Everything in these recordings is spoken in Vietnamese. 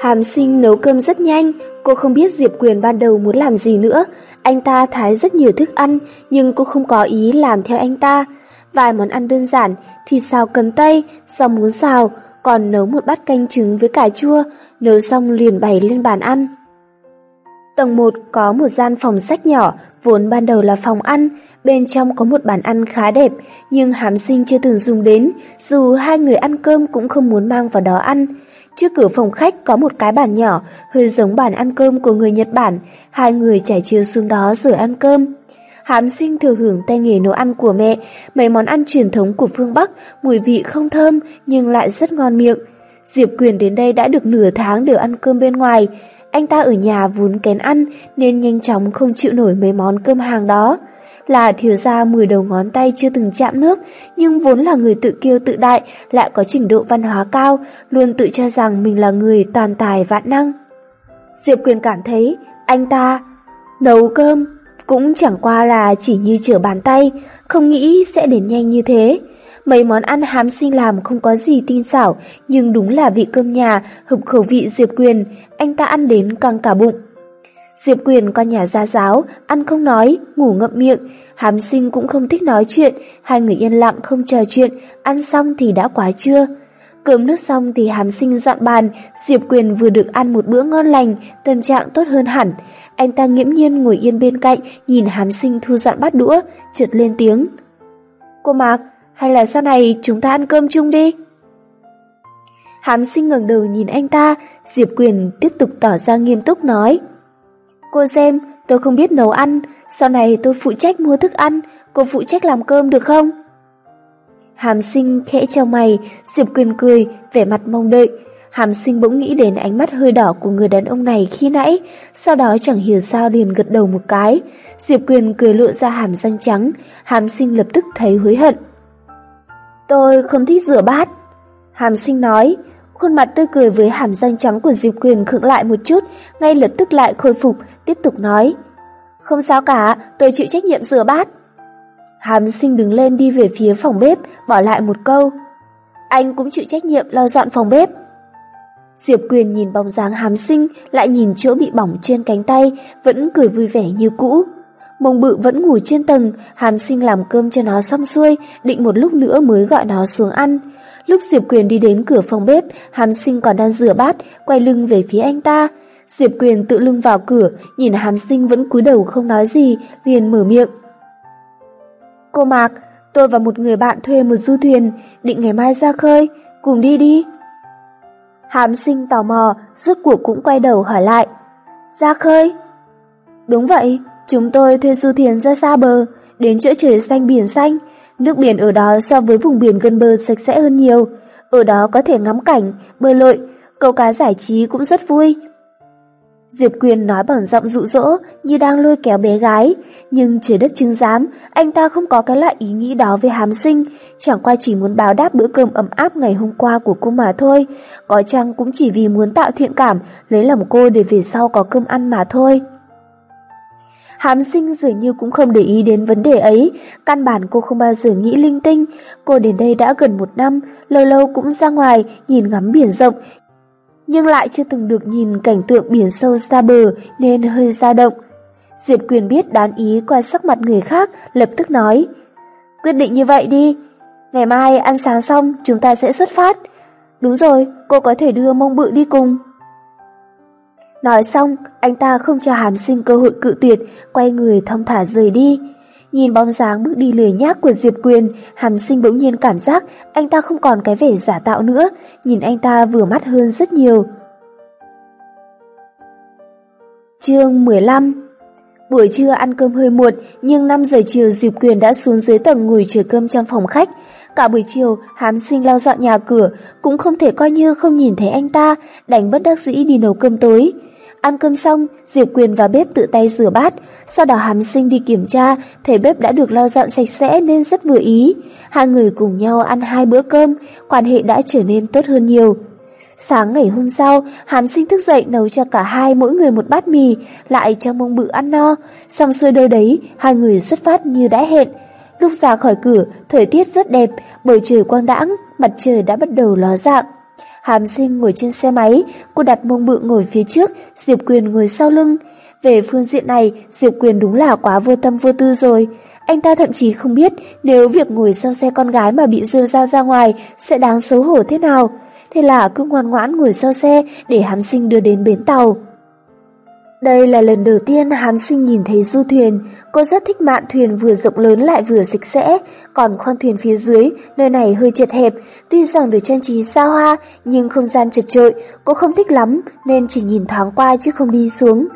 Hàm sinh nấu cơm rất nhanh, cô không biết Diệp Quyền ban đầu muốn làm gì nữa. Anh ta thái rất nhiều thức ăn, nhưng cô không có ý làm theo anh ta. Vài món ăn đơn giản, thịt xào cần tây, rau muống xào, còn nấu một bát canh trứng với cà chua, nấu xong liền bày lên bàn ăn. Tầng 1 có một gian phòng sách nhỏ, vốn ban đầu là phòng ăn, bên trong có một bàn ăn khá đẹp, nhưng hàm sinh chưa từng dùng đến, dù hai người ăn cơm cũng không muốn mang vào đó ăn. Trước cửa phòng khách có một cái bàn nhỏ, hơi giống bàn ăn cơm của người Nhật Bản, hai người trải chiều xuống đó rửa ăn cơm. Hám sinh thừa hưởng tay nghề nấu ăn của mẹ, mấy món ăn truyền thống của phương Bắc, mùi vị không thơm nhưng lại rất ngon miệng. Diệp Quyền đến đây đã được nửa tháng đều ăn cơm bên ngoài, anh ta ở nhà vốn kén ăn nên nhanh chóng không chịu nổi mấy món cơm hàng đó. Là thiếu gia mười đầu ngón tay chưa từng chạm nước, nhưng vốn là người tự kiêu tự đại, lại có trình độ văn hóa cao, luôn tự cho rằng mình là người toàn tài vạn năng. Diệp Quyền cảm thấy anh ta nấu cơm cũng chẳng qua là chỉ như trở bàn tay, không nghĩ sẽ đến nhanh như thế. Mấy món ăn hám sinh làm không có gì tinh xảo, nhưng đúng là vị cơm nhà, hợp khẩu vị Diệp Quyền, anh ta ăn đến căng cả bụng. Diệp Quyền con nhà gia giáo, ăn không nói, ngủ ngậm miệng, Hàm sinh cũng không thích nói chuyện, hai người yên lặng không trò chuyện, ăn xong thì đã quá trưa. Cơm nước xong thì Hàm sinh dọn bàn, Diệp Quyền vừa được ăn một bữa ngon lành, tâm trạng tốt hơn hẳn. Anh ta nghiễm nhiên ngồi yên bên cạnh, nhìn Hàm sinh thu dọn bát đũa, chợt lên tiếng. Cô Mạc, hay là sau này chúng ta ăn cơm chung đi? Hám sinh ngẩng đầu nhìn anh ta, Diệp Quyền tiếp tục tỏ ra nghiêm túc nói. Cô xem, tôi không biết nấu ăn, sau này tôi phụ trách mua thức ăn, cô phụ trách làm cơm được không? Hàm sinh khẽ trao mày, Diệp Quyền cười, vẻ mặt mong đợi. Hàm sinh bỗng nghĩ đến ánh mắt hơi đỏ của người đàn ông này khi nãy, sau đó chẳng hiểu sao liền gật đầu một cái. Diệp Quyền cười lựa ra hàm răng trắng, hàm sinh lập tức thấy hối hận. Tôi không thích rửa bát. Hàm sinh nói, khuôn mặt tươi cười với hàm răng trắng của Diệp Quyền khựng lại một chút, ngay lập tức lại khôi phục, tiếp tục nói. Không sao cả, tôi chịu trách nhiệm rửa bát. Hàm sinh đứng lên đi về phía phòng bếp, bỏ lại một câu. Anh cũng chịu trách nhiệm lau dọn phòng bếp. Diệp Quyền nhìn bóng dáng hàm sinh, lại nhìn chỗ bị bỏng trên cánh tay, vẫn cười vui vẻ như cũ. Mông bự vẫn ngủ trên tầng, hàm sinh làm cơm cho nó xong xuôi, định một lúc nữa mới gọi nó xuống ăn. Lúc Diệp Quyền đi đến cửa phòng bếp, hàm sinh còn đang rửa bát, quay lưng về phía anh ta. Diệp Quyền tự lưng vào cửa, nhìn hàm sinh vẫn cúi đầu không nói gì, liền mở miệng. Cô Mạc, tôi và một người bạn thuê một du thuyền, định ngày mai ra khơi, cùng đi đi. Hàm sinh tò mò, rốt cuộc cũng quay đầu hỏi lại. Ra khơi? Đúng vậy, chúng tôi thuê du thuyền ra xa bờ, đến chỗ trời xanh biển xanh. Nước biển ở đó so với vùng biển gần bờ sạch sẽ hơn nhiều. Ở đó có thể ngắm cảnh, bơi lội, câu cá giải trí cũng rất vui. Diệp Quyền nói bằng giọng dụ dỗ như đang lôi kéo bé gái, nhưng trời đất chứng giám, anh ta không có cái loại ý nghĩ đó về hàm sinh, chẳng qua chỉ muốn báo đáp bữa cơm ấm áp ngày hôm qua của cô mà thôi, có chăng cũng chỉ vì muốn tạo thiện cảm, lấy lòng cô để về sau có cơm ăn mà thôi. Hàm sinh dường như cũng không để ý đến vấn đề ấy, căn bản cô không bao giờ nghĩ linh tinh. Cô đến đây đã gần một năm, lâu lâu cũng ra ngoài, nhìn ngắm biển rộng, nhưng lại chưa từng được nhìn cảnh tượng biển sâu xa bờ nên hơi dao động. Diệp Quyền biết đán ý qua sắc mặt người khác, lập tức nói, quyết định như vậy đi, ngày mai ăn sáng xong chúng ta sẽ xuất phát. Đúng rồi, cô có thể đưa mông bự đi cùng. Nói xong, anh ta không cho hàm sinh cơ hội cự tuyệt, quay người thông thả rời đi. Nhìn bóng dáng bước đi lười nhác của Diệp Quyền, hàm sinh bỗng nhiên cảm giác anh ta không còn cái vẻ giả tạo nữa, nhìn anh ta vừa mắt hơn rất nhiều. Chương 15 Buổi trưa ăn cơm hơi muộn, nhưng 5 giờ chiều Diệp Quyền đã xuống dưới tầng ngồi chờ cơm trong phòng khách. Cả buổi chiều, hám sinh lau dọn nhà cửa, cũng không thể coi như không nhìn thấy anh ta, đành bất đắc dĩ đi nấu cơm tối. Ăn cơm xong, Diệp Quyền vào bếp tự tay rửa bát, sau đó hàm sinh đi kiểm tra, thấy bếp đã được lau dọn sạch sẽ nên rất vừa ý. Hai người cùng nhau ăn hai bữa cơm, quan hệ đã trở nên tốt hơn nhiều. Sáng ngày hôm sau, hàm sinh thức dậy nấu cho cả hai mỗi người một bát mì, lại cho mông bự ăn no. Xong xuôi đâu đấy, hai người xuất phát như đã hẹn. Lúc ra khỏi cửa, thời tiết rất đẹp, bầu trời quang đãng, mặt trời đã bắt đầu ló dạng. Hàm sinh ngồi trên xe máy, cô đặt mông bự ngồi phía trước, Diệp Quyền ngồi sau lưng. Về phương diện này, Diệp Quyền đúng là quá vô tâm vô tư rồi. Anh ta thậm chí không biết nếu việc ngồi sau xe con gái mà bị rêu dao ra ngoài sẽ đáng xấu hổ thế nào. Thế là cứ ngoan ngoãn ngồi sau xe để hàm sinh đưa đến bến tàu. Đây là lần đầu tiên Hán sinh nhìn thấy du thuyền, cô rất thích mạn thuyền vừa rộng lớn lại vừa sạch sẽ, còn khoang thuyền phía dưới, nơi này hơi chật hẹp, tuy rằng được trang trí xa hoa nhưng không gian chật trội, cô không thích lắm nên chỉ nhìn thoáng qua chứ không đi xuống.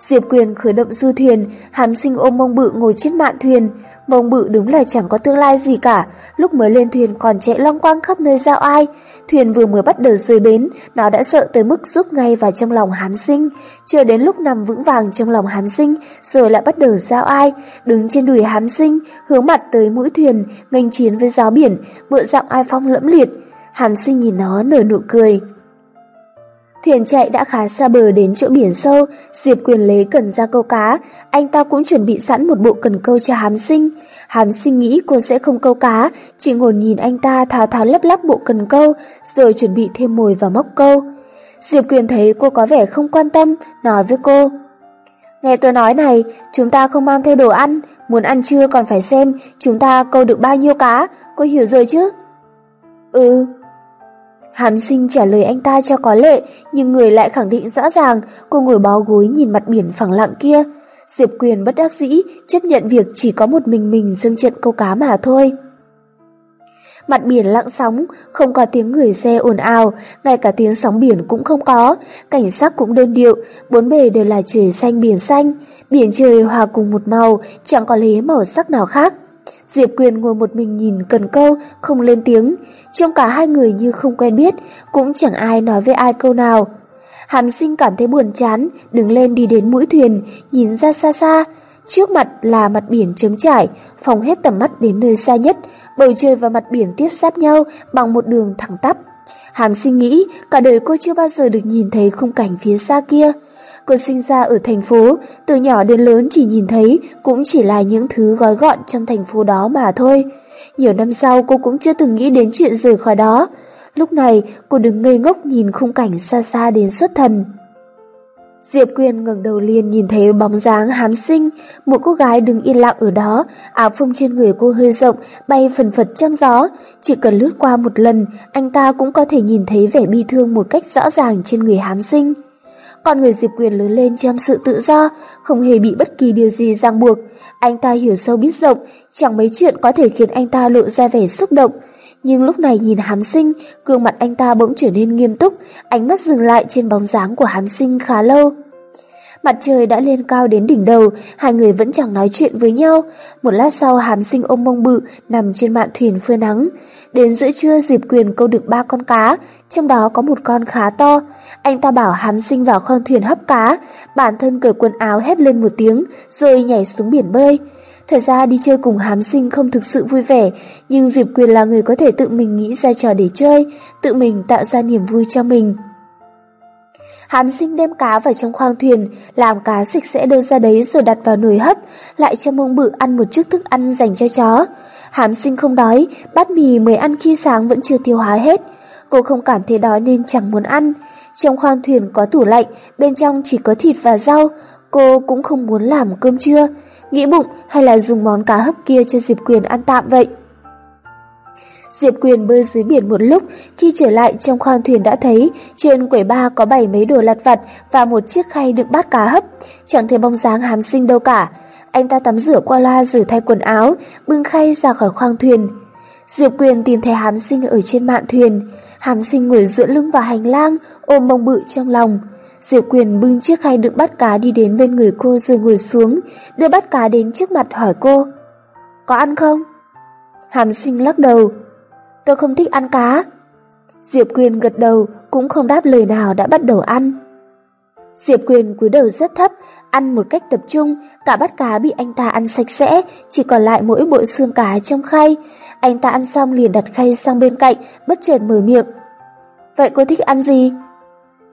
Diệp Quyền khởi động du thuyền, Hán sinh ôm mông bự ngồi trên mạn thuyền, mông bự đúng là chẳng có tương lai gì cả, lúc mới lên thuyền còn chạy long quang khắp nơi giao ai, Thuyền vừa mới bắt đầu rời bến, nó đã sợ tới mức rút ngay vào trong lòng hám sinh. Chờ đến lúc nằm vững vàng trong lòng hám sinh, rồi lại bắt đầu giao ai, đứng trên đùi hám sinh, hướng mặt tới mũi thuyền, nghênh chiến với gió biển, mượn giọng ai phong lẫm liệt. Hám sinh nhìn nó nở nụ cười. Thuyền chạy đã khá xa bờ đến chỗ biển sâu, Diệp Quyền lấy cần ra câu cá, anh ta cũng chuẩn bị sẵn một bộ cần câu cho hám sinh. Hám sinh nghĩ cô sẽ không câu cá, chỉ ngồi nhìn anh ta tháo tháo lấp lắp bộ cần câu, rồi chuẩn bị thêm mồi và móc câu. Diệp Quyền thấy cô có vẻ không quan tâm, nói với cô. Nghe tôi nói này, chúng ta không mang theo đồ ăn, muốn ăn trưa còn phải xem chúng ta câu được bao nhiêu cá, cô hiểu rồi chứ? Ừ. Hàm sinh trả lời anh ta cho có lệ, nhưng người lại khẳng định rõ ràng, cô ngồi bó gối nhìn mặt biển phẳng lặng kia. Diệp Quyền bất đắc dĩ chấp nhận việc chỉ có một mình mình dâng trận câu cá mà thôi. Mặt biển lặng sóng, không có tiếng người xe ồn ào, ngay cả tiếng sóng biển cũng không có, cảnh sắc cũng đơn điệu, bốn bề đều là trời xanh biển xanh, biển trời hòa cùng một màu, chẳng có lấy màu sắc nào khác. Diệp Quyền ngồi một mình nhìn cần câu, không lên tiếng, trong cả hai người như không quen biết, cũng chẳng ai nói với ai câu nào. Hàm sinh cảm thấy buồn chán, đứng lên đi đến mũi thuyền, nhìn ra xa xa. Trước mặt là mặt biển trống trải, phòng hết tầm mắt đến nơi xa nhất, bầu trời và mặt biển tiếp giáp nhau bằng một đường thẳng tắp. Hàm sinh nghĩ cả đời cô chưa bao giờ được nhìn thấy khung cảnh phía xa kia. Cô sinh ra ở thành phố, từ nhỏ đến lớn chỉ nhìn thấy cũng chỉ là những thứ gói gọn trong thành phố đó mà thôi. Nhiều năm sau cô cũng chưa từng nghĩ đến chuyện rời khỏi đó. Lúc này cô đứng ngây ngốc nhìn khung cảnh xa xa đến xuất thần. Diệp Quyên ngẩng đầu liền nhìn thấy bóng dáng hám sinh, một cô gái đứng yên lặng ở đó, áo phông trên người cô hơi rộng, bay phần phật trong gió. Chỉ cần lướt qua một lần, anh ta cũng có thể nhìn thấy vẻ bi thương một cách rõ ràng trên người hám sinh. Con người Diệp Quyền lớn lên trong sự tự do, không hề bị bất kỳ điều gì ràng buộc. Anh ta hiểu sâu biết rộng, chẳng mấy chuyện có thể khiến anh ta lộ ra vẻ xúc động, nhưng lúc này nhìn hám sinh, gương mặt anh ta bỗng trở nên nghiêm túc, ánh mắt dừng lại trên bóng dáng của hám sinh khá lâu. Mặt trời đã lên cao đến đỉnh đầu, hai người vẫn chẳng nói chuyện với nhau. Một lát sau hám sinh ôm mông bự, nằm trên mạn thuyền phơi nắng. Đến giữa trưa dịp quyền câu được ba con cá, trong đó có một con khá to. Anh ta bảo hám sinh vào khoang thuyền hấp cá, bản thân cởi quần áo hét lên một tiếng, rồi nhảy xuống biển bơi. Thật ra đi chơi cùng hám sinh không thực sự vui vẻ, nhưng Diệp Quyền là người có thể tự mình nghĩ ra trò để chơi, tự mình tạo ra niềm vui cho mình. Hám sinh đem cá vào trong khoang thuyền, làm cá sạch sẽ đưa ra đấy rồi đặt vào nồi hấp, lại cho mông bự ăn một chút thức ăn dành cho chó. Hám sinh không đói, bát mì mới ăn khi sáng vẫn chưa tiêu hóa hết. Cô không cảm thấy đói nên chẳng muốn ăn. Trong khoang thuyền có tủ lạnh, bên trong chỉ có thịt và rau. Cô cũng không muốn làm cơm trưa, nghĩ bụng hay là dùng món cá hấp kia cho Diệp Quyền ăn tạm vậy. Diệp Quyền bơi dưới biển một lúc, khi trở lại trong khoang thuyền đã thấy trên quầy ba có bảy mấy đồ lặt vặt và một chiếc khay đựng bát cá hấp, chẳng thấy bóng dáng hám sinh đâu cả. Anh ta tắm rửa qua loa rồi thay quần áo, bưng khay ra khỏi khoang thuyền. Diệp Quyền tìm thấy hám sinh ở trên mạn thuyền, hám sinh ngồi dựa lưng vào hành lang, ôm bông bự trong lòng. Diệp Quyền bưng chiếc khay đựng bắt cá đi đến bên người cô rồi ngồi xuống, đưa bắt cá đến trước mặt hỏi cô. Có ăn không? Hàm sinh lắc đầu. Tôi không thích ăn cá. Diệp Quyền gật đầu, cũng không đáp lời nào đã bắt đầu ăn. Diệp Quyền cúi đầu rất thấp, ăn một cách tập trung, cả bát cá bị anh ta ăn sạch sẽ, chỉ còn lại mỗi bộ xương cá trong khay. Anh ta ăn xong liền đặt khay sang bên cạnh, bất chợt mở miệng. Vậy cô thích ăn gì?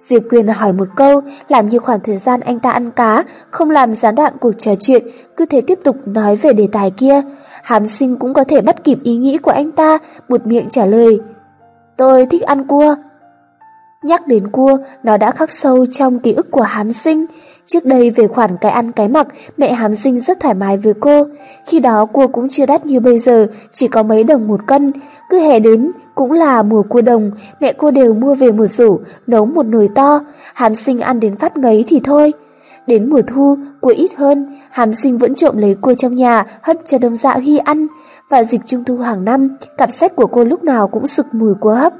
Diệp Quyền hỏi một câu, làm như khoảng thời gian anh ta ăn cá, không làm gián đoạn cuộc trò chuyện, cứ thế tiếp tục nói về đề tài kia. Hàm sinh cũng có thể bắt kịp ý nghĩ của anh ta, một miệng trả lời. Tôi thích ăn cua. Nhắc đến cua, nó đã khắc sâu trong ký ức của hám sinh. Trước đây về khoản cái ăn cái mặc, mẹ hám sinh rất thoải mái với cô. Khi đó cua cũng chưa đắt như bây giờ, chỉ có mấy đồng một cân. Cứ hè đến, cũng là mùa cua đồng, mẹ cô đều mua về một rổ, nấu một nồi to. hàm sinh ăn đến phát ngấy thì thôi. Đến mùa thu, cua ít hơn, hàm sinh vẫn trộm lấy cua trong nhà hấp cho đông dạo hy ăn. Và dịp trung thu hàng năm, cặp sách của cô lúc nào cũng sực mùi cua hấp.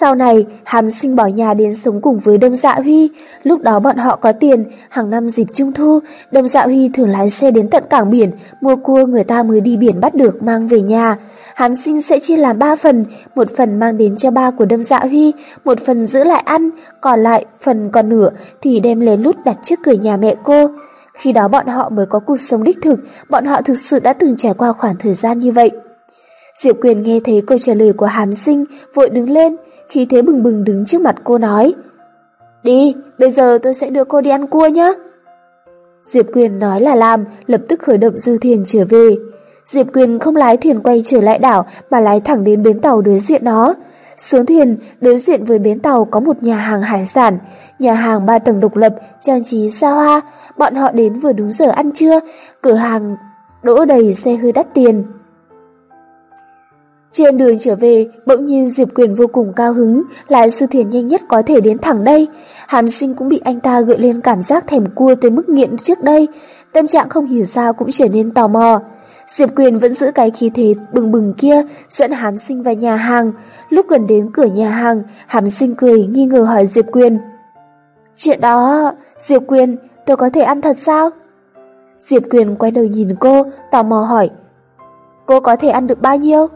Sau này, Hàm sinh bỏ nhà đến sống cùng với Đông Dạ Huy. Lúc đó bọn họ có tiền, hàng năm dịp trung thu, Đông Dạ Huy thường lái xe đến tận cảng biển, mua cua người ta mới đi biển bắt được mang về nhà. Hàm sinh sẽ chia làm ba phần, một phần mang đến cho ba của Đông Dạ Huy, một phần giữ lại ăn, còn lại phần còn nửa thì đem lén lút đặt trước cửa nhà mẹ cô. Khi đó bọn họ mới có cuộc sống đích thực, bọn họ thực sự đã từng trải qua khoảng thời gian như vậy. diệp Quyền nghe thấy câu trả lời của Hàm Sinh, vội đứng lên, khi thế bừng bừng đứng trước mặt cô nói Đi, bây giờ tôi sẽ đưa cô đi ăn cua nhé. Diệp Quyền nói là làm, lập tức khởi động dư thuyền trở về. Diệp Quyền không lái thuyền quay trở lại đảo mà lái thẳng đến bến tàu đối diện nó Xuống thuyền, đối diện với bến tàu có một nhà hàng hải sản, nhà hàng ba tầng độc lập, trang trí xa hoa. Bọn họ đến vừa đúng giờ ăn trưa, cửa hàng đỗ đầy xe hơi đắt tiền. Trên đường trở về, bỗng nhiên Diệp Quyền vô cùng cao hứng, lại sư thiền nhanh nhất có thể đến thẳng đây. Hàm sinh cũng bị anh ta gợi lên cảm giác thèm cua tới mức nghiện trước đây, tâm trạng không hiểu sao cũng trở nên tò mò. Diệp Quyền vẫn giữ cái khí thế bừng bừng kia, dẫn Hàm sinh vào nhà hàng. Lúc gần đến cửa nhà hàng, Hàm sinh cười nghi ngờ hỏi Diệp Quyền. Chuyện đó, Diệp Quyền, tôi có thể ăn thật sao? Diệp Quyền quay đầu nhìn cô, tò mò hỏi. Cô có thể ăn được bao nhiêu?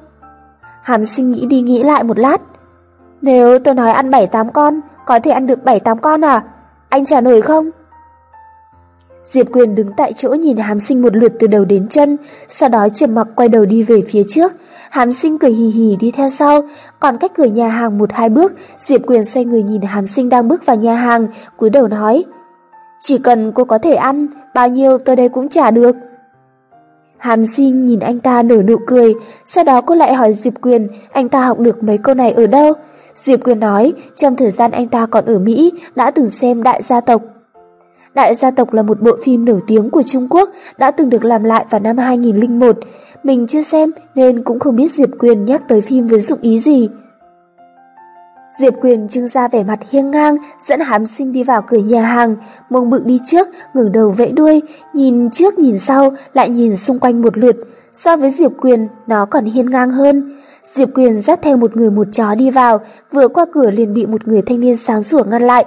Hàm sinh nghĩ đi nghĩ lại một lát. Nếu tôi nói ăn 7-8 con, có thể ăn được 7-8 con à? Anh trả nổi không? Diệp Quyền đứng tại chỗ nhìn Hàm Sinh một lượt từ đầu đến chân, sau đó trầm mặc quay đầu đi về phía trước. Hàm Sinh cười hì hì đi theo sau, còn cách cửa nhà hàng một hai bước, Diệp Quyền xoay người nhìn Hàm Sinh đang bước vào nhà hàng, cúi đầu nói: "Chỉ cần cô có thể ăn, bao nhiêu tôi đây cũng trả được." Hàm sinh nhìn anh ta nở nụ cười, sau đó cô lại hỏi Diệp Quyền anh ta học được mấy câu này ở đâu. Diệp Quyền nói trong thời gian anh ta còn ở Mỹ đã từng xem Đại Gia Tộc. Đại Gia Tộc là một bộ phim nổi tiếng của Trung Quốc đã từng được làm lại vào năm 2001. Mình chưa xem nên cũng không biết Diệp Quyền nhắc tới phim với dụng ý gì. Diệp Quyền trưng ra vẻ mặt hiên ngang, dẫn hám sinh đi vào cửa nhà hàng, mông bự đi trước, ngừng đầu vẫy đuôi, nhìn trước nhìn sau, lại nhìn xung quanh một lượt. So với Diệp Quyền, nó còn hiên ngang hơn. Diệp Quyền dắt theo một người một chó đi vào, vừa qua cửa liền bị một người thanh niên sáng sủa ngăn lại.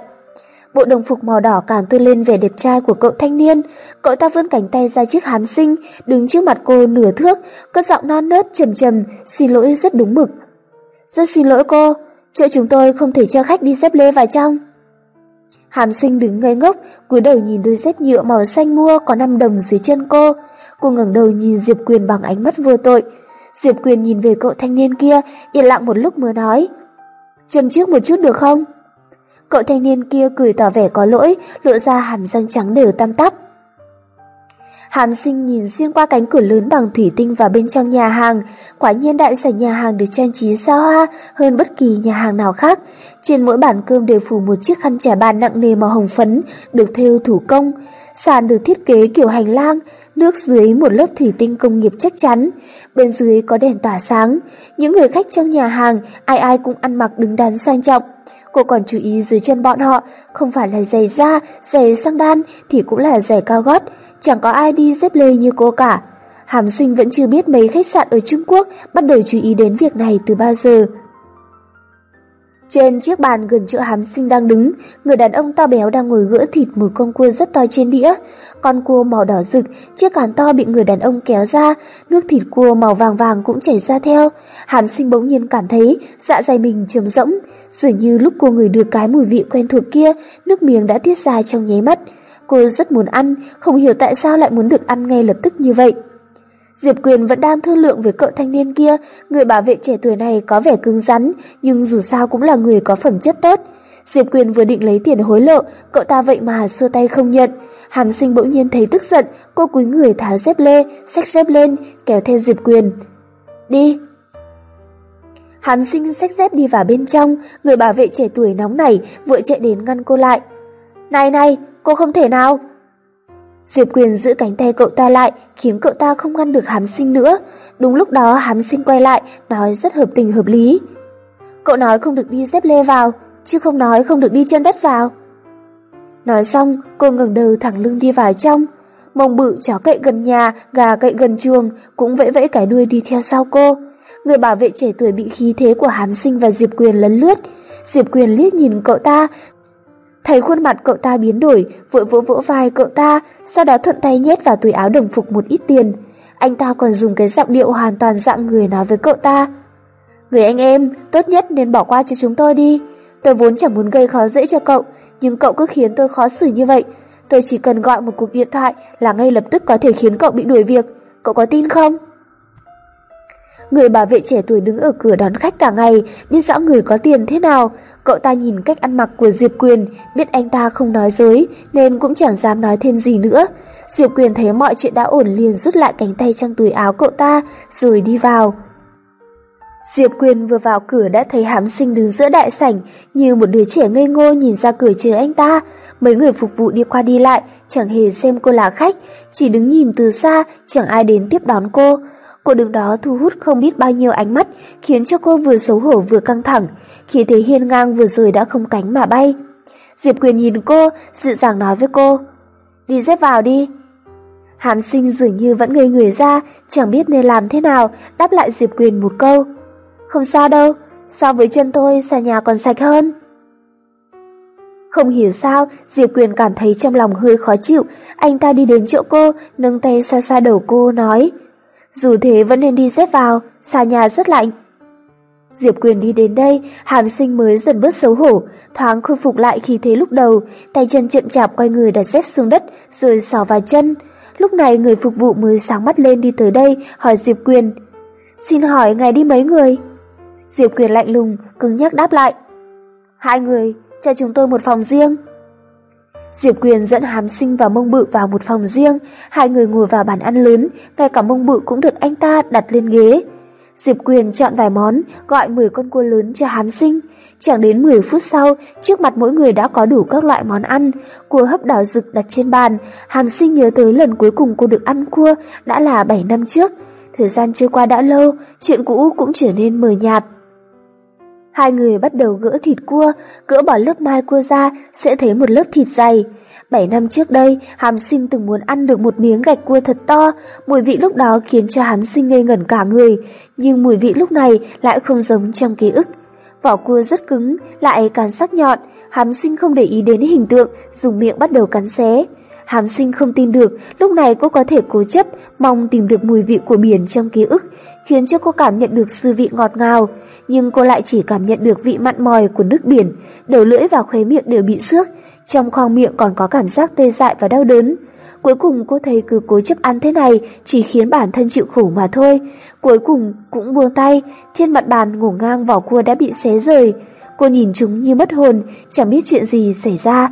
Bộ đồng phục màu đỏ càng tươi lên vẻ đẹp trai của cậu thanh niên. Cậu ta vươn cánh tay ra trước hám sinh, đứng trước mặt cô nửa thước, cất giọng non nớt trầm trầm, xin lỗi rất đúng mực. Rất xin lỗi cô, Chỗ chúng tôi không thể cho khách đi xếp lê vào trong. Hàm sinh đứng ngây ngốc, cúi đầu nhìn đôi dép nhựa màu xanh mua có 5 đồng dưới chân cô. Cô ngẩng đầu nhìn Diệp Quyền bằng ánh mắt vô tội. Diệp Quyền nhìn về cậu thanh niên kia, yên lặng một lúc mới nói. Châm trước một chút được không? Cậu thanh niên kia cười tỏ vẻ có lỗi, lộ ra hàm răng trắng đều tam tắp. Hàm sinh nhìn xuyên qua cánh cửa lớn bằng thủy tinh vào bên trong nhà hàng. Quả nhiên đại sảnh nhà hàng được trang trí xa hoa hơn bất kỳ nhà hàng nào khác. Trên mỗi bàn cơm đều phủ một chiếc khăn trải bàn nặng nề màu hồng phấn, được thêu thủ công. Sàn được thiết kế kiểu hành lang, nước dưới một lớp thủy tinh công nghiệp chắc chắn. Bên dưới có đèn tỏa sáng. Những người khách trong nhà hàng, ai ai cũng ăn mặc đứng đắn sang trọng. Cô còn chú ý dưới chân bọn họ, không phải là giày da, giày sang đan thì cũng là giày cao gót, chẳng có ai đi dép lê như cô cả. Hàm sinh vẫn chưa biết mấy khách sạn ở Trung Quốc bắt đầu chú ý đến việc này từ bao giờ. Trên chiếc bàn gần chỗ hàm sinh đang đứng, người đàn ông to béo đang ngồi gỡ thịt một con cua rất to trên đĩa. Con cua màu đỏ rực, chiếc cán to bị người đàn ông kéo ra, nước thịt cua màu vàng vàng cũng chảy ra theo. Hàm sinh bỗng nhiên cảm thấy dạ dày mình trầm rỗng, dường như lúc cô người được cái mùi vị quen thuộc kia, nước miếng đã tiết ra trong nháy mắt. Cô rất muốn ăn, không hiểu tại sao lại muốn được ăn ngay lập tức như vậy. Diệp Quyền vẫn đang thương lượng với cậu thanh niên kia, người bảo vệ trẻ tuổi này có vẻ cứng rắn, nhưng dù sao cũng là người có phẩm chất tốt. Diệp Quyền vừa định lấy tiền hối lộ, cậu ta vậy mà xua tay không nhận. Hàm sinh bỗng nhiên thấy tức giận, cô cúi người tháo dép lê, xách dép lên, kéo theo Diệp Quyền. Đi! Hàm sinh xách dép đi vào bên trong, người bảo vệ trẻ tuổi nóng này vội chạy đến ngăn cô lại. Này này, cô không thể nào. Diệp Quyền giữ cánh tay cậu ta lại, khiến cậu ta không ngăn được hám sinh nữa. Đúng lúc đó hám sinh quay lại, nói rất hợp tình hợp lý. Cậu nói không được đi dép lê vào, chứ không nói không được đi chân đất vào. Nói xong, cô ngẩng đầu thẳng lưng đi vào trong. Mông bự chó cậy gần nhà, gà cậy gần chuồng, cũng vẫy vẫy cái đuôi đi theo sau cô. Người bảo vệ trẻ tuổi bị khí thế của hám sinh và Diệp Quyền lấn lướt. Diệp Quyền liếc nhìn cậu ta, Thấy khuôn mặt cậu ta biến đổi, vội vỗ vỗ vai cậu ta, sau đó thuận tay nhét vào túi áo đồng phục một ít tiền. Anh ta còn dùng cái giọng điệu hoàn toàn dạng người nói với cậu ta. Người anh em, tốt nhất nên bỏ qua cho chúng tôi đi. Tôi vốn chẳng muốn gây khó dễ cho cậu, nhưng cậu cứ khiến tôi khó xử như vậy. Tôi chỉ cần gọi một cuộc điện thoại là ngay lập tức có thể khiến cậu bị đuổi việc. Cậu có tin không? Người bảo vệ trẻ tuổi đứng ở cửa đón khách cả ngày, biết rõ người có tiền thế nào. Cậu ta nhìn cách ăn mặc của Diệp Quyền, biết anh ta không nói dối, nên cũng chẳng dám nói thêm gì nữa. Diệp Quyền thấy mọi chuyện đã ổn liền rút lại cánh tay trong túi áo cậu ta, rồi đi vào. Diệp Quyền vừa vào cửa đã thấy hám sinh đứng giữa đại sảnh, như một đứa trẻ ngây ngô nhìn ra cửa chờ anh ta. Mấy người phục vụ đi qua đi lại, chẳng hề xem cô là khách, chỉ đứng nhìn từ xa, chẳng ai đến tiếp đón cô. Cô đứng đó thu hút không biết bao nhiêu ánh mắt, khiến cho cô vừa xấu hổ vừa căng thẳng, khi thế hiên ngang vừa rồi đã không cánh mà bay. Diệp Quyền nhìn cô, dịu dàng nói với cô, đi dép vào đi. Hàm sinh dường như vẫn ngây người ra, chẳng biết nên làm thế nào, đáp lại Diệp Quyền một câu. Không sao đâu, so với chân tôi xà nhà còn sạch hơn. Không hiểu sao, Diệp Quyền cảm thấy trong lòng hơi khó chịu, anh ta đi đến chỗ cô, nâng tay xa xa đầu cô nói, dù thế vẫn nên đi dép vào, xa nhà rất lạnh. Diệp Quyền đi đến đây, hàm sinh mới dần bớt xấu hổ, thoáng khôi phục lại khi thế lúc đầu, tay chân chậm chạp quay người đặt dép xuống đất, rồi xỏ vào chân. Lúc này người phục vụ mới sáng mắt lên đi tới đây, hỏi Diệp Quyền. Xin hỏi ngài đi mấy người? Diệp Quyền lạnh lùng, cứng nhắc đáp lại. Hai người, cho chúng tôi một phòng riêng. Diệp Quyền dẫn hàm sinh và mông bự vào một phòng riêng, hai người ngồi vào bàn ăn lớn, ngay cả mông bự cũng được anh ta đặt lên ghế. Diệp Quyền chọn vài món, gọi 10 con cua lớn cho hám sinh. Chẳng đến 10 phút sau, trước mặt mỗi người đã có đủ các loại món ăn. Cua hấp đỏ rực đặt trên bàn, hàm sinh nhớ tới lần cuối cùng cô được ăn cua đã là 7 năm trước. Thời gian trôi qua đã lâu, chuyện cũ cũng trở nên mờ nhạt. Hai người bắt đầu gỡ thịt cua, gỡ bỏ lớp mai cua ra sẽ thấy một lớp thịt dày. Bảy năm trước đây, Hàm Sinh từng muốn ăn được một miếng gạch cua thật to, mùi vị lúc đó khiến cho Hàm Sinh ngây ngẩn cả người, nhưng mùi vị lúc này lại không giống trong ký ức. Vỏ cua rất cứng, lại càng sắc nhọn, Hàm Sinh không để ý đến hình tượng, dùng miệng bắt đầu cắn xé. Hàm Sinh không tin được, lúc này cô có thể cố chấp, mong tìm được mùi vị của biển trong ký ức, khiến cho cô cảm nhận được sư vị ngọt ngào, nhưng cô lại chỉ cảm nhận được vị mặn mòi của nước biển, đầu lưỡi và khóe miệng đều bị xước, trong khoang miệng còn có cảm giác tê dại và đau đớn. Cuối cùng cô thấy cứ cố chấp ăn thế này chỉ khiến bản thân chịu khổ mà thôi. Cuối cùng cũng buông tay, trên mặt bàn ngủ ngang vỏ cua đã bị xé rời. Cô nhìn chúng như mất hồn, chẳng biết chuyện gì xảy ra.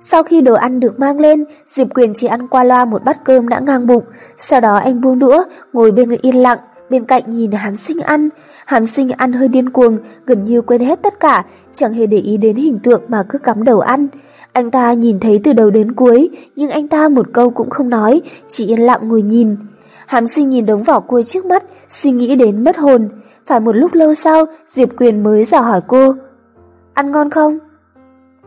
Sau khi đồ ăn được mang lên, Diệp Quyền chỉ ăn qua loa một bát cơm đã ngang bụng. Sau đó anh buông đũa, ngồi bên người yên lặng, bên cạnh nhìn hắn sinh ăn. Hàm sinh ăn hơi điên cuồng, gần như quên hết tất cả, chẳng hề để ý đến hình tượng mà cứ cắm đầu ăn. Anh ta nhìn thấy từ đầu đến cuối, nhưng anh ta một câu cũng không nói, chỉ yên lặng ngồi nhìn. Hàm sinh nhìn đống vỏ cua trước mắt, suy nghĩ đến mất hồn. Phải một lúc lâu sau, Diệp Quyền mới dò hỏi cô. Ăn ngon không?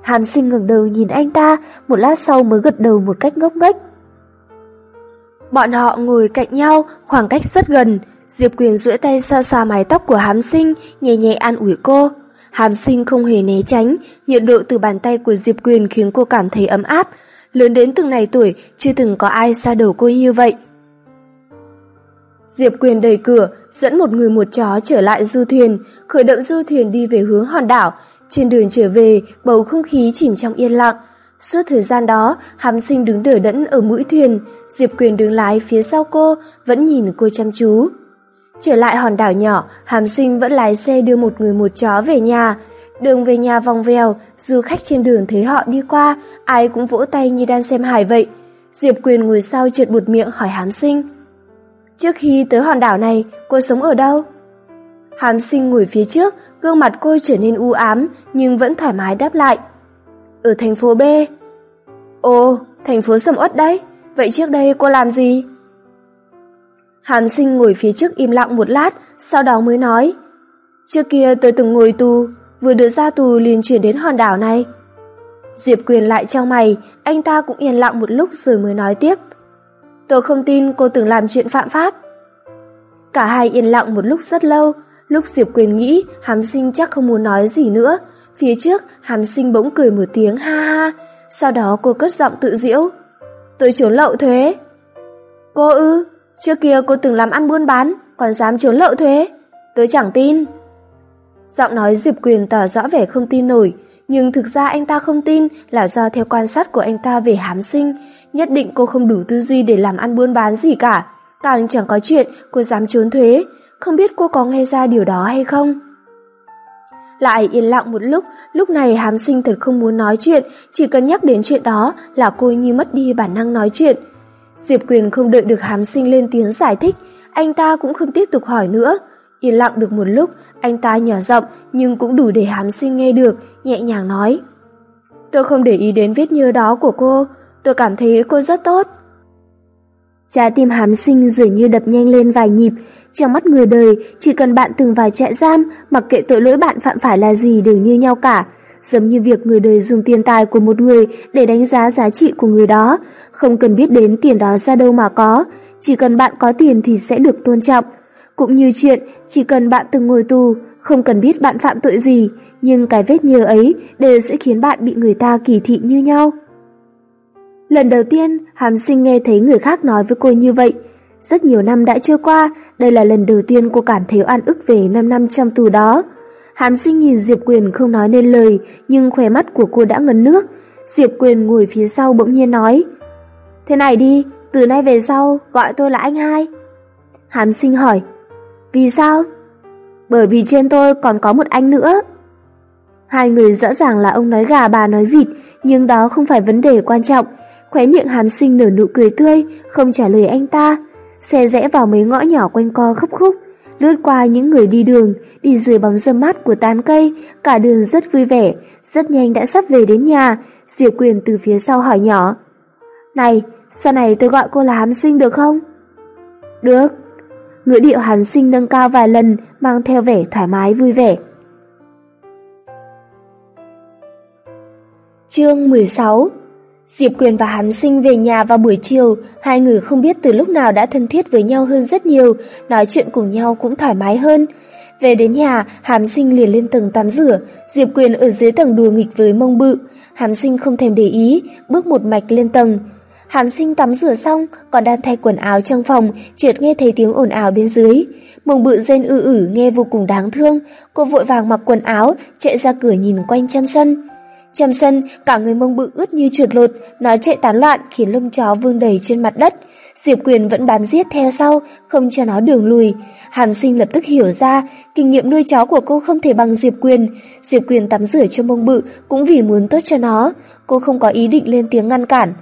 Hàm sinh ngẩng đầu nhìn anh ta, một lát sau mới gật đầu một cách ngốc nghếch. Bọn họ ngồi cạnh nhau, khoảng cách rất gần, Diệp Quyền duỗi tay xa xa mái tóc của Hàm Sinh, nhẹ nhẹ an ủi cô. Hàm Sinh không hề né tránh, nhiệt độ từ bàn tay của Diệp Quyền khiến cô cảm thấy ấm áp. Lớn đến từng này tuổi, chưa từng có ai xa đầu cô như vậy. Diệp Quyền đẩy cửa, dẫn một người một chó trở lại du thuyền, khởi động du thuyền đi về hướng hòn đảo. Trên đường trở về, bầu không khí chìm trong yên lặng. Suốt thời gian đó, Hàm Sinh đứng đỡ đẫn ở mũi thuyền, Diệp Quyền đứng lái phía sau cô, vẫn nhìn cô chăm chú. Trở lại hòn đảo nhỏ, Hàm Sinh vẫn lái xe đưa một người một chó về nhà. Đường về nhà vòng vèo, du khách trên đường thấy họ đi qua, ai cũng vỗ tay như đang xem hài vậy. Diệp Quyền ngồi sau trượt bụt miệng hỏi Hàm Sinh. Trước khi tới hòn đảo này, cô sống ở đâu? Hàm sinh ngồi phía trước, gương mặt cô trở nên u ám nhưng vẫn thoải mái đáp lại. Ở thành phố B. Ồ, thành phố sầm uất đấy, vậy trước đây cô làm gì? Hàm sinh ngồi phía trước im lặng một lát, sau đó mới nói. Trước kia tôi từng ngồi tù, vừa được ra tù liền chuyển đến hòn đảo này. Diệp Quyền lại trong mày, anh ta cũng yên lặng một lúc rồi mới nói tiếp. Tôi không tin cô từng làm chuyện phạm pháp. Cả hai yên lặng một lúc rất lâu, lúc Diệp Quyền nghĩ Hàm Sinh chắc không muốn nói gì nữa. Phía trước, Hàm Sinh bỗng cười một tiếng ha ha, sau đó cô cất giọng tự diễu. Tôi trốn lậu thuế. Cô ư, trước kia cô từng làm ăn buôn bán, còn dám trốn lậu thuế. Tôi chẳng tin. Giọng nói Diệp Quyền tỏ rõ vẻ không tin nổi, nhưng thực ra anh ta không tin là do theo quan sát của anh ta về hám sinh, nhất định cô không đủ tư duy để làm ăn buôn bán gì cả. Càng chẳng có chuyện cô dám trốn thuế, không biết cô có nghe ra điều đó hay không? Lại yên lặng một lúc, lúc này hám sinh thật không muốn nói chuyện, chỉ cần nhắc đến chuyện đó là cô như mất đi bản năng nói chuyện. Diệp Quyền không đợi được hám sinh lên tiếng giải thích, anh ta cũng không tiếp tục hỏi nữa. Yên lặng được một lúc, anh ta nhỏ giọng nhưng cũng đủ để hám sinh nghe được, nhẹ nhàng nói. Tôi không để ý đến vết nhơ đó của cô, tôi cảm thấy cô rất tốt. Trái tim hám sinh dường như đập nhanh lên vài nhịp, trong mắt người đời, chỉ cần bạn từng vào trại giam, mặc kệ tội lỗi bạn phạm phải là gì đều như nhau cả. Giống như việc người đời dùng tiền tài của một người để đánh giá giá trị của người đó, không cần biết đến tiền đó ra đâu mà có, chỉ cần bạn có tiền thì sẽ được tôn trọng. Cũng như chuyện, chỉ cần bạn từng ngồi tù, không cần biết bạn phạm tội gì, nhưng cái vết nhơ ấy đều sẽ khiến bạn bị người ta kỳ thị như nhau. Lần đầu tiên, Hàm Sinh nghe thấy người khác nói với cô như vậy. Rất nhiều năm đã trôi qua, đây là lần đầu tiên cô cảm thấy oan ức về 5 năm trong tù đó. Hàm Sinh nhìn Diệp Quyền không nói nên lời, nhưng khóe mắt của cô đã ngấn nước. Diệp Quyền ngồi phía sau bỗng nhiên nói, Thế này đi, từ nay về sau, gọi tôi là anh hai. Hàm Sinh hỏi, Vì sao? Bởi vì trên tôi còn có một anh nữa. Hai người rõ ràng là ông nói gà bà nói vịt, nhưng đó không phải vấn đề quan trọng. Khóe miệng hàm sinh nở nụ cười tươi, không trả lời anh ta. Xe rẽ vào mấy ngõ nhỏ quanh co khúc khúc, lướt qua những người đi đường, đi dưới bóng râm mát của tán cây, cả đường rất vui vẻ, rất nhanh đã sắp về đến nhà. Diệp Quyền từ phía sau hỏi nhỏ. Này, sau này tôi gọi cô là Hám sinh được không? Được. Ngữ điệu Hám sinh nâng cao vài lần, mang theo vẻ thoải mái vui vẻ. Chương 16 Diệp Quyền và Hàn Sinh về nhà vào buổi chiều, hai người không biết từ lúc nào đã thân thiết với nhau hơn rất nhiều, nói chuyện cùng nhau cũng thoải mái hơn. Về đến nhà, Hàm Sinh liền lên tầng tắm rửa, Diệp Quyền ở dưới tầng đùa nghịch với mông bự. Hàm Sinh không thèm để ý, bước một mạch lên tầng. Hàm Sinh tắm rửa xong, còn đang thay quần áo trong phòng, chợt nghe thấy tiếng ồn ào bên dưới. Mông bự rên ư ử nghe vô cùng đáng thương, cô vội vàng mặc quần áo, chạy ra cửa nhìn quanh chăm sân. Trong sân, cả người mông bự ướt như chuột lột, nó chạy tán loạn khiến lông chó vương đầy trên mặt đất. Diệp Quyền vẫn bám giết theo sau, không cho nó đường lùi. hàn sinh lập tức hiểu ra, kinh nghiệm nuôi chó của cô không thể bằng Diệp Quyền. Diệp Quyền tắm rửa cho mông bự cũng vì muốn tốt cho nó. Cô không có ý định lên tiếng ngăn cản.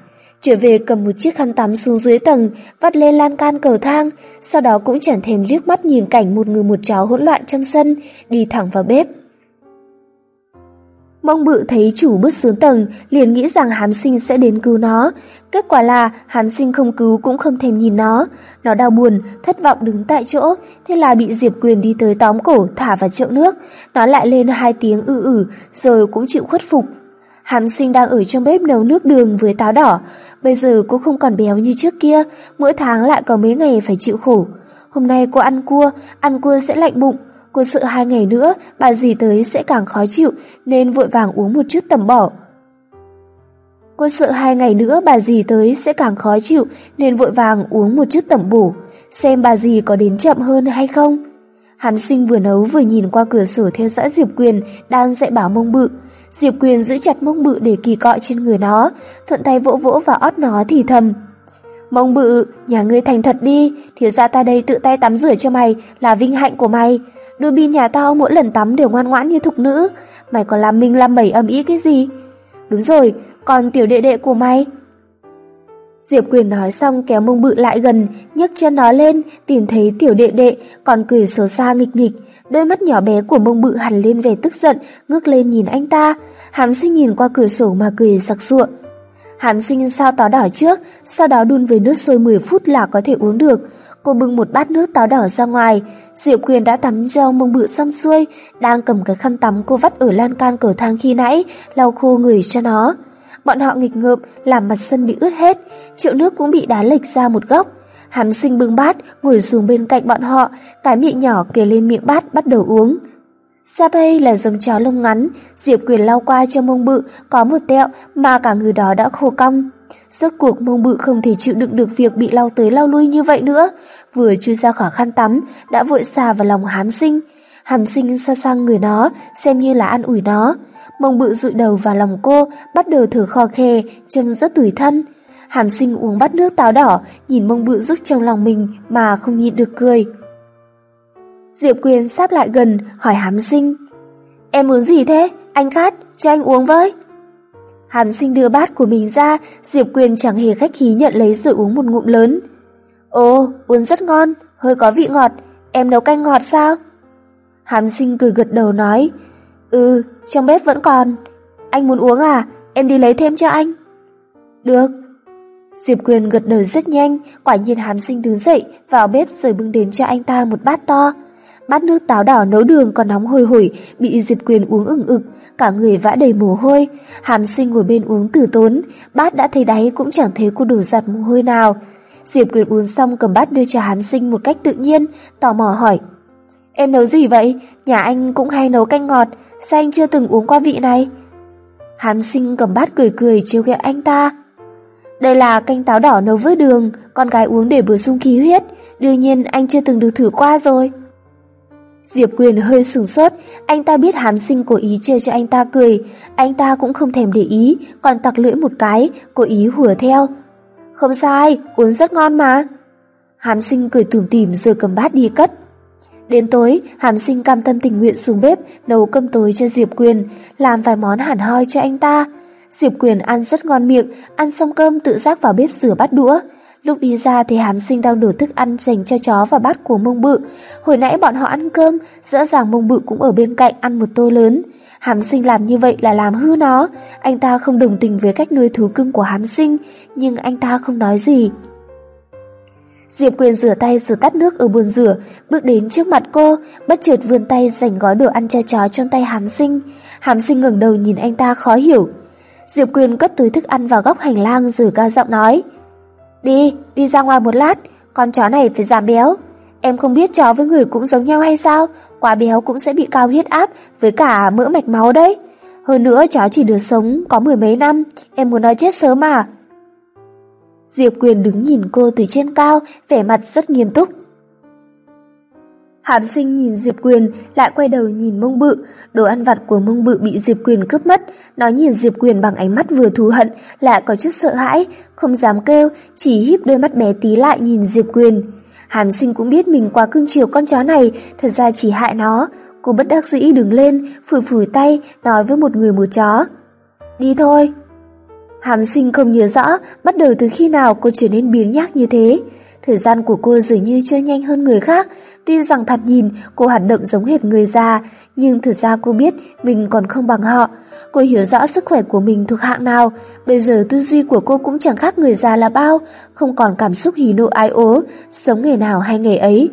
Trở về cầm một chiếc khăn tắm xuống dưới tầng, vắt lên lan can cầu thang, sau đó cũng chẳng thèm liếc mắt nhìn cảnh một người một chó hỗn loạn trong sân, đi thẳng vào bếp. Mông bự thấy chủ bước xuống tầng, liền nghĩ rằng hám sinh sẽ đến cứu nó. Kết quả là hám sinh không cứu cũng không thèm nhìn nó. Nó đau buồn, thất vọng đứng tại chỗ, thế là bị Diệp Quyền đi tới tóm cổ thả vào chậu nước. Nó lại lên hai tiếng ư ử, rồi cũng chịu khuất phục. Hám sinh đang ở trong bếp nấu nước đường với táo đỏ. Bây giờ cô không còn béo như trước kia, mỗi tháng lại có mấy ngày phải chịu khổ. Hôm nay cô ăn cua, ăn cua sẽ lạnh bụng, Cô sợ hai ngày nữa bà dì tới sẽ càng khó chịu nên vội vàng uống một chút tầm bỏ. Cô sợ hai ngày nữa bà dì tới sẽ càng khó chịu nên vội vàng uống một chút tẩm bổ, xem bà dì có đến chậm hơn hay không. Hắn sinh vừa nấu vừa nhìn qua cửa sổ theo dõi Diệp Quyền đang dạy bảo mông bự. Diệp Quyền giữ chặt mông bự để kỳ cọ trên người nó, thuận tay vỗ vỗ vào ót nó thì thầm. Mông bự, nhà ngươi thành thật đi, thiếu gia ta đây tự tay tắm rửa cho mày là vinh hạnh của mày. Đôi bin nhà tao mỗi lần tắm đều ngoan ngoãn như thục nữ Mày còn làm mình làm mẩy âm ý cái gì Đúng rồi Còn tiểu đệ đệ của mày Diệp Quyền nói xong kéo mông bự lại gần, nhấc chân nó lên, tìm thấy tiểu đệ đệ, còn cười xấu xa nghịch nghịch. Đôi mắt nhỏ bé của mông bự hẳn lên về tức giận, ngước lên nhìn anh ta. Hàm sinh nhìn qua cửa sổ mà cười sặc sụa. Hàm sinh sao táo đỏ trước, sau đó đun với nước sôi 10 phút là có thể uống được. Cô bưng một bát nước táo đỏ ra ngoài. Diệp Quyền đã tắm cho mông bự xong xuôi, đang cầm cái khăn tắm cô vắt ở lan can cửa thang khi nãy, lau khô người cho nó. Bọn họ nghịch ngợm, làm mặt sân bị ướt hết, triệu nước cũng bị đá lệch ra một góc. Hàm sinh bưng bát, ngồi xuống bên cạnh bọn họ, cái miệng nhỏ kề lên miệng bát bắt đầu uống. Sapei là giống chó lông ngắn, Diệp Quyền lau qua cho mông bự, có một tẹo mà cả người đó đã khô cong. Rốt cuộc mông bự không thể chịu đựng được việc bị lau tới lau lui như vậy nữa, vừa chưa ra khỏi khăn tắm, đã vội xà vào lòng hám sinh. Hàm sinh xa sang người nó, xem như là ăn ủi nó. Mông bự dụi đầu vào lòng cô, bắt đầu thở khò khè, trông rất tủi thân. Hàm sinh uống bát nước táo đỏ, nhìn mông bự rút trong lòng mình mà không nhịn được cười. Diệp Quyền sáp lại gần, hỏi hám sinh. Em muốn gì thế? Anh khát, cho anh uống với. Hàn sinh đưa bát của mình ra, Diệp Quyền chẳng hề khách khí nhận lấy rồi uống một ngụm lớn. Ồ, uống rất ngon, hơi có vị ngọt, em nấu canh ngọt sao? Hàm sinh cười gật đầu nói, Ừ, trong bếp vẫn còn. Anh muốn uống à? Em đi lấy thêm cho anh. Được. Diệp Quyền gật đầu rất nhanh, quả nhiên hàm sinh đứng dậy, vào bếp rồi bưng đến cho anh ta một bát to. Bát nước táo đỏ nấu đường còn nóng hôi hổi, bị Diệp Quyền uống ửng ực, cả người vã đầy mồ hôi. Hàm sinh ngồi bên uống tử tốn, bát đã thấy đáy cũng chẳng thấy cô đổ giặt mồ hôi nào. Diệp Quyền uống xong cầm bát đưa cho hàm sinh một cách tự nhiên, tò mò hỏi. Em nấu gì vậy? Nhà anh cũng hay nấu canh ngọt, sao anh chưa từng uống qua vị này? Hàm sinh cầm bát cười cười chiếu ghẹo anh ta. Đây là canh táo đỏ nấu với đường, con gái uống để bổ sung khí huyết, đương nhiên anh chưa từng được thử qua rồi. Diệp Quyền hơi sửng sốt, anh ta biết hàm sinh cố ý chơi cho anh ta cười, anh ta cũng không thèm để ý, còn tặc lưỡi một cái, cố ý hùa theo. Không sai, uống rất ngon mà. Hàm sinh cười tủm tỉm rồi cầm bát đi cất. Đến tối, Hàm Sinh cam tâm tình nguyện xuống bếp nấu cơm tối cho Diệp Quyền, làm vài món hẳn hoi cho anh ta. Diệp Quyền ăn rất ngon miệng, ăn xong cơm tự giác vào bếp rửa bát đũa. Lúc đi ra thì hán Sinh đang đổ thức ăn dành cho chó và bát của mông bự. Hồi nãy bọn họ ăn cơm, rõ ràng mông bự cũng ở bên cạnh ăn một tô lớn. Hàm Sinh làm như vậy là làm hư nó. Anh ta không đồng tình với cách nuôi thú cưng của Hàm Sinh, nhưng anh ta không nói gì. Diệp Quyền rửa tay rồi tắt nước ở bồn rửa, bước đến trước mặt cô, bất chợt vươn tay giành gói đồ ăn cho chó trong tay Hàm Sinh. Hàm Sinh ngẩng đầu nhìn anh ta khó hiểu. Diệp Quyền cất túi thức ăn vào góc hành lang rồi cao giọng nói. Đi, đi ra ngoài một lát, con chó này phải giảm béo. Em không biết chó với người cũng giống nhau hay sao? Quá béo cũng sẽ bị cao huyết áp với cả mỡ mạch máu đấy. Hơn nữa chó chỉ được sống có mười mấy năm, em muốn nói chết sớm mà. Diệp Quyền đứng nhìn cô từ trên cao, vẻ mặt rất nghiêm túc. Hàm sinh nhìn Diệp Quyền, lại quay đầu nhìn mông bự, đồ ăn vặt của mông bự bị Diệp Quyền cướp mất, nó nhìn Diệp Quyền bằng ánh mắt vừa thù hận, lại có chút sợ hãi, không dám kêu, chỉ híp đôi mắt bé tí lại nhìn Diệp Quyền. Hàm sinh cũng biết mình quá cưng chiều con chó này, thật ra chỉ hại nó. Cô bất đắc dĩ đứng lên, phủi phủi tay, nói với một người một chó. Đi thôi. Hàm sinh không nhớ rõ bắt đầu từ khi nào cô trở nên biếng nhác như thế. Thời gian của cô dường như trôi nhanh hơn người khác, tuy rằng thật nhìn cô hoạt động giống hệt người già, nhưng thực ra cô biết mình còn không bằng họ. Cô hiểu rõ sức khỏe của mình thuộc hạng nào, bây giờ tư duy của cô cũng chẳng khác người già là bao, không còn cảm xúc hỉ nộ ái ố, sống nghề nào hay nghề ấy.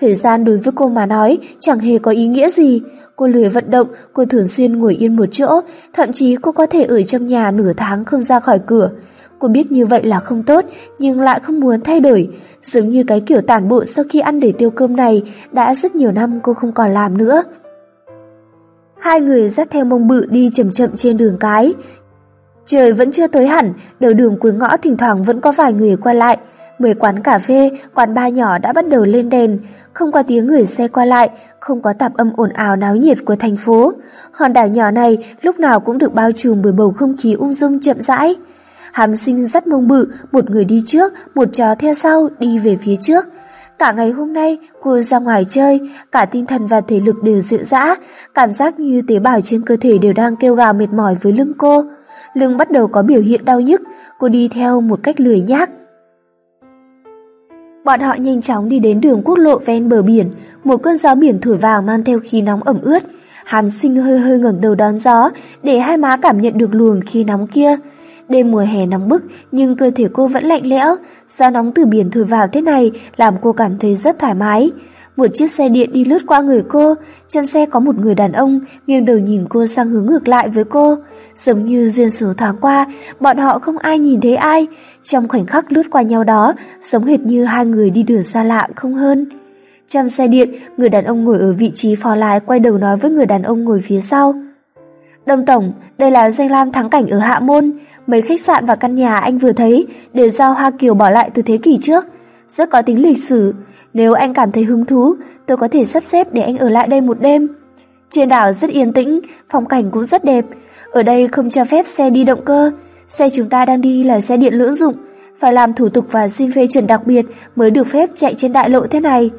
Thời gian đối với cô mà nói chẳng hề có ý nghĩa gì, Cô lười vận động, cô thường xuyên ngồi yên một chỗ, thậm chí cô có thể ở trong nhà nửa tháng không ra khỏi cửa. Cô biết như vậy là không tốt, nhưng lại không muốn thay đổi. Giống như cái kiểu tản bộ sau khi ăn để tiêu cơm này, đã rất nhiều năm cô không còn làm nữa. Hai người dắt theo mông bự đi chậm chậm trên đường cái. Trời vẫn chưa tối hẳn, đầu đường cuối ngõ thỉnh thoảng vẫn có vài người qua lại. Mười quán cà phê, quán bar nhỏ đã bắt đầu lên đèn, không có tiếng người xe qua lại, không có tạp âm ồn ào náo nhiệt của thành phố. Hòn đảo nhỏ này lúc nào cũng được bao trùm bởi bầu không khí ung dung chậm rãi. Hàm sinh dắt mông bự, một người đi trước, một chó theo sau đi về phía trước. Cả ngày hôm nay, cô ra ngoài chơi, cả tinh thần và thể lực đều dịu dã, cảm giác như tế bào trên cơ thể đều đang kêu gào mệt mỏi với lưng cô. Lưng bắt đầu có biểu hiện đau nhức, cô đi theo một cách lười nhác. Bọn họ nhanh chóng đi đến đường quốc lộ ven bờ biển, một cơn gió biển thổi vào mang theo khí nóng ẩm ướt. Hàm sinh hơi hơi ngẩng đầu đón gió, để hai má cảm nhận được luồng khí nóng kia. Đêm mùa hè nóng bức, nhưng cơ thể cô vẫn lạnh lẽo. Gió nóng từ biển thổi vào thế này làm cô cảm thấy rất thoải mái. Một chiếc xe điện đi lướt qua người cô, trên xe có một người đàn ông nghiêng đầu nhìn cô sang hướng ngược lại với cô. Giống như duyên số thoáng qua, bọn họ không ai nhìn thấy ai, trong khoảnh khắc lướt qua nhau đó, giống hệt như hai người đi đường xa lạ không hơn. Trong xe điện, người đàn ông ngồi ở vị trí phó lái quay đầu nói với người đàn ông ngồi phía sau. Đồng Tổng, đây là danh lam thắng cảnh ở Hạ Môn, mấy khách sạn và căn nhà anh vừa thấy đều do Hoa Kiều bỏ lại từ thế kỷ trước, rất có tính lịch sử. Nếu anh cảm thấy hứng thú, tôi có thể sắp xếp để anh ở lại đây một đêm. Trên đảo rất yên tĩnh, phong cảnh cũng rất đẹp, ở đây không cho phép xe đi động cơ, xe chúng ta đang đi là xe điện lưỡng dụng, phải làm thủ tục và xin phê chuẩn đặc biệt mới được phép chạy trên đại lộ thế này.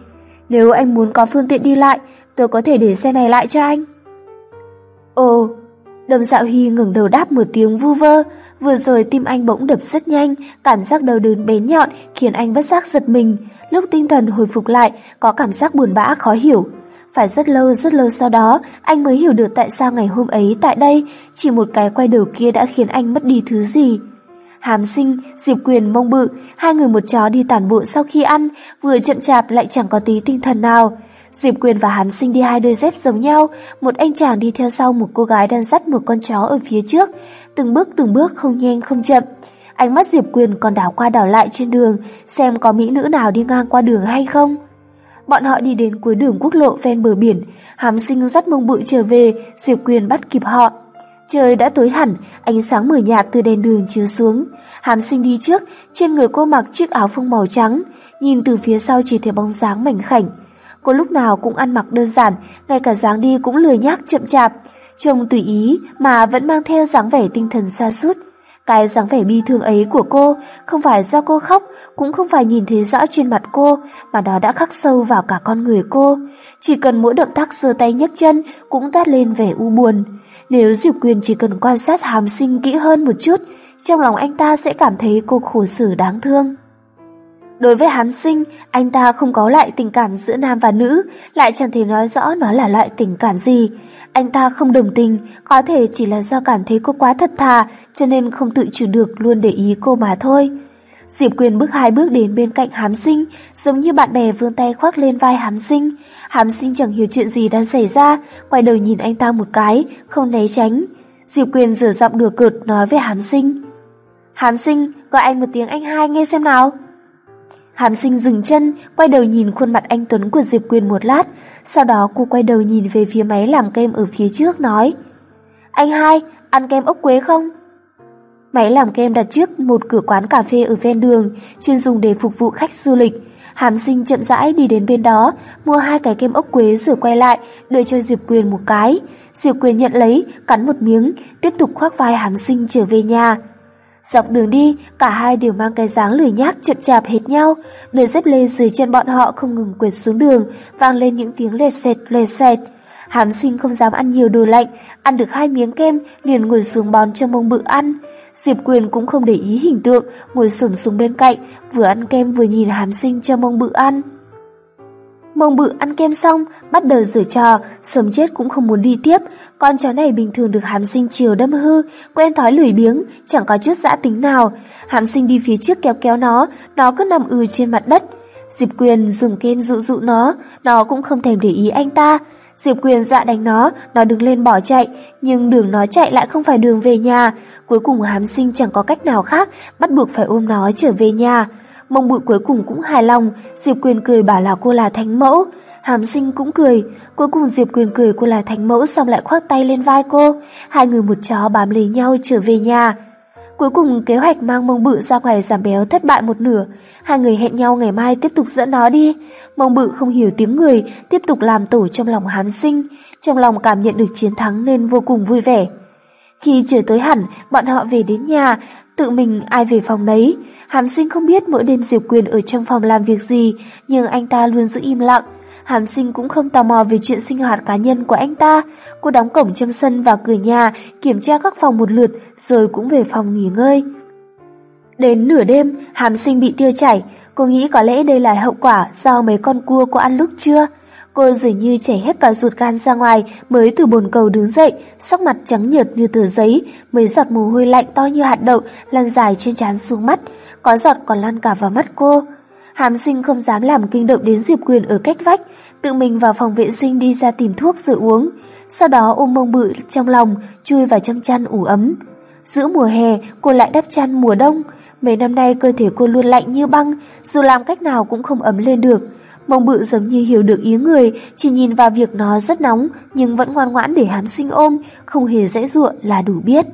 Nếu anh muốn có phương tiện đi lại, tôi có thể để xe này lại cho anh. Ồ, Đầm Dạo Hy ngừng đầu đáp một tiếng vu vơ, vừa rồi tim anh bỗng đập rất nhanh, cảm giác đau đớn bén nhọn khiến anh bất giác giật mình. Lúc tinh thần hồi phục lại, có cảm giác buồn bã khó hiểu. Phải rất lâu rất lâu sau đó, anh mới hiểu được tại sao ngày hôm ấy tại đây, chỉ một cái quay đầu kia đã khiến anh mất đi thứ gì. Hàm sinh, Diệp Quyền mông bự, hai người một chó đi tản bộ sau khi ăn, vừa chậm chạp lại chẳng có tí tinh thần nào. Diệp Quyền và Hàm sinh đi hai đôi dép giống nhau, một anh chàng đi theo sau một cô gái đang dắt một con chó ở phía trước, từng bước từng bước không nhanh không chậm. Ánh mắt Diệp Quyền còn đảo qua đảo lại trên đường, xem có mỹ nữ nào đi ngang qua đường hay không. Bọn họ đi đến cuối đường quốc lộ ven bờ biển, hàm sinh dắt mông bự trở về, Diệp Quyền bắt kịp họ. Trời đã tối hẳn, ánh sáng mờ nhạt từ đèn đường chiếu xuống. Hàm sinh đi trước, trên người cô mặc chiếc áo phông màu trắng, nhìn từ phía sau chỉ thấy bóng dáng mảnh khảnh. Cô lúc nào cũng ăn mặc đơn giản, ngay cả dáng đi cũng lười nhác chậm chạp, trông tùy ý mà vẫn mang theo dáng vẻ tinh thần xa sút cái dáng vẻ bi thương ấy của cô không phải do cô khóc, cũng không phải nhìn thấy rõ trên mặt cô, mà đó đã khắc sâu vào cả con người cô. Chỉ cần mỗi động tác giơ tay nhấc chân cũng toát lên vẻ u buồn. Nếu Diệp Quyền chỉ cần quan sát hàm sinh kỹ hơn một chút, trong lòng anh ta sẽ cảm thấy cô khổ sở đáng thương. Đối với hám sinh, anh ta không có loại tình cảm giữa nam và nữ, lại chẳng thể nói rõ nó là loại tình cảm gì. Anh ta không đồng tình, có thể chỉ là do cảm thấy cô quá thật thà, cho nên không tự chủ được luôn để ý cô mà thôi. Diệp Quyền bước hai bước đến bên cạnh hám sinh, giống như bạn bè vươn tay khoác lên vai hám sinh. Hám sinh chẳng hiểu chuyện gì đang xảy ra, quay đầu nhìn anh ta một cái, không né tránh. Diệp Quyền rửa giọng đùa cợt nói với hám sinh. Hám sinh, gọi anh một tiếng anh hai nghe xem nào. Hàm sinh dừng chân, quay đầu nhìn khuôn mặt anh Tuấn của Diệp Quyền một lát, sau đó cô quay đầu nhìn về phía máy làm kem ở phía trước nói Anh hai, ăn kem ốc quế không? Máy làm kem đặt trước một cửa quán cà phê ở ven đường, chuyên dùng để phục vụ khách du lịch. Hàm sinh chậm rãi đi đến bên đó, mua hai cái kem ốc quế rồi quay lại, đưa cho Diệp Quyền một cái. Diệp Quyền nhận lấy, cắn một miếng, tiếp tục khoác vai hàm sinh trở về nhà. Dọc đường đi, cả hai đều mang cái dáng lười nhác chậm chạp hết nhau, đôi dép lê dưới chân bọn họ không ngừng quệt xuống đường, vang lên những tiếng lệt xẹt lệt xẹt. hán sinh không dám ăn nhiều đồ lạnh, ăn được hai miếng kem, liền ngồi xuống bón cho mông bự ăn. Diệp Quyền cũng không để ý hình tượng, ngồi sổm xuống bên cạnh, vừa ăn kem vừa nhìn hán sinh cho mông bự ăn. Mông bự ăn kem xong, bắt đầu rửa trò, sớm chết cũng không muốn đi tiếp. Con chó này bình thường được hàm sinh chiều đâm hư, quen thói lười biếng, chẳng có chút dã tính nào. Hàm sinh đi phía trước kéo kéo nó, nó cứ nằm ư trên mặt đất. Diệp Quyền dùng kem dụ dụ nó, nó cũng không thèm để ý anh ta. Diệp Quyền dọa đánh nó, nó đứng lên bỏ chạy, nhưng đường nó chạy lại không phải đường về nhà. Cuối cùng hám sinh chẳng có cách nào khác, bắt buộc phải ôm nó trở về nhà. Mông bụi cuối cùng cũng hài lòng, Diệp Quyền cười bảo là cô là thánh mẫu. Hàm sinh cũng cười, cuối cùng Diệp Quyền cười cô là thánh mẫu xong lại khoác tay lên vai cô. Hai người một chó bám lấy nhau trở về nhà. Cuối cùng kế hoạch mang mông bự ra ngoài giảm béo thất bại một nửa. Hai người hẹn nhau ngày mai tiếp tục dẫn nó đi. Mông bự không hiểu tiếng người, tiếp tục làm tổ trong lòng hàm sinh. Trong lòng cảm nhận được chiến thắng nên vô cùng vui vẻ. Khi trời tới hẳn, bọn họ về đến nhà, tự mình ai về phòng nấy. Hàm sinh không biết mỗi đêm Diệp Quyền ở trong phòng làm việc gì, nhưng anh ta luôn giữ im lặng. Hàm sinh cũng không tò mò về chuyện sinh hoạt cá nhân của anh ta. Cô đóng cổng trong sân và cửa nhà, kiểm tra các phòng một lượt, rồi cũng về phòng nghỉ ngơi. Đến nửa đêm, hàm sinh bị tiêu chảy, cô nghĩ có lẽ đây là hậu quả do mấy con cua cô ăn lúc trưa. Cô dường như chảy hết cả ruột gan ra ngoài mới từ bồn cầu đứng dậy, sắc mặt trắng nhợt như tờ giấy, mấy giọt mồ hôi lạnh to như hạt đậu lan dài trên trán xuống mắt, có giọt còn lan cả vào mắt cô. Hàm sinh không dám làm kinh động đến Diệp Quyền ở cách vách, tự mình vào phòng vệ sinh đi ra tìm thuốc rửa uống, sau đó ôm mông bự trong lòng, chui vào trong chăn ủ ấm. Giữa mùa hè, cô lại đắp chăn mùa đông, mấy năm nay cơ thể cô luôn lạnh như băng, dù làm cách nào cũng không ấm lên được. Mông bự giống như hiểu được ý người, chỉ nhìn vào việc nó rất nóng, nhưng vẫn ngoan ngoãn để hàm sinh ôm, không hề dễ dụa là đủ biết.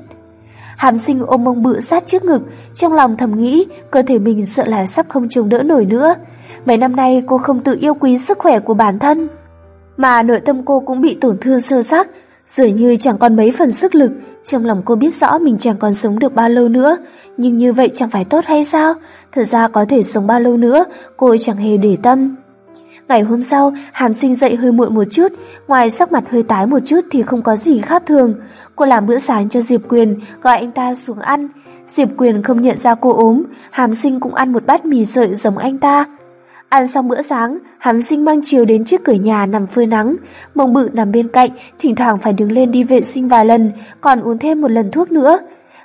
Hàm sinh ôm mông bự sát trước ngực, trong lòng thầm nghĩ cơ thể mình sợ là sắp không chống đỡ nổi nữa. Mấy năm nay cô không tự yêu quý sức khỏe của bản thân, mà nội tâm cô cũng bị tổn thương sơ xác, dường như chẳng còn mấy phần sức lực, trong lòng cô biết rõ mình chẳng còn sống được bao lâu nữa, nhưng như vậy chẳng phải tốt hay sao? Thật ra có thể sống bao lâu nữa, cô chẳng hề để tâm. Ngày hôm sau, Hàm Sinh dậy hơi muộn một chút, ngoài sắc mặt hơi tái một chút thì không có gì khác thường. Cô làm bữa sáng cho Diệp Quyền, gọi anh ta xuống ăn. Diệp Quyền không nhận ra cô ốm, Hàm Sinh cũng ăn một bát mì sợi giống anh ta. Ăn xong bữa sáng, Hàm Sinh mang chiều đến trước cửa nhà nằm phơi nắng, mông bự nằm bên cạnh, thỉnh thoảng phải đứng lên đi vệ sinh vài lần, còn uống thêm một lần thuốc nữa.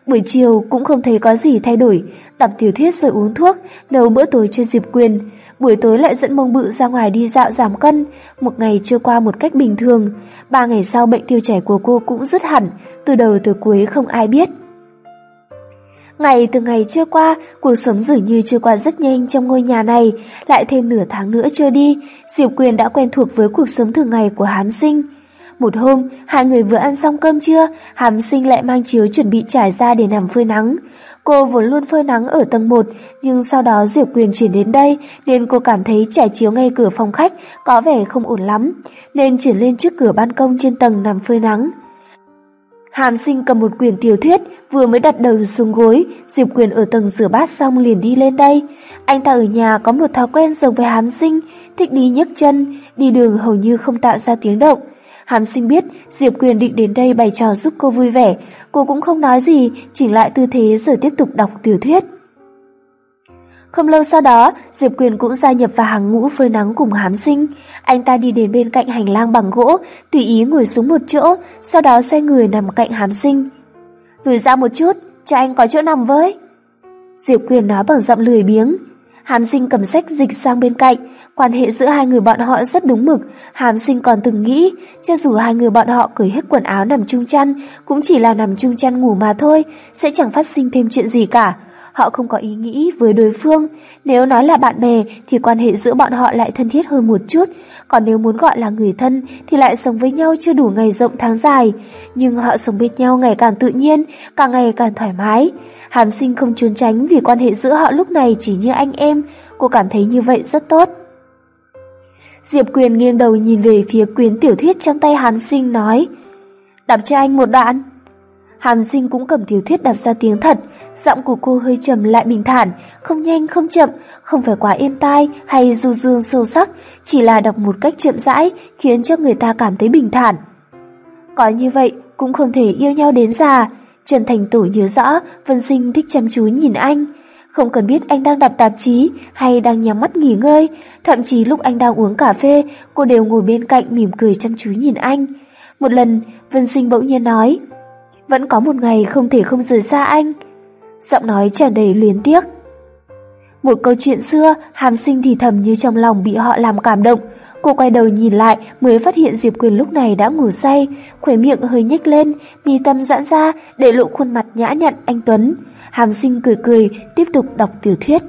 Buổi chiều cũng không thấy có gì thay đổi, đọc tiểu thuyết rồi uống thuốc, nấu bữa tối cho Diệp Quyền. Buổi tối lại dẫn mông bự ra ngoài đi dạo giảm cân, một ngày trôi qua một cách bình thường. Ba ngày sau bệnh tiêu chảy của cô cũng dứt hẳn, từ đầu tới cuối không ai biết. Ngày từ ngày trôi qua, cuộc sống dường như trôi qua rất nhanh trong ngôi nhà này, lại thêm nửa tháng nữa trôi đi, Diệp Quyền đã quen thuộc với cuộc sống thường ngày của Hám Sinh. Một hôm, hai người vừa ăn xong cơm trưa, hám Sinh lại mang chiếu chuẩn bị trải ra để nằm phơi nắng. Cô vốn luôn phơi nắng ở tầng 1, nhưng sau đó Diệp Quyền chuyển đến đây nên cô cảm thấy trải chiếu ngay cửa phòng khách có vẻ không ổn lắm, nên chuyển lên trước cửa ban công trên tầng nằm phơi nắng. Hàm Sinh cầm một quyển tiểu thuyết, vừa mới đặt đầu xuống gối, Diệp Quyền ở tầng rửa bát xong liền đi lên đây. Anh ta ở nhà có một thói quen giống với Hàm Sinh, thích đi nhấc chân, đi đường hầu như không tạo ra tiếng động. Hàm sinh biết Diệp Quyền định đến đây bày trò giúp cô vui vẻ, cô cũng không nói gì, chỉnh lại tư thế rồi tiếp tục đọc tiểu thuyết. Không lâu sau đó, Diệp Quyền cũng gia nhập vào hàng ngũ phơi nắng cùng hám sinh. Anh ta đi đến bên cạnh hành lang bằng gỗ, tùy ý ngồi xuống một chỗ, sau đó xe người nằm cạnh hám sinh. Lùi ra một chút, cho anh có chỗ nằm với. Diệp Quyền nói bằng giọng lười biếng. Hám sinh cầm sách dịch sang bên cạnh, Quan hệ giữa hai người bọn họ rất đúng mực, Hàm Sinh còn từng nghĩ, cho dù hai người bọn họ cởi hết quần áo nằm chung chăn, cũng chỉ là nằm chung chăn ngủ mà thôi, sẽ chẳng phát sinh thêm chuyện gì cả. Họ không có ý nghĩ với đối phương, nếu nói là bạn bè thì quan hệ giữa bọn họ lại thân thiết hơn một chút, còn nếu muốn gọi là người thân thì lại sống với nhau chưa đủ ngày rộng tháng dài, nhưng họ sống bên nhau ngày càng tự nhiên, càng ngày càng thoải mái. Hàm sinh không trốn tránh vì quan hệ giữa họ lúc này chỉ như anh em, cô cảm thấy như vậy rất tốt. Diệp Quyền nghiêng đầu nhìn về phía quyến tiểu thuyết trong tay Hàn Sinh nói Đọc cho anh một đoạn. Hàn Sinh cũng cầm tiểu thuyết đọc ra tiếng thật, Giọng của cô hơi trầm lại bình thản, Không nhanh, không chậm, Không phải quá êm tai hay du dương sâu sắc, Chỉ là đọc một cách chậm rãi, Khiến cho người ta cảm thấy bình thản. Có như vậy, cũng không thể yêu nhau đến già. Trần Thành Tổ nhớ rõ, Vân Sinh thích chăm chú nhìn anh không cần biết anh đang đọc tạp chí hay đang nhắm mắt nghỉ ngơi, thậm chí lúc anh đang uống cà phê, cô đều ngồi bên cạnh mỉm cười chăm chú nhìn anh. Một lần, Vân Sinh bỗng nhiên nói, vẫn có một ngày không thể không rời xa anh. Giọng nói tràn đầy luyến tiếc. Một câu chuyện xưa, hàm sinh thì thầm như trong lòng bị họ làm cảm động. Cô quay đầu nhìn lại mới phát hiện Diệp Quyền lúc này đã ngủ say, khỏe miệng hơi nhếch lên, mi tâm giãn ra để lộ khuôn mặt nhã nhặn anh Tuấn. Hàm sinh cười cười, tiếp tục đọc tiểu thuyết.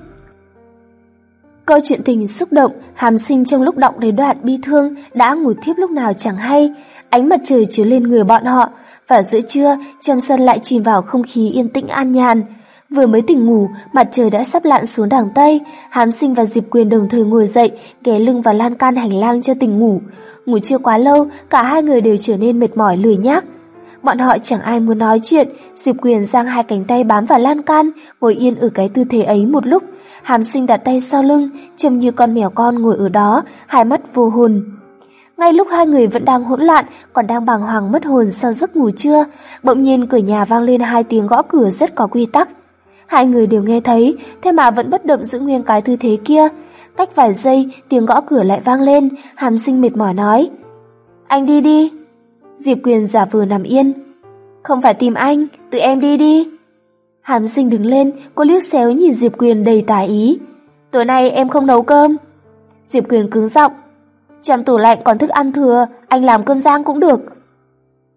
Câu chuyện tình xúc động, hàm sinh trong lúc đọc đến đoạn bi thương đã ngủ thiếp lúc nào chẳng hay. Ánh mặt trời chiếu lên người bọn họ, và giữa trưa, trong sân lại chìm vào không khí yên tĩnh an nhàn. Vừa mới tỉnh ngủ, mặt trời đã sắp lặn xuống đằng Tây, Hàm Sinh và Diệp Quyền đồng thời ngồi dậy, ghé lưng vào lan can hành lang cho tỉnh ngủ. Ngủ chưa quá lâu, cả hai người đều trở nên mệt mỏi lười nhác. Bọn họ chẳng ai muốn nói chuyện, Diệp Quyền giang hai cánh tay bám vào lan can, ngồi yên ở cái tư thế ấy một lúc. Hàm sinh đặt tay sau lưng, trông như con mèo con ngồi ở đó, hai mắt vô hồn. Ngay lúc hai người vẫn đang hỗn loạn, còn đang bàng hoàng mất hồn sau giấc ngủ trưa, bỗng nhiên cửa nhà vang lên hai tiếng gõ cửa rất có quy tắc. Hai người đều nghe thấy, thế mà vẫn bất động giữ nguyên cái tư thế kia. Cách vài giây, tiếng gõ cửa lại vang lên, hàm sinh mệt mỏi nói. Anh đi đi. Diệp Quyền giả vờ nằm yên. Không phải tìm anh, tự em đi đi. Hàm sinh đứng lên, cô liếc xéo nhìn Diệp Quyền đầy tà ý. Tối nay em không nấu cơm. Diệp Quyền cứng giọng. Trong tủ lạnh còn thức ăn thừa, anh làm cơm rang cũng được.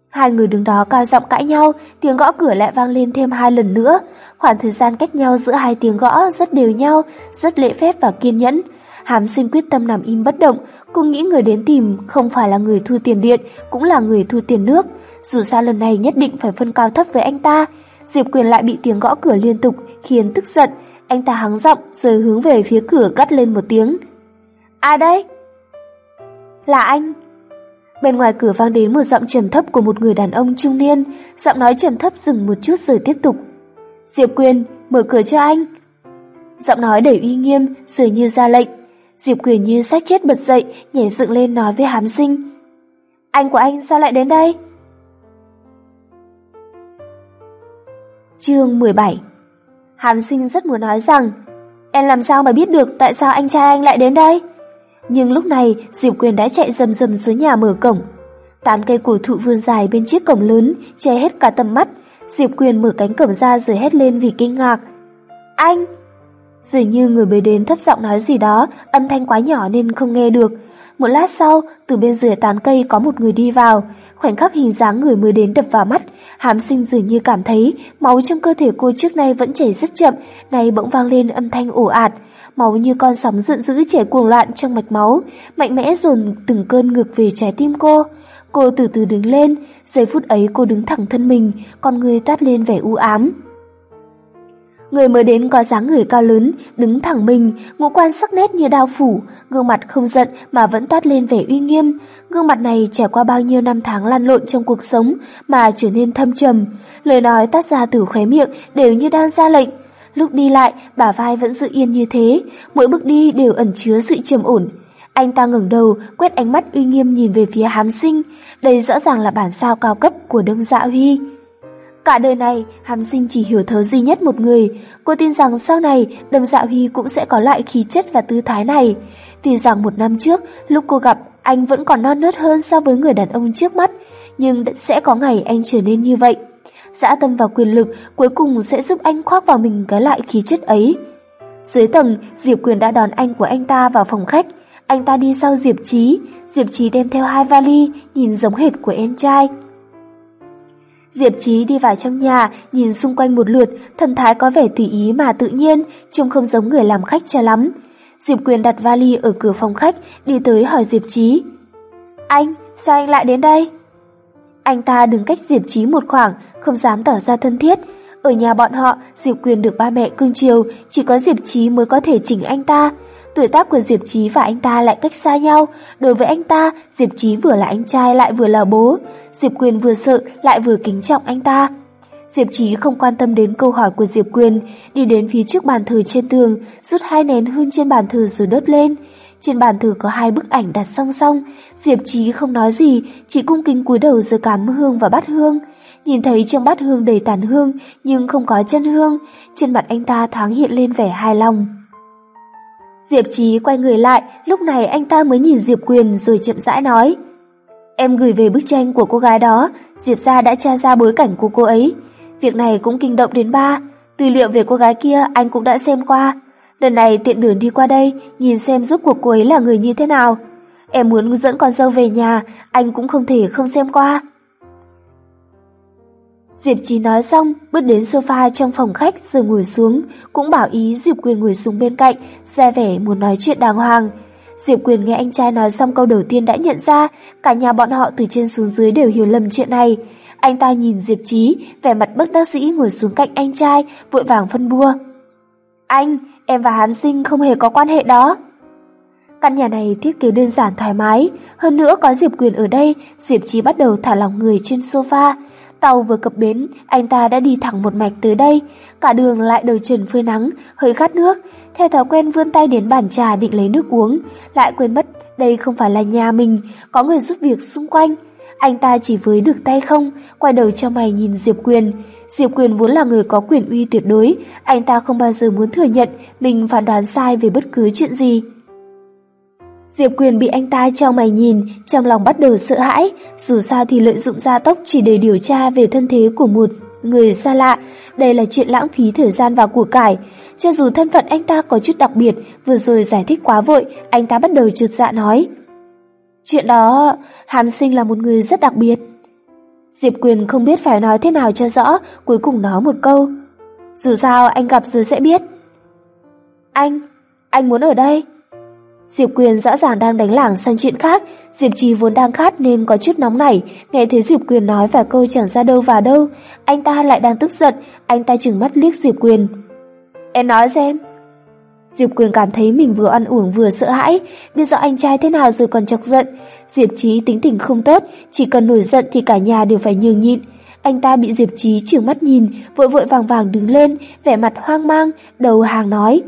Hai người đứng đó cao giọng cãi nhau, tiếng gõ cửa lại vang lên thêm hai lần nữa. Khoảng thời gian cách nhau giữa hai tiếng gõ rất đều nhau, rất lễ phép và kiên nhẫn. Hàm sinh quyết tâm nằm im bất động, cô nghĩ người đến tìm không phải là người thu tiền điện, cũng là người thu tiền nước. Dù sao lần này nhất định phải phân cao thấp với anh ta. Diệp Quyền lại bị tiếng gõ cửa liên tục, khiến tức giận. Anh ta hắng giọng rồi hướng về phía cửa gắt lên một tiếng. Ai đây? Là anh. Bên ngoài cửa vang đến một giọng trầm thấp của một người đàn ông trung niên, giọng nói trầm thấp dừng một chút rồi tiếp tục. Diệp Quyền, mở cửa cho anh. Giọng nói đầy uy nghiêm, dường như ra lệnh. Diệp Quyền như sát chết bật dậy, nhảy dựng lên nói với hám sinh. Anh của anh sao lại đến đây? Chương 17 Hàm sinh rất muốn nói rằng Em làm sao mà biết được tại sao anh trai anh lại đến đây? Nhưng lúc này Diệp Quyền đã chạy rầm rầm dưới nhà mở cổng. Tán cây cổ thụ vươn dài bên chiếc cổng lớn, che hết cả tầm mắt. Diệp Quyền mở cánh cổng ra rồi hét lên vì kinh ngạc. Anh! Dường như người mới đến thấp giọng nói gì đó, âm thanh quá nhỏ nên không nghe được. Một lát sau, từ bên dưới tán cây có một người đi vào. Khoảnh khắc hình dáng người mới đến đập vào mắt, hàm sinh dường như cảm thấy máu trong cơ thể cô trước nay vẫn chảy rất chậm, nay bỗng vang lên âm thanh ồ ạt máu như con sóng giận dữ chảy cuồng loạn trong mạch máu, mạnh mẽ dồn từng cơn ngược về trái tim cô. Cô từ từ đứng lên, giây phút ấy cô đứng thẳng thân mình, con người toát lên vẻ u ám. Người mới đến có dáng người cao lớn, đứng thẳng mình, ngũ quan sắc nét như đao phủ, gương mặt không giận mà vẫn toát lên vẻ uy nghiêm. Gương mặt này trải qua bao nhiêu năm tháng lan lộn trong cuộc sống mà trở nên thâm trầm. Lời nói tắt ra từ khóe miệng đều như đang ra lệnh, Lúc đi lại, bả vai vẫn giữ yên như thế, mỗi bước đi đều ẩn chứa sự trầm ổn. Anh ta ngẩng đầu, quét ánh mắt uy nghiêm nhìn về phía hám sinh, đây rõ ràng là bản sao cao cấp của Đông Dạ Huy. Cả đời này, hàm sinh chỉ hiểu thấu duy nhất một người, cô tin rằng sau này đầm Dạ Huy cũng sẽ có lại khí chất và tư thái này. Tin rằng một năm trước, lúc cô gặp, anh vẫn còn non nớt hơn so với người đàn ông trước mắt, nhưng sẽ có ngày anh trở nên như vậy dã tâm và quyền lực cuối cùng sẽ giúp anh khoác vào mình cái lại khí chất ấy. Dưới tầng, Diệp Quyền đã đón anh của anh ta vào phòng khách. Anh ta đi sau Diệp Trí, Diệp Trí đem theo hai vali, nhìn giống hệt của em trai. Diệp Trí đi vào trong nhà, nhìn xung quanh một lượt, thần thái có vẻ tùy ý mà tự nhiên, trông không giống người làm khách cho lắm. Diệp Quyền đặt vali ở cửa phòng khách, đi tới hỏi Diệp Trí. Anh, sao anh lại đến đây? Anh ta đứng cách Diệp Trí một khoảng, không dám tỏ ra thân thiết. Ở nhà bọn họ, Diệp Quyền được ba mẹ cưng chiều, chỉ có Diệp Trí mới có thể chỉnh anh ta. Tuổi tác của Diệp Trí và anh ta lại cách xa nhau, đối với anh ta, Diệp Trí vừa là anh trai lại vừa là bố. Diệp Quyền vừa sợ lại vừa kính trọng anh ta. Diệp Trí không quan tâm đến câu hỏi của Diệp Quyền, đi đến phía trước bàn thờ trên tường, rút hai nén hương trên bàn thờ rồi đốt lên. Trên bàn thờ có hai bức ảnh đặt song song, Diệp Trí không nói gì, chỉ cung kính cúi đầu rồi cắm hương và bát hương. Nhìn thấy trong bát hương đầy tàn hương nhưng không có chân hương, trên mặt anh ta thoáng hiện lên vẻ hài lòng. Diệp Trí quay người lại, lúc này anh ta mới nhìn Diệp Quyền rồi chậm rãi nói. Em gửi về bức tranh của cô gái đó, Diệp gia đã tra ra bối cảnh của cô ấy. Việc này cũng kinh động đến ba, tư liệu về cô gái kia anh cũng đã xem qua. Lần này tiện đường đi qua đây, nhìn xem giúp cuộc cô ấy là người như thế nào. Em muốn dẫn con dâu về nhà, anh cũng không thể không xem qua. Diệp Chí nói xong, bước đến sofa trong phòng khách rồi ngồi xuống, cũng bảo ý Diệp Quyền ngồi xuống bên cạnh, ra vẻ muốn nói chuyện đàng hoàng. Diệp Quyền nghe anh trai nói xong câu đầu tiên đã nhận ra, cả nhà bọn họ từ trên xuống dưới đều hiểu lầm chuyện này. Anh ta nhìn Diệp Chí, vẻ mặt bất đắc dĩ ngồi xuống cạnh anh trai, vội vàng phân bua. Anh, em và Hán Sinh không hề có quan hệ đó. Căn nhà này thiết kế đơn giản thoải mái, hơn nữa có Diệp Quyền ở đây, Diệp Chí bắt đầu thả lỏng người trên sofa. Tàu vừa cập bến, anh ta đã đi thẳng một mạch tới đây, cả đường lại đầu trần phơi nắng, hơi khát nước, theo thói quen vươn tay đến bàn trà định lấy nước uống, lại quên mất đây không phải là nhà mình, có người giúp việc xung quanh. Anh ta chỉ với được tay không, quay đầu cho mày nhìn Diệp Quyền. Diệp Quyền vốn là người có quyền uy tuyệt đối, anh ta không bao giờ muốn thừa nhận mình phán đoán sai về bất cứ chuyện gì. Diệp Quyền bị anh ta trao mày nhìn, trong lòng bắt đầu sợ hãi, dù sao thì lợi dụng gia tốc chỉ để điều tra về thân thế của một người xa lạ, đây là chuyện lãng phí thời gian và của cải. Cho dù thân phận anh ta có chút đặc biệt, vừa rồi giải thích quá vội, anh ta bắt đầu trượt dạ nói. Chuyện đó, Hàm Sinh là một người rất đặc biệt. Diệp Quyền không biết phải nói thế nào cho rõ, cuối cùng nói một câu. Dù sao anh gặp rồi sẽ biết. Anh, anh muốn ở đây. Diệp Quyền rõ ràng đang đánh lảng sang chuyện khác, Diệp Trì vốn đang khát nên có chút nóng nảy, nghe thấy Diệp Quyền nói vài câu chẳng ra đâu vào đâu, anh ta lại đang tức giận, anh ta chừng mắt liếc Diệp Quyền. Em nói xem. Diệp Quyền cảm thấy mình vừa ăn uổng vừa sợ hãi, biết rõ anh trai thế nào rồi còn chọc giận. Diệp Trí tính tình không tốt, chỉ cần nổi giận thì cả nhà đều phải nhường nhịn. Anh ta bị Diệp Trí trừng mắt nhìn, vội vội vàng vàng đứng lên, vẻ mặt hoang mang, đầu hàng nói.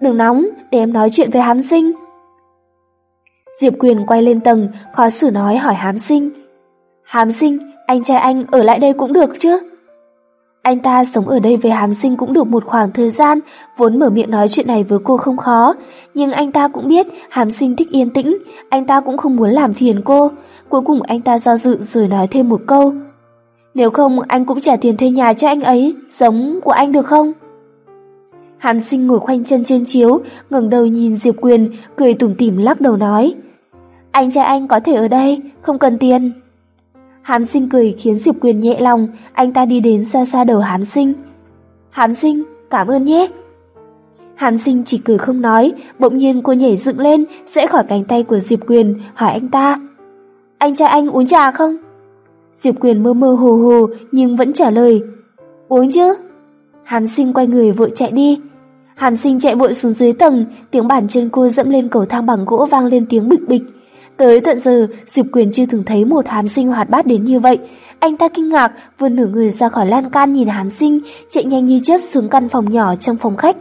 Đừng nóng, để em nói chuyện với hám sinh. Diệp Quyền quay lên tầng, khó xử nói hỏi hám sinh. Hám sinh, anh trai anh ở lại đây cũng được chứ? Anh ta sống ở đây với hám sinh cũng được một khoảng thời gian, vốn mở miệng nói chuyện này với cô không khó, nhưng anh ta cũng biết hám sinh thích yên tĩnh, anh ta cũng không muốn làm phiền cô. Cuối cùng anh ta do dự rồi nói thêm một câu. Nếu không anh cũng trả tiền thuê nhà cho anh ấy, giống của anh được không? Hàn sinh ngồi khoanh chân trên chiếu, ngẩng đầu nhìn Diệp Quyền, cười tủm tỉm lắc đầu nói. Anh trai anh có thể ở đây, không cần tiền. Hám sinh cười khiến Diệp Quyền nhẹ lòng, anh ta đi đến xa xa đầu hám sinh. Hám sinh, cảm ơn nhé. Hám sinh chỉ cười không nói, bỗng nhiên cô nhảy dựng lên, sẽ khỏi cánh tay của Diệp Quyền, hỏi anh ta. Anh trai anh uống trà không? Diệp Quyền mơ mơ hồ hồ nhưng vẫn trả lời. Uống chứ? Hám sinh quay người vội chạy đi. Hàm sinh chạy vội xuống dưới tầng, tiếng bản chân cô dẫm lên cầu thang bằng gỗ vang lên tiếng bịch bịch. Tới tận giờ, Diệp Quyền chưa từng thấy một hán sinh hoạt bát đến như vậy. Anh ta kinh ngạc, vươn nửa người ra khỏi lan can nhìn hán sinh, chạy nhanh như chớp xuống căn phòng nhỏ trong phòng khách.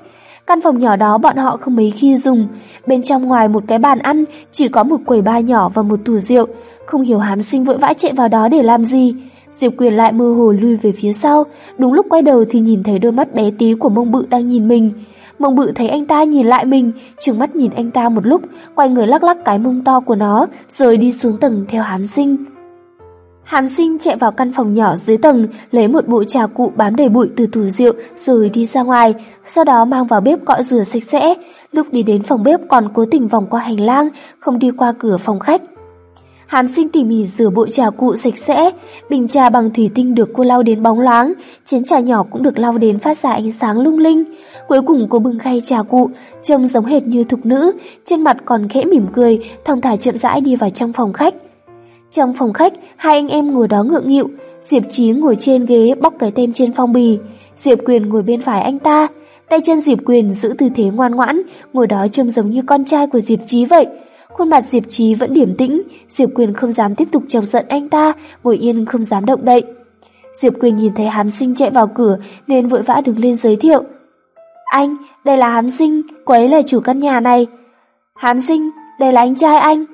Căn phòng nhỏ đó bọn họ không mấy khi dùng, bên trong ngoài một cái bàn ăn, chỉ có một quầy ba nhỏ và một tủ rượu. Không hiểu hán sinh vội vã chạy vào đó để làm gì. Diệp Quyền lại mơ hồ lui về phía sau, đúng lúc quay đầu thì nhìn thấy đôi mắt bé tí của mông bự đang nhìn mình. Mông bự thấy anh ta nhìn lại mình, trừng mắt nhìn anh ta một lúc, quay người lắc lắc cái mông to của nó, rồi đi xuống tầng theo hán sinh. Hán sinh chạy vào căn phòng nhỏ dưới tầng, lấy một bộ trà cụ bám đầy bụi từ tủ rượu rồi đi ra ngoài, sau đó mang vào bếp cọ rửa sạch sẽ. Lúc đi đến phòng bếp còn cố tình vòng qua hành lang, không đi qua cửa phòng khách. Hàm sinh tỉ mỉ rửa bộ trà cụ sạch sẽ, bình trà bằng thủy tinh được cô lau đến bóng loáng, chén trà nhỏ cũng được lau đến phát ra ánh sáng lung linh. Cuối cùng cô bưng khay trà cụ, trông giống hệt như thục nữ, trên mặt còn khẽ mỉm cười, thong thả chậm rãi đi vào trong phòng khách. Trong phòng khách, hai anh em ngồi đó ngượng nghịu, Diệp Chí ngồi trên ghế bóc cái tem trên phong bì, Diệp Quyền ngồi bên phải anh ta, tay chân Diệp Quyền giữ tư thế ngoan ngoãn, ngồi đó trông giống như con trai của Diệp Chí vậy. Khuôn mặt Diệp Trí vẫn điềm tĩnh, Diệp Quyền không dám tiếp tục chọc giận anh ta, ngồi yên không dám động đậy. Diệp Quyền nhìn thấy Hám Sinh chạy vào cửa nên vội vã đứng lên giới thiệu. Anh, đây là Hám Sinh, cô ấy là chủ căn nhà này. Hám Sinh, đây là anh trai anh.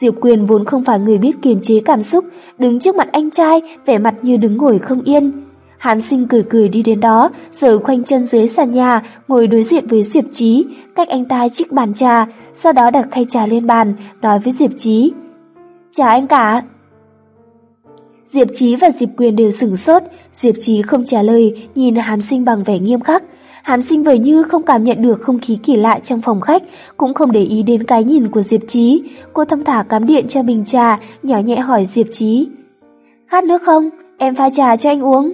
Diệp Quyền vốn không phải người biết kiềm chế cảm xúc, đứng trước mặt anh trai, vẻ mặt như đứng ngồi không yên. Hán sinh cười cười đi đến đó, rồi khoanh chân dưới sàn nhà, ngồi đối diện với Diệp Trí, cách anh ta chiếc bàn trà, sau đó đặt khay trà lên bàn, nói với Diệp Trí. Chào anh cả. Diệp Trí và Diệp Quyền đều sửng sốt, Diệp Trí không trả lời, nhìn Hán sinh bằng vẻ nghiêm khắc. Hán sinh vời như không cảm nhận được không khí kỳ lạ trong phòng khách, cũng không để ý đến cái nhìn của Diệp Trí. Cô thâm thả cắm điện cho bình trà, nhỏ nhẹ hỏi Diệp Trí. Khát nước không? Em pha trà cho anh uống.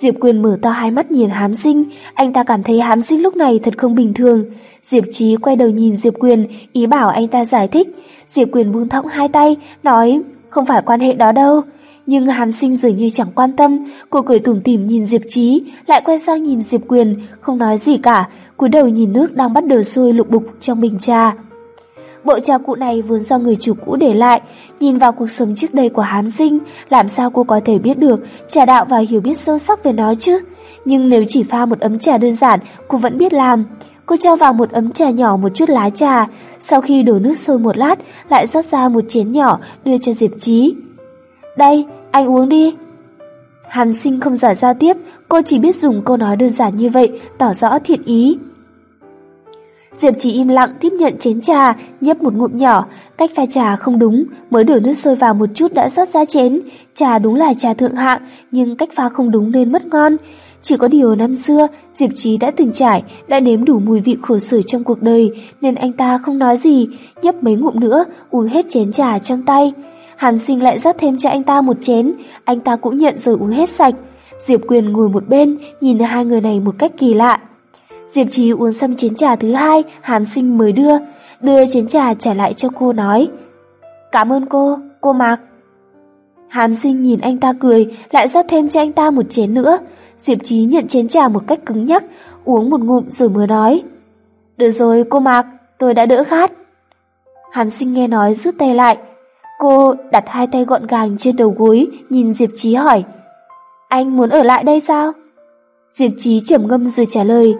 Diệp Quyền mở to hai mắt nhìn hám sinh, anh ta cảm thấy hám sinh lúc này thật không bình thường. Diệp Trí quay đầu nhìn Diệp Quyền, ý bảo anh ta giải thích. Diệp Quyền buông thõng hai tay, nói không phải quan hệ đó đâu. Nhưng hám sinh dường như chẳng quan tâm, cô cười tủm tỉm nhìn Diệp Trí, lại quay sang nhìn Diệp Quyền, không nói gì cả, cúi đầu nhìn nước đang bắt đầu sôi lục bục trong bình trà. Bộ trà cụ này vốn do người chủ cũ để lại, nhìn vào cuộc sống trước đây của hán sinh, làm sao cô có thể biết được trà đạo và hiểu biết sâu sắc về nó chứ? Nhưng nếu chỉ pha một ấm trà đơn giản, cô vẫn biết làm. Cô cho vào một ấm trà nhỏ một chút lá trà, sau khi đổ nước sôi một lát, lại rót ra một chén nhỏ đưa cho Diệp Trí. Đây, anh uống đi. Hàn sinh không giỏi giao tiếp, cô chỉ biết dùng câu nói đơn giản như vậy, tỏ rõ thiện ý. Diệp chỉ im lặng tiếp nhận chén trà, nhấp một ngụm nhỏ, cách pha trà không đúng, mới đổ nước sôi vào một chút đã rót ra chén. Trà đúng là trà thượng hạng, nhưng cách pha không đúng nên mất ngon. Chỉ có điều năm xưa, Diệp Trí đã từng trải, đã nếm đủ mùi vị khổ sở trong cuộc đời, nên anh ta không nói gì, nhấp mấy ngụm nữa, uống hết chén trà trong tay. Hàn sinh lại rót thêm cho anh ta một chén, anh ta cũng nhận rồi uống hết sạch. Diệp Quyền ngồi một bên, nhìn hai người này một cách kỳ lạ. Diệp Trì uống xong chén trà thứ hai, Hàn sinh mới đưa, đưa chén trà trả lại cho cô nói. Cảm ơn cô, cô Mạc. Hàn sinh nhìn anh ta cười, lại rót thêm cho anh ta một chén nữa. Diệp Trí nhận chén trà một cách cứng nhắc, uống một ngụm rồi mới nói. Được rồi cô Mạc, tôi đã đỡ khát. Hàn sinh nghe nói rút tay lại. Cô đặt hai tay gọn gàng trên đầu gối, nhìn Diệp Trí hỏi. Anh muốn ở lại đây sao? Diệp Trí trầm ngâm rồi trả lời.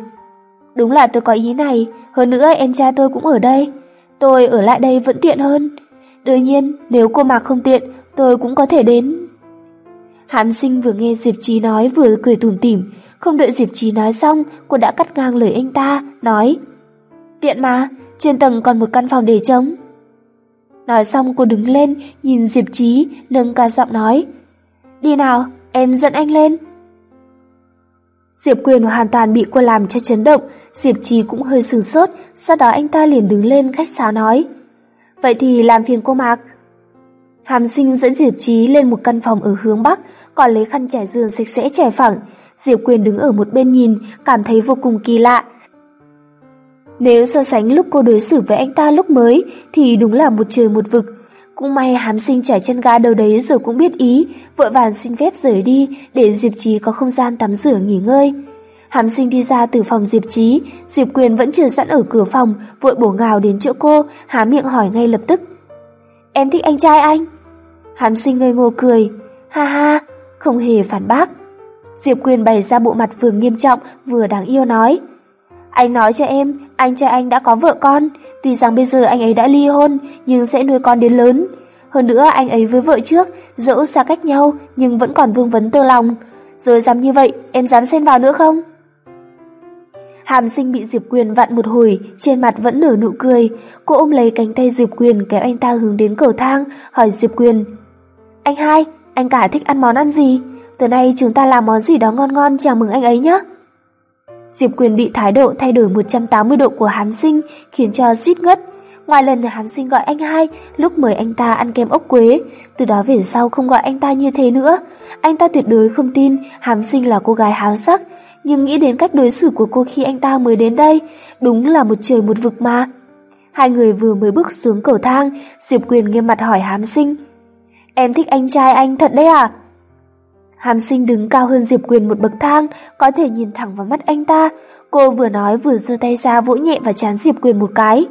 Đúng là tôi có ý này, hơn nữa em trai tôi cũng ở đây. Tôi ở lại đây vẫn tiện hơn. Đương nhiên, nếu cô Mạc không tiện, tôi cũng có thể đến. Hàn sinh vừa nghe Diệp Trí nói vừa cười tủm tỉm, không đợi Diệp Trí nói xong, cô đã cắt ngang lời anh ta, nói Tiện mà, trên tầng còn một căn phòng để trống. Nói xong cô đứng lên, nhìn Diệp Trí, nâng ca giọng nói Đi nào, em dẫn anh lên. Diệp Quyền hoàn toàn bị cô làm cho chấn động, Diệp Trì cũng hơi sửng sốt, sau đó anh ta liền đứng lên khách sáo nói Vậy thì làm phiền cô Mạc. Hàm sinh dẫn Diệp Trì lên một căn phòng ở hướng Bắc, còn lấy khăn trải giường sạch sẽ trải phẳng. Diệp Quyền đứng ở một bên nhìn, cảm thấy vô cùng kỳ lạ. Nếu so sánh lúc cô đối xử với anh ta lúc mới, thì đúng là một trời một vực. Cũng may hám sinh trải chân ga đầu đấy rồi cũng biết ý, vội vàng xin phép rời đi để Diệp Trì có không gian tắm rửa nghỉ ngơi. Hàm sinh đi ra từ phòng Diệp Trí, Diệp Quyền vẫn chưa sẵn ở cửa phòng, vội bổ ngào đến chỗ cô, há miệng hỏi ngay lập tức. Em thích anh trai anh? Hàm sinh ngây ngô cười, ha ha, không hề phản bác. Diệp Quyền bày ra bộ mặt vừa nghiêm trọng vừa đáng yêu nói. Anh nói cho em, anh trai anh đã có vợ con, tuy rằng bây giờ anh ấy đã ly hôn, nhưng sẽ nuôi con đến lớn. Hơn nữa anh ấy với vợ trước, dẫu xa cách nhau nhưng vẫn còn vương vấn tơ lòng. Rồi dám như vậy, em dám xen vào nữa không? Hàm sinh bị Diệp Quyền vặn một hồi, trên mặt vẫn nở nụ cười. Cô ôm lấy cánh tay Diệp Quyền kéo anh ta hướng đến cầu thang, hỏi Diệp Quyền. Anh hai, anh cả thích ăn món ăn gì? Từ nay chúng ta làm món gì đó ngon ngon chào mừng anh ấy nhé. Diệp Quyền bị thái độ thay đổi 180 độ của Hán Sinh khiến cho suýt ngất. Ngoài lần Hán Sinh gọi anh hai lúc mời anh ta ăn kem ốc quế, từ đó về sau không gọi anh ta như thế nữa. Anh ta tuyệt đối không tin Hán Sinh là cô gái háo sắc, nhưng nghĩ đến cách đối xử của cô khi anh ta mới đến đây, đúng là một trời một vực mà. Hai người vừa mới bước xuống cầu thang, Diệp Quyền nghiêm mặt hỏi Hám Sinh. Em thích anh trai anh thật đấy à? Hàm sinh đứng cao hơn Diệp Quyền một bậc thang, có thể nhìn thẳng vào mắt anh ta. Cô vừa nói vừa giơ tay ra vỗ nhẹ và chán Diệp Quyền một cái.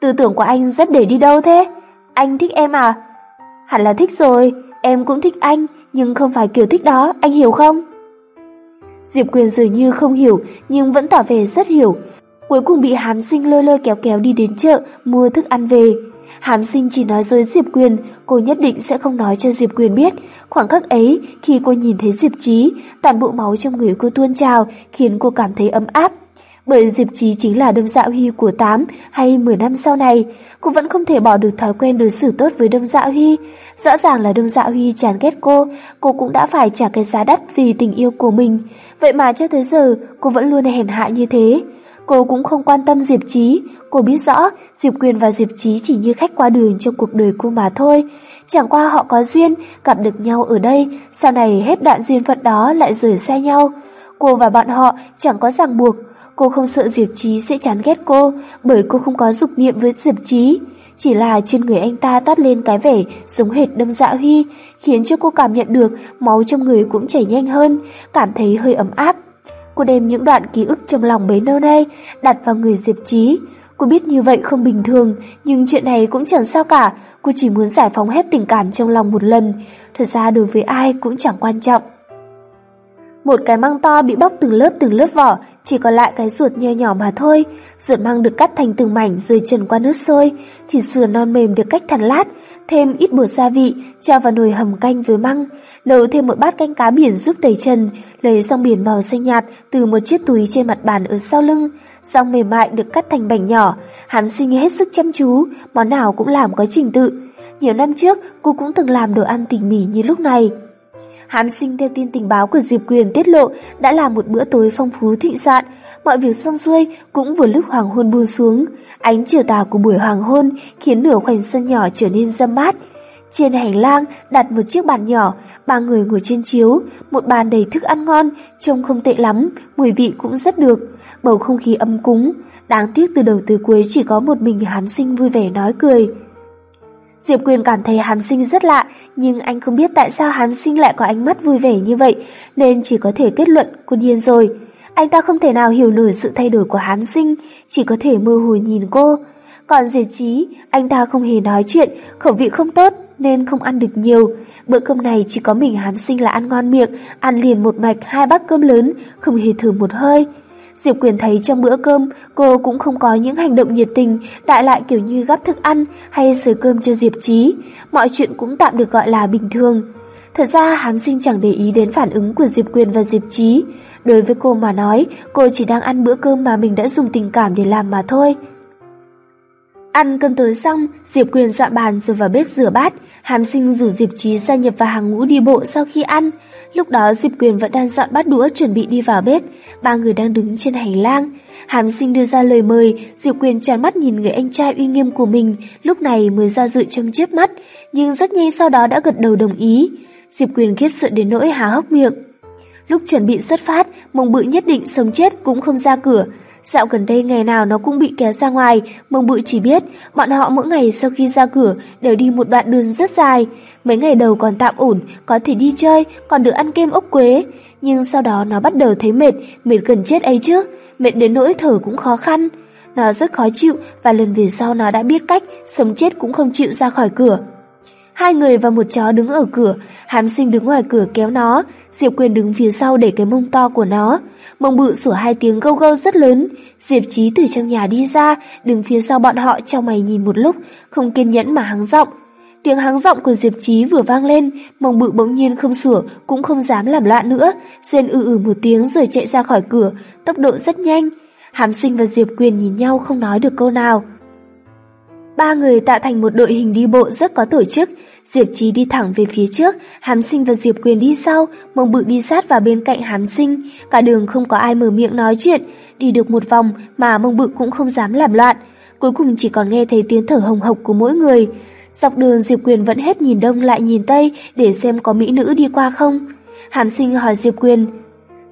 Tư tưởng của anh rất để đi đâu thế? Anh thích em à? Hẳn là thích rồi, em cũng thích anh, nhưng không phải kiểu thích đó, anh hiểu không? Diệp Quyền dường như không hiểu, nhưng vẫn tỏ vẻ rất hiểu. Cuối cùng bị hàm sinh lôi lôi kéo kéo đi đến chợ, mua thức ăn về. Hàm sinh chỉ nói dối Diệp Quyền, cô nhất định sẽ không nói cho Diệp Quyền biết. Khoảng khắc ấy, khi cô nhìn thấy Diệp Trí, toàn bộ máu trong người cô tuôn trào, khiến cô cảm thấy ấm áp. Bởi Diệp Trí chính là đâm dạ huy của 8 hay 10 năm sau này, cô vẫn không thể bỏ được thói quen đối xử tốt với đâm dạ huy. Rõ ràng là đông dạ huy chán ghét cô, cô cũng đã phải trả cái giá đắt vì tình yêu của mình. Vậy mà cho tới giờ, cô vẫn luôn hèn hạ như thế. Cô cũng không quan tâm Diệp Trí, cô biết rõ Diệp Quyền và Diệp Trí chỉ như khách qua đường trong cuộc đời cô mà thôi. Chẳng qua họ có duyên, gặp được nhau ở đây, sau này hết đoạn duyên phận đó lại rời xa nhau. Cô và bọn họ chẳng có ràng buộc, cô không sợ Diệp Trí sẽ chán ghét cô, bởi cô không có dục niệm với Diệp Trí. Chỉ là trên người anh ta toát lên cái vẻ giống hệt đâm dạ huy, khiến cho cô cảm nhận được máu trong người cũng chảy nhanh hơn, cảm thấy hơi ấm áp. Cô đem những đoạn ký ức trong lòng bấy lâu nay đặt vào người Diệp Trí. Cô biết như vậy không bình thường, nhưng chuyện này cũng chẳng sao cả, cô chỉ muốn giải phóng hết tình cảm trong lòng một lần. Thật ra đối với ai cũng chẳng quan trọng. Một cái măng to bị bóc từng lớp từng lớp vỏ, chỉ còn lại cái ruột nho nhỏ mà thôi. Ruột măng được cắt thành từng mảnh rơi trần qua nước sôi, thịt sườn non mềm được cách thành lát, thêm ít bột gia vị, cho vào nồi hầm canh với măng. nấu thêm một bát canh cá biển giúp tẩy trần, lấy rong biển màu xanh nhạt từ một chiếc túi trên mặt bàn ở sau lưng. Rong mềm mại được cắt thành bảnh nhỏ, hàm sinh hết sức chăm chú, món nào cũng làm có trình tự. Nhiều năm trước, cô cũng từng làm đồ ăn tỉ mỉ như lúc này. Hám sinh theo tin tình báo của Diệp Quyền tiết lộ đã làm một bữa tối phong phú thịnh soạn, mọi việc xong xuôi cũng vừa lúc hoàng hôn buông xuống. Ánh chiều tà của buổi hoàng hôn khiến nửa khoảnh sân nhỏ trở nên râm mát. Trên hành lang đặt một chiếc bàn nhỏ, ba người ngồi trên chiếu, một bàn đầy thức ăn ngon, trông không tệ lắm, mùi vị cũng rất được. Bầu không khí ấm cúng, đáng tiếc từ đầu tới cuối chỉ có một mình Hán sinh vui vẻ nói cười. Diệp Quyền cảm thấy Hàm Sinh rất lạ, nhưng anh không biết tại sao Hàm Sinh lại có ánh mắt vui vẻ như vậy, nên chỉ có thể kết luận cô điên rồi. Anh ta không thể nào hiểu nổi sự thay đổi của Hàm Sinh, chỉ có thể mơ hồ nhìn cô. Còn Diệp Trí, anh ta không hề nói chuyện, khẩu vị không tốt nên không ăn được nhiều. Bữa cơm này chỉ có mình Hàm Sinh là ăn ngon miệng, ăn liền một mạch hai bát cơm lớn, không hề thử một hơi. Diệp Quyền thấy trong bữa cơm cô cũng không có những hành động nhiệt tình, đại lại kiểu như gắp thức ăn hay sới cơm cho Diệp Trí, mọi chuyện cũng tạm được gọi là bình thường. Thật ra Hán Sinh chẳng để ý đến phản ứng của Diệp Quyền và Diệp Trí. Đối với cô mà nói, cô chỉ đang ăn bữa cơm mà mình đã dùng tình cảm để làm mà thôi. Ăn cơm tối xong, Diệp Quyền dọn bàn rồi vào bếp rửa bát, Hàm Sinh rủ Diệp Trí gia nhập vào hàng ngũ đi bộ sau khi ăn. Lúc đó Diệp Quyền vẫn đang dọn bát đũa chuẩn bị đi vào bếp, ba người đang đứng trên hành lang. Hàm sinh đưa ra lời mời, Diệp Quyền tràn mắt nhìn người anh trai uy nghiêm của mình, lúc này mới ra dự trong chớp mắt, nhưng rất nhanh sau đó đã gật đầu đồng ý. Diệp Quyền khiết sợ đến nỗi há hốc miệng. Lúc chuẩn bị xuất phát, mông bự nhất định sống chết cũng không ra cửa. Dạo gần đây ngày nào nó cũng bị kéo ra ngoài, mông bự chỉ biết bọn họ mỗi ngày sau khi ra cửa đều đi một đoạn đường rất dài. Mấy ngày đầu còn tạm ổn, có thể đi chơi, còn được ăn kem ốc quế. Nhưng sau đó nó bắt đầu thấy mệt, mệt gần chết ấy chứ, mệt đến nỗi thở cũng khó khăn. Nó rất khó chịu và lần về sau nó đã biết cách, sống chết cũng không chịu ra khỏi cửa. Hai người và một chó đứng ở cửa, Hàm sinh đứng ngoài cửa kéo nó, Diệp Quyền đứng phía sau để cái mông to của nó. Mông bự sủa hai tiếng gâu gâu rất lớn, Diệp Trí từ trong nhà đi ra, đứng phía sau bọn họ trong mày nhìn một lúc, không kiên nhẫn mà hắng giọng. Tiếng hắng giọng của Diệp Trí vừa vang lên, mông bự bỗng nhiên không sửa cũng không dám làm loạn nữa, rên ư ử một tiếng rồi chạy ra khỏi cửa, tốc độ rất nhanh. Hàm sinh và Diệp Quyền nhìn nhau không nói được câu nào. Ba người tạo thành một đội hình đi bộ rất có tổ chức, Diệp Trí đi thẳng về phía trước, Hàm Sinh và Diệp Quyền đi sau, Mông Bự đi sát vào bên cạnh Hàm Sinh, cả đường không có ai mở miệng nói chuyện, đi được một vòng mà Mông Bự cũng không dám làm loạn, cuối cùng chỉ còn nghe thấy tiếng thở hồng hộc của mỗi người. Dọc đường Diệp Quyền vẫn hết nhìn đông lại nhìn tây để xem có mỹ nữ đi qua không. Hàm sinh hỏi Diệp Quyền,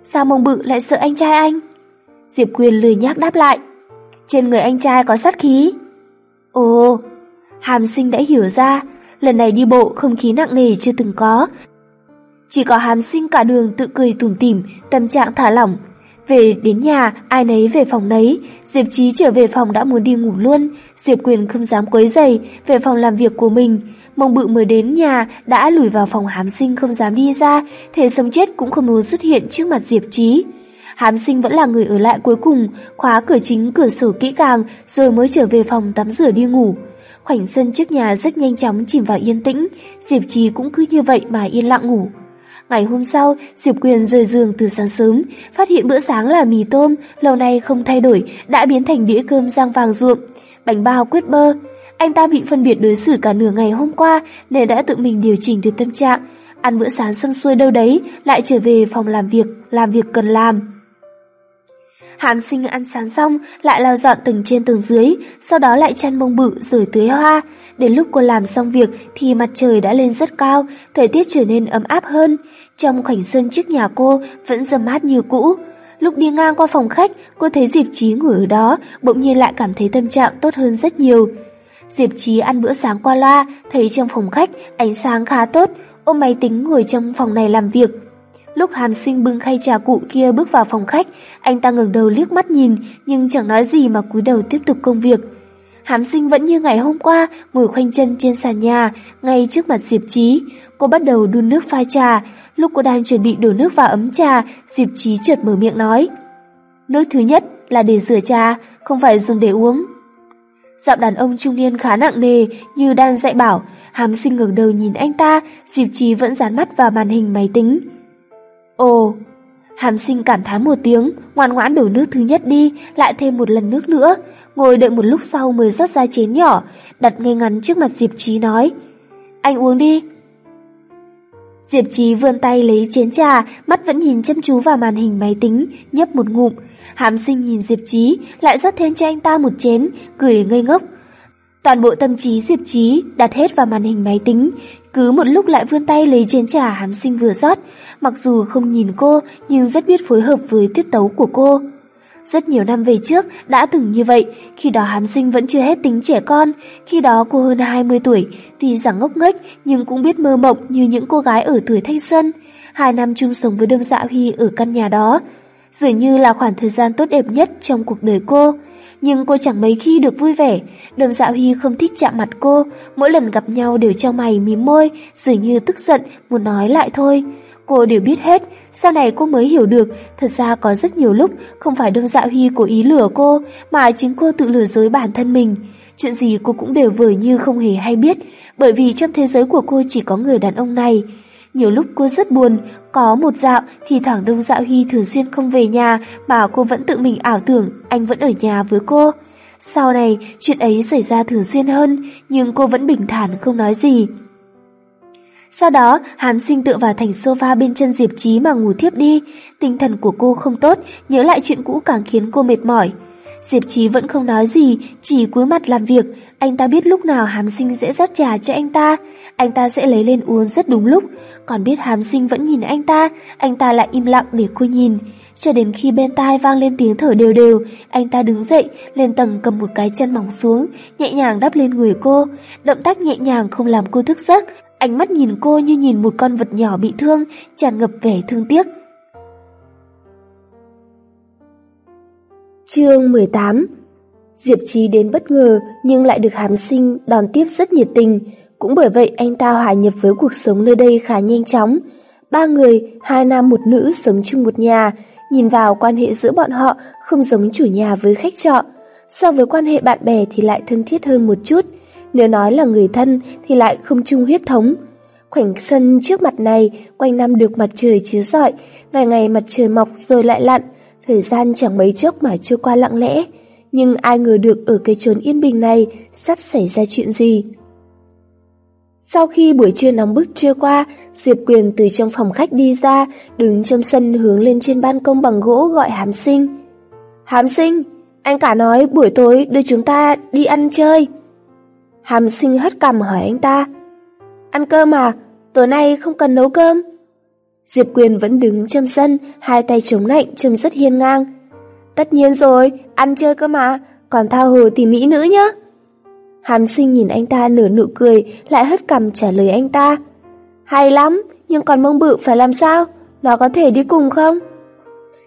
sao mông bự lại sợ anh trai anh? Diệp Quyền lười nhác đáp lại, trên người anh trai có sát khí. Ồ, hàm sinh đã hiểu ra, lần này đi bộ không khí nặng nề chưa từng có. Chỉ có hàm sinh cả đường tự cười tủm tỉm, tâm trạng thả lỏng, về đến nhà, ai nấy về phòng nấy, Diệp Trí trở về phòng đã muốn đi ngủ luôn, Diệp Quyền không dám quấy giày, về phòng làm việc của mình. Mông bự mới đến nhà, đã lùi vào phòng hám sinh không dám đi ra, thể sống chết cũng không muốn xuất hiện trước mặt Diệp Trí. Hám sinh vẫn là người ở lại cuối cùng, khóa cửa chính cửa sổ kỹ càng, rồi mới trở về phòng tắm rửa đi ngủ. Khoảnh sân trước nhà rất nhanh chóng chìm vào yên tĩnh, Diệp Trí cũng cứ như vậy mà yên lặng ngủ. Ngày hôm sau, Diệp Quyền rời giường từ sáng sớm, phát hiện bữa sáng là mì tôm, lâu nay không thay đổi, đã biến thành đĩa cơm rang vàng ruộm, bánh bao quyết bơ. Anh ta bị phân biệt đối xử cả nửa ngày hôm qua nên đã tự mình điều chỉnh được tâm trạng. Ăn bữa sáng xong xuôi đâu đấy, lại trở về phòng làm việc, làm việc cần làm. Hàm sinh ăn sáng xong, lại lau dọn từng trên từng dưới, sau đó lại chăn bông bự rồi tưới hoa. Đến lúc cô làm xong việc thì mặt trời đã lên rất cao, thời tiết trở nên ấm áp hơn. Trong khoảnh sân trước nhà cô vẫn râm mát như cũ. Lúc đi ngang qua phòng khách, cô thấy Diệp Trí ngồi ở đó, bỗng nhiên lại cảm thấy tâm trạng tốt hơn rất nhiều. Diệp Trí ăn bữa sáng qua loa, thấy trong phòng khách ánh sáng khá tốt, ôm máy tính ngồi trong phòng này làm việc. Lúc Hàm Sinh bưng khay trà cụ kia bước vào phòng khách, anh ta ngẩng đầu liếc mắt nhìn nhưng chẳng nói gì mà cúi đầu tiếp tục công việc. Hàm Sinh vẫn như ngày hôm qua, ngồi khoanh chân trên sàn nhà, ngay trước mặt Diệp Trí. Cô bắt đầu đun nước pha trà, Lúc cô đang chuẩn bị đổ nước vào ấm trà, Diệp Trí chợt mở miệng nói. Nước thứ nhất là để rửa trà, không phải dùng để uống. Giọng đàn ông trung niên khá nặng nề như đang dạy bảo, Hàm sinh ngẩng đầu nhìn anh ta, Diệp Trí vẫn dán mắt vào màn hình máy tính. Ồ, Hàm sinh cảm thán một tiếng, ngoan ngoãn đổ nước thứ nhất đi, lại thêm một lần nước nữa. Ngồi đợi một lúc sau mới rót ra chén nhỏ, đặt ngay ngắn trước mặt Diệp Trí nói. Anh uống đi. Diệp Trí vươn tay lấy chén trà, mắt vẫn nhìn chăm chú vào màn hình máy tính, nhấp một ngụm. Hàm sinh nhìn Diệp Trí, lại rót thêm cho anh ta một chén, cười ngây ngốc. Toàn bộ tâm trí Diệp Trí đặt hết vào màn hình máy tính, cứ một lúc lại vươn tay lấy chén trà hàm sinh vừa rót, mặc dù không nhìn cô nhưng rất biết phối hợp với tiết tấu của cô. Rất nhiều năm về trước đã từng như vậy, khi đó hàm sinh vẫn chưa hết tính trẻ con, khi đó cô hơn 20 tuổi, tuy rằng ngốc nghếch nhưng cũng biết mơ mộng như những cô gái ở tuổi thanh xuân. Hai năm chung sống với Đâm Dạ Huy ở căn nhà đó, dường như là khoảng thời gian tốt đẹp nhất trong cuộc đời cô. Nhưng cô chẳng mấy khi được vui vẻ, Đâm Dạ Huy không thích chạm mặt cô, mỗi lần gặp nhau đều trao mày mím môi, dường như tức giận, muốn nói lại thôi. Cô đều biết hết, sau này cô mới hiểu được, thật ra có rất nhiều lúc không phải Đông Dạ Huy cố ý lừa cô, mà chính cô tự lừa dối bản thân mình. Chuyện gì cô cũng đều vờ như không hề hay biết, bởi vì trong thế giới của cô chỉ có người đàn ông này. Nhiều lúc cô rất buồn, có một dạo thì thoảng Đông Dạ Huy thường xuyên không về nhà mà cô vẫn tự mình ảo tưởng anh vẫn ở nhà với cô. Sau này, chuyện ấy xảy ra thường xuyên hơn, nhưng cô vẫn bình thản không nói gì. Sau đó, Hàm Sinh tựa vào thành sofa bên chân Diệp Trí mà ngủ thiếp đi. Tinh thần của cô không tốt, nhớ lại chuyện cũ càng khiến cô mệt mỏi. Diệp Trí vẫn không nói gì, chỉ cúi mặt làm việc. Anh ta biết lúc nào Hàm Sinh sẽ rót trà cho anh ta. Anh ta sẽ lấy lên uống rất đúng lúc. Còn biết Hàm Sinh vẫn nhìn anh ta, anh ta lại im lặng để cô nhìn. Cho đến khi bên tai vang lên tiếng thở đều đều, anh ta đứng dậy, lên tầng cầm một cái chân mỏng xuống, nhẹ nhàng đắp lên người cô. Động tác nhẹ nhàng không làm cô thức giấc, Ánh mắt nhìn cô như nhìn một con vật nhỏ bị thương, tràn ngập vẻ thương tiếc. Chương 18 Diệp Trí đến bất ngờ nhưng lại được hàm sinh đón tiếp rất nhiệt tình. Cũng bởi vậy anh ta hòa nhập với cuộc sống nơi đây khá nhanh chóng. Ba người, hai nam một nữ sống chung một nhà, nhìn vào quan hệ giữa bọn họ không giống chủ nhà với khách trọ. So với quan hệ bạn bè thì lại thân thiết hơn một chút, nếu nói là người thân thì lại không chung huyết thống. Khoảnh sân trước mặt này quanh năm được mặt trời chiếu rọi, ngày ngày mặt trời mọc rồi lại lặn, thời gian chẳng mấy chốc mà trôi qua lặng lẽ. Nhưng ai ngờ được ở cái chốn yên bình này sắp xảy ra chuyện gì. Sau khi buổi trưa nóng bức trưa qua, Diệp Quyền từ trong phòng khách đi ra, đứng trong sân hướng lên trên ban công bằng gỗ gọi Hám Sinh. Hám Sinh, anh cả nói buổi tối đưa chúng ta đi ăn chơi. Hàm sinh hất cằm hỏi anh ta. Ăn cơm à? Tối nay không cần nấu cơm. Diệp Quyền vẫn đứng trong sân, hai tay chống lạnh, trông rất hiên ngang. Tất nhiên rồi, ăn chơi cơ mà, còn thao hồ thì mỹ nữ nhá. Hàm sinh nhìn anh ta nở nụ cười, lại hất cằm trả lời anh ta. Hay lắm, nhưng còn mông bự phải làm sao? Nó có thể đi cùng không?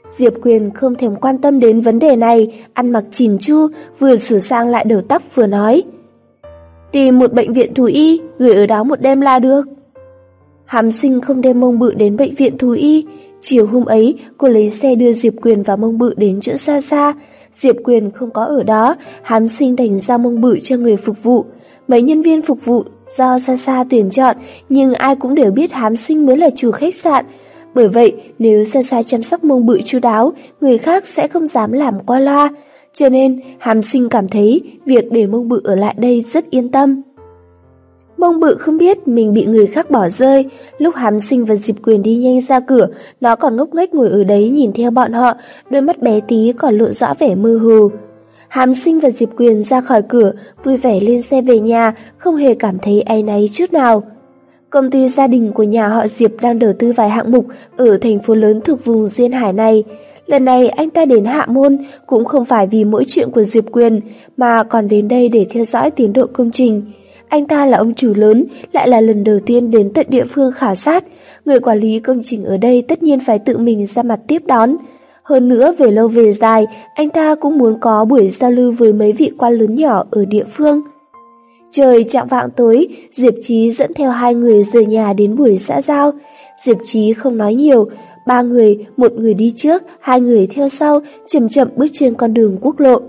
Diệp Quyền không thèm quan tâm đến vấn đề này, ăn mặc chỉn chu, vừa sửa sang lại đầu tóc vừa nói. Tìm một bệnh viện thú y, gửi ở đó một đêm là được. Hàm sinh không đem mông bự đến bệnh viện thú y. Chiều hôm ấy, cô lấy xe đưa Diệp Quyền và mông bự đến chỗ xa xa. Diệp Quyền không có ở đó, hàm sinh đành ra mông bự cho người phục vụ. Mấy nhân viên phục vụ do xa xa tuyển chọn, nhưng ai cũng đều biết hám sinh mới là chủ khách sạn. Bởi vậy, nếu xa xa chăm sóc mông bự chu đáo, người khác sẽ không dám làm qua loa cho nên hàm sinh cảm thấy việc để mông bự ở lại đây rất yên tâm. Mông bự không biết mình bị người khác bỏ rơi, lúc hàm sinh và Diệp Quyền đi nhanh ra cửa, nó còn ngốc nghếch ngồi ở đấy nhìn theo bọn họ, đôi mắt bé tí còn lộ rõ vẻ mơ hồ. Hàm sinh và Diệp Quyền ra khỏi cửa, vui vẻ lên xe về nhà, không hề cảm thấy áy náy chút nào. Công ty gia đình của nhà họ Diệp đang đầu tư vài hạng mục ở thành phố lớn thuộc vùng Duyên Hải này. Lần này anh ta đến Hạ Môn cũng không phải vì mỗi chuyện của Diệp Quyền, mà còn đến đây để theo dõi tiến độ công trình. Anh ta là ông chủ lớn, lại là lần đầu tiên đến tận địa phương khảo sát. Người quản lý công trình ở đây tất nhiên phải tự mình ra mặt tiếp đón. Hơn nữa về lâu về dài, anh ta cũng muốn có buổi giao lưu với mấy vị quan lớn nhỏ ở địa phương. Trời chạm vạng tối, Diệp Trí dẫn theo hai người rời nhà đến buổi xã giao. Diệp Trí không nói nhiều, Ba người, một người đi trước, hai người theo sau, chậm chậm bước trên con đường quốc lộ.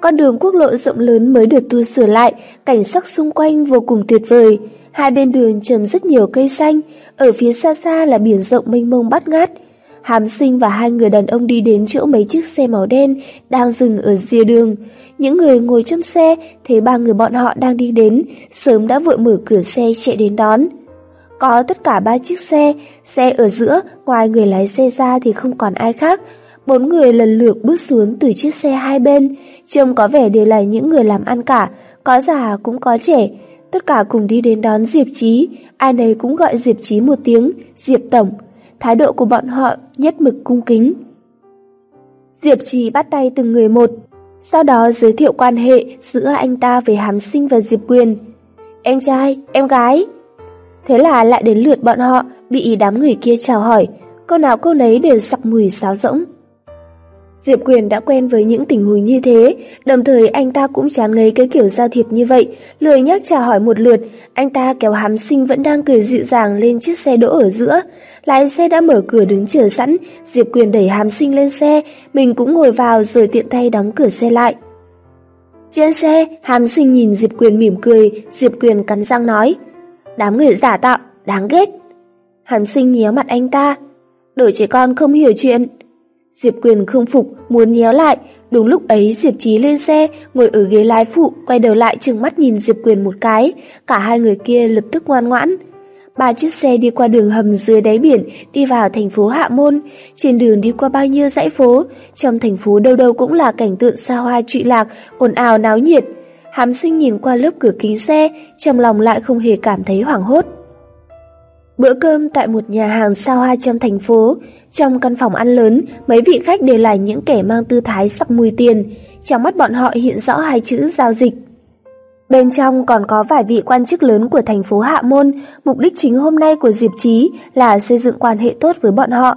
Con đường quốc lộ rộng lớn mới được tu sửa lại, cảnh sắc xung quanh vô cùng tuyệt vời. Hai bên đường trồng rất nhiều cây xanh, ở phía xa xa là biển rộng mênh mông bát ngát. Hàm sinh và hai người đàn ông đi đến chỗ mấy chiếc xe màu đen đang dừng ở rìa đường. Những người ngồi trong xe thấy ba người bọn họ đang đi đến, sớm đã vội mở cửa xe chạy đến đón. Có tất cả ba chiếc xe, xe ở giữa, ngoài người lái xe ra thì không còn ai khác. Bốn người lần lượt bước xuống từ chiếc xe hai bên, trông có vẻ đều là những người làm ăn cả, có già cũng có trẻ. Tất cả cùng đi đến đón Diệp Chí, ai nấy cũng gọi Diệp Chí một tiếng, Diệp Tổng. Thái độ của bọn họ nhất mực cung kính. Diệp Chí bắt tay từng người một, sau đó giới thiệu quan hệ giữa anh ta về hàm sinh và Diệp Quyền. Em trai, em gái. Thế là lại đến lượt bọn họ bị đám người kia chào hỏi, câu nào câu nấy đều sặc mùi sáo rỗng. Diệp Quyền đã quen với những tình huống như thế, đồng thời anh ta cũng chán ngấy cái kiểu giao thiệp như vậy, lười nhắc chào hỏi một lượt, anh ta kéo hám sinh vẫn đang cười dịu dàng lên chiếc xe đỗ ở giữa. Lái xe đã mở cửa đứng chờ sẵn, Diệp Quyền đẩy hám sinh lên xe, mình cũng ngồi vào rồi tiện tay đóng cửa xe lại. Trên xe, hàm sinh nhìn Diệp Quyền mỉm cười, Diệp Quyền cắn răng nói, đám người giả tạo, đáng ghét. Hắn sinh nhéo mặt anh ta, đổi trẻ con không hiểu chuyện. Diệp Quyền không phục, muốn nhéo lại. Đúng lúc ấy Diệp Trí lên xe, ngồi ở ghế lái phụ, quay đầu lại trừng mắt nhìn Diệp Quyền một cái. Cả hai người kia lập tức ngoan ngoãn. Ba chiếc xe đi qua đường hầm dưới đáy biển, đi vào thành phố Hạ Môn. Trên đường đi qua bao nhiêu dãy phố, trong thành phố đâu đâu cũng là cảnh tượng xa hoa trụy lạc, ồn ào náo nhiệt. Hám sinh nhìn qua lớp cửa kính xe, trong lòng lại không hề cảm thấy hoảng hốt. Bữa cơm tại một nhà hàng xa hoa trong thành phố, trong căn phòng ăn lớn, mấy vị khách đều là những kẻ mang tư thái sắc mùi tiền, trong mắt bọn họ hiện rõ hai chữ giao dịch. Bên trong còn có vài vị quan chức lớn của thành phố Hạ Môn, mục đích chính hôm nay của Diệp Trí là xây dựng quan hệ tốt với bọn họ.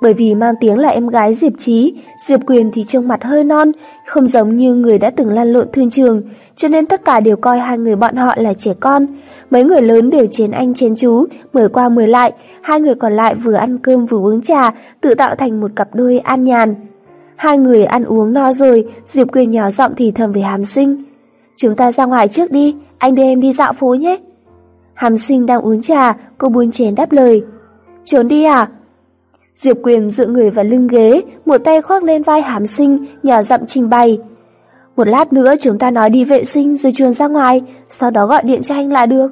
Bởi vì mang tiếng là em gái Diệp Trí, Diệp Quyền thì trông mặt hơi non, không giống như người đã từng lăn lộn thương trường, cho nên tất cả đều coi hai người bọn họ là trẻ con. Mấy người lớn đều chén anh chén chú, mời qua mời lại, hai người còn lại vừa ăn cơm vừa uống trà, tự tạo thành một cặp đôi an nhàn. Hai người ăn uống no rồi, Diệp Quyền nhỏ giọng thì thầm về Hàm Sinh. Chúng ta ra ngoài trước đi, anh đưa em đi dạo phố nhé. Hàm Sinh đang uống trà, cô buôn chén đáp lời. Trốn đi à? Diệp Quyền dựa người vào lưng ghế, một tay khoác lên vai Hàm Sinh, nhỏ giọng trình bày. Một lát nữa chúng ta nói đi vệ sinh rồi chuồn ra ngoài, sau đó gọi điện cho anh là được.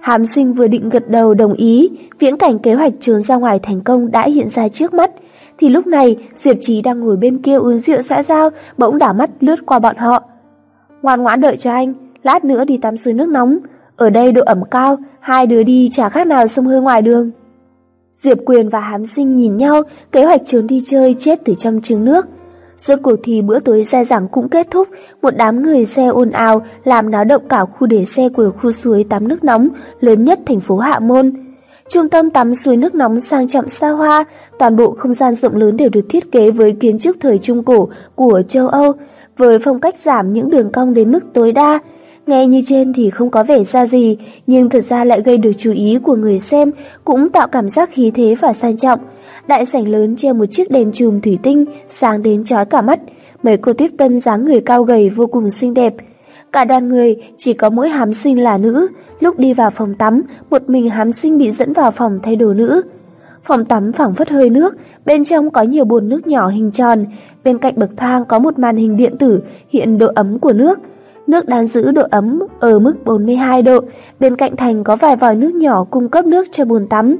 Hàm sinh vừa định gật đầu đồng ý, viễn cảnh kế hoạch trốn ra ngoài thành công đã hiện ra trước mắt. Thì lúc này, Diệp Trí đang ngồi bên kia uống rượu xã giao, bỗng đảo mắt lướt qua bọn họ. Ngoan ngoãn đợi cho anh, lát nữa đi tắm suối nước nóng. Ở đây độ ẩm cao, hai đứa đi chả khác nào sông hơi ngoài đường. Diệp Quyền và Hám Sinh nhìn nhau, kế hoạch trốn đi chơi chết từ trong trứng nước. Rốt cuộc thì bữa tối xe giảng cũng kết thúc, một đám người xe ồn ào làm náo động cả khu để xe của khu suối tắm nước nóng lớn nhất thành phố Hạ Môn. Trung tâm tắm suối nước nóng sang trọng xa hoa, toàn bộ không gian rộng lớn đều được thiết kế với kiến trúc thời Trung Cổ của châu Âu, với phong cách giảm những đường cong đến mức tối đa. Nghe như trên thì không có vẻ ra gì, nhưng thật ra lại gây được chú ý của người xem, cũng tạo cảm giác khí thế và sang trọng đại sảnh lớn treo một chiếc đèn chùm thủy tinh sáng đến chói cả mắt. Mấy cô tiếp tân dáng người cao gầy vô cùng xinh đẹp. Cả đoàn người chỉ có mỗi hám sinh là nữ. Lúc đi vào phòng tắm, một mình hám sinh bị dẫn vào phòng thay đồ nữ. Phòng tắm phẳng phất hơi nước, bên trong có nhiều bồn nước nhỏ hình tròn, bên cạnh bậc thang có một màn hình điện tử hiện độ ấm của nước. Nước đang giữ độ ấm ở mức 42 độ, bên cạnh thành có vài vòi nước nhỏ cung cấp nước cho bồn tắm.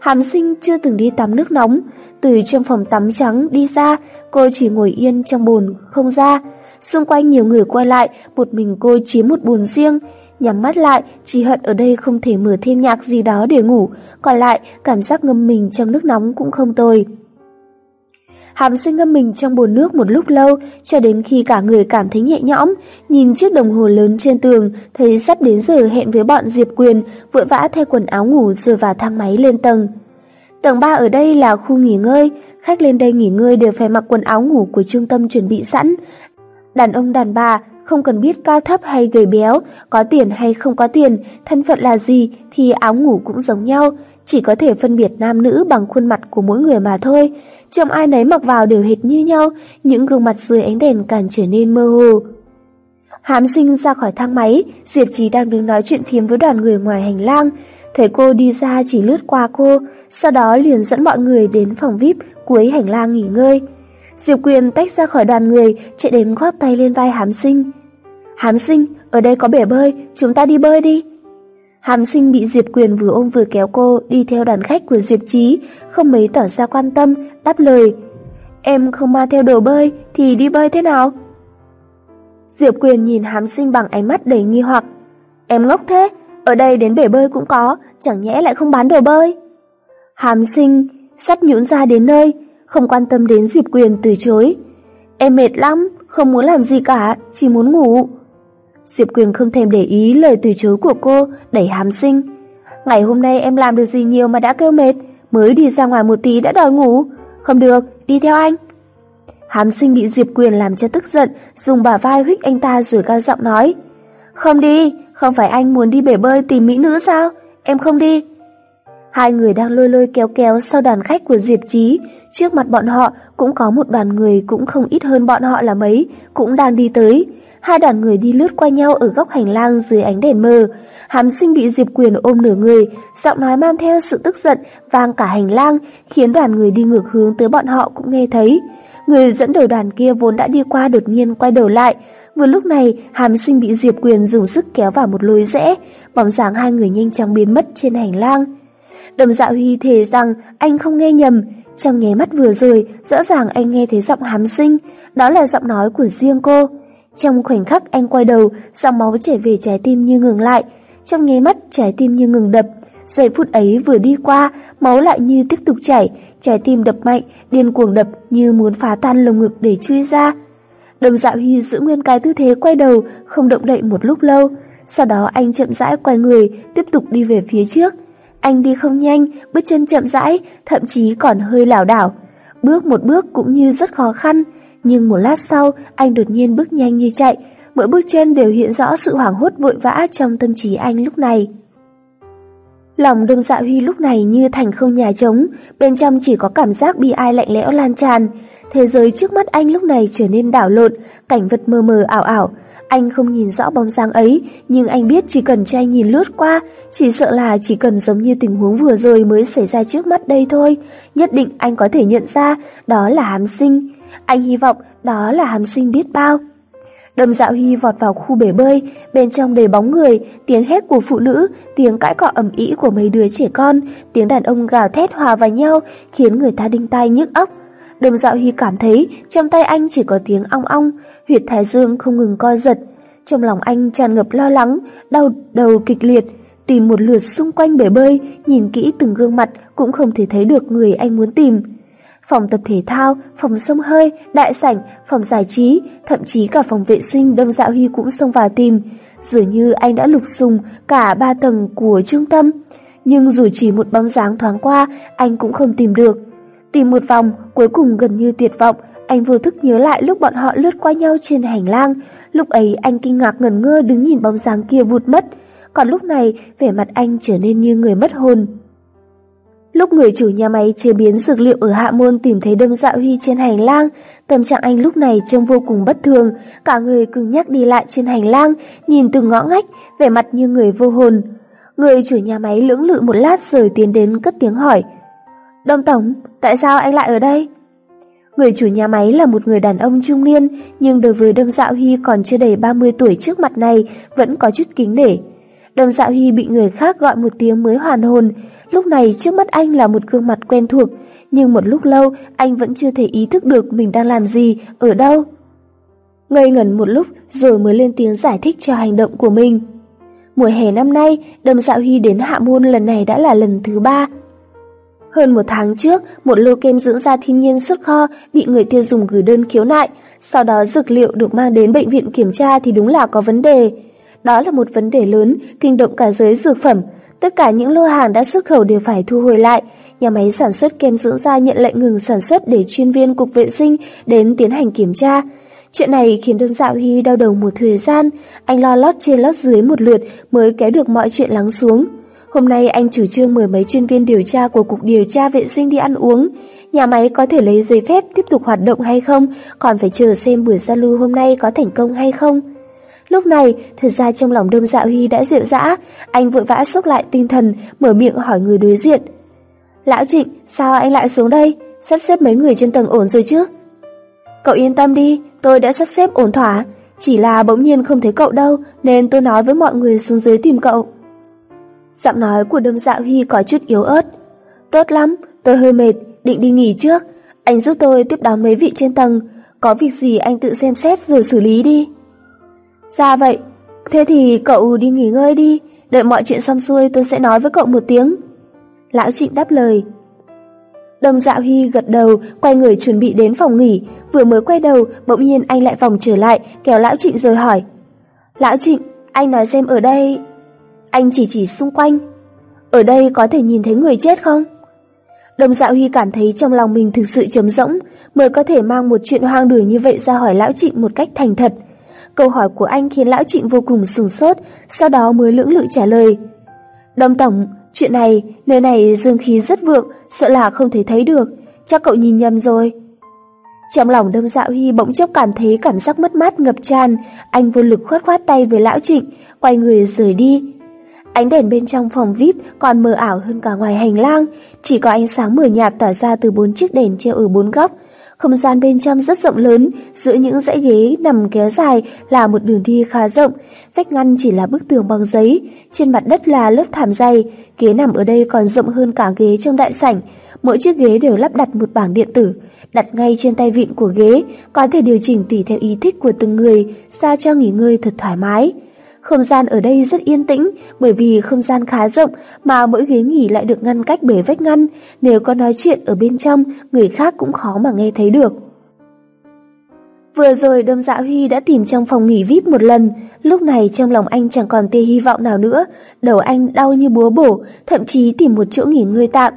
Hàm sinh chưa từng đi tắm nước nóng, từ trong phòng tắm trắng đi ra, cô chỉ ngồi yên trong bồn không ra. Xung quanh nhiều người quay lại, một mình cô chiếm một bồn riêng. Nhắm mắt lại, chỉ hận ở đây không thể mở thêm nhạc gì đó để ngủ, còn lại cảm giác ngâm mình trong nước nóng cũng không tồi. Hàm sinh ngâm mình trong bồn nước một lúc lâu, cho đến khi cả người cảm thấy nhẹ nhõm, nhìn chiếc đồng hồ lớn trên tường, thấy sắp đến giờ hẹn với bọn Diệp Quyền, vội vã thay quần áo ngủ rồi vào thang máy lên tầng. Tầng 3 ở đây là khu nghỉ ngơi, khách lên đây nghỉ ngơi đều phải mặc quần áo ngủ của trung tâm chuẩn bị sẵn. Đàn ông đàn bà không cần biết cao thấp hay gầy béo, có tiền hay không có tiền, thân phận là gì thì áo ngủ cũng giống nhau, chỉ có thể phân biệt nam nữ bằng khuôn mặt của mỗi người mà thôi. Trông ai nấy mặc vào đều hệt như nhau, những gương mặt dưới ánh đèn càng trở nên mơ hồ. Hám sinh ra khỏi thang máy, Diệp Trí đang đứng nói chuyện phiếm với đoàn người ngoài hành lang. Thấy cô đi ra chỉ lướt qua cô, sau đó liền dẫn mọi người đến phòng VIP cuối hành lang nghỉ ngơi. Diệp Quyền tách ra khỏi đoàn người, chạy đến khoác tay lên vai Hám sinh. Hám sinh, ở đây có bể bơi, chúng ta đi bơi đi. Hàm sinh bị Diệp Quyền vừa ôm vừa kéo cô đi theo đoàn khách của Diệp Trí, không mấy tỏ ra quan tâm, đáp lời. Em không mang theo đồ bơi thì đi bơi thế nào? Diệp Quyền nhìn Hàm sinh bằng ánh mắt đầy nghi hoặc. Em ngốc thế, ở đây đến bể bơi cũng có, chẳng nhẽ lại không bán đồ bơi. Hàm sinh sắp nhũn ra đến nơi, không quan tâm đến Diệp Quyền từ chối. Em mệt lắm, không muốn làm gì cả, chỉ muốn ngủ. Diệp Quyền không thèm để ý lời từ chối của cô, đẩy hàm sinh. Ngày hôm nay em làm được gì nhiều mà đã kêu mệt, mới đi ra ngoài một tí đã đòi ngủ. Không được, đi theo anh. Hàm sinh bị Diệp Quyền làm cho tức giận, dùng bả vai huých anh ta rồi cao giọng nói. Không đi, không phải anh muốn đi bể bơi tìm mỹ nữ sao? Em không đi. Hai người đang lôi lôi kéo kéo sau đoàn khách của Diệp Trí, trước mặt bọn họ cũng có một đoàn người cũng không ít hơn bọn họ là mấy, cũng đang đi tới. Hai đoàn người đi lướt qua nhau ở góc hành lang dưới ánh đèn mờ. Hàm sinh bị Diệp Quyền ôm nửa người, giọng nói mang theo sự tức giận, vang cả hành lang, khiến đoàn người đi ngược hướng tới bọn họ cũng nghe thấy. Người dẫn đầu đoàn kia vốn đã đi qua đột nhiên quay đầu lại. Vừa lúc này, hàm sinh bị Diệp Quyền dùng sức kéo vào một lối rẽ, bóng dáng hai người nhanh chóng biến mất trên hành lang. Đầm dạo huy thề rằng anh không nghe nhầm, trong nháy mắt vừa rồi, rõ ràng anh nghe thấy giọng hàm sinh, đó là giọng nói của riêng cô. Trong khoảnh khắc anh quay đầu, dòng máu chảy về trái tim như ngừng lại. Trong nháy mắt trái tim như ngừng đập. Giây phút ấy vừa đi qua, máu lại như tiếp tục chảy, trái tim đập mạnh, điên cuồng đập như muốn phá tan lồng ngực để chui ra. Đồng Dạo Huy giữ nguyên cái tư thế quay đầu, không động đậy một lúc lâu. Sau đó anh chậm rãi quay người, tiếp tục đi về phía trước. Anh đi không nhanh, bước chân chậm rãi, thậm chí còn hơi lảo đảo. Bước một bước cũng như rất khó khăn, nhưng một lát sau, anh đột nhiên bước nhanh như chạy, mỗi bước chân đều hiện rõ sự hoảng hốt vội vã trong tâm trí anh lúc này. Lòng đông dạ huy lúc này như thành không nhà trống, bên trong chỉ có cảm giác bị ai lạnh lẽo lan tràn. Thế giới trước mắt anh lúc này trở nên đảo lộn, cảnh vật mờ mờ ảo ảo. Anh không nhìn rõ bóng dáng ấy, nhưng anh biết chỉ cần cho anh nhìn lướt qua, chỉ sợ là chỉ cần giống như tình huống vừa rồi mới xảy ra trước mắt đây thôi. Nhất định anh có thể nhận ra đó là hám sinh. Anh hy vọng đó là hàm sinh biết bao. Đầm dạo hy vọt vào khu bể bơi, bên trong đầy bóng người, tiếng hét của phụ nữ, tiếng cãi cọ ầm ĩ của mấy đứa trẻ con, tiếng đàn ông gào thét hòa vào nhau, khiến người ta đinh tai nhức óc. Đầm dạo hy cảm thấy trong tay anh chỉ có tiếng ong ong, huyệt thái dương không ngừng co giật. Trong lòng anh tràn ngập lo lắng, đau đầu kịch liệt, tìm một lượt xung quanh bể bơi, nhìn kỹ từng gương mặt cũng không thể thấy được người anh muốn tìm phòng tập thể thao, phòng sông hơi, đại sảnh, phòng giải trí, thậm chí cả phòng vệ sinh Đông Dạo Hy cũng xông vào tìm. Dường như anh đã lục sùng cả ba tầng của trung tâm. Nhưng dù chỉ một bóng dáng thoáng qua, anh cũng không tìm được. Tìm một vòng, cuối cùng gần như tuyệt vọng, anh vô thức nhớ lại lúc bọn họ lướt qua nhau trên hành lang. Lúc ấy anh kinh ngạc ngẩn ngơ đứng nhìn bóng dáng kia vụt mất. Còn lúc này, vẻ mặt anh trở nên như người mất hồn. Lúc người chủ nhà máy chế biến dược liệu ở Hạ Môn tìm thấy Đâm Dạ Huy trên hành lang, tâm trạng anh lúc này trông vô cùng bất thường, cả người cứng nhắc đi lại trên hành lang, nhìn từng ngõ ngách, vẻ mặt như người vô hồn. Người chủ nhà máy lưỡng lự một lát rồi tiến đến cất tiếng hỏi. Đông Tổng, tại sao anh lại ở đây? Người chủ nhà máy là một người đàn ông trung niên, nhưng đối với Đâm Dạo Huy còn chưa đầy 30 tuổi trước mặt này vẫn có chút kính nể. Đâm Dạo Huy bị người khác gọi một tiếng mới hoàn hồn, Lúc này trước mắt anh là một gương mặt quen thuộc, nhưng một lúc lâu anh vẫn chưa thể ý thức được mình đang làm gì, ở đâu. Ngây ngẩn một lúc rồi mới lên tiếng giải thích cho hành động của mình. Mùa hè năm nay, Đầm Dạo Hy đến Hạ Môn lần này đã là lần thứ ba. Hơn một tháng trước, một lô kem dưỡng da thiên nhiên xuất kho bị người tiêu dùng gửi đơn khiếu nại, sau đó dược liệu được mang đến bệnh viện kiểm tra thì đúng là có vấn đề. Đó là một vấn đề lớn, kinh động cả giới dược phẩm, Tất cả những lô hàng đã xuất khẩu đều phải thu hồi lại. Nhà máy sản xuất kem dưỡng da nhận lệnh ngừng sản xuất để chuyên viên cục vệ sinh đến tiến hành kiểm tra. Chuyện này khiến Đơn Dạo Hy đau đầu một thời gian, anh lo lót trên lót dưới một lượt mới kéo được mọi chuyện lắng xuống. hôm nay anh chủ trương mời mấy chuyên viên điều tra của Cục Điều tra Vệ sinh đi ăn uống. Nhà máy có thể lấy giấy phép tiếp tục hoạt động hay không, còn phải chờ xem buổi giao lưu hôm nay có thành công hay không. Lúc này, thật ra trong lòng Đông Dạ Huy đã dịu dã, anh vội vã sốc lại tinh thần, mở miệng hỏi người đối diện. Lão Trịnh, sao anh lại xuống đây? Sắp xếp mấy người trên tầng ổn rồi chứ? Cậu yên tâm đi, tôi đã sắp xếp ổn thỏa. Chỉ là bỗng nhiên không thấy cậu đâu, nên tôi nói với mọi người xuống dưới tìm cậu. Giọng nói của Đông Dạ Huy có chút yếu ớt. Tốt lắm, tôi hơi mệt, định đi nghỉ trước. Anh giúp tôi tiếp đón mấy vị trên tầng. Có việc gì anh tự xem xét rồi xử lý đi. Ra vậy, thế thì cậu đi nghỉ ngơi đi, đợi mọi chuyện xong xuôi tôi sẽ nói với cậu một tiếng. Lão Trịnh đáp lời. Đồng Dạo Hy gật đầu, quay người chuẩn bị đến phòng nghỉ, vừa mới quay đầu, bỗng nhiên anh lại vòng trở lại, kéo Lão Trịnh rồi hỏi. Lão Trịnh, anh nói xem ở đây... Anh chỉ chỉ xung quanh. Ở đây có thể nhìn thấy người chết không? Đồng Dạo huy cảm thấy trong lòng mình thực sự trống rỗng, mới có thể mang một chuyện hoang đường như vậy ra hỏi Lão Trịnh một cách thành thật. Câu hỏi của anh khiến Lão Trịnh vô cùng sừng sốt, sau đó mới lưỡng lự trả lời. Đồng Tổng, chuyện này, nơi này dương khí rất vượng, sợ là không thể thấy được, chắc cậu nhìn nhầm rồi. Trong lòng Đông Dạo Hy bỗng chốc cảm thấy cảm giác mất mát ngập tràn, anh vô lực khoát khoát tay với Lão Trịnh, quay người rời đi. Ánh đèn bên trong phòng VIP còn mờ ảo hơn cả ngoài hành lang, chỉ có ánh sáng mờ nhạt tỏa ra từ bốn chiếc đèn treo ở bốn góc, không gian bên trong rất rộng lớn, giữa những dãy ghế nằm kéo dài là một đường đi khá rộng, vách ngăn chỉ là bức tường bằng giấy, trên mặt đất là lớp thảm dày, ghế nằm ở đây còn rộng hơn cả ghế trong đại sảnh, mỗi chiếc ghế đều lắp đặt một bảng điện tử, đặt ngay trên tay vịn của ghế, có thể điều chỉnh tùy theo ý thích của từng người, sao cho nghỉ ngơi thật thoải mái. Không gian ở đây rất yên tĩnh, bởi vì không gian khá rộng mà mỗi ghế nghỉ lại được ngăn cách bởi vách ngăn, nếu có nói chuyện ở bên trong, người khác cũng khó mà nghe thấy được. Vừa rồi Đâm Dạ Huy đã tìm trong phòng nghỉ VIP một lần, lúc này trong lòng anh chẳng còn tia hy vọng nào nữa, đầu anh đau như búa bổ, thậm chí tìm một chỗ nghỉ ngơi tạm.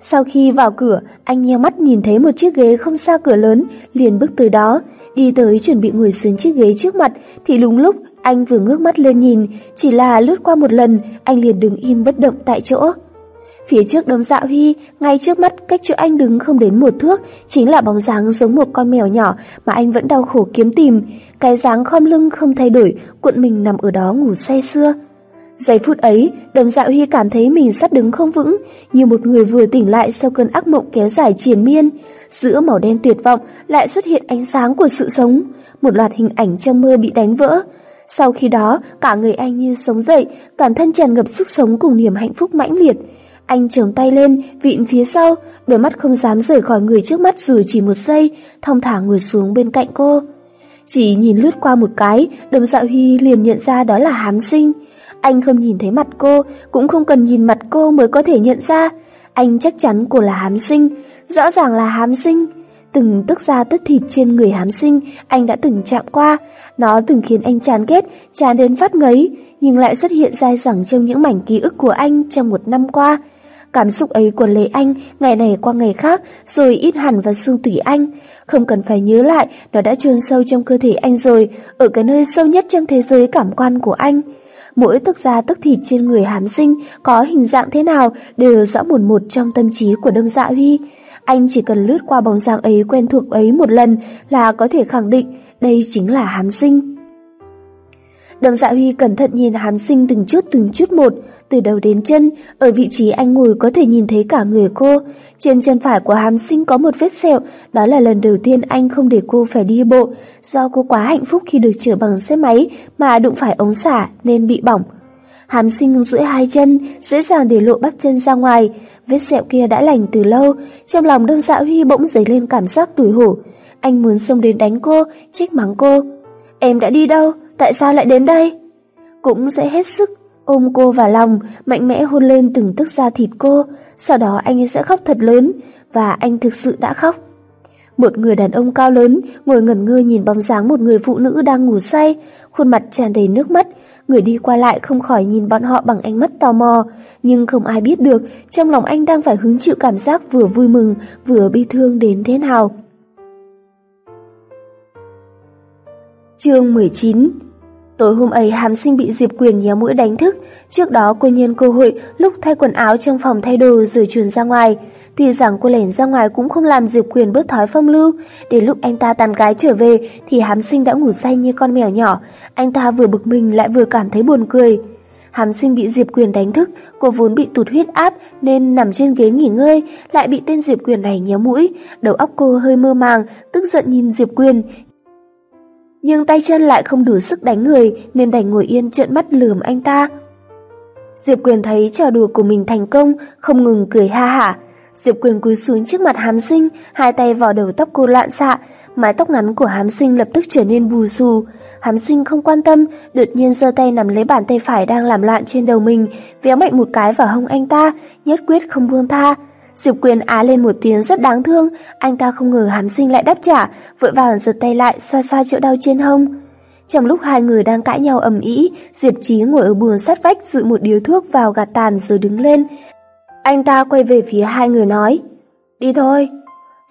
Sau khi vào cửa, anh nheo mắt nhìn thấy một chiếc ghế không xa cửa lớn, liền bước tới đó, đi tới chuẩn bị ngồi xuống chiếc ghế trước mặt, thì đúng lúc anh vừa ngước mắt lên nhìn, chỉ là lướt qua một lần, anh liền đứng im bất động tại chỗ. Phía trước đống dạo huy, ngay trước mắt cách chỗ anh đứng không đến một thước, chính là bóng dáng giống một con mèo nhỏ mà anh vẫn đau khổ kiếm tìm. Cái dáng khom lưng không thay đổi, cuộn mình nằm ở đó ngủ say sưa. Giây phút ấy, đồng dạo huy cảm thấy mình sắp đứng không vững, như một người vừa tỉnh lại sau cơn ác mộng kéo dài triền miên. Giữa màu đen tuyệt vọng lại xuất hiện ánh sáng của sự sống, một loạt hình ảnh trong mơ bị đánh vỡ. Sau khi đó, cả người anh như sống dậy, toàn thân tràn ngập sức sống cùng niềm hạnh phúc mãnh liệt. Anh chống tay lên, vịn phía sau, đôi mắt không dám rời khỏi người trước mắt dù chỉ một giây, thong thả ngồi xuống bên cạnh cô. Chỉ nhìn lướt qua một cái, đồng dạo Huy liền nhận ra đó là hám sinh. Anh không nhìn thấy mặt cô, cũng không cần nhìn mặt cô mới có thể nhận ra. Anh chắc chắn cô là hám sinh, rõ ràng là hám sinh. Từng tức da tất thịt trên người hám sinh, anh đã từng chạm qua, nó từng khiến anh chán ghét, chán đến phát ngấy, nhưng lại xuất hiện dai dẳng trong những mảnh ký ức của anh trong một năm qua. Cảm xúc ấy quần lấy anh, ngày này qua ngày khác, rồi ít hẳn vào xương tủy anh. Không cần phải nhớ lại, nó đã chôn sâu trong cơ thể anh rồi, ở cái nơi sâu nhất trong thế giới cảm quan của anh. Mỗi tức da tức thịt trên người hám sinh có hình dạng thế nào đều rõ một một trong tâm trí của Đông Dạ Huy. Anh chỉ cần lướt qua bóng dáng ấy quen thuộc ấy một lần là có thể khẳng định đây chính là Hán sinh. Đồng dạ huy cẩn thận nhìn Hán sinh từng chút từng chút một, từ đầu đến chân, ở vị trí anh ngồi có thể nhìn thấy cả người cô. Trên chân phải của Hán sinh có một vết sẹo, đó là lần đầu tiên anh không để cô phải đi bộ, do cô quá hạnh phúc khi được chở bằng xe máy mà đụng phải ống xả nên bị bỏng. Hán sinh giữa hai chân, dễ dàng để lộ bắp chân ra ngoài, vết sẹo kia đã lành từ lâu, trong lòng Đương dạ huy bỗng dấy lên cảm giác tủi hổ. Anh muốn xông đến đánh cô, trách mắng cô. Em đã đi đâu? Tại sao lại đến đây? Cũng sẽ hết sức ôm cô vào lòng, mạnh mẽ hôn lên từng tức da thịt cô, sau đó anh sẽ khóc thật lớn, và anh thực sự đã khóc. Một người đàn ông cao lớn ngồi ngẩn ngơ nhìn bóng dáng một người phụ nữ đang ngủ say, khuôn mặt tràn đầy nước mắt, người đi qua lại không khỏi nhìn bọn họ bằng ánh mắt tò mò, nhưng không ai biết được trong lòng anh đang phải hứng chịu cảm giác vừa vui mừng vừa bi thương đến thế nào. Chương 19 Tối hôm ấy Hàm Sinh bị Diệp Quyền nhéo mũi đánh thức, trước đó cô nhân cơ hội lúc thay quần áo trong phòng thay đồ rồi truyền ra ngoài. Tuy rằng cô lẻn ra ngoài cũng không làm Diệp Quyền bớt thói phong lưu, đến lúc anh ta tàn gái trở về thì hám Sinh đã ngủ say như con mèo nhỏ, anh ta vừa bực mình lại vừa cảm thấy buồn cười. Hàm Sinh bị Diệp Quyền đánh thức, cô vốn bị tụt huyết áp nên nằm trên ghế nghỉ ngơi, lại bị tên Diệp Quyền này nhéo mũi, đầu óc cô hơi mơ màng, tức giận nhìn Diệp Quyền, nhưng tay chân lại không đủ sức đánh người nên đành ngồi yên trợn mắt lườm anh ta. Diệp Quyền thấy trò đùa của mình thành công, không ngừng cười ha hả. Diệp Quyền cúi xuống trước mặt Hám Sinh, hai tay vào đầu tóc cô loạn xạ, mái tóc ngắn của Hám Sinh lập tức trở nên bù xù. Hám Sinh không quan tâm, đột nhiên giơ tay nắm lấy bàn tay phải đang làm loạn trên đầu mình, véo mạnh một cái vào hông anh ta, nhất quyết không buông tha. Diệp Quyền á lên một tiếng rất đáng thương, anh ta không ngờ Hàm Sinh lại đáp trả, vội vàng giật tay lại xoa xoa chỗ đau trên hông. Trong lúc hai người đang cãi nhau ầm ĩ, Diệp Chí ngồi ở buồng sát vách dụi một điếu thuốc vào gạt tàn rồi đứng lên. Anh ta quay về phía hai người nói, đi thôi.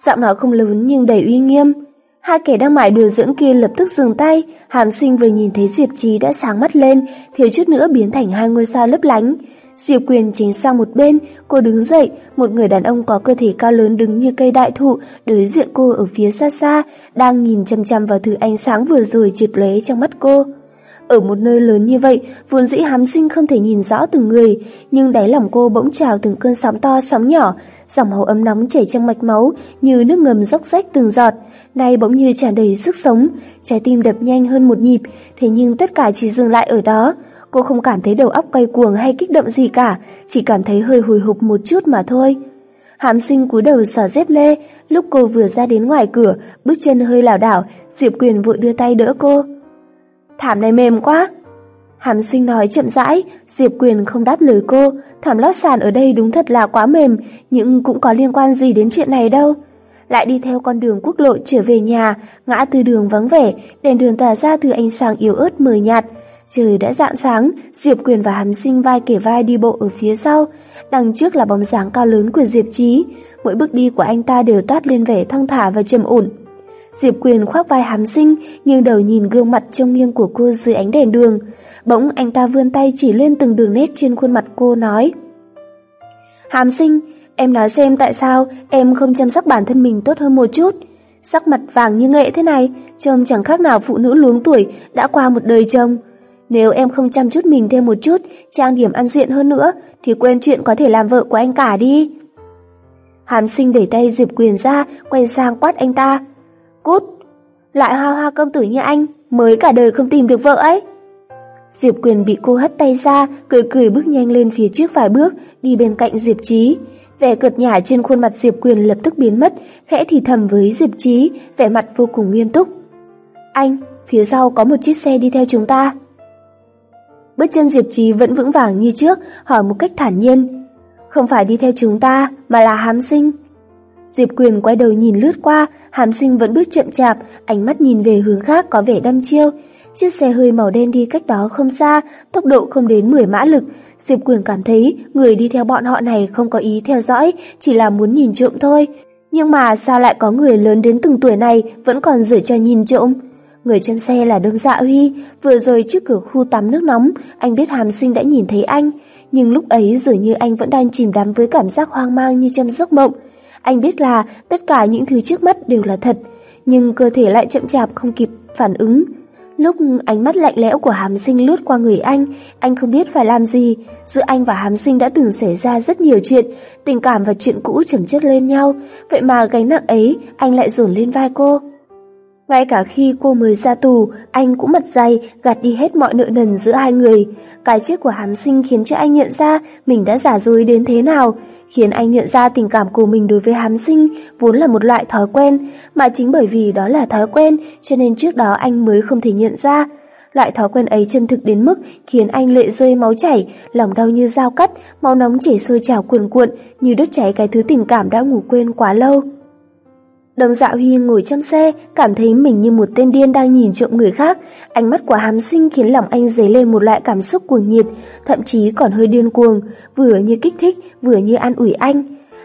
Giọng nói không lớn nhưng đầy uy nghiêm. Hai kẻ đang mải đùa dưỡng kia lập tức dừng tay, Hàm Sinh vừa nhìn thấy Diệp trí đã sáng mắt lên, thiếu chút nữa biến thành hai ngôi sao lấp lánh. Diệp Quyền tránh sang một bên, cô đứng dậy, một người đàn ông có cơ thể cao lớn đứng như cây đại thụ, đối diện cô ở phía xa xa, đang nhìn chăm chăm vào thứ ánh sáng vừa rồi trượt lóe trong mắt cô. Ở một nơi lớn như vậy, vốn dĩ hám sinh không thể nhìn rõ từng người, nhưng đáy lòng cô bỗng trào từng cơn sóng to sóng nhỏ, dòng máu ấm nóng chảy trong mạch máu như nước ngầm róc rách từng giọt, nay bỗng như tràn đầy sức sống, trái tim đập nhanh hơn một nhịp, thế nhưng tất cả chỉ dừng lại ở đó. Cô không cảm thấy đầu óc quay cuồng hay kích động gì cả, chỉ cảm thấy hơi hồi hộp một chút mà thôi. Hàm sinh cúi đầu xỏ dép lê, lúc cô vừa ra đến ngoài cửa, bước chân hơi lảo đảo, Diệp Quyền vội đưa tay đỡ cô. Thảm này mềm quá. Hàm sinh nói chậm rãi, Diệp Quyền không đáp lời cô, thảm lót sàn ở đây đúng thật là quá mềm, nhưng cũng có liên quan gì đến chuyện này đâu. Lại đi theo con đường quốc lộ trở về nhà, ngã từ đường vắng vẻ, đèn đường tỏa ra từ ánh sáng yếu ớt mờ nhạt, Trời đã rạng sáng, Diệp Quyền và Hàm Sinh vai kể vai đi bộ ở phía sau, đằng trước là bóng dáng cao lớn của Diệp Chí, mỗi bước đi của anh ta đều toát lên vẻ thong thả và trầm ổn. Diệp Quyền khoác vai Hàm Sinh, nghiêng đầu nhìn gương mặt trông nghiêng của cô dưới ánh đèn đường. Bỗng anh ta vươn tay chỉ lên từng đường nét trên khuôn mặt cô nói: "Hàm Sinh, em nói xem tại sao em không chăm sóc bản thân mình tốt hơn một chút?" Sắc mặt vàng như nghệ thế này, trông chẳng khác nào phụ nữ luống tuổi đã qua một đời chồng. Nếu em không chăm chút mình thêm một chút, trang điểm ăn diện hơn nữa, thì quên chuyện có thể làm vợ của anh cả đi. Hàm sinh đẩy tay Diệp Quyền ra, quay sang quát anh ta. Cút! Lại hoa hoa công tử như anh, mới cả đời không tìm được vợ ấy. Diệp Quyền bị cô hất tay ra, cười cười bước nhanh lên phía trước vài bước, đi bên cạnh Diệp Trí. Vẻ cợt nhả trên khuôn mặt Diệp Quyền lập tức biến mất, khẽ thì thầm với Diệp Trí, vẻ mặt vô cùng nghiêm túc. Anh, phía sau có một chiếc xe đi theo chúng ta. Bước chân Diệp Trí vẫn vững vàng như trước, hỏi một cách thản nhiên. Không phải đi theo chúng ta, mà là hám sinh. Diệp Quyền quay đầu nhìn lướt qua, hàm sinh vẫn bước chậm chạp, ánh mắt nhìn về hướng khác có vẻ đăm chiêu. Chiếc xe hơi màu đen đi cách đó không xa, tốc độ không đến 10 mã lực. Diệp Quyền cảm thấy người đi theo bọn họ này không có ý theo dõi, chỉ là muốn nhìn trộm thôi. Nhưng mà sao lại có người lớn đến từng tuổi này vẫn còn rửa cho nhìn trộm? Người trên xe là Đông Dạ Huy, vừa rồi trước cửa khu tắm nước nóng, anh biết Hàm Sinh đã nhìn thấy anh, nhưng lúc ấy dường như anh vẫn đang chìm đắm với cảm giác hoang mang như trong giấc mộng. Anh biết là tất cả những thứ trước mắt đều là thật, nhưng cơ thể lại chậm chạp không kịp phản ứng. Lúc ánh mắt lạnh lẽo của Hàm Sinh lướt qua người anh, anh không biết phải làm gì. Giữa anh và Hàm Sinh đã từng xảy ra rất nhiều chuyện, tình cảm và chuyện cũ chồng chất lên nhau, vậy mà gánh nặng ấy anh lại dồn lên vai cô. Ngay cả khi cô mới ra tù, anh cũng mặt dày, gạt đi hết mọi nợ nần giữa hai người. Cái chết của hàm sinh khiến cho anh nhận ra mình đã giả dối đến thế nào, khiến anh nhận ra tình cảm của mình đối với hám sinh vốn là một loại thói quen, mà chính bởi vì đó là thói quen cho nên trước đó anh mới không thể nhận ra. Loại thói quen ấy chân thực đến mức khiến anh lệ rơi máu chảy, lòng đau như dao cắt, máu nóng chảy sôi trào cuồn cuộn như đốt cháy cái thứ tình cảm đã ngủ quên quá lâu. Đồng dạo Huy ngồi trong xe, cảm thấy mình như một tên điên đang nhìn trộm người khác. Ánh mắt của hàm sinh khiến lòng anh dấy lên một loại cảm xúc cuồng nhiệt, thậm chí còn hơi điên cuồng, vừa như kích thích, vừa như an ủi anh.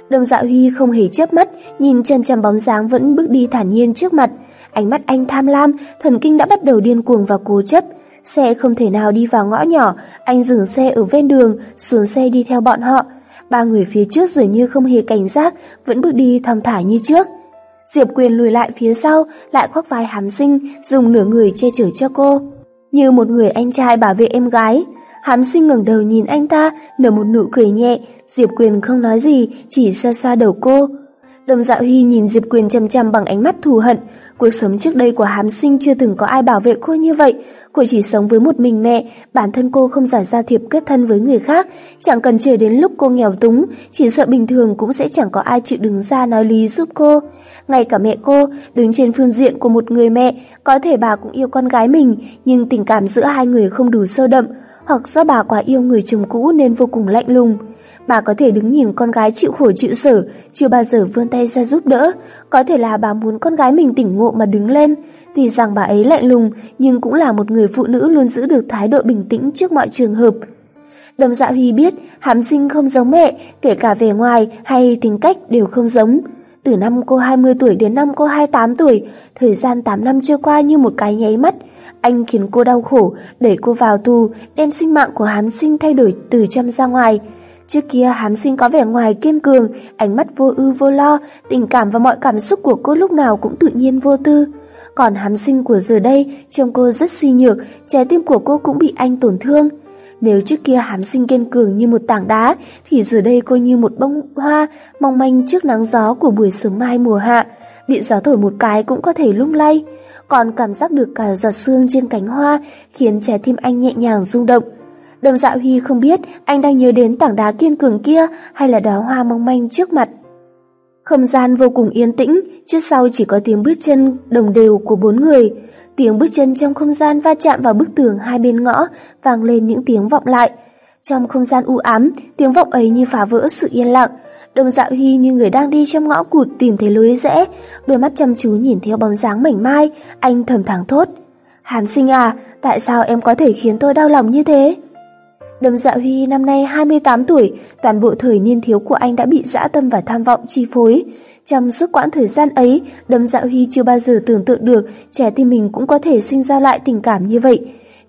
Đồng dạo Huy không hề chớp mắt, nhìn chân chằm bóng dáng vẫn bước đi thản nhiên trước mặt. Ánh mắt anh tham lam, thần kinh đã bắt đầu điên cuồng và cố chấp. xe không thể nào đi vào ngõ nhỏ, anh dừng xe ở ven đường, xuống xe đi theo bọn họ. Ba người phía trước dường như không hề cảnh giác, vẫn bước đi thong thả như trước. Diệp Quyền lùi lại phía sau, lại khoác vai hàm sinh, dùng nửa người che chở cho cô. Như một người anh trai bảo vệ em gái. Hàm sinh ngẩng đầu nhìn anh ta, nở một nụ cười nhẹ, Diệp Quyền không nói gì, chỉ xa xa đầu cô. Đồng Dạo Huy nhìn Diệp Quyền chăm chăm bằng ánh mắt thù hận. Cuộc sống trước đây của hám sinh chưa từng có ai bảo vệ cô như vậy. Cô chỉ sống với một mình mẹ, bản thân cô không giải giao thiệp kết thân với người khác. Chẳng cần chờ đến lúc cô nghèo túng, chỉ sợ bình thường cũng sẽ chẳng có ai chịu đứng ra nói lý giúp cô. Ngay cả mẹ cô, đứng trên phương diện của một người mẹ, có thể bà cũng yêu con gái mình, nhưng tình cảm giữa hai người không đủ sâu đậm, hoặc do bà quá yêu người chồng cũ nên vô cùng lạnh lùng. Bà có thể đứng nhìn con gái chịu khổ chịu sở, chưa bao giờ vươn tay ra giúp đỡ. Có thể là bà muốn con gái mình tỉnh ngộ mà đứng lên. Tuy rằng bà ấy lạnh lùng, nhưng cũng là một người phụ nữ luôn giữ được thái độ bình tĩnh trước mọi trường hợp. Đồng dạ Huy biết hàm sinh không giống mẹ, kể cả về ngoài hay tính cách đều không giống. Từ năm cô 20 tuổi đến năm cô 28 tuổi, thời gian 8 năm trôi qua như một cái nháy mắt. Anh khiến cô đau khổ, đẩy cô vào tù, đem sinh mạng của hám sinh thay đổi từ trong ra ngoài. Trước kia hắn sinh có vẻ ngoài kiên cường, ánh mắt vô ưu vô lo, tình cảm và mọi cảm xúc của cô lúc nào cũng tự nhiên vô tư. Còn hắn sinh của giờ đây, trông cô rất suy nhược, trái tim của cô cũng bị anh tổn thương. Nếu trước kia hắn sinh kiên cường như một tảng đá, thì giờ đây cô như một bông hoa mong manh trước nắng gió của buổi sớm mai mùa hạ. Bị gió thổi một cái cũng có thể lung lay, còn cảm giác được cả giọt sương trên cánh hoa khiến trái tim anh nhẹ nhàng rung động. Đồng dạo Huy không biết anh đang nhớ đến tảng đá kiên cường kia hay là đóa hoa mong manh trước mặt. Không gian vô cùng yên tĩnh, trước sau chỉ có tiếng bước chân đồng đều của bốn người. Tiếng bước chân trong không gian va chạm vào bức tường hai bên ngõ, vang lên những tiếng vọng lại. Trong không gian u ám, tiếng vọng ấy như phá vỡ sự yên lặng. Đồng dạo huy như người đang đi trong ngõ cụt tìm thấy lối rẽ, đôi mắt chăm chú nhìn theo bóng dáng mảnh mai, anh thầm thẳng thốt. Hàn sinh à, tại sao em có thể khiến tôi đau lòng như thế? Đầm Dạ Huy năm nay 28 tuổi, toàn bộ thời niên thiếu của anh đã bị dã tâm và tham vọng chi phối. Trong suốt quãng thời gian ấy, Đầm Dạ Huy chưa bao giờ tưởng tượng được trẻ tim mình cũng có thể sinh ra lại tình cảm như vậy.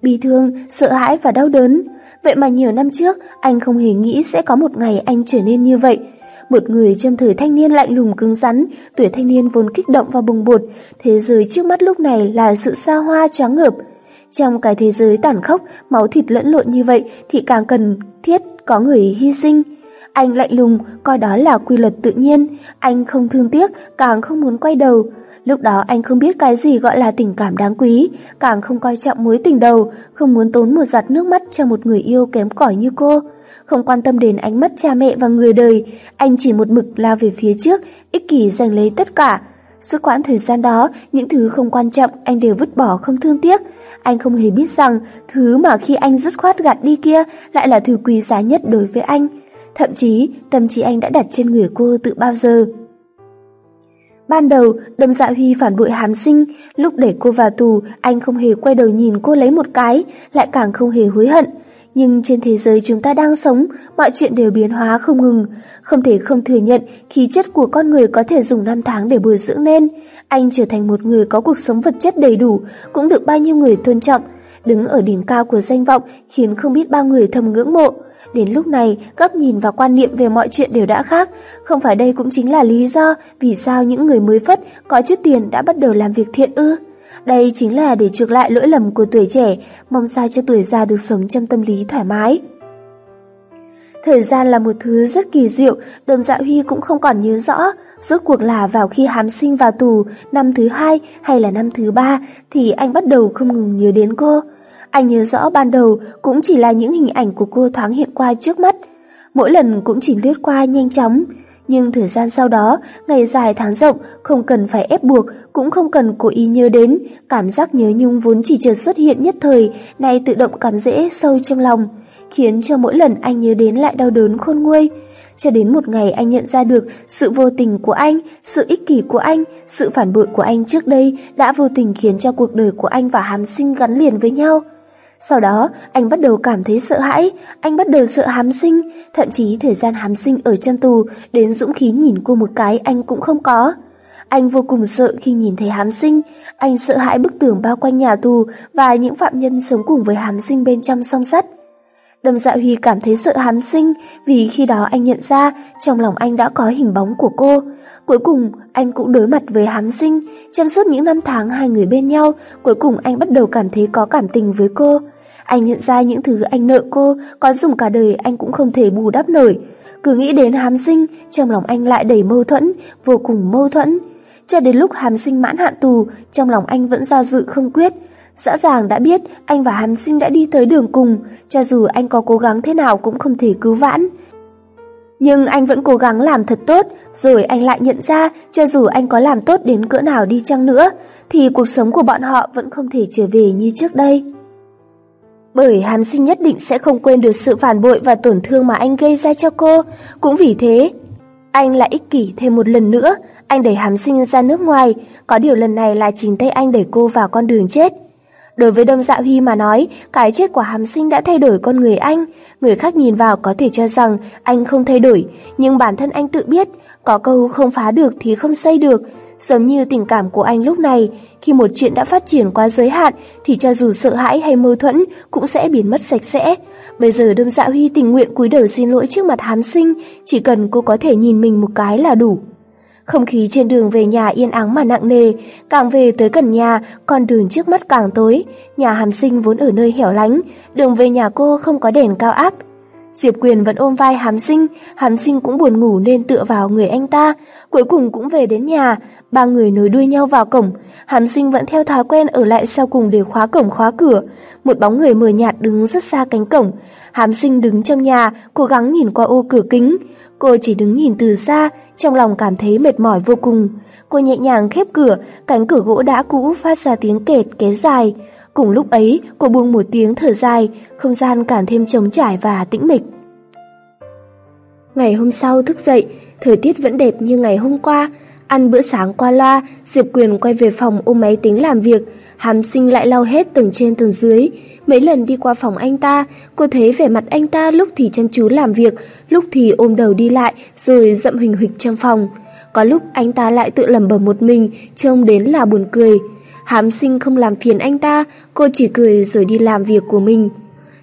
Bi thương, sợ hãi và đau đớn. Vậy mà nhiều năm trước, anh không hề nghĩ sẽ có một ngày anh trở nên như vậy. Một người trong thời thanh niên lạnh lùng cứng rắn, tuổi thanh niên vốn kích động và bùng bột, thế giới trước mắt lúc này là sự xa hoa tráng ngợp. Trong cái thế giới tàn khốc, máu thịt lẫn lộn như vậy thì càng cần thiết có người hy sinh. Anh lạnh lùng, coi đó là quy luật tự nhiên, anh không thương tiếc, càng không muốn quay đầu. Lúc đó anh không biết cái gì gọi là tình cảm đáng quý, càng không coi trọng mối tình đầu, không muốn tốn một giọt nước mắt cho một người yêu kém cỏi như cô. Không quan tâm đến ánh mắt cha mẹ và người đời, anh chỉ một mực lao về phía trước, ích kỷ giành lấy tất cả. Suốt quãng thời gian đó, những thứ không quan trọng anh đều vứt bỏ không thương tiếc. Anh không hề biết rằng thứ mà khi anh dứt khoát gạt đi kia lại là thứ quý giá nhất đối với anh. Thậm chí, tâm trí anh đã đặt trên người cô từ bao giờ. Ban đầu, Đâm Dạ Huy phản bội hám sinh, lúc để cô vào tù, anh không hề quay đầu nhìn cô lấy một cái, lại càng không hề hối hận. Nhưng trên thế giới chúng ta đang sống, mọi chuyện đều biến hóa không ngừng. Không thể không thừa nhận khí chất của con người có thể dùng năm tháng để bồi dưỡng nên. Anh trở thành một người có cuộc sống vật chất đầy đủ, cũng được bao nhiêu người tôn trọng. Đứng ở đỉnh cao của danh vọng khiến không biết bao người thầm ngưỡng mộ. Đến lúc này, góc nhìn và quan niệm về mọi chuyện đều đã khác. Không phải đây cũng chính là lý do vì sao những người mới phất có chút tiền đã bắt đầu làm việc thiện ư. Đây chính là để chuộc lại lỗi lầm của tuổi trẻ, mong sao cho tuổi già được sống trong tâm lý thoải mái. Thời gian là một thứ rất kỳ diệu, đầm dạ Huy cũng không còn nhớ rõ, rốt cuộc là vào khi hám sinh vào tù, năm thứ hai hay là năm thứ ba, thì anh bắt đầu không ngừng nhớ đến cô. Anh nhớ rõ ban đầu cũng chỉ là những hình ảnh của cô thoáng hiện qua trước mắt, mỗi lần cũng chỉ lướt qua nhanh chóng, nhưng thời gian sau đó, ngày dài tháng rộng, không cần phải ép buộc, cũng không cần cố ý nhớ đến, cảm giác nhớ nhung vốn chỉ chợt xuất hiện nhất thời, nay tự động cảm dễ sâu trong lòng, khiến cho mỗi lần anh nhớ đến lại đau đớn khôn nguôi. Cho đến một ngày anh nhận ra được sự vô tình của anh, sự ích kỷ của anh, sự phản bội của anh trước đây đã vô tình khiến cho cuộc đời của anh và hàm sinh gắn liền với nhau. Sau đó, anh bắt đầu cảm thấy sợ hãi, anh bắt đầu sợ hám sinh, thậm chí thời gian hám sinh ở chân tù, đến dũng khí nhìn cô một cái anh cũng không có. Anh vô cùng sợ khi nhìn thấy hám sinh, anh sợ hãi bức tường bao quanh nhà tù và những phạm nhân sống cùng với hám sinh bên trong song sắt. Đầm dạ Huy cảm thấy sợ hám sinh vì khi đó anh nhận ra trong lòng anh đã có hình bóng của cô. Cuối cùng anh cũng đối mặt với hám sinh, trong suốt những năm tháng hai người bên nhau, cuối cùng anh bắt đầu cảm thấy có cảm tình với cô. Anh nhận ra những thứ anh nợ cô, có dùng cả đời anh cũng không thể bù đắp nổi. Cứ nghĩ đến hám sinh, trong lòng anh lại đầy mâu thuẫn, vô cùng mâu thuẫn. Cho đến lúc hàm sinh mãn hạn tù, trong lòng anh vẫn do dự không quyết. Rõ ràng đã biết anh và hàm sinh đã đi tới đường cùng, cho dù anh có cố gắng thế nào cũng không thể cứu vãn. Nhưng anh vẫn cố gắng làm thật tốt, rồi anh lại nhận ra cho dù anh có làm tốt đến cỡ nào đi chăng nữa, thì cuộc sống của bọn họ vẫn không thể trở về như trước đây. Bởi hàm sinh nhất định sẽ không quên được sự phản bội và tổn thương mà anh gây ra cho cô, cũng vì thế, anh lại ích kỷ thêm một lần nữa, anh đẩy hàm sinh ra nước ngoài, có điều lần này là chính tay anh đẩy cô vào con đường chết. Đối với Đông Dạ Huy mà nói, cái chết của hàm sinh đã thay đổi con người anh. Người khác nhìn vào có thể cho rằng anh không thay đổi, nhưng bản thân anh tự biết, có câu không phá được thì không xây được. Giống như tình cảm của anh lúc này, khi một chuyện đã phát triển quá giới hạn thì cho dù sợ hãi hay mâu thuẫn cũng sẽ biến mất sạch sẽ. Bây giờ Đông Dạ Huy tình nguyện cúi đầu xin lỗi trước mặt Hàm sinh, chỉ cần cô có thể nhìn mình một cái là đủ. Không khí trên đường về nhà yên ắng mà nặng nề, càng về tới gần nhà, con đường trước mắt càng tối. Nhà hàm sinh vốn ở nơi hẻo lánh, đường về nhà cô không có đèn cao áp. Diệp Quyền vẫn ôm vai hàm sinh, hàm sinh cũng buồn ngủ nên tựa vào người anh ta, cuối cùng cũng về đến nhà, ba người nối đuôi nhau vào cổng, hàm sinh vẫn theo thói quen ở lại sau cùng để khóa cổng khóa cửa, một bóng người mờ nhạt đứng rất xa cánh cổng, hàm sinh đứng trong nhà, cố gắng nhìn qua ô cửa kính, cô chỉ đứng nhìn từ xa, trong lòng cảm thấy mệt mỏi vô cùng. Cô nhẹ nhàng khép cửa, cánh cửa gỗ đã cũ phát ra tiếng kẹt kéo dài. Cùng lúc ấy, cô buông một tiếng thở dài, không gian càng thêm trống trải và tĩnh mịch. Ngày hôm sau thức dậy, thời tiết vẫn đẹp như ngày hôm qua. Ăn bữa sáng qua loa, Diệp Quyền quay về phòng ôm máy tính làm việc, hàm sinh lại lau hết tầng trên tầng dưới. Mấy lần đi qua phòng anh ta, cô thấy vẻ mặt anh ta lúc thì chăm chú làm việc, lúc thì ôm đầu đi lại rồi dậm hình hịch trong phòng. Có lúc anh ta lại tự lẩm bẩm một mình, trông đến là buồn cười. Hám sinh không làm phiền anh ta, cô chỉ cười rồi đi làm việc của mình.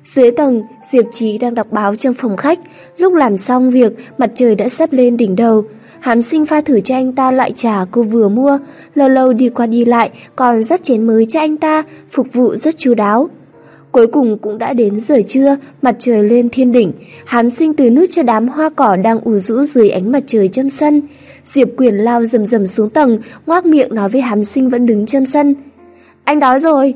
Dưới tầng, Diệp Trí đang đọc báo trong phòng khách. Lúc làm xong việc, mặt trời đã sắp lên đỉnh đầu. Hắn sinh pha thử cho anh ta loại trà cô vừa mua, lâu lâu đi qua đi lại, còn rất chén mới cho anh ta, phục vụ rất chu đáo. Cuối cùng cũng đã đến giờ trưa, mặt trời lên thiên đỉnh, hắn sinh từ nước cho đám hoa cỏ đang ủ rũ dưới ánh mặt trời trong sân. Diệp Quyền lao rầm rầm xuống tầng, ngoác miệng nói với hám sinh vẫn đứng trong sân. Anh đói rồi.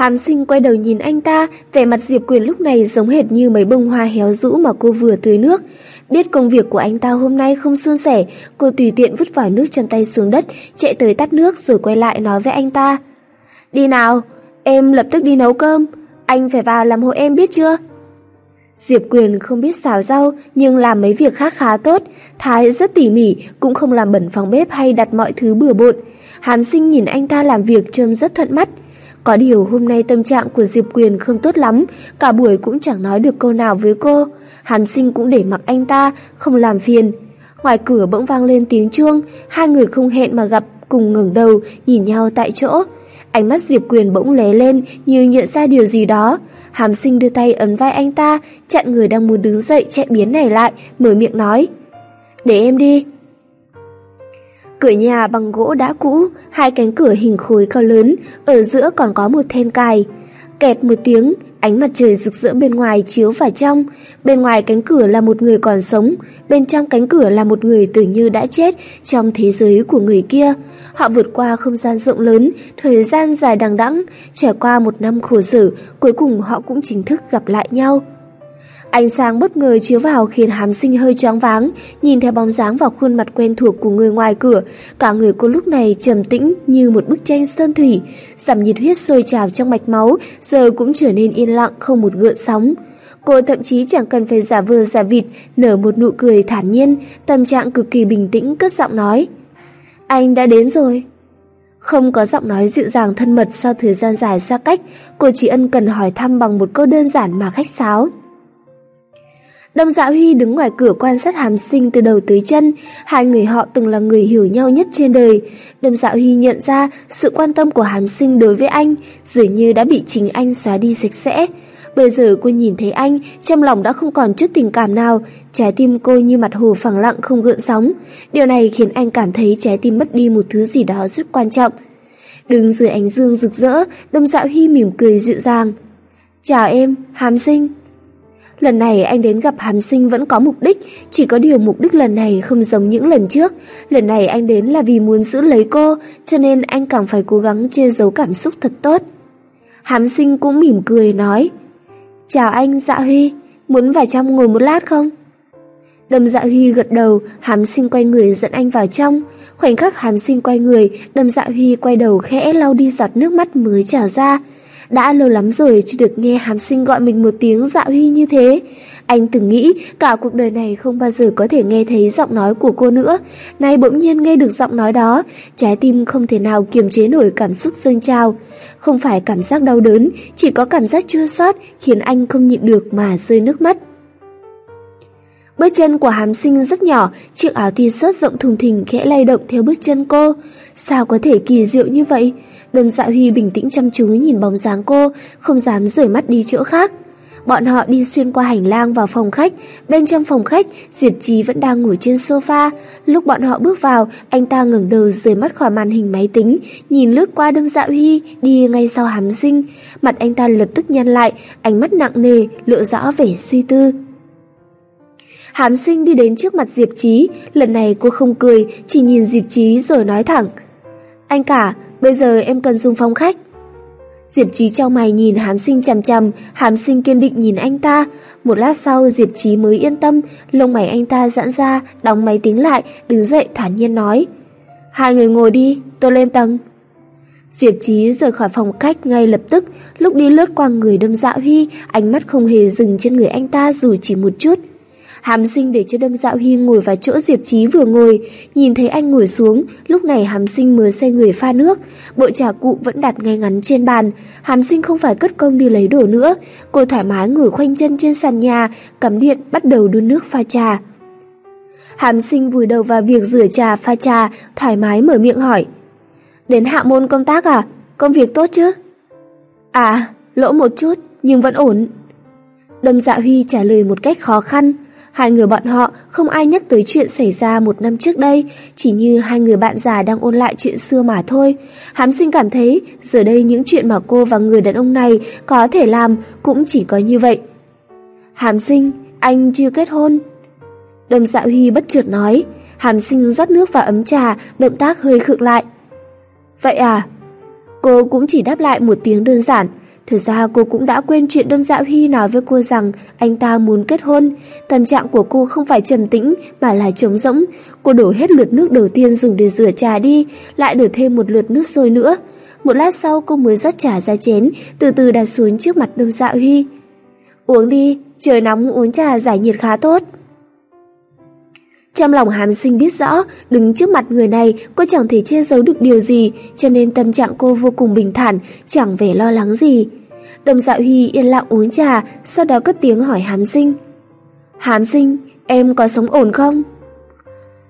Hàm sinh quay đầu nhìn anh ta, vẻ mặt Diệp Quyền lúc này giống hệt như mấy bông hoa héo rũ mà cô vừa tưới nước. Biết công việc của anh ta hôm nay không suôn sẻ, cô tùy tiện vứt vỏ nước trong tay xuống đất, chạy tới tắt nước rồi quay lại nói với anh ta. Đi nào, Em lập tức đi nấu cơm, anh phải vào làm hộ em biết chưa? Diệp Quyền không biết xào rau nhưng làm mấy việc khác khá tốt, Thái rất tỉ mỉ, cũng không làm bẩn phòng bếp hay đặt mọi thứ bừa bộn. Hàm sinh nhìn anh ta làm việc trông rất thuận mắt. Có điều hôm nay tâm trạng của Diệp Quyền không tốt lắm, cả buổi cũng chẳng nói được câu nào với cô. Hàm sinh cũng để mặc anh ta, không làm phiền. Ngoài cửa bỗng vang lên tiếng chuông, hai người không hẹn mà gặp, cùng ngẩng đầu, nhìn nhau tại chỗ. Ánh mắt Diệp Quyền bỗng lé lên như nhận ra điều gì đó. Hàm sinh đưa tay ấn vai anh ta, chặn người đang muốn đứng dậy chạy biến này lại, mở miệng nói. Để em đi. Cửa nhà bằng gỗ đã cũ, hai cánh cửa hình khối cao lớn, ở giữa còn có một then cài. Kẹt một tiếng, ánh mặt trời rực rỡ bên ngoài chiếu vào trong. Bên ngoài cánh cửa là một người còn sống, bên trong cánh cửa là một người tưởng như đã chết trong thế giới của người kia. Họ vượt qua không gian rộng lớn, thời gian dài đằng đẵng, trải qua một năm khổ sở, cuối cùng họ cũng chính thức gặp lại nhau. Ánh sáng bất ngờ chiếu vào khiến hám sinh hơi choáng váng, nhìn theo bóng dáng và khuôn mặt quen thuộc của người ngoài cửa, cả người cô lúc này trầm tĩnh như một bức tranh sơn thủy, giảm nhiệt huyết sôi trào trong mạch máu, giờ cũng trở nên yên lặng không một gợn sóng. Cô thậm chí chẳng cần phải giả vờ giả vịt, nở một nụ cười thản nhiên, tâm trạng cực kỳ bình tĩnh cất giọng nói. Anh đã đến rồi. Không có giọng nói dịu dàng thân mật sau thời gian dài xa cách, cô chỉ ân cần hỏi thăm bằng một câu đơn giản mà khách sáo. Đông Dạ Huy đứng ngoài cửa quan sát Hàm Sinh từ đầu tới chân, hai người họ từng là người hiểu nhau nhất trên đời. Đông Dạ Huy nhận ra sự quan tâm của Hàm Sinh đối với anh dường như đã bị chính anh xóa đi sạch sẽ. Bây giờ cô nhìn thấy anh, trong lòng đã không còn chút tình cảm nào, trái tim cô như mặt hồ phẳng lặng không gợn sóng. Điều này khiến anh cảm thấy trái tim mất đi một thứ gì đó rất quan trọng. Đứng dưới ánh dương rực rỡ, Đông Dạ Huy mỉm cười dịu dàng. Chào em, Hàm Sinh. Lần này anh đến gặp Hàm Sinh vẫn có mục đích, chỉ có điều mục đích lần này không giống những lần trước. Lần này anh đến là vì muốn giữ lấy cô, cho nên anh càng phải cố gắng che giấu cảm xúc thật tốt. Hàm Sinh cũng mỉm cười nói, Chào anh Dạ Huy, muốn vào trong ngồi một lát không? Đầm Dạ Huy gật đầu, Hàm Sinh quay người dẫn anh vào trong. Khoảnh khắc Hàm Sinh quay người, Đầm Dạ Huy quay đầu khẽ lau đi giọt nước mắt mới trào ra. Đã lâu lắm rồi chưa được nghe Hàm Sinh gọi mình một tiếng Dạ Huy như thế. Anh từng nghĩ cả cuộc đời này không bao giờ có thể nghe thấy giọng nói của cô nữa. Nay bỗng nhiên nghe được giọng nói đó, trái tim không thể nào kiềm chế nổi cảm xúc dâng trào. Không phải cảm giác đau đớn, chỉ có cảm giác chua xót khiến anh không nhịn được mà rơi nước mắt. Bước chân của hàm sinh rất nhỏ, chiếc áo t-shirt rộng thùng thình khẽ lay động theo bước chân cô. Sao có thể kỳ diệu như vậy? Đơn dạ huy bình tĩnh chăm chú nhìn bóng dáng cô, không dám rời mắt đi chỗ khác. Bọn họ đi xuyên qua hành lang vào phòng khách, bên trong phòng khách, Diệp Trí vẫn đang ngồi trên sofa. Lúc bọn họ bước vào, anh ta ngẩng đầu rời mắt khỏi màn hình máy tính, nhìn lướt qua đâm dạ huy, đi ngay sau hàm sinh. Mặt anh ta lập tức nhăn lại, ánh mắt nặng nề, lộ rõ vẻ suy tư. Hàm sinh đi đến trước mặt Diệp Trí, lần này cô không cười, chỉ nhìn Diệp Trí rồi nói thẳng. Anh cả, bây giờ em cần dùng phòng khách. Diệp Trí cho mày nhìn Hám sinh chằm chằm, hàm sinh kiên định nhìn anh ta. Một lát sau Diệp Trí mới yên tâm, lông mày anh ta giãn ra, đóng máy tính lại, đứng dậy thản nhiên nói. Hai người ngồi đi, tôi lên tầng. Diệp Trí rời khỏi phòng khách ngay lập tức, lúc đi lướt qua người đâm dạ huy, ánh mắt không hề dừng trên người anh ta dù chỉ một chút. Hàm sinh để cho đâm dạo hy ngồi vào chỗ Diệp Chí vừa ngồi, nhìn thấy anh ngồi xuống, lúc này hàm sinh mới xoay người pha nước, bộ trà cụ vẫn đặt ngay ngắn trên bàn, hàm sinh không phải cất công đi lấy đồ nữa, cô thoải mái ngồi khoanh chân trên sàn nhà, cắm điện bắt đầu đun nước pha trà. Hàm sinh vùi đầu vào việc rửa trà pha trà, thoải mái mở miệng hỏi. Đến hạ môn công tác à? Công việc tốt chứ? À, lỗ một chút, nhưng vẫn ổn. Đâm dạ Huy trả lời một cách khó khăn. Hai người bọn họ không ai nhắc tới chuyện xảy ra một năm trước đây, chỉ như hai người bạn già đang ôn lại chuyện xưa mà thôi. Hám sinh cảm thấy giờ đây những chuyện mà cô và người đàn ông này có thể làm cũng chỉ có như vậy. Hàm sinh, anh chưa kết hôn. Đầm dạo hy bất chợt nói, hàm sinh rót nước vào ấm trà, động tác hơi khựng lại. Vậy à? Cô cũng chỉ đáp lại một tiếng đơn giản, Thực ra cô cũng đã quên chuyện đơn Dạo huy nói với cô rằng anh ta muốn kết hôn. Tâm trạng của cô không phải trầm tĩnh mà là trống rỗng. Cô đổ hết lượt nước đầu tiên dùng để rửa trà đi, lại đổ thêm một lượt nước sôi nữa. Một lát sau cô mới rót trà ra chén, từ từ đặt xuống trước mặt đơn Dạo huy Uống đi, trời nóng uống trà giải nhiệt khá tốt. Trong lòng hàm sinh biết rõ, đứng trước mặt người này cô chẳng thể che giấu được điều gì, cho nên tâm trạng cô vô cùng bình thản, chẳng vẻ lo lắng gì. Đồng dạ Huy yên lặng uống trà, sau đó cất tiếng hỏi Hàm Sinh. Hàm Sinh, em có sống ổn không?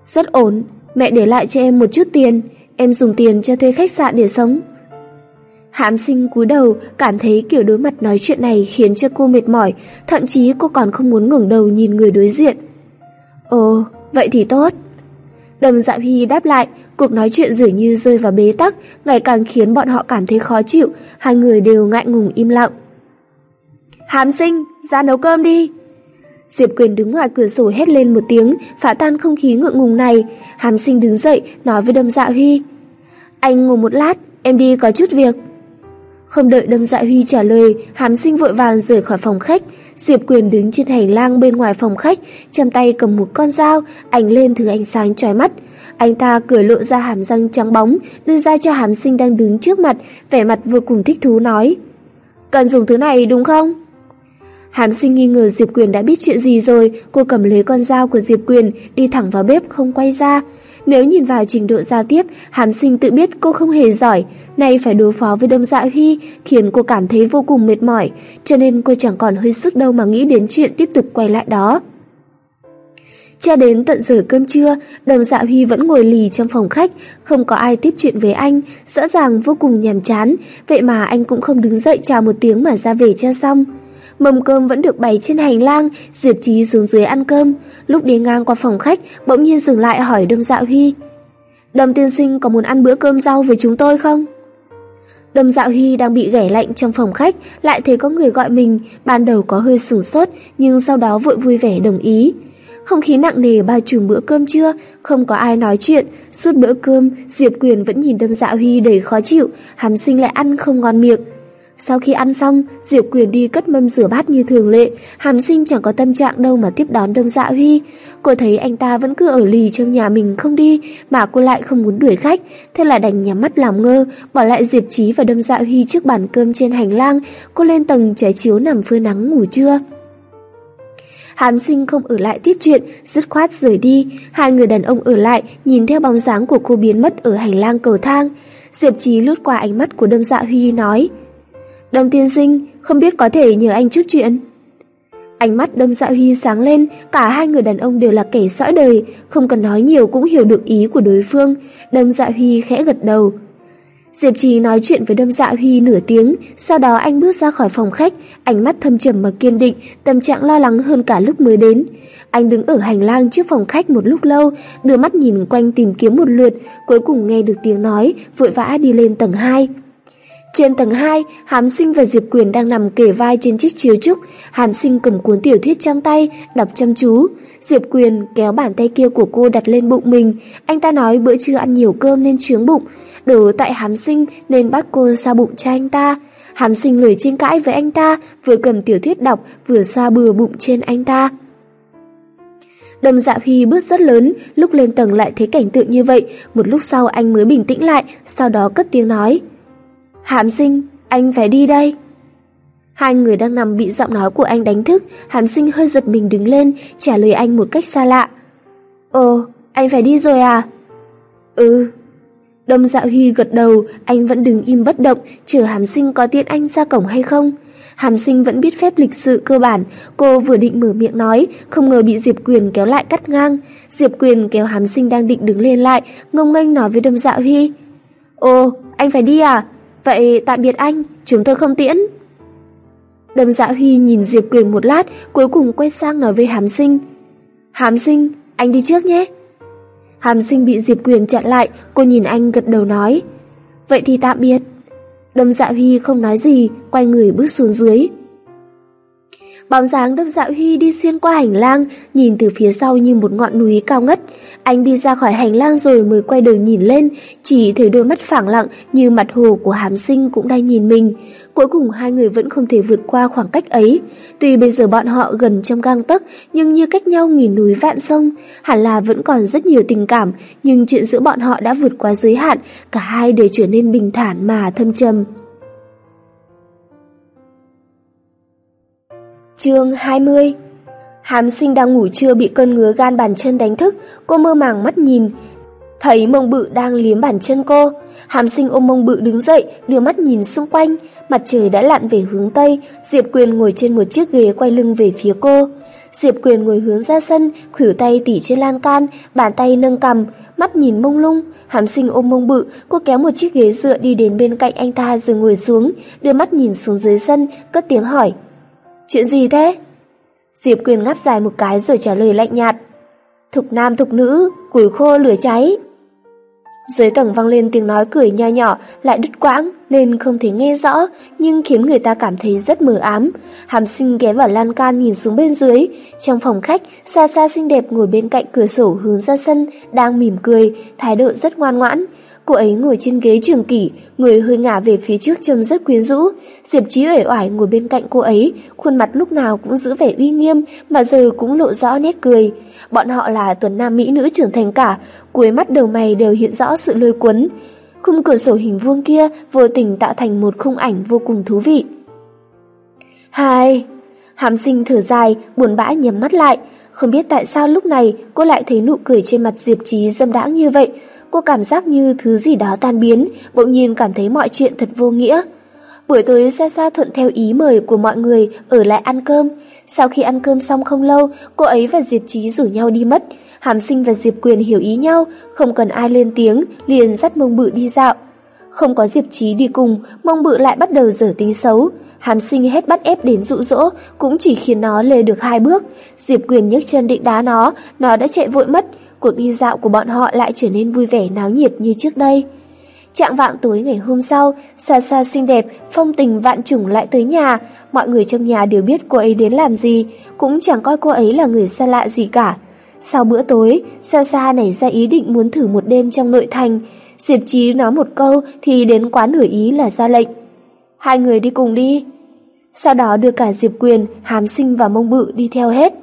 Rất ổn, mẹ để lại cho em một chút tiền, em dùng tiền cho thuê khách sạn để sống. Hàm sinh cúi đầu, cảm thấy kiểu đối mặt nói chuyện này khiến cho cô mệt mỏi, thậm chí cô còn không muốn ngẩng đầu nhìn người đối diện. Ồ, vậy thì tốt. Đồng Dạ Huy đáp lại, Cuộc nói chuyện dường như rơi vào bế tắc, ngày càng khiến bọn họ cảm thấy khó chịu, hai người đều ngại ngùng im lặng. Hàm sinh, ra nấu cơm đi. Diệp Quyền đứng ngoài cửa sổ hét lên một tiếng, phá tan không khí ngượng ngùng này. Hàm sinh đứng dậy, nói với đâm dạ huy. Anh ngồi một lát, em đi có chút việc. Không đợi đâm dạ huy trả lời, hàm sinh vội vàng rời khỏi phòng khách. Diệp Quyền đứng trên hành lang bên ngoài phòng khách, trong tay cầm một con dao, ảnh lên thứ ánh sáng trói mắt. Anh ta cười lộ ra hàm răng trắng bóng, đưa ra cho hàm sinh đang đứng trước mặt, vẻ mặt vô cùng thích thú nói. Cần dùng thứ này đúng không? Hàm sinh nghi ngờ Diệp Quyền đã biết chuyện gì rồi, cô cầm lấy con dao của Diệp Quyền, đi thẳng vào bếp không quay ra. Nếu nhìn vào trình độ giao tiếp, Hàm sinh tự biết cô không hề giỏi, nay phải đối phó với Đông Dạ Huy, khiến cô cảm thấy vô cùng mệt mỏi, cho nên cô chẳng còn hơi sức đâu mà nghĩ đến chuyện tiếp tục quay lại đó. Cho đến tận giờ cơm trưa, đồng dạ Huy vẫn ngồi lì trong phòng khách, không có ai tiếp chuyện với anh, rõ ràng vô cùng nhàm chán, vậy mà anh cũng không đứng dậy chào một tiếng mà ra về cho xong. Mâm cơm vẫn được bày trên hành lang, Diệp Trí xuống dưới ăn cơm, lúc đi ngang qua phòng khách, bỗng nhiên dừng lại hỏi đồng dạ Huy. Đồng tiên sinh có muốn ăn bữa cơm rau với chúng tôi không? đầm Dạo Huy đang bị ghẻ lạnh trong phòng khách, lại thấy có người gọi mình, ban đầu có hơi sửng sốt, nhưng sau đó vội vui vẻ đồng ý. Không khí nặng nề bao trùm bữa cơm trưa, không có ai nói chuyện, suốt bữa cơm, Diệp Quyền vẫn nhìn Đâm Dạ Huy đầy khó chịu, hắn sinh lại ăn không ngon miệng. Sau khi ăn xong, Diệp Quyền đi cất mâm rửa bát như thường lệ, Hàm Sinh chẳng có tâm trạng đâu mà tiếp đón Đông Dạ Huy. Cô thấy anh ta vẫn cứ ở lì trong nhà mình không đi, mà cô lại không muốn đuổi khách, thế là đành nhắm mắt làm ngơ, bỏ lại Diệp Trí và Đông Dạ Huy trước bàn cơm trên hành lang, cô lên tầng trái chiếu nằm phơi nắng ngủ trưa. Hàm sinh không ở lại tiếp chuyện, dứt khoát rời đi, hai người đàn ông ở lại, nhìn theo bóng dáng của cô biến mất ở hành lang cầu thang. Diệp Trí lướt qua ánh mắt của Đâm Dạ Huy nói, Đâm tiên sinh, không biết có thể nhờ anh chút chuyện. Ánh mắt Đâm Dạ Huy sáng lên, cả hai người đàn ông đều là kẻ sõi đời, không cần nói nhiều cũng hiểu được ý của đối phương. Đâm Dạ Huy khẽ gật đầu. Diệp Trì nói chuyện với Đâm Dạ Huy nửa tiếng, sau đó anh bước ra khỏi phòng khách, ánh mắt thâm trầm mà kiên định, tâm trạng lo lắng hơn cả lúc mới đến. Anh đứng ở hành lang trước phòng khách một lúc lâu, đưa mắt nhìn quanh tìm kiếm một lượt, cuối cùng nghe được tiếng nói, vội vã đi lên tầng 2. Trên tầng 2, Hàm Sinh và Diệp Quyền đang nằm kề vai trên chiếc chiếu trúc. Hàm Sinh cầm cuốn tiểu thuyết trong tay, đọc chăm chú. Diệp Quyền kéo bàn tay kia của cô đặt lên bụng mình. Anh ta nói bữa trưa ăn nhiều cơm nên trướng bụng. Đổ tại Hàm Sinh nên bắt cô xa bụng cho anh ta. Hàm Sinh lười tranh cãi với anh ta, vừa cầm tiểu thuyết đọc, vừa xa bừa bụng trên anh ta. Đầm dạ phi bước rất lớn, lúc lên tầng lại thấy cảnh tượng như vậy, một lúc sau anh mới bình tĩnh lại, sau đó cất tiếng nói. Hàm sinh, anh phải đi đây. Hai người đang nằm bị giọng nói của anh đánh thức, hàm sinh hơi giật mình đứng lên, trả lời anh một cách xa lạ. Ồ, anh phải đi rồi à? Ừ. Đâm dạo Huy gật đầu, anh vẫn đứng im bất động, chờ hàm sinh có tiện anh ra cổng hay không. Hàm sinh vẫn biết phép lịch sự cơ bản, cô vừa định mở miệng nói, không ngờ bị Diệp Quyền kéo lại cắt ngang. Diệp Quyền kéo hàm sinh đang định đứng lên lại, ngông nghênh nói với đâm dạo Huy. Ồ, anh phải đi à? Vậy tạm biệt anh, chúng tôi không tiễn. Đâm dạ Huy nhìn Diệp Quyền một lát, cuối cùng quay sang nói với Hàm Sinh. Hàm Sinh, anh đi trước nhé. Hàm Sinh bị Diệp Quyền chặn lại, cô nhìn anh gật đầu nói. Vậy thì tạm biệt. Đâm dạ Huy không nói gì, quay người bước xuống dưới. Bóng dáng đâm dạ Huy đi xuyên qua hành lang, nhìn từ phía sau như một ngọn núi cao ngất. Anh đi ra khỏi hành lang rồi mới quay đầu nhìn lên, chỉ thấy đôi mắt phẳng lặng như mặt hồ của hàm sinh cũng đang nhìn mình. Cuối cùng hai người vẫn không thể vượt qua khoảng cách ấy. Tuy bây giờ bọn họ gần trong gang tấc, nhưng như cách nhau nghìn núi vạn sông, hẳn là vẫn còn rất nhiều tình cảm, nhưng chuyện giữa bọn họ đã vượt qua giới hạn, cả hai đều trở nên bình thản mà thâm trầm. Chương 20 Hàm sinh đang ngủ trưa bị cơn ngứa gan bàn chân đánh thức, cô mơ màng mắt nhìn. Thấy mông bự đang liếm bàn chân cô. Hàm sinh ôm mông bự đứng dậy, đưa mắt nhìn xung quanh. Mặt trời đã lặn về hướng Tây, Diệp Quyền ngồi trên một chiếc ghế quay lưng về phía cô. Diệp Quyền ngồi hướng ra sân, khuỷu tay tỉ trên lan can, bàn tay nâng cầm, mắt nhìn mông lung. Hàm sinh ôm mông bự, cô kéo một chiếc ghế dựa đi đến bên cạnh anh ta rồi ngồi xuống, đưa mắt nhìn xuống dưới sân, cất tiếng hỏi. Chuyện gì thế? Diệp Quyền ngáp dài một cái rồi trả lời lạnh nhạt. Thục nam thục nữ, củi khô lửa cháy. Dưới tầng vang lên tiếng nói cười nho nhỏ lại đứt quãng nên không thể nghe rõ nhưng khiến người ta cảm thấy rất mờ ám. Hàm sinh ghé vào lan can nhìn xuống bên dưới. Trong phòng khách, xa xa xinh đẹp ngồi bên cạnh cửa sổ hướng ra sân đang mỉm cười, thái độ rất ngoan ngoãn. Cô ấy ngồi trên ghế trường kỷ, người hơi ngả về phía trước trông rất quyến rũ. Diệp Trí uể oải ngồi bên cạnh cô ấy, khuôn mặt lúc nào cũng giữ vẻ uy nghiêm, mà giờ cũng lộ rõ nét cười. Bọn họ là tuần nam mỹ nữ trưởng thành cả, cuối mắt đầu mày đều hiện rõ sự lôi cuốn. Khung cửa sổ hình vuông kia vô tình tạo thành một khung ảnh vô cùng thú vị. Hai, hàm sinh thở dài, buồn bã nhắm mắt lại. Không biết tại sao lúc này cô lại thấy nụ cười trên mặt Diệp Trí dâm đãng như vậy, cô cảm giác như thứ gì đó tan biến, bỗng nhiên cảm thấy mọi chuyện thật vô nghĩa. Buổi tối xa xa thuận theo ý mời của mọi người ở lại ăn cơm. Sau khi ăn cơm xong không lâu, cô ấy và Diệp Trí rủ nhau đi mất. Hàm Sinh và Diệp Quyền hiểu ý nhau, không cần ai lên tiếng, liền dắt mông bự đi dạo. Không có Diệp Trí đi cùng, mông bự lại bắt đầu dở tính xấu. Hàm Sinh hết bắt ép đến dụ dỗ, cũng chỉ khiến nó lê được hai bước. Diệp Quyền nhấc chân định đá nó, nó đã chạy vội mất. Cuộc đi dạo của bọn họ lại trở nên vui vẻ náo nhiệt như trước đây. Trạng vạng tối ngày hôm sau, xa xa xinh đẹp, phong tình vạn trùng lại tới nhà. Mọi người trong nhà đều biết cô ấy đến làm gì, cũng chẳng coi cô ấy là người xa lạ gì cả. Sau bữa tối, xa xa nảy ra ý định muốn thử một đêm trong nội thành. Diệp Chí nói một câu thì đến quán nửa ý là ra lệnh. Hai người đi cùng đi. Sau đó đưa cả Diệp Quyền, Hám Sinh và Mông Bự đi theo hết.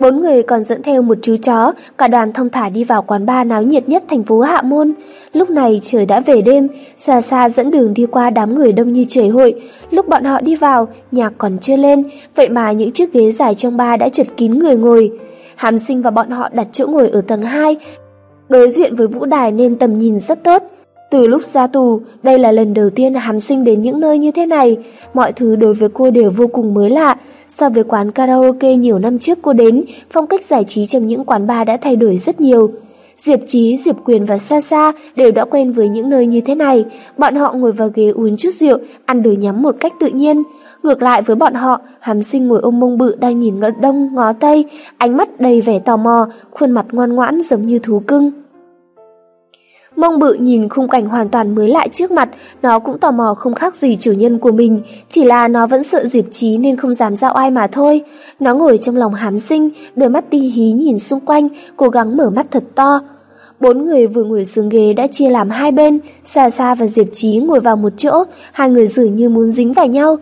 Bốn người còn dẫn theo một chú chó, cả đoàn thông thả đi vào quán bar náo nhiệt nhất thành phố Hạ Môn. Lúc này trời đã về đêm, xa xa dẫn đường đi qua đám người đông như trời hội. Lúc bọn họ đi vào, nhạc còn chưa lên, vậy mà những chiếc ghế dài trong bar đã chật kín người ngồi. Hàm sinh và bọn họ đặt chỗ ngồi ở tầng 2, đối diện với vũ đài nên tầm nhìn rất tốt. Từ lúc ra tù, đây là lần đầu tiên Hàm sinh đến những nơi như thế này, mọi thứ đối với cô đều vô cùng mới lạ. So với quán karaoke nhiều năm trước cô đến, phong cách giải trí trong những quán bar đã thay đổi rất nhiều. Diệp Chí, Diệp Quyền và Sa Sa đều đã quen với những nơi như thế này. Bọn họ ngồi vào ghế uống chút rượu, ăn đồ nhắm một cách tự nhiên. Ngược lại với bọn họ, Hàm Sinh ngồi ôm mông bự đang nhìn ngỡ đông ngó tây, ánh mắt đầy vẻ tò mò, khuôn mặt ngoan ngoãn giống như thú cưng. Mông bự nhìn khung cảnh hoàn toàn mới lạ trước mặt, nó cũng tò mò không khác gì chủ nhân của mình, chỉ là nó vẫn sợ Diệp Trí nên không dám giao ai mà thôi. Nó ngồi trong lòng hám sinh, đôi mắt ti hí nhìn xung quanh, cố gắng mở mắt thật to. Bốn người vừa ngồi xuống ghế đã chia làm hai bên, Sa Sa và Diệp Trí ngồi vào một chỗ, hai người dường như muốn dính vào nhau.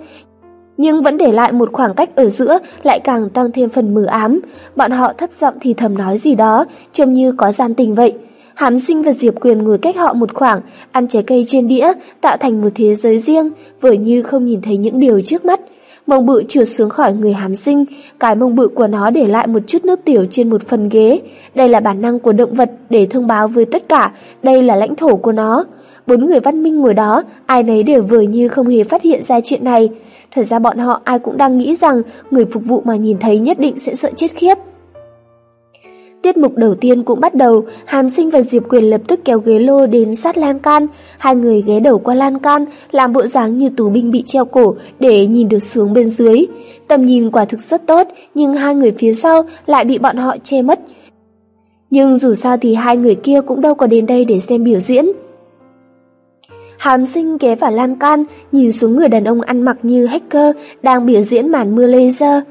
Nhưng vẫn để lại một khoảng cách ở giữa lại càng tăng thêm phần mờ ám. Bọn họ thấp giọng thì thầm nói gì đó, trông như có gian tình vậy. Hám sinh và Diệp Quyền ngồi cách họ một khoảng, ăn trái cây trên đĩa, tạo thành một thế giới riêng, vừa như không nhìn thấy những điều trước mắt. Mông bự trượt xuống khỏi người hám sinh, cái mông bự của nó để lại một chút nước tiểu trên một phần ghế. Đây là bản năng của động vật để thông báo với tất cả, đây là lãnh thổ của nó. Bốn người văn minh ngồi đó, ai nấy đều vừa như không hề phát hiện ra chuyện này. Thật ra bọn họ ai cũng đang nghĩ rằng người phục vụ mà nhìn thấy nhất định sẽ sợ chết khiếp. Tiết mục đầu tiên cũng bắt đầu, Hàm Sinh và Diệp Quyền lập tức kéo ghế lô đến sát lan can. Hai người ghé đầu qua lan can, làm bộ dáng như tù binh bị treo cổ để nhìn được xuống bên dưới. Tầm nhìn quả thực rất tốt, nhưng hai người phía sau lại bị bọn họ che mất. Nhưng dù sao thì hai người kia cũng đâu có đến đây để xem biểu diễn. Hàm sinh ghé vào lan can, nhìn xuống người đàn ông ăn mặc như hacker đang biểu diễn màn mưa laser.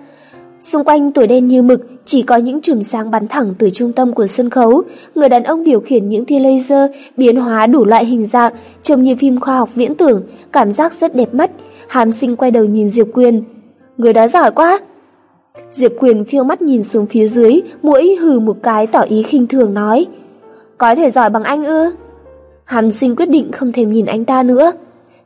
Xung quanh tuổi đen như mực, chỉ có những chùm sáng bắn thẳng từ trung tâm của sân khấu. Người đàn ông điều khiển những tia laser biến hóa đủ loại hình dạng, trông như phim khoa học viễn tưởng, cảm giác rất đẹp mắt. Hàm sinh quay đầu nhìn Diệp Quyền. Người đó giỏi quá! Diệp Quyền phiêu mắt nhìn xuống phía dưới, mũi hừ một cái tỏ ý khinh thường nói. Có thể giỏi bằng anh ư? Hàm sinh quyết định không thèm nhìn anh ta nữa.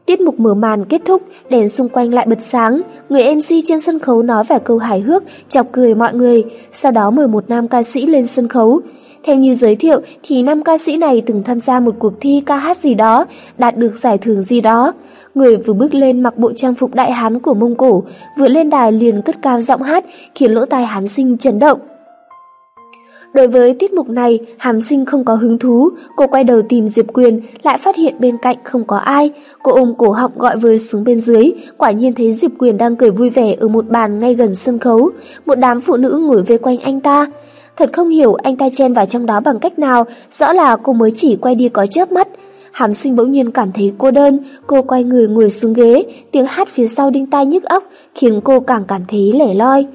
Tiết mục mở màn kết thúc, đèn xung quanh lại bật sáng, người MC trên sân khấu nói vài câu hài hước, chọc cười mọi người, sau đó mời một nam ca sĩ lên sân khấu. Theo như giới thiệu thì nam ca sĩ này từng tham gia một cuộc thi ca hát gì đó, đạt được giải thưởng gì đó. Người vừa bước lên mặc bộ trang phục đại hán của Mông Cổ, vừa lên đài liền cất cao giọng hát, khiến lỗ tai hán sinh chấn động. Đối với tiết mục này, Hàm Sinh không có hứng thú, cô quay đầu tìm Diệp Quyền, lại phát hiện bên cạnh không có ai. Cô ôm cổ họng gọi với xuống bên dưới, quả nhiên thấy Diệp Quyền đang cười vui vẻ ở một bàn ngay gần sân khấu. Một đám phụ nữ ngồi vây quanh anh ta. Thật không hiểu anh ta chen vào trong đó bằng cách nào, rõ là cô mới chỉ quay đi có chớp mắt. Hàm sinh bỗng nhiên cảm thấy cô đơn, cô quay người ngồi xuống ghế, tiếng hát phía sau đinh tai nhức óc, khiến cô càng cảm thấy lẻ loi.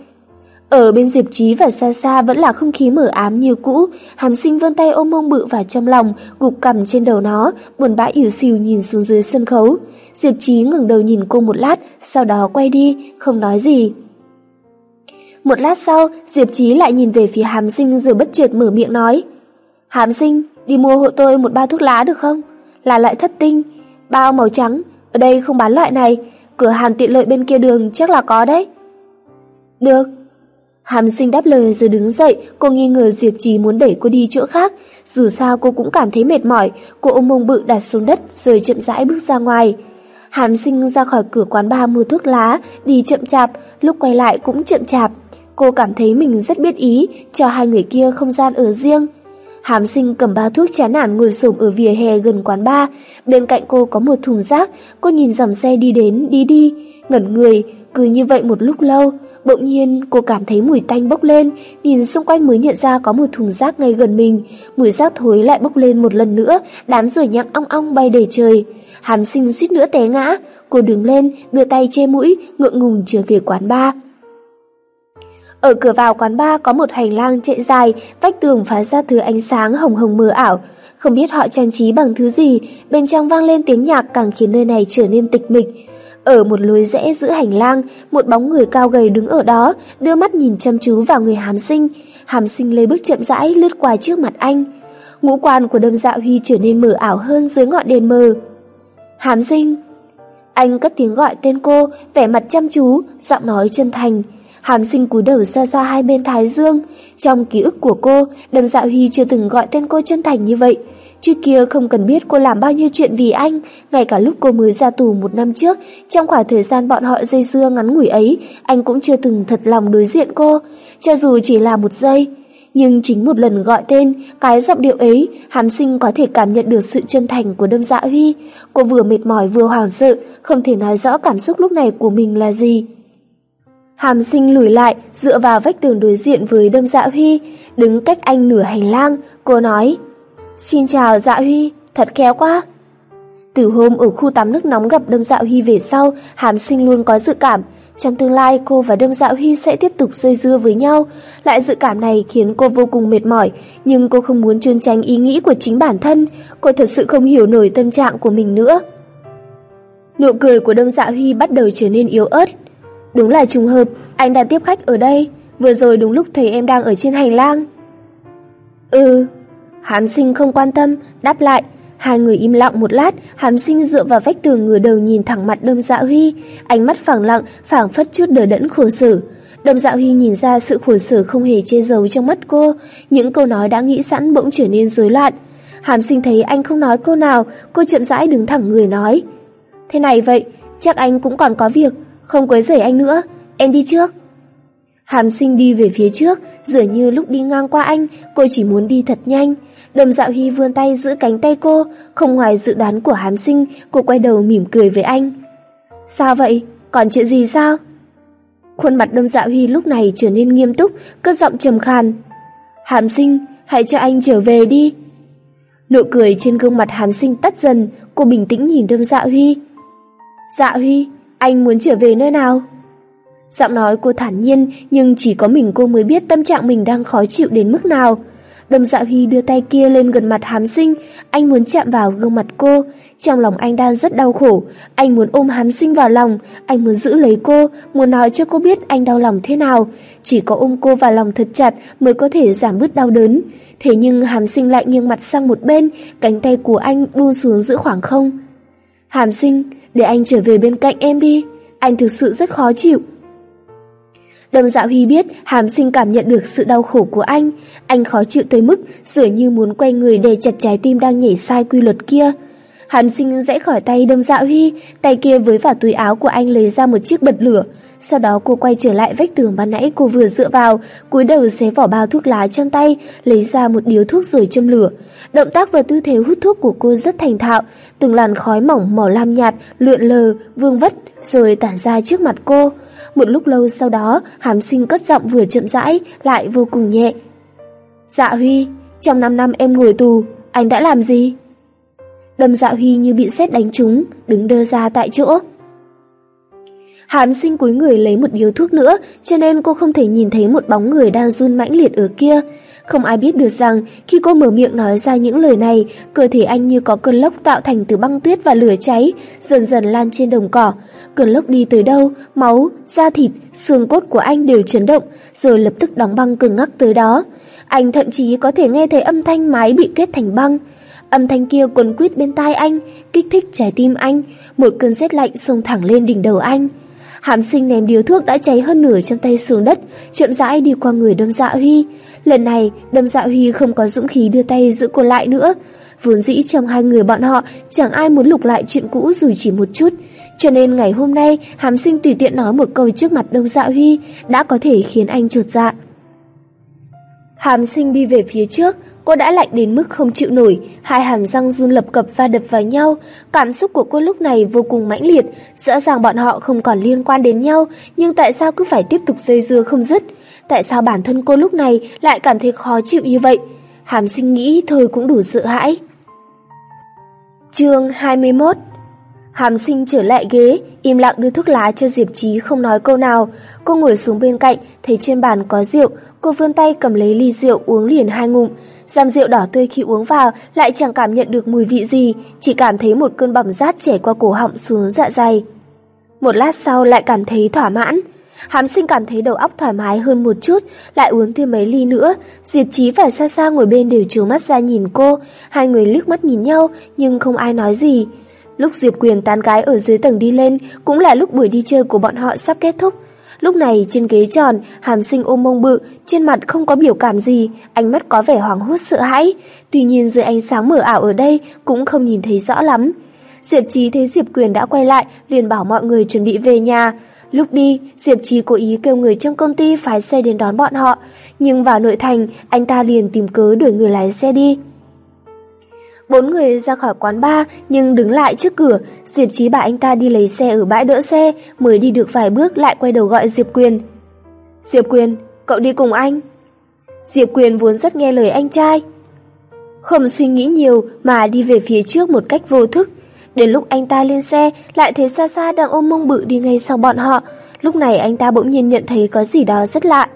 Ở bên Diệp Trí và xa xa vẫn là không khí mở ám như cũ, hàm sinh vươn tay ôm mông bự vào trong lòng, gục cằm trên đầu nó, buồn bã ỉu xìu nhìn xuống dưới sân khấu. Diệp Trí ngừng đầu nhìn cô một lát, sau đó quay đi, không nói gì. Một lát sau, Diệp Trí lại nhìn về phía hàm sinh rồi bất chợt mở miệng nói. Hàm sinh, đi mua hộ tôi một bao thuốc lá được không? Là loại thất tinh, bao màu trắng, ở đây không bán loại này, cửa hàng tiện lợi bên kia đường chắc là có đấy. Được, Hàm sinh đáp lời rồi đứng dậy, cô nghi ngờ Diệp Trì muốn đẩy cô đi chỗ khác. Dù sao cô cũng cảm thấy mệt mỏi, cô ôm mông bự đặt xuống đất rồi chậm rãi bước ra ngoài. Hàm sinh ra khỏi cửa quán bar mua thuốc lá, đi chậm chạp, lúc quay lại cũng chậm chạp. Cô cảm thấy mình rất biết ý, cho hai người kia không gian ở riêng. Hàm sinh cầm bao thuốc chán nản ngồi xổm ở vỉa hè gần quán bar. Bên cạnh cô có một thùng rác, cô nhìn dòng xe đi đến, đi đi, ngẩn người, cứ như vậy một lúc lâu. Bỗng nhiên cô cảm thấy mùi tanh bốc lên, nhìn xung quanh mới nhận ra có một thùng rác ngay gần mình. Mùi rác thối lại bốc lên một lần nữa, đám ruồi nhặng ong ong bay đầy trời. Hàm sinh suýt nữa té ngã, cô đứng lên, đưa tay che mũi, ngượng ngùng trở về quán bar. Ở cửa vào quán bar có một hành lang chạy dài, vách tường phá ra thứ ánh sáng hồng hồng mờ ảo. Không biết họ trang trí bằng thứ gì, bên trong vang lên tiếng nhạc càng khiến nơi này trở nên tịch mịch. Ở một lối rẽ giữa hành lang, một bóng người cao gầy đứng ở đó, đưa mắt nhìn chăm chú vào người hàm sinh. Hàm sinh lấy bước chậm rãi lướt qua trước mặt anh. Ngũ quan của đâm dạo huy trở nên mờ ảo hơn dưới ngọn đèn mờ. Hàm sinh! Anh cất tiếng gọi tên cô, vẻ mặt chăm chú, giọng nói chân thành. Hàm sinh cúi đầu xa xa hai bên thái dương. Trong ký ức của cô, đầm dạo huy chưa từng gọi tên cô chân thành như vậy. Trước kia không cần biết cô làm bao nhiêu chuyện vì anh, ngay cả lúc cô mới ra tù một năm trước, trong khoảng thời gian bọn họ dây dưa ngắn ngủi ấy, anh cũng chưa từng thật lòng đối diện cô, cho dù chỉ là một giây. Nhưng chính một lần gọi tên, cái giọng điệu ấy, hàm sinh có thể cảm nhận được sự chân thành của đâm dạ huy. Cô vừa mệt mỏi vừa hoảng sợ, không thể nói rõ cảm xúc lúc này của mình là gì. Hàm sinh lùi lại, dựa vào vách tường đối diện với đâm dạ huy, đứng cách anh nửa hành lang, cô nói Xin chào dạ huy, thật khéo quá. Từ hôm ở khu tắm nước nóng gặp đâm dạ huy về sau, hàm sinh luôn có dự cảm, trong tương lai cô và đâm dạ huy sẽ tiếp tục rơi dưa với nhau. Lại dự cảm này khiến cô vô cùng mệt mỏi, nhưng cô không muốn trốn tránh ý nghĩ của chính bản thân, cô thật sự không hiểu nổi tâm trạng của mình nữa. Nụ cười của đâm dạ huy bắt đầu trở nên yếu ớt, Đúng là trùng hợp, anh đang tiếp khách ở đây, vừa rồi đúng lúc thấy em đang ở trên hành lang. Ừ, Hàm sinh không quan tâm, đáp lại. Hai người im lặng một lát, hàm sinh dựa vào vách tường ngửa đầu nhìn thẳng mặt đâm dạ huy, ánh mắt phẳng lặng, phảng phất chút đờ đẫn khổ sở. Đâm dạ huy nhìn ra sự khổ sở không hề che giấu trong mắt cô, những câu nói đã nghĩ sẵn bỗng trở nên rối loạn. Hàm sinh thấy anh không nói câu nào, cô chậm rãi đứng thẳng người nói. Thế này vậy, chắc anh cũng còn có việc, không quấy rầy anh nữa, em đi trước. Hàm sinh đi về phía trước, dường như lúc đi ngang qua anh, cô chỉ muốn đi thật nhanh. Đầm dạo hy vươn tay giữ cánh tay cô, không ngoài dự đoán của hàm sinh, cô quay đầu mỉm cười với anh. Sao vậy? Còn chuyện gì sao? Khuôn mặt đâm dạo hy lúc này trở nên nghiêm túc, cất giọng trầm khàn. Hàm sinh, hãy cho anh trở về đi. Nụ cười trên gương mặt hàm sinh tắt dần, cô bình tĩnh nhìn đâm dạ huy. Dạ huy, anh muốn trở về nơi nào? Giọng nói cô thản nhiên nhưng chỉ có mình cô mới biết tâm trạng mình đang khó chịu đến mức nào. đồng dạ huy đưa tay kia lên gần mặt hám sinh, anh muốn chạm vào gương mặt cô. Trong lòng anh đang rất đau khổ, anh muốn ôm hám sinh vào lòng, anh muốn giữ lấy cô, muốn nói cho cô biết anh đau lòng thế nào. Chỉ có ôm cô vào lòng thật chặt mới có thể giảm bớt đau đớn. Thế nhưng hàm sinh lại nghiêng mặt sang một bên, cánh tay của anh buông xuống giữa khoảng không. Hàm sinh, để anh trở về bên cạnh em đi, anh thực sự rất khó chịu. Đầm dạo hy biết hàm sinh cảm nhận được sự đau khổ của anh, anh khó chịu tới mức dường như muốn quay người để chặt trái tim đang nhảy sai quy luật kia. Hàm sinh rẽ khỏi tay đâm dạo huy, tay kia với vào túi áo của anh lấy ra một chiếc bật lửa. Sau đó cô quay trở lại vách tường ban nãy cô vừa dựa vào, cúi đầu xé vỏ bao thuốc lá trong tay, lấy ra một điếu thuốc rồi châm lửa. Động tác và tư thế hút thuốc của cô rất thành thạo, từng làn khói mỏng màu lam nhạt, lượn lờ, vương vất, rồi tản ra trước mặt cô. Một lúc lâu sau đó, hàm sinh cất giọng vừa chậm rãi, lại vô cùng nhẹ. Dạ Huy, trong 5 năm em ngồi tù, anh đã làm gì? Đâm dạ Huy như bị sét đánh trúng, đứng đơ ra tại chỗ. Hàm sinh cúi người lấy một điếu thuốc nữa, cho nên cô không thể nhìn thấy một bóng người đang run mãnh liệt ở kia. Không ai biết được rằng khi cô mở miệng nói ra những lời này, cơ thể anh như có cơn lốc tạo thành từ băng tuyết và lửa cháy, dần dần lan trên đồng cỏ. Cơn lốc đi tới đâu, máu, da thịt, xương cốt của anh đều chấn động, rồi lập tức đóng băng cứng ngắc tới đó. Anh thậm chí có thể nghe thấy âm thanh mái bị kết thành băng. Âm thanh kia quấn quýt bên tai anh, kích thích trái tim anh, một cơn rét lạnh xông thẳng lên đỉnh đầu anh. Hàm sinh ném điếu thuốc đã cháy hơn nửa trong tay xuống đất, chậm rãi đi qua người đâm dạ huy. Lần này, đâm dạ huy không có dũng khí đưa tay giữ cô lại nữa. Vốn dĩ trong hai người bọn họ chẳng ai muốn lục lại chuyện cũ dù chỉ một chút. Cho nên ngày hôm nay Hàm Sinh tùy tiện nói một câu trước mặt Đông Dạ Huy đã có thể khiến anh trột dạ. Hàm Sinh đi về phía trước, cô đã lạnh đến mức không chịu nổi, hai hàm răng run lập cập va đập vào nhau. Cảm xúc của cô lúc này vô cùng mãnh liệt, rõ ràng bọn họ không còn liên quan đến nhau, nhưng tại sao cứ phải tiếp tục dây dưa không dứt? Tại sao bản thân cô lúc này lại cảm thấy khó chịu như vậy? Hàm Sinh nghĩ thôi cũng đủ sợ hãi. Chương 21 Hàm sinh trở lại ghế, im lặng đưa thuốc lá cho Diệp Trí không nói câu nào. Cô ngồi xuống bên cạnh, thấy trên bàn có rượu, cô vươn tay cầm lấy ly rượu uống liền hai ngụm. Giam rượu đỏ tươi khi uống vào lại chẳng cảm nhận được mùi vị gì, chỉ cảm thấy một cơn bỏng rát chảy qua cổ họng xuống dạ dày. Một lát sau lại cảm thấy thỏa mãn. hám sinh cảm thấy đầu óc thoải mái hơn một chút, lại uống thêm mấy ly nữa. Diệp Trí và xa xa ngồi bên đều trố mắt ra nhìn cô, hai người liếc mắt nhìn nhau nhưng không ai nói gì. Lúc Diệp Quyền tán gái ở dưới tầng đi lên cũng là lúc buổi đi chơi của bọn họ sắp kết thúc. Lúc này trên ghế tròn, hàm sinh ôm mông bự, trên mặt không có biểu cảm gì, ánh mắt có vẻ hoảng hốt sợ hãi. Tuy nhiên dưới ánh sáng mở ảo ở đây cũng không nhìn thấy rõ lắm. Diệp Trí thấy Diệp Quyền đã quay lại, liền bảo mọi người chuẩn bị về nhà. Lúc đi, Diệp Trí cố ý kêu người trong công ty phái xe đến đón bọn họ, nhưng vào nội thành, anh ta liền tìm cớ đuổi người lái xe đi. Bốn người ra khỏi quán bar nhưng đứng lại trước cửa, Diệp Chí bảo anh ta đi lấy xe ở bãi đỡ xe, mới đi được vài bước lại quay đầu gọi Diệp Quyền. Diệp Quyền, cậu đi cùng anh. Diệp Quyền vốn rất nghe lời anh trai. Không suy nghĩ nhiều mà đi về phía trước một cách vô thức. Đến lúc anh ta lên xe, lại thấy xa xa đang ôm mông bự đi ngay sau bọn họ. Lúc này anh ta bỗng nhiên nhận thấy có gì đó rất lạ.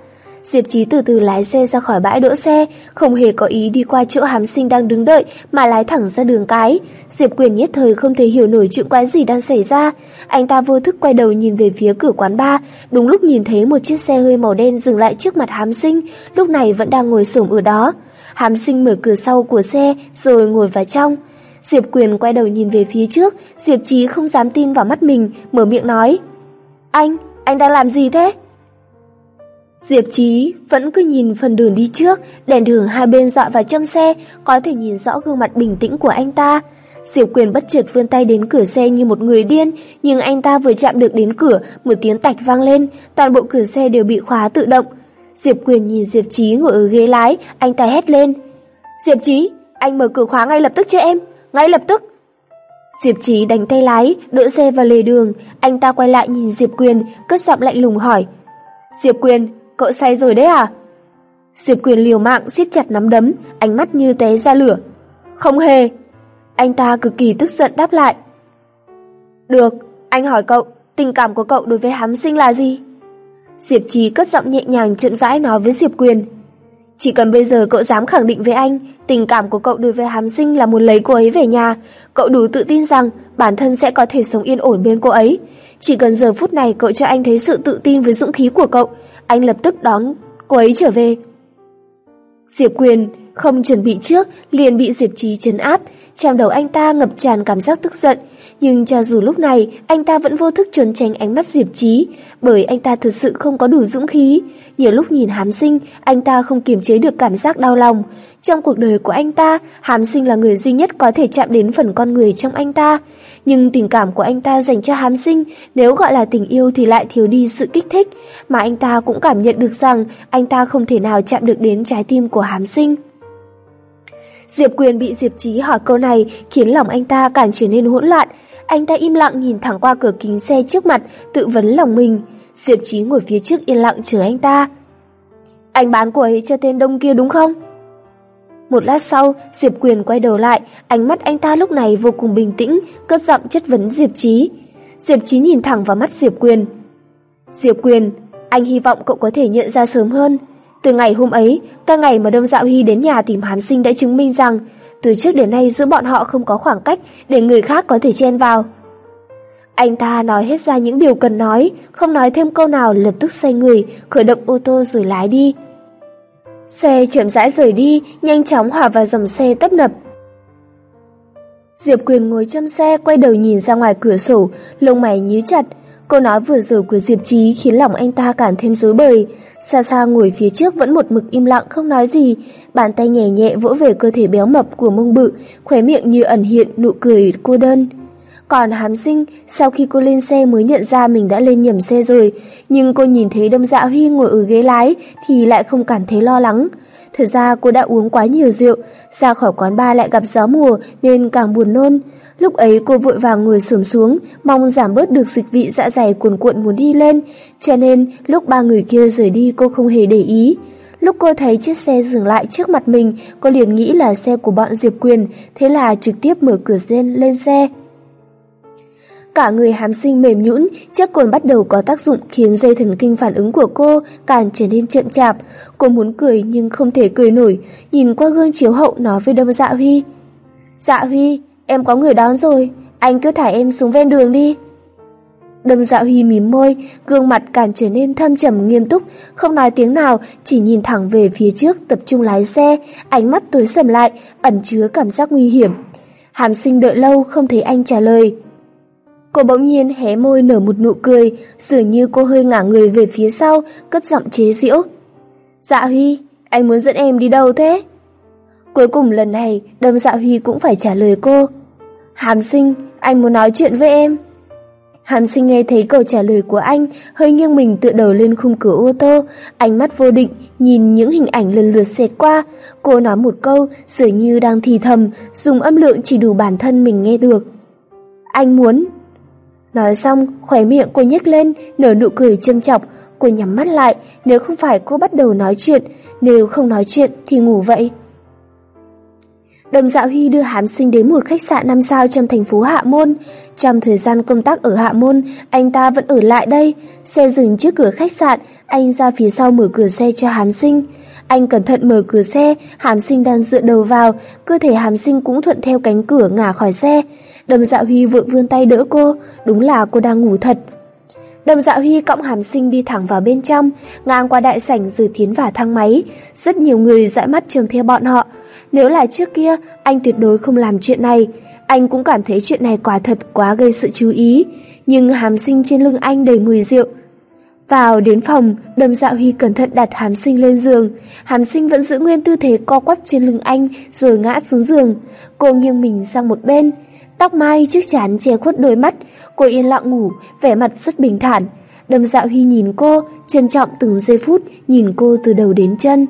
Diệp Chí từ từ lái xe ra khỏi bãi đỗ xe, không hề có ý đi qua chỗ hàm sinh đang đứng đợi mà lái thẳng ra đường cái. Diệp Quyền nhất thời không thể hiểu nổi chuyện quái gì đang xảy ra. Anh ta vô thức quay đầu nhìn về phía cửa quán bar, đúng lúc nhìn thấy một chiếc xe hơi màu đen dừng lại trước mặt hàm sinh, lúc này vẫn đang ngồi xổm ở đó. Hàm sinh mở cửa sau của xe rồi ngồi vào trong. Diệp Quyền quay đầu nhìn về phía trước, Diệp Chí không dám tin vào mắt mình, mở miệng nói. Anh, anh đang làm gì thế? Diệp Chí vẫn cứ nhìn phần đường đi trước, đèn đường hai bên dọi vào trong xe, có thể nhìn rõ gương mặt bình tĩnh của anh ta. Diệp Quyền bất chợt vươn tay đến cửa xe như một người điên, nhưng anh ta vừa chạm được đến cửa, một tiếng tạch vang lên, toàn bộ cửa xe đều bị khóa tự động. Diệp Quyền nhìn Diệp Chí ngồi ở ghế lái, anh ta hét lên. Diệp Chí, anh mở cửa khóa ngay lập tức cho em, ngay lập tức. Diệp Chí đánh tay lái, đỡ xe vào lề đường, anh ta quay lại nhìn Diệp Quyền, cất giọng lạnh lùng hỏi. Diệp Quyền, cậu say rồi đấy à? Diệp Quyền liều mạng siết chặt nắm đấm, ánh mắt như té ra lửa. Không hề. Anh ta cực kỳ tức giận đáp lại. Được, anh hỏi cậu, tình cảm của cậu đối với hám sinh là gì? Diệp Trí cất giọng nhẹ nhàng chậm rãi nói với Diệp Quyền. Chỉ cần bây giờ cậu dám khẳng định với anh, tình cảm của cậu đối với hám sinh là muốn lấy cô ấy về nhà, cậu đủ tự tin rằng bản thân sẽ có thể sống yên ổn bên cô ấy. Chỉ cần giờ phút này cậu cho anh thấy sự tự tin với dũng khí của cậu, anh lập tức đón cô ấy trở về. Diệp Quyền không chuẩn bị trước liền bị Diệp Trí chấn áp, trong đầu anh ta ngập tràn cảm giác tức giận, nhưng cho dù lúc này anh ta vẫn vô thức trốn tránh ánh mắt Diệp Trí, bởi anh ta thực sự không có đủ dũng khí. Nhiều lúc nhìn Hàm Sinh, anh ta không kiềm chế được cảm giác đau lòng. Trong cuộc đời của anh ta, Hàm Sinh là người duy nhất có thể chạm đến phần con người trong anh ta. Nhưng tình cảm của anh ta dành cho Hàm Sinh, nếu gọi là tình yêu thì lại thiếu đi sự kích thích, mà anh ta cũng cảm nhận được rằng anh ta không thể nào chạm được đến trái tim của Hàm Sinh. Diệp Quyền bị Diệp Trí hỏi câu này khiến lòng anh ta càng trở nên hỗn loạn. Anh ta im lặng nhìn thẳng qua cửa kính xe trước mặt, tự vấn lòng mình. Diệp Trí ngồi phía trước yên lặng chờ anh ta. Anh bán của ấy cho tên đông kia đúng không? Một lát sau, Diệp Quyền quay đầu lại, ánh mắt anh ta lúc này vô cùng bình tĩnh, cất giọng chất vấn Diệp Trí. Diệp Trí nhìn thẳng vào mắt Diệp Quyền. Diệp Quyền, anh hy vọng cậu có thể nhận ra sớm hơn. Từ ngày hôm ấy, các ngày mà Đông Dạo Hy đến nhà tìm Hán Sinh đã chứng minh rằng từ trước đến nay giữa bọn họ không có khoảng cách để người khác có thể chen vào. Anh ta nói hết ra những điều cần nói, không nói thêm câu nào lập tức xoay người, khởi động ô tô rồi lái đi. Xe chậm rãi rời đi, nhanh chóng hòa vào dòng xe tấp nập. Diệp Quyền ngồi trong xe, quay đầu nhìn ra ngoài cửa sổ, lông mày nhíu chặt. Câu nói vừa rồi của Diệp Trí khiến lòng anh ta càng thêm rối bời. Xa xa ngồi phía trước vẫn một mực im lặng không nói gì, bàn tay nhẹ nhẹ vỗ về cơ thể béo mập của mông bự, khóe miệng như ẩn hiện nụ cười cô đơn. Còn hám sinh, sau khi cô lên xe mới nhận ra mình đã lên nhầm xe rồi, nhưng cô nhìn thấy đâm dạ huy ngồi ở ghế lái thì lại không cảm thấy lo lắng. Thật ra cô đã uống quá nhiều rượu, ra khỏi quán bar lại gặp gió mùa nên càng buồn nôn. Lúc ấy cô vội vàng ngồi xổm xuống, mong giảm bớt được dịch vị dạ dày cuồn cuộn muốn đi lên, cho nên lúc ba người kia rời đi cô không hề để ý. Lúc cô thấy chiếc xe dừng lại trước mặt mình, cô liền nghĩ là xe của bọn Diệp Quyền, thế là trực tiếp mở cửa lên lên xe. Cả người hàm sinh mềm nhũn, chiếc cồn bắt đầu có tác dụng khiến dây thần kinh phản ứng của cô càng trở nên chậm chạp. Cô muốn cười nhưng không thể cười nổi, nhìn qua gương chiếu hậu nói với Đông Dạ Huy. Dạ Huy, em có người đón rồi, anh cứ thả em xuống ven đường đi. Đâm dạo huy mím môi, gương mặt càng trở nên thâm trầm nghiêm túc, không nói tiếng nào, chỉ nhìn thẳng về phía trước tập trung lái xe, ánh mắt tối sầm lại, ẩn chứa cảm giác nguy hiểm. Hàm sinh đợi lâu không thấy anh trả lời. Cô bỗng nhiên hé môi nở một nụ cười, dường như cô hơi ngả người về phía sau, cất giọng chế giễu. Dạ Huy, anh muốn dẫn em đi đâu thế? Cuối cùng lần này, đâm dạ Huy cũng phải trả lời cô. Hàm sinh, anh muốn nói chuyện với em. Hàm sinh nghe thấy câu trả lời của anh, hơi nghiêng mình tựa đầu lên khung cửa ô tô, ánh mắt vô định, nhìn những hình ảnh lần lượt xẹt qua. Cô nói một câu, dường như đang thì thầm, dùng âm lượng chỉ đủ bản thân mình nghe được. Anh muốn. Nói xong, khóe miệng cô nhếch lên, nở nụ cười châm chọc. Cô nhắm mắt lại, nếu không phải cô bắt đầu nói chuyện, nếu không nói chuyện thì ngủ vậy. Đồng Dạo Huy đưa Hán Sinh đến một khách sạn 5 sao trong thành phố Hạ Môn. Trong thời gian công tác ở Hạ Môn, anh ta vẫn ở lại đây. Xe dừng trước cửa khách sạn, anh ra phía sau mở cửa xe cho Hán Sinh. Anh cẩn thận mở cửa xe, Hàm Sinh đang dựa đầu vào, cơ thể Hàm Sinh cũng thuận theo cánh cửa ngả khỏi xe. Đầm Dạo Huy vội vươn tay đỡ cô, đúng là cô đang ngủ thật. Đầm Dạo Huy cõng Hàm Sinh đi thẳng vào bên trong, ngang qua đại sảnh rồi tiến vào thang máy. Rất nhiều người dõi mắt trông theo bọn họ. Nếu là trước kia, anh tuyệt đối không làm chuyện này. Anh cũng cảm thấy chuyện này quả thật quá gây sự chú ý. Nhưng hàm sinh trên lưng anh đầy mùi rượu. Vào đến phòng, đầm dạo huy cẩn thận đặt hàm sinh lên giường. Hàm sinh vẫn giữ nguyên tư thế co quắp trên lưng anh rồi ngã xuống giường. Cô nghiêng mình sang một bên. Tóc mai trước chán che khuất đôi mắt. Cô yên lặng ngủ, vẻ mặt rất bình thản. Đầm dạo huy nhìn cô, trân trọng từng giây phút, nhìn cô từ đầu đến chân.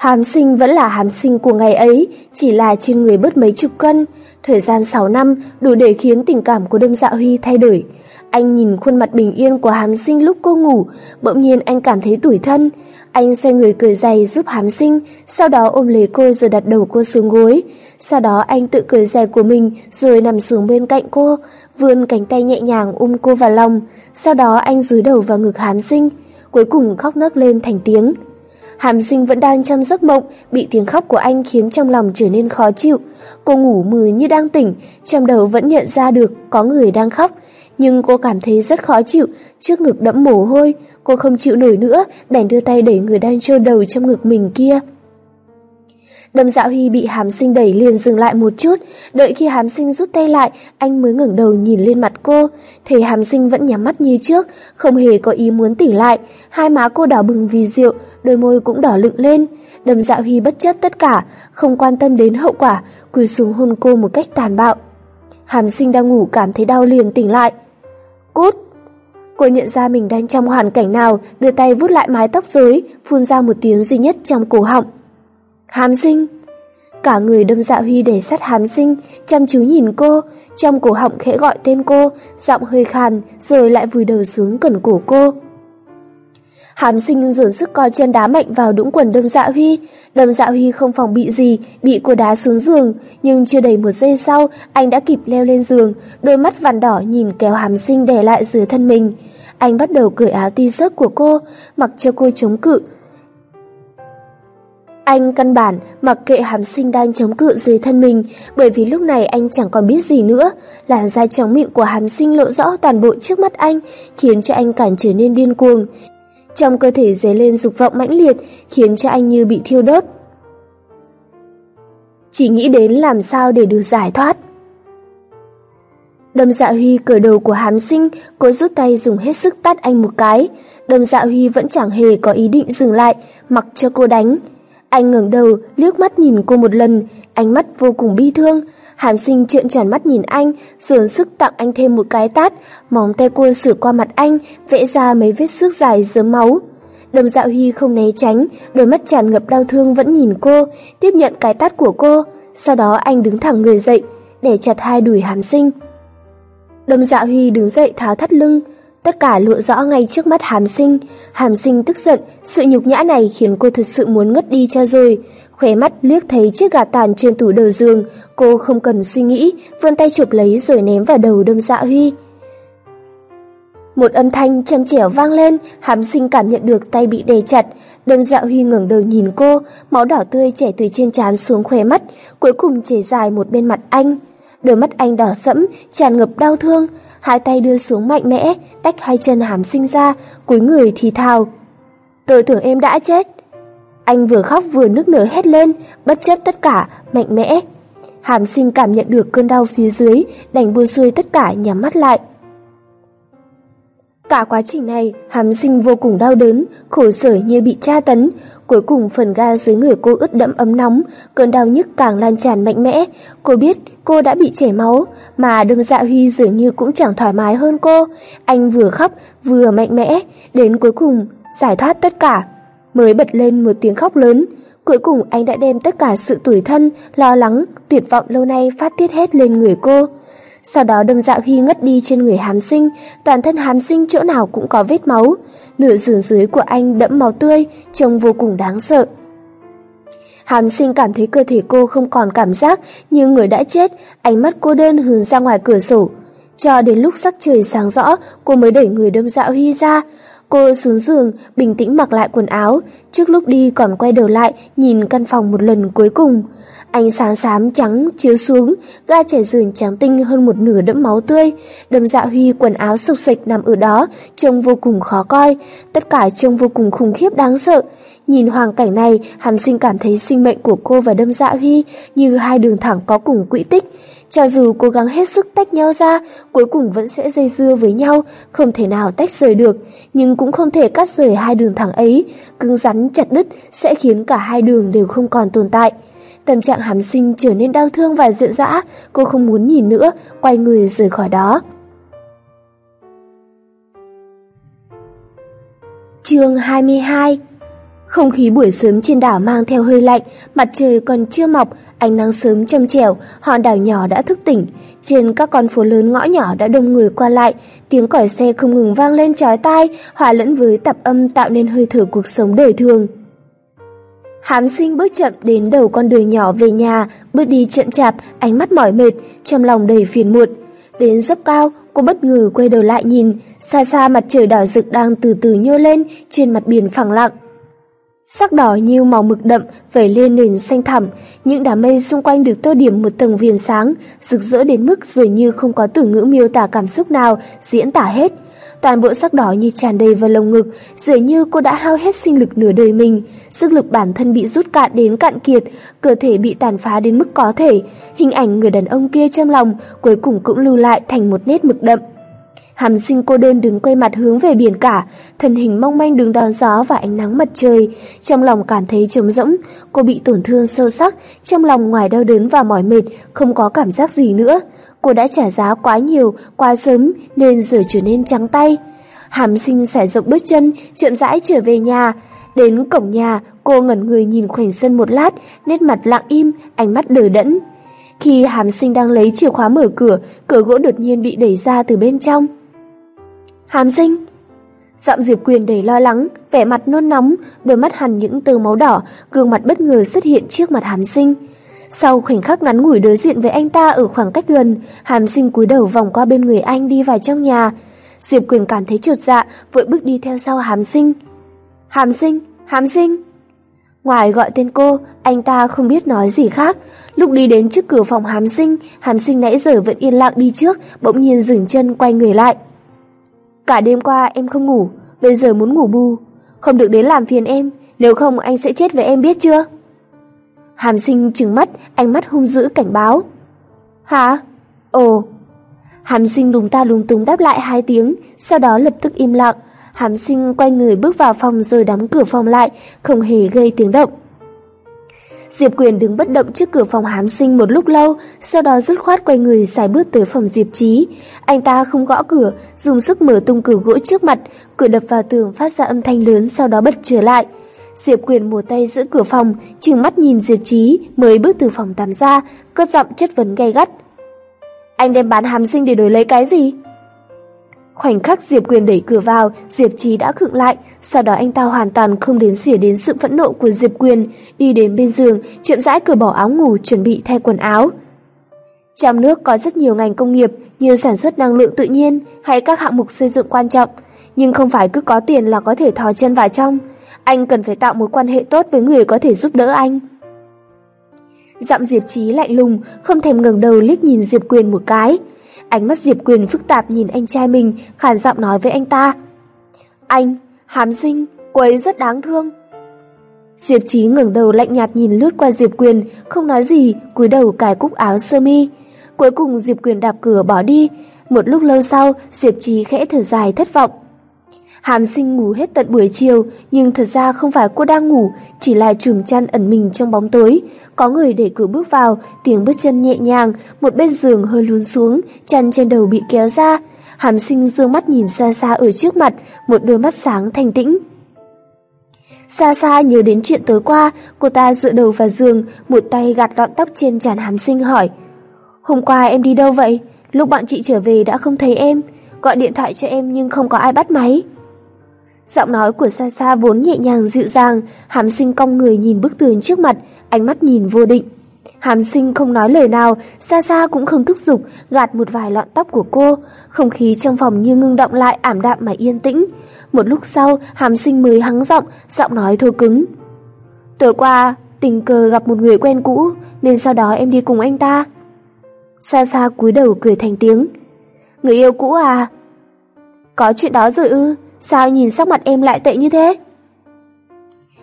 Hàm sinh vẫn là hàm sinh của ngày ấy, chỉ là trên người bớt mấy chục cân. Thời gian 6 năm đủ để khiến tình cảm của Đâm Dạ Huy thay đổi. Anh nhìn khuôn mặt bình yên của hàm sinh lúc cô ngủ, bỗng nhiên anh cảm thấy tủi thân. Anh xoay người cười dày giúp hàm sinh, sau đó ôm lấy cô rồi đặt đầu cô xuống gối. Sau đó anh tự cười dày của mình rồi nằm xuống bên cạnh cô, vươn cánh tay nhẹ nhàng ôm cô vào lòng. Sau đó anh dúi đầu vào ngực hàm sinh, cuối cùng khóc nấc lên thành tiếng. Hàm sinh vẫn đang trong giấc mộng, bị tiếng khóc của anh khiến trong lòng trở nên khó chịu. Cô ngủ mừ như đang tỉnh, trong đầu vẫn nhận ra được có người đang khóc. Nhưng cô cảm thấy rất khó chịu, trước ngực đẫm mồ hôi. Cô không chịu nổi nữa, bèn đưa tay đẩy người đang trôi đầu trong ngực mình kia. Đâm dạo Huy bị hàm sinh đẩy liền dừng lại một chút, đợi khi hàm sinh rút tay lại, anh mới ngẩng đầu nhìn lên mặt cô, thấy hàm sinh vẫn nhắm mắt như trước, không hề có ý muốn tỉnh lại, hai má cô đỏ bừng vì rượu, đôi môi cũng đỏ lựng lên. Đâm dạo Huy bất chấp tất cả, không quan tâm đến hậu quả, quỳ xuống hôn cô một cách tàn bạo. Hàm sinh đang ngủ cảm thấy đau liền tỉnh lại. Cút! Cô nhận ra mình đang trong hoàn cảnh nào, đưa tay vút lại mái tóc rối, phun ra một tiếng duy nhất trong cổ họng. Hàm sinh! Cả người đâm dạ huy để sát hàm sinh, chăm chú nhìn cô, trong cổ họng khẽ gọi tên cô, giọng hơi khàn, rồi lại vùi đầu xuống cẩn cổ cô. Hàm sinh dồn sức co chân đá mạnh vào đũng quần đâm dạ huy. Đâm dạ huy không phòng bị gì, bị cô đá xuống giường, nhưng chưa đầy một giây sau, anh đã kịp leo lên giường, đôi mắt vằn đỏ nhìn kéo hàm sinh đè lại dưới thân mình. Anh bắt đầu cởi áo ti sớt của cô, mặc cho cô chống cự, anh căn bản mặc kệ hàm sinh đang chống cự dưới thân mình, bởi vì lúc này anh chẳng còn biết gì nữa. Làn da trắng mịn của hàm sinh lộ rõ toàn bộ trước mắt anh, khiến cho anh càng trở nên điên cuồng. Trong cơ thể dấy lên dục vọng mãnh liệt, khiến cho anh như bị thiêu đốt. Chỉ nghĩ đến làm sao để được giải thoát. Đâm dạ huy cởi đầu của hàm sinh, cố rút tay dùng hết sức tát anh một cái. Đâm dạ huy vẫn chẳng hề có ý định dừng lại, mặc cho cô đánh. Anh ngẩng đầu, liếc mắt nhìn cô một lần, ánh mắt vô cùng bi thương. Hàm sinh trợn tròn mắt nhìn anh, dồn sức tặng anh thêm một cái tát, móng tay cô sửa qua mặt anh, vẽ ra mấy vết xước dài dớm máu. Đầm dạo huy không né tránh, đôi mắt tràn ngập đau thương vẫn nhìn cô, tiếp nhận cái tát của cô. Sau đó anh đứng thẳng người dậy, để chặt hai đùi hàm sinh. Đầm dạo huy đứng dậy tháo thắt lưng, tất cả lộ rõ ngay trước mắt hàm sinh. Hàm sinh tức giận, sự nhục nhã này khiến cô thật sự muốn ngất đi cho rồi. Khóe mắt liếc thấy chiếc gà tàn trên tủ đầu giường, cô không cần suy nghĩ, vươn tay chụp lấy rồi ném vào đầu đâm dạ huy. Một âm thanh trầm trẻo vang lên, hàm sinh cảm nhận được tay bị đè chặt. Đâm dạ huy ngẩng đầu nhìn cô, máu đỏ tươi chảy từ trên trán xuống khóe mắt, cuối cùng chảy dài một bên mặt anh. Đôi mắt anh đỏ sẫm, tràn ngập đau thương, hai tay đưa xuống mạnh mẽ, tách hai chân hàm sinh ra, cúi người thì thào. Tôi tưởng em đã chết. Anh vừa khóc vừa nức nở hét lên, bất chấp tất cả, mạnh mẽ. Hàm sinh cảm nhận được cơn đau phía dưới, đành buông xuôi tất cả nhắm mắt lại. Cả quá trình này, hàm sinh vô cùng đau đớn, khổ sở như bị tra tấn. Cuối cùng phần ga dưới người cô ướt đẫm ấm nóng, cơn đau nhức càng lan tràn mạnh mẽ. Cô biết cô đã bị chảy máu, mà đương dạ huy dường như cũng chẳng thoải mái hơn cô. Anh vừa khóc, vừa mạnh mẽ, đến cuối cùng giải thoát tất cả. Mới bật lên một tiếng khóc lớn. Cuối cùng anh đã đem tất cả sự tủi thân, lo lắng, tuyệt vọng lâu nay phát tiết hết lên người cô. Sau đó đâm dạ huy ngất đi trên người hám sinh, toàn thân hám sinh chỗ nào cũng có vết máu. Nửa giường dưới của anh đẫm máu tươi, trông vô cùng đáng sợ. Hàm sinh cảm thấy cơ thể cô không còn cảm giác như người đã chết, ánh mắt cô đơn hướng ra ngoài cửa sổ. Cho đến lúc sắc trời sáng rõ, cô mới đẩy người đâm dạo huy ra. Cô xuống giường, bình tĩnh mặc lại quần áo, trước lúc đi còn quay đầu lại nhìn căn phòng một lần cuối cùng. Ánh sáng xám trắng chiếu xuống, ga trải giường trắng tinh hơn một nửa đẫm máu tươi. Đầm dạ huy quần áo sộc sạch nằm ở đó, trông vô cùng khó coi, tất cả trông vô cùng khủng khiếp đáng sợ. Nhìn hoàng cảnh này, hàm sinh cảm thấy sinh mệnh của cô và đâm dạ huy như hai đường thẳng có cùng quỹ tích. Cho dù cố gắng hết sức tách nhau ra, cuối cùng vẫn sẽ dây dưa với nhau, không thể nào tách rời được, nhưng cũng không thể cắt rời hai đường thẳng ấy, cứng rắn chặt đứt sẽ khiến cả hai đường đều không còn tồn tại. Tâm trạng hàm sinh trở nên đau thương và dịu dã, cô không muốn nhìn nữa, quay người rời khỏi đó. Chương 22 Không khí buổi sớm trên đảo mang theo hơi lạnh, mặt trời còn chưa mọc, ánh nắng sớm trong trẻo, hòn đảo nhỏ đã thức tỉnh. Trên các con phố lớn ngõ nhỏ đã đông người qua lại, tiếng còi xe không ngừng vang lên chói tai, hòa lẫn với tạp âm tạo nên hơi thở cuộc sống đời thường. Hám sinh bước chậm đến đầu con đường nhỏ về nhà, bước đi chậm chạp, ánh mắt mỏi mệt, trong lòng đầy phiền muộn. Đến dốc cao, cô bất ngờ quay đầu lại nhìn, xa xa mặt trời đỏ rực đang từ từ nhô lên trên mặt biển phẳng lặng. Sắc đỏ như màu mực đậm vẩy lên nền xanh thẳm, những đám mây xung quanh được tô điểm một tầng viền sáng, rực rỡ đến mức dường như không có từ ngữ miêu tả cảm xúc nào diễn tả hết. Toàn bộ sắc đỏ như tràn đầy vào lồng ngực, dường như cô đã hao hết sinh lực nửa đời mình, sức lực bản thân bị rút cạn đến cạn kiệt, cơ thể bị tàn phá đến mức có thể. Hình ảnh người đàn ông kia trong lòng cuối cùng cũng lưu lại thành một nét mực đậm. Hàm sinh cô đơn đứng quay mặt hướng về biển cả, thân hình mong manh đứng đón gió và ánh nắng mặt trời. Trong lòng cảm thấy trống rỗng, cô bị tổn thương sâu sắc, trong lòng ngoài đau đớn và mỏi mệt, không có cảm giác gì nữa. Cô đã trả giá quá nhiều, quá sớm nên giờ trở nên trắng tay. Hàm sinh xải rộng bước chân, chậm rãi trở về nhà. Đến cổng nhà, cô ngẩn người nhìn khoảnh sân một lát, nét mặt lặng im, ánh mắt đờ đẫn. Khi hàm sinh đang lấy chìa khóa mở cửa, cửa gỗ đột nhiên bị đẩy ra từ bên trong. Hàm sinh! Giọng Diệp Quyền đầy lo lắng, vẻ mặt nôn nóng, đôi mắt hằn những tơ máu đỏ, gương mặt bất ngờ xuất hiện trước mặt hàm sinh. Sau khoảnh khắc ngắn ngủi đối diện với anh ta ở khoảng cách gần, hàm sinh cúi đầu vòng qua bên người anh đi vào trong nhà. Diệp Quyền cảm thấy chuột dạ, vội bước đi theo sau hàm sinh. Hàm sinh, hàm sinh! Ngoài gọi tên cô, anh ta không biết nói gì khác. Lúc đi đến trước cửa phòng hàm sinh, hàm sinh nãy giờ vẫn yên lặng đi trước, bỗng nhiên dừng chân quay người lại. Cả đêm qua em không ngủ, bây giờ muốn ngủ bù. Không được đến làm phiền em, nếu không anh sẽ chết với em biết chưa? Hàm sinh trừng mắt, ánh mắt hung dữ cảnh báo. Hả? Ồ. Hàm sinh lùng ta lùng túng đáp lại hai tiếng, sau đó lập tức im lặng. Hàm sinh quay người bước vào phòng rồi đóng cửa phòng lại, không hề gây tiếng động. Diệp Quyền đứng bất động trước cửa phòng hám sinh một lúc lâu, sau đó dứt khoát quay người xài bước tới phòng Diệp Trí. Anh ta không gõ cửa, dùng sức mở tung cửa gỗ trước mặt, cửa đập vào tường phát ra âm thanh lớn sau đó bật trở lại. Diệp Quyền mùa tay giữ cửa phòng, trừng mắt nhìn Diệp Trí mới bước từ phòng tắm ra, cất giọng chất vấn gay gắt. Anh đem bán hàm sinh để đổi lấy cái gì? Khoảnh khắc Diệp Quyền đẩy cửa vào, Diệp Trí đã khựng lại, sau đó anh ta hoàn toàn không đến xỉa đến sự phẫn nộ của Diệp Quyền, đi đến bên giường, chậm rãi cởi bỏ áo ngủ chuẩn bị thay quần áo. Trong nước có rất nhiều ngành công nghiệp như sản xuất năng lượng tự nhiên hay các hạng mục xây dựng quan trọng, nhưng không phải cứ có tiền là có thể thò chân vào trong. Anh cần phải tạo mối quan hệ tốt với người có thể giúp đỡ anh. Giọng Diệp Trí lạnh lùng, không thèm ngẩng đầu liếc nhìn Diệp Quyền một cái. Ánh mắt Diệp Quyền phức tạp nhìn anh trai mình, khàn giọng nói với anh ta. Anh, hám sinh, cô ấy rất đáng thương. Diệp Chí ngẩng đầu lạnh nhạt nhìn lướt qua Diệp Quyền, không nói gì, cúi đầu cài cúc áo sơ mi. Cuối cùng Diệp Quyền đạp cửa bỏ đi. Một lúc lâu sau, Diệp Chí khẽ thở dài thất vọng. Hàm sinh ngủ hết tận buổi chiều, nhưng thật ra không phải cô đang ngủ, chỉ là chùm chăn ẩn mình trong bóng tối. Có người để cửa bước vào, tiếng bước chân nhẹ nhàng, một bên giường hơi lún xuống, chăn trên đầu bị kéo ra. Hàm sinh dương mắt nhìn xa xa ở trước mặt, một đôi mắt sáng thanh tĩnh. Xa xa nhớ đến chuyện tối qua, cô ta dựa đầu vào giường, một tay gạt lọn tóc trên trán hàm sinh hỏi. Hôm qua em đi đâu vậy? Lúc bọn chị trở về đã không thấy em, gọi điện thoại cho em nhưng không có ai bắt máy. Giọng nói của Sa Sa vốn nhẹ nhàng dịu dàng, hàm sinh cong người nhìn bức tường trước mặt, ánh mắt nhìn vô định. Hàm sinh không nói lời nào, Sa Sa cũng không thúc giục, gạt một vài lọn tóc của cô. Không khí trong phòng như ngưng động lại ảm đạm mà yên tĩnh. Một lúc sau, hàm sinh mới hắng giọng, giọng nói thô cứng. Tối qua, tình cờ gặp một người quen cũ, nên sau đó em đi cùng anh ta. Sa Sa cúi đầu cười thành tiếng. Người yêu cũ à? Có chuyện đó rồi ư? Sao nhìn sắc mặt em lại tệ như thế?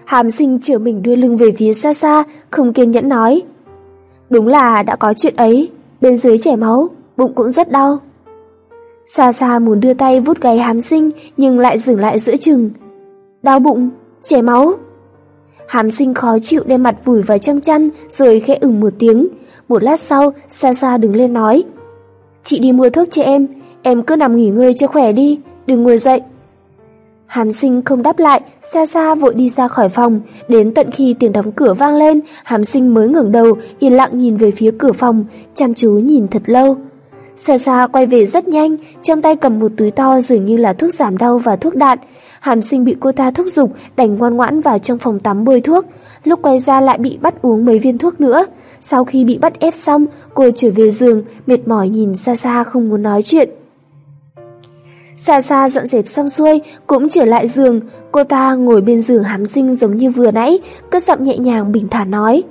Hàm sinh trở mình đưa lưng về phía xa xa, không kiên nhẫn nói. Đúng là đã có chuyện ấy, bên dưới chảy máu, bụng cũng rất đau. Xa xa muốn đưa tay vút gáy hàm sinh nhưng lại dừng lại giữa chừng. Đau bụng, chảy máu. Hàm sinh khó chịu đem mặt vùi vào trong chăn rồi khẽ ửng một tiếng. Một lát sau, xa xa đứng lên nói. Chị đi mua thuốc cho em, em cứ nằm nghỉ ngơi cho khỏe đi, đừng ngồi dậy. Hàn sinh không đáp lại, xa xa vội đi ra khỏi phòng, đến tận khi tiếng đóng cửa vang lên, hàm sinh mới ngẩng đầu, yên lặng nhìn về phía cửa phòng, chăm chú nhìn thật lâu. Xa xa quay về rất nhanh, trong tay cầm một túi to dường như là thuốc giảm đau và thuốc đạn. Hàm sinh bị cô ta thúc giục, đành ngoan ngoãn vào trong phòng tắm bôi thuốc, lúc quay ra lại bị bắt uống mấy viên thuốc nữa. Sau khi bị bắt ép xong, cô trở về giường, mệt mỏi nhìn xa xa không muốn nói chuyện. Xa xa dọn dẹp xong xuôi, cũng trở lại giường, cô ta ngồi bên giường hám sinh giống như vừa nãy, cất giọng nhẹ nhàng bình thản nói.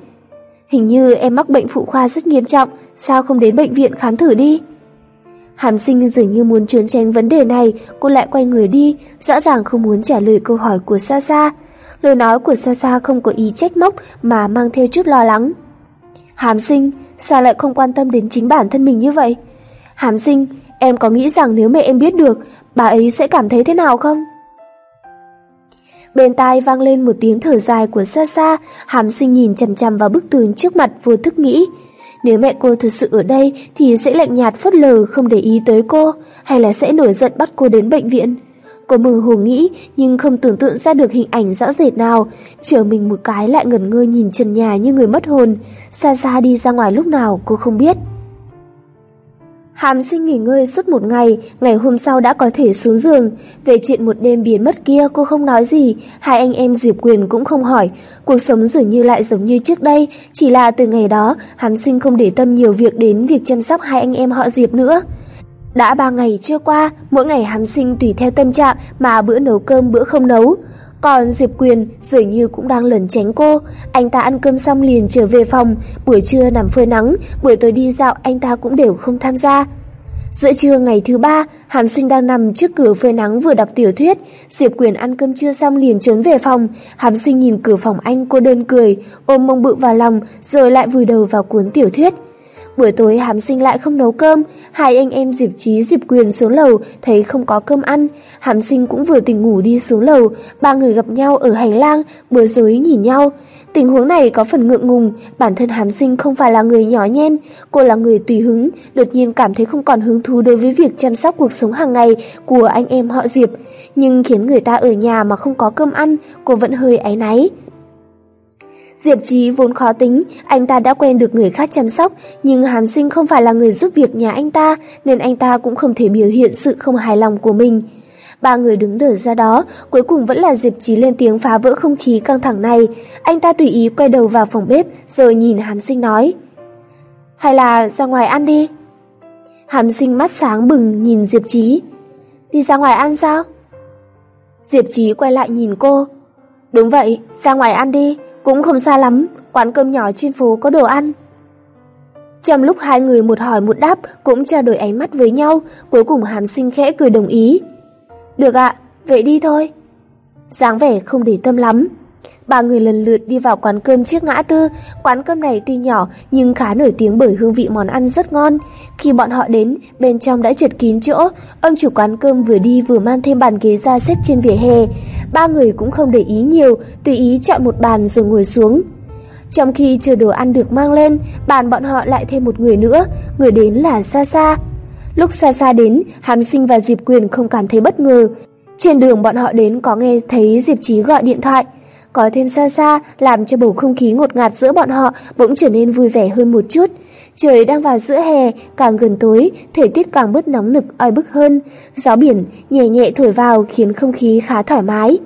Hình như em mắc bệnh phụ khoa rất nghiêm trọng, sao không đến bệnh viện khám thử đi? Hàm sinh dường như muốn trốn tránh vấn đề này, cô lại quay người đi, rõ ràng không muốn trả lời câu hỏi của Sa Sa. Lời nói của Sa Sa không có ý trách móc mà mang theo chút lo lắng. Hàm sinh, sao lại không quan tâm đến chính bản thân mình như vậy? Hàm sinh, em có nghĩ rằng nếu mẹ em biết được, bà ấy sẽ cảm thấy thế nào không? Bên tai vang lên một tiếng thở dài của xa xa, hàm sinh nhìn chằm chằm vào bức tường trước mặt vô thức nghĩ. Nếu mẹ cô thực sự ở đây thì sẽ lạnh nhạt phớt lờ không để ý tới cô, hay là sẽ nổi giận bắt cô đến bệnh viện. Cô mơ hồ nghĩ nhưng không tưởng tượng ra được hình ảnh rõ rệt nào, chờ mình một cái lại ngẩn ngơ nhìn trần nhà như người mất hồn, xa xa đi ra ngoài lúc nào cô không biết. Hàm sinh nghỉ ngơi suốt một ngày, ngày hôm sau đã có thể xuống giường. Về chuyện một đêm biến mất kia cô không nói gì, hai anh em Diệp Quyền cũng không hỏi. Cuộc sống dường như lại giống như trước đây, chỉ là từ ngày đó, Hàm sinh không để tâm nhiều việc đến việc chăm sóc hai anh em họ Diệp nữa. Đã ba ngày trôi qua, mỗi ngày Hàm sinh tùy theo tâm trạng mà bữa nấu cơm bữa không nấu. Còn Diệp Quyền dường như cũng đang lẩn tránh cô, anh ta ăn cơm xong liền trở về phòng, buổi trưa nằm phơi nắng, buổi tối đi dạo anh ta cũng đều không tham gia. Giữa trưa ngày thứ ba, Hàm Sinh đang nằm trước cửa phơi nắng vừa đọc tiểu thuyết, Diệp Quyền ăn cơm trưa xong liền trốn về phòng, Hàm Sinh nhìn cửa phòng anh cô đơn cười, ôm mông bự vào lòng, rồi lại vùi đầu vào cuốn tiểu thuyết. Buổi tối Hàm Sinh lại không nấu cơm, hai anh em Diệp Trí Diệp Quyền xuống lầu thấy không có cơm ăn, Hàm Sinh cũng vừa tỉnh ngủ đi xuống lầu, ba người gặp nhau ở hành lang, bối rối nhìn nhau. Tình huống này có phần ngượng ngùng, bản thân Hàm Sinh không phải là người nhỏ nhen, cô là người tùy hứng, đột nhiên cảm thấy không còn hứng thú đối với việc chăm sóc cuộc sống hàng ngày của anh em họ Diệp, nhưng khiến người ta ở nhà mà không có cơm ăn, cô vẫn hơi áy náy. Diệp Trí vốn khó tính, anh ta đã quen được người khác chăm sóc, nhưng Hàn Sinh không phải là người giúp việc nhà anh ta, nên anh ta cũng không thể biểu hiện sự không hài lòng của mình. Ba người đứng đợi ra đó, cuối cùng vẫn là Diệp Trí lên tiếng phá vỡ không khí căng thẳng này. Anh ta tùy ý quay đầu vào phòng bếp, rồi nhìn Hàn Sinh nói. Hay là ra ngoài ăn đi? Hàn Sinh mắt sáng bừng nhìn Diệp Trí. Đi ra ngoài ăn sao? Diệp Trí quay lại nhìn cô. Đúng vậy, ra ngoài ăn đi, cũng không xa lắm, quán cơm nhỏ trên phố có đồ ăn. Trong lúc hai người một hỏi một đáp cũng trao đổi ánh mắt với nhau, cuối cùng Hàm Sinh khẽ cười đồng ý. Được ạ, vậy đi thôi. dáng vẻ không để tâm lắm. Ba người lần lượt đi vào quán cơm trước ngã tư, quán cơm này tuy nhỏ nhưng khá nổi tiếng bởi hương vị món ăn rất ngon. Khi bọn họ đến, bên trong đã chật kín chỗ, ông chủ quán cơm vừa đi vừa mang thêm bàn ghế ra xếp trên vỉa hè. Ba người cũng không để ý nhiều, tùy ý chọn một bàn rồi ngồi xuống. Trong khi chờ đồ ăn được mang lên, bàn bọn họ lại thêm một người nữa, người đến là Sa Sa. Lúc Sa Sa đến, Hàm Sinh và Diệp Quyền không cảm thấy bất ngờ. Trên đường bọn họ đến có nghe thấy Diệp Chí gọi điện thoại, có thêm xa xa làm cho bầu không khí ngột ngạt giữa bọn họ bỗng trở nên vui vẻ hơn một chút. Trời đang vào giữa hè, càng gần tối, thời tiết càng bớt nóng nực oi bức hơn. Gió biển nhẹ nhẹ thổi vào khiến không khí khá thoải mái.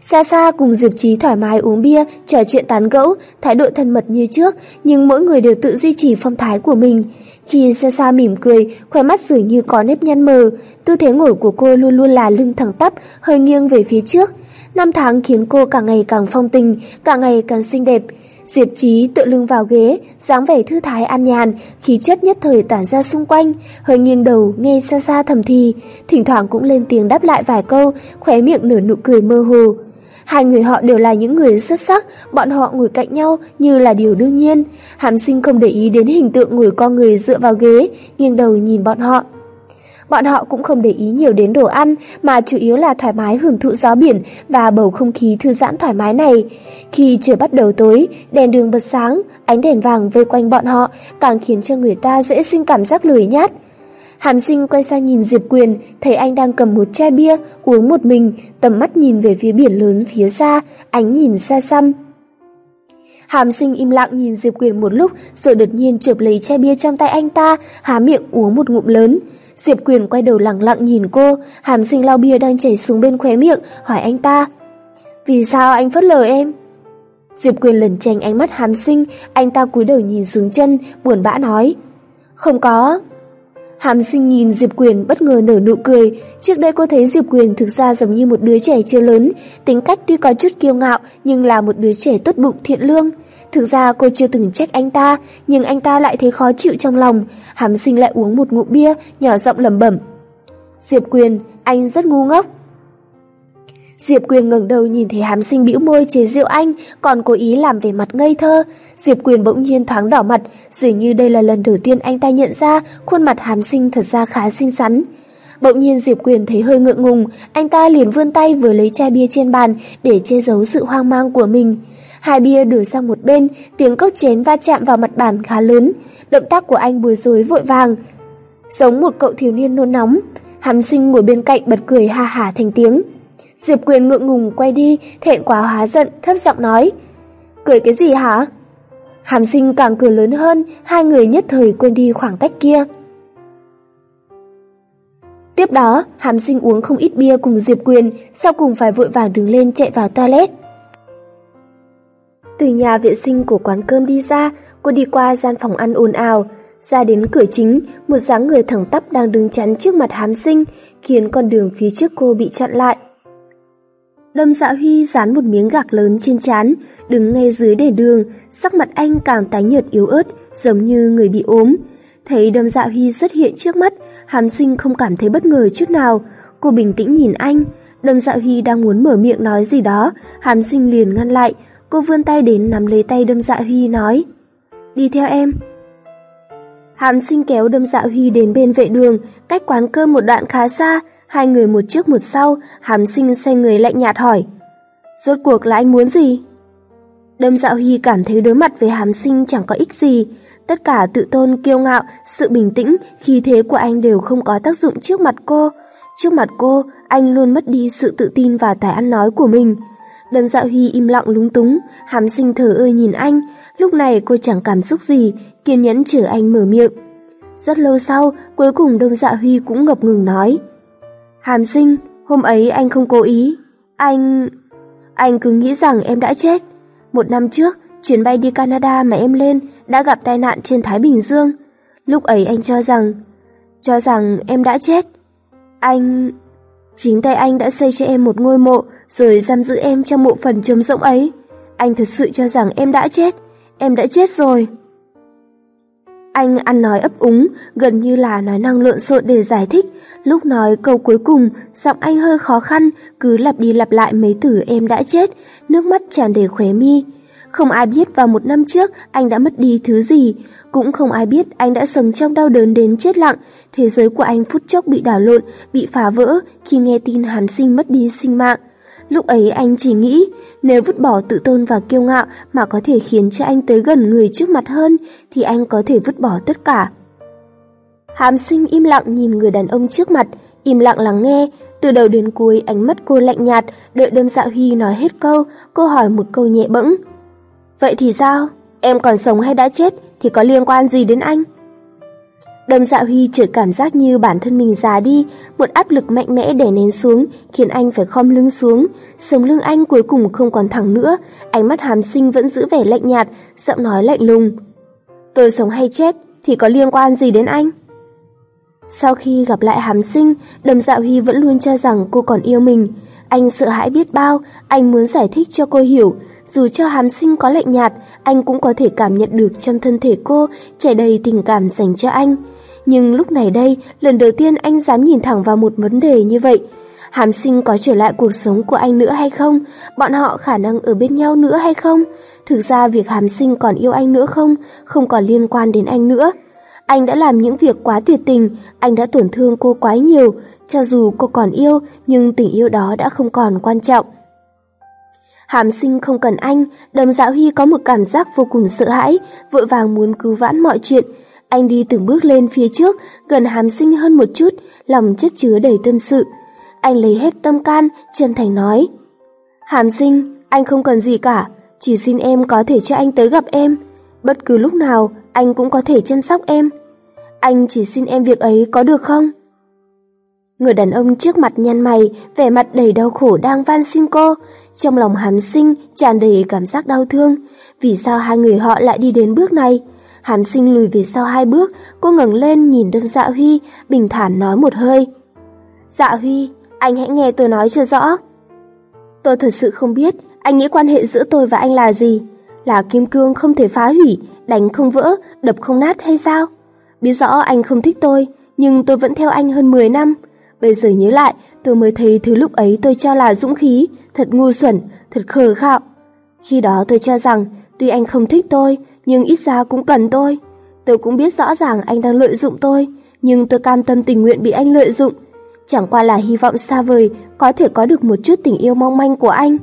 Xa xa cùng Diệp Trí thoải mái uống bia, trò chuyện tán gẫu, thái độ thân mật như trước, nhưng mỗi người đều tự duy trì phong thái của mình. Khi xa xa mỉm cười, khóe mắt dường như có nếp nhăn mờ, tư thế ngồi của cô luôn luôn là lưng thẳng tắp, hơi nghiêng về phía trước, Năm tháng khiến cô càng ngày càng phong tình, càng ngày càng xinh đẹp. Diệp Trí tựa lưng vào ghế, dáng vẻ thư thái an nhàn, khí chất nhất thời tản ra xung quanh, hơi nghiêng đầu nghe xa xa thầm thì, thỉnh thoảng cũng lên tiếng đáp lại vài câu, khóe miệng nở nụ cười mơ hồ. Hai người họ đều là những người xuất sắc, bọn họ ngồi cạnh nhau như là điều đương nhiên. Hàm sinh không để ý đến hình tượng ngồi con người dựa vào ghế, nghiêng đầu nhìn bọn họ. Bọn họ cũng không để ý nhiều đến đồ ăn, mà chủ yếu là thoải mái hưởng thụ gió biển và bầu không khí thư giãn thoải mái này. Khi trời bắt đầu tối, đèn đường bật sáng, ánh đèn vàng vây quanh bọn họ càng khiến cho người ta dễ sinh cảm giác lười nhát. Hàm sinh quay sang nhìn Diệp Quyền, thấy anh đang cầm một chai bia, uống một mình, tầm mắt nhìn về phía biển lớn phía xa, ánh nhìn xa xăm. Hàm sinh im lặng nhìn Diệp Quyền một lúc, rồi đột nhiên chụp lấy chai bia trong tay anh ta, há miệng uống một ngụm lớn. Diệp Quyền quay đầu lặng lặng nhìn cô, hàm sinh lau bia đang chảy xuống bên khóe miệng, hỏi anh ta. Vì sao anh phớt lờ em? Diệp Quyền lần tránh ánh mắt hàm sinh, anh ta cúi đầu nhìn xuống chân, buồn bã nói. Không có. Hàm sinh nhìn Diệp Quyền bất ngờ nở nụ cười, trước đây cô thấy Diệp Quyền thực ra giống như một đứa trẻ chưa lớn, tính cách tuy có chút kiêu ngạo nhưng là một đứa trẻ tốt bụng thiện lương. Thực ra cô chưa từng trách anh ta, nhưng anh ta lại thấy khó chịu trong lòng. Hàm sinh lại uống một ngụm bia, nhỏ giọng lẩm bẩm. Diệp Quyền, anh rất ngu ngốc. Diệp Quyền ngẩng đầu nhìn thấy Hàm Sinh bĩu môi chế giễu anh, còn cố ý làm về mặt ngây thơ. Diệp Quyền bỗng nhiên thoáng đỏ mặt, dường như đây là lần đầu tiên anh ta nhận ra khuôn mặt Hàm Sinh thật ra khá xinh xắn. Bỗng nhiên Diệp Quyền thấy hơi ngượng ngùng, anh ta liền vươn tay vừa lấy chai bia trên bàn để che giấu sự hoang mang của mình. Hai bia đổ sang một bên, tiếng cốc chén va chạm vào mặt bàn khá lớn. Động tác của anh bối rối vội vàng. Giống một cậu thiếu niên nôn nóng. Hàm sinh ngồi bên cạnh bật cười ha hả thành tiếng. Diệp quyền ngượng ngùng quay đi, thẹn quá hóa giận, thấp giọng nói. Cười cái gì hả? Hàm sinh càng cười lớn hơn, hai người nhất thời quên đi khoảng cách kia. Tiếp đó, Hàm sinh uống không ít bia cùng Diệp Quyền, sau cùng phải vội vàng đứng lên chạy vào toilet. Từ nhà vệ sinh của quán cơm đi ra, cô đi qua gian phòng ăn ồn ào, ra đến cửa chính, một dáng người thẳng tắp đang đứng chắn trước mặt hàm sinh, khiến con đường phía trước cô bị chặn lại. Lâm Dạ Huy dán một miếng gạc lớn trên trán, đứng ngay dưới để đường, sắc mặt anh càng tái nhợt yếu ớt, giống như người bị ốm. Thấy Đâm Dạ Huy xuất hiện trước mắt, Hàm Sinh không cảm thấy bất ngờ chút nào, cô bình tĩnh nhìn anh. Đâm Dạ Huy đang muốn mở miệng nói gì đó, Hàm Sinh liền ngăn lại, Cô vươn tay đến nắm lấy tay đâm dạ Huy nói Đi theo em Hàm sinh kéo đâm Dạ huy đến bên vệ đường, cách quán cơm một đoạn khá xa, hai người một trước một sau, hàm sinh xoay người lạnh nhạt hỏi. Rốt cuộc là anh muốn gì? Đâm dạo huy cảm thấy đối mặt với hàm sinh chẳng có ích gì, tất cả tự tôn kiêu ngạo, sự bình tĩnh, khí thế của anh đều không có tác dụng trước mặt cô. Trước mặt cô, anh luôn mất đi sự tự tin và tài ăn nói của mình. Đầm dạo huy im lặng lúng túng, hàm sinh thở ơi nhìn anh, lúc này cô chẳng cảm xúc gì, kiên nhẫn chờ anh mở miệng. Rất lâu sau, cuối cùng Đông Dạ Huy cũng ngập ngừng nói. Hàm sinh, hôm ấy anh không cố ý. Anh... Anh cứ nghĩ rằng em đã chết. Một năm trước, chuyến bay đi Canada mà em lên đã gặp tai nạn trên Thái Bình Dương. Lúc ấy anh cho rằng... Cho rằng em đã chết. Anh... Chính tay anh đã xây cho em một ngôi mộ rồi giam giữ em trong mộ phần trống rỗng ấy. Anh thật sự cho rằng em đã chết. Em đã chết rồi. Anh ăn nói ấp úng, gần như là nói năng lộn xộn để giải thích. Lúc nói câu cuối cùng, giọng anh hơi khó khăn, cứ lặp đi lặp lại mấy từ em đã chết, nước mắt tràn đầy khóe mi. Không ai biết vào một năm trước anh đã mất đi thứ gì, cũng không ai biết anh đã sống trong đau đớn đến chết lặng. Thế giới của anh phút chốc bị đảo lộn, bị phá vỡ khi nghe tin Hàn Sinh mất đi sinh mạng. Lúc ấy anh chỉ nghĩ, nếu vứt bỏ tự tôn và kiêu ngạo mà có thể khiến cho anh tới gần người trước mặt hơn, thì anh có thể vứt bỏ tất cả. Hàm sinh im lặng nhìn người đàn ông trước mặt, im lặng lắng nghe, từ đầu đến cuối ánh mắt cô lạnh nhạt, đợi đâm dạo Huy nói hết câu, cô hỏi một câu nhẹ bẫng. Vậy thì sao? Em còn sống hay đã chết thì có liên quan gì đến anh? Đâm dạ Huy chợt cảm giác như bản thân mình già đi, một áp lực mạnh mẽ đè nén xuống, khiến anh phải khom lưng xuống. Sống lưng anh cuối cùng không còn thẳng nữa, ánh mắt hàm sinh vẫn giữ vẻ lạnh nhạt, giọng nói lạnh lùng. Tôi sống hay chết thì có liên quan gì đến anh? Sau khi gặp lại hàm sinh, đầm dạo Huy vẫn luôn cho rằng cô còn yêu mình. Anh sợ hãi biết bao, anh muốn giải thích cho cô hiểu. Dù cho hàm sinh có lạnh nhạt, anh cũng có thể cảm nhận được trong thân thể cô chảy đầy tình cảm dành cho anh. Nhưng lúc này đây, lần đầu tiên anh dám nhìn thẳng vào một vấn đề như vậy. Hàm sinh có trở lại cuộc sống của anh nữa hay không? Bọn họ khả năng ở bên nhau nữa hay không? Thực ra việc hàm sinh còn yêu anh nữa không? Không còn liên quan đến anh nữa. Anh đã làm những việc quá tuyệt tình, anh đã tổn thương cô quá nhiều. Cho dù cô còn yêu, nhưng tình yêu đó đã không còn quan trọng. Hàm sinh không cần anh, đầm dạo hy có một cảm giác vô cùng sợ hãi, vội vàng muốn cứu vãn mọi chuyện. Anh đi từng bước lên phía trước, gần hàm sinh hơn một chút, lòng chất chứa đầy tâm sự. Anh lấy hết tâm can, chân thành nói. Hàm sinh, anh không cần gì cả, chỉ xin em có thể cho anh tới gặp em. Bất cứ lúc nào, anh cũng có thể chăm sóc em. Anh chỉ xin em việc ấy có được không? Người đàn ông trước mặt nhăn mày, vẻ mặt đầy đau khổ đang van xin cô. Trong lòng hắn sinh tràn đầy cảm giác đau thương. Vì sao hai người họ lại đi đến bước này? Hắn sinh lùi về sau hai bước, cô ngẩng lên nhìn đơn dạ Huy, bình thản nói một hơi. Dạ Huy, anh hãy nghe tôi nói cho rõ. Tôi thật sự không biết, anh nghĩ quan hệ giữa tôi và anh là gì? Là kim cương không thể phá hủy, đánh không vỡ, đập không nát hay sao? Biết rõ anh không thích tôi, nhưng tôi vẫn theo anh hơn 10 năm. Bây giờ nhớ lại, tôi mới thấy thứ lúc ấy tôi cho là dũng khí, thật ngu xuẩn, thật khờ khạo. Khi đó tôi cho rằng, tuy anh không thích tôi, nhưng ít ra cũng cần tôi. Tôi cũng biết rõ ràng anh đang lợi dụng tôi, nhưng tôi cam tâm tình nguyện bị anh lợi dụng. Chẳng qua là hy vọng xa vời có thể có được một chút tình yêu mong manh của anh.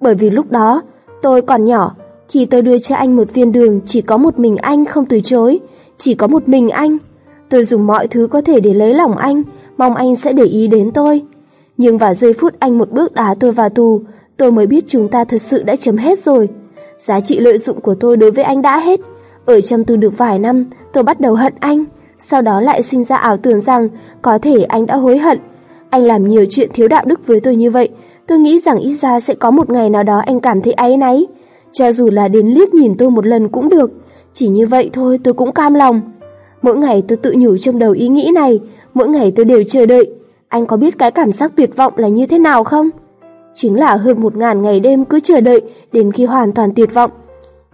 Bởi vì lúc đó, tôi còn nhỏ, khi tôi đưa cho anh một viên đường chỉ có một mình anh không từ chối, chỉ có một mình anh. Tôi dùng mọi thứ có thể để lấy lòng anh, mong anh sẽ để ý đến tôi. Nhưng vào giây phút anh một bước đá tôi vào tù, tôi mới biết chúng ta thật sự đã chấm hết rồi. Giá trị lợi dụng của tôi đối với anh đã hết. Ở trong tù được vài năm, tôi bắt đầu hận anh. Sau đó lại sinh ra ảo tưởng rằng có thể anh đã hối hận. Anh làm nhiều chuyện thiếu đạo đức với tôi như vậy. Tôi nghĩ rằng ít ra sẽ có một ngày nào đó anh cảm thấy áy náy. Cho dù là đến liếc nhìn tôi một lần cũng được. Chỉ như vậy thôi tôi cũng cam lòng. Mỗi ngày tôi tự nhủ trong đầu ý nghĩ này. Mỗi ngày tôi đều chờ đợi. Anh có biết cái cảm giác tuyệt vọng là như thế nào không? Chính là hơn một ngàn ngày đêm cứ chờ đợi đến khi hoàn toàn tuyệt vọng.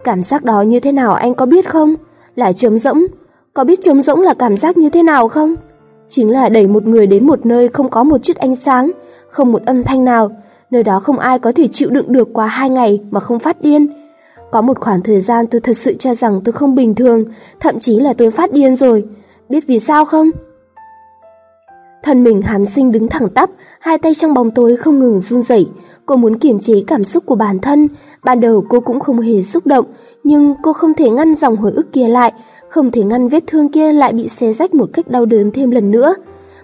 Cảm giác đó như thế nào anh có biết không? Là trống rỗng. Có biết trống rỗng là cảm giác như thế nào không? Chính là đẩy một người đến một nơi không có một chút ánh sáng, không một âm thanh nào. Nơi đó không ai có thể chịu đựng được quá hai ngày mà không phát điên. Có một khoảng thời gian tôi thật sự cho rằng tôi không bình thường, thậm chí là tôi phát điên rồi. Biết vì sao không? Thân mình hàm sinh đứng thẳng tắp, hai tay trong bóng tối không ngừng run rẩy. Cô muốn kiềm chế cảm xúc của bản thân. Ban đầu cô cũng không hề xúc động, nhưng cô không thể ngăn dòng hồi ức kia lại, không thể ngăn vết thương kia lại bị xé rách một cách đau đớn thêm lần nữa.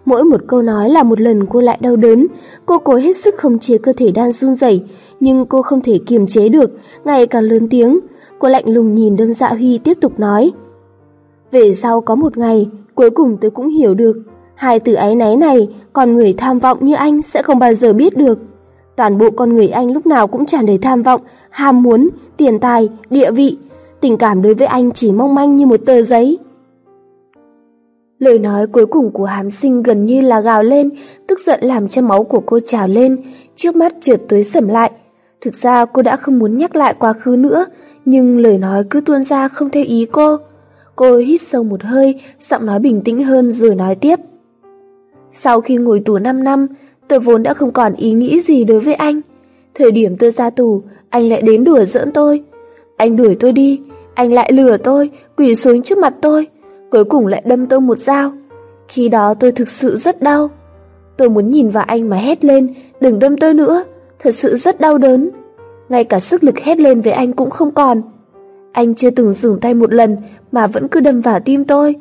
Mỗi một câu nói là một lần cô lại đau đớn, cô cố hết sức không chế cơ thể đang run rẩy, nhưng cô không thể kiềm chế được, ngày càng lớn tiếng. Cô lạnh lùng nhìn Đâm Dạ Huy tiếp tục nói. Về sau có một ngày, cuối cùng tôi cũng hiểu được, hai từ ái náy này, con người tham vọng như anh sẽ không bao giờ biết được. Toàn bộ con người anh lúc nào cũng tràn đầy tham vọng, ham muốn, tiền tài, địa vị. Tình cảm đối với anh chỉ mong manh như một tờ giấy. Lời nói cuối cùng của hàm sinh gần như là gào lên, tức giận làm cho máu của cô trào lên, trước mắt trượt tới sầm lại. Thực ra cô đã không muốn nhắc lại quá khứ nữa, nhưng lời nói cứ tuôn ra không theo ý cô. Cô hít sâu một hơi, giọng nói bình tĩnh hơn rồi nói tiếp. Sau khi ngồi tù 5 năm, tôi vốn đã không còn ý nghĩ gì đối với anh. Thời điểm tôi ra tù, anh lại đến đùa giỡn tôi. Anh đuổi tôi đi, anh lại lừa tôi, quỳ xuống trước mặt tôi, cuối cùng lại đâm tôi một dao. Khi đó tôi thực sự rất đau. Tôi muốn nhìn vào anh mà hét lên, đừng đâm tôi nữa, thật sự rất đau đớn. Ngay cả sức lực hét lên với anh cũng không còn. Anh chưa từng dừng tay một lần mà vẫn cứ đâm vào tim tôi.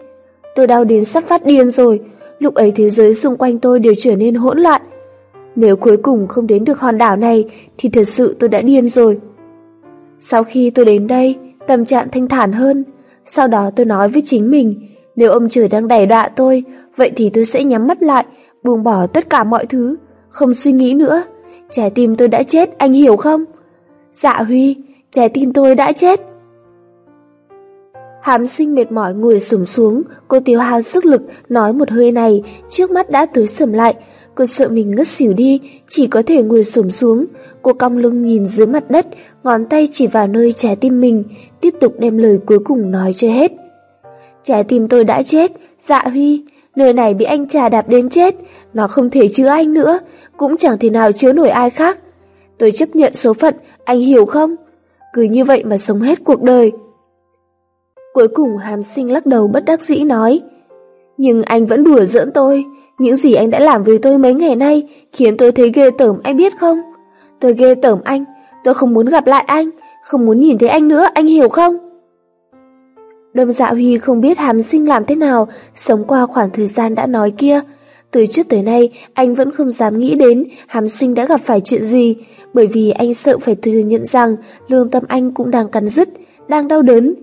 Tôi đau đến sắp phát điên rồi, lúc ấy thế giới xung quanh tôi đều trở nên hỗn loạn. Nếu cuối cùng không đến được hòn đảo này thì thật sự tôi đã điên rồi. Sau khi tôi đến đây, tâm trạng thanh thản hơn. Sau đó tôi nói với chính mình, nếu ông trời đang đẩy đọa tôi, vậy thì tôi sẽ nhắm mắt lại, buông bỏ tất cả mọi thứ, không suy nghĩ nữa. Trái tim tôi đã chết, anh hiểu không? Dạ Huy, trái tim tôi đã chết. Hàm sinh mệt mỏi ngồi sụm xuống, cô tiêu hao sức lực nói một hơi này, trước mắt đã tối sầm lại. Cô sợ mình ngất xỉu đi, chỉ có thể ngồi sụm xuống. Cô cong lưng nhìn dưới mặt đất, ngón tay chỉ vào nơi trái tim mình, tiếp tục đem lời cuối cùng nói cho hết. Trái tim tôi đã chết, dạ Huy, nơi này bị anh trà đạp đến chết, nó không thể chứa anh nữa, cũng chẳng thể nào chứa nổi ai khác. Tôi chấp nhận số phận, anh hiểu không? Cứ như vậy mà sống hết cuộc đời. Cuối cùng hàm sinh lắc đầu bất đắc dĩ nói, Nhưng anh vẫn đùa giỡn tôi. Những gì anh đã làm với tôi mấy ngày nay Khiến tôi thấy ghê tởm, anh biết không? Tôi ghê tởm anh. Tôi không muốn gặp lại anh. Không muốn nhìn thấy anh nữa, anh hiểu không? Đâm dạ Huy không biết hàm sinh làm thế nào, Sống qua khoảng thời gian đã nói kia. Từ trước tới nay, anh vẫn không dám nghĩ đến hàm sinh đã gặp phải chuyện gì, Bởi vì anh sợ phải thừa nhận rằng lương tâm anh cũng đang cắn rứt Đang đau đớn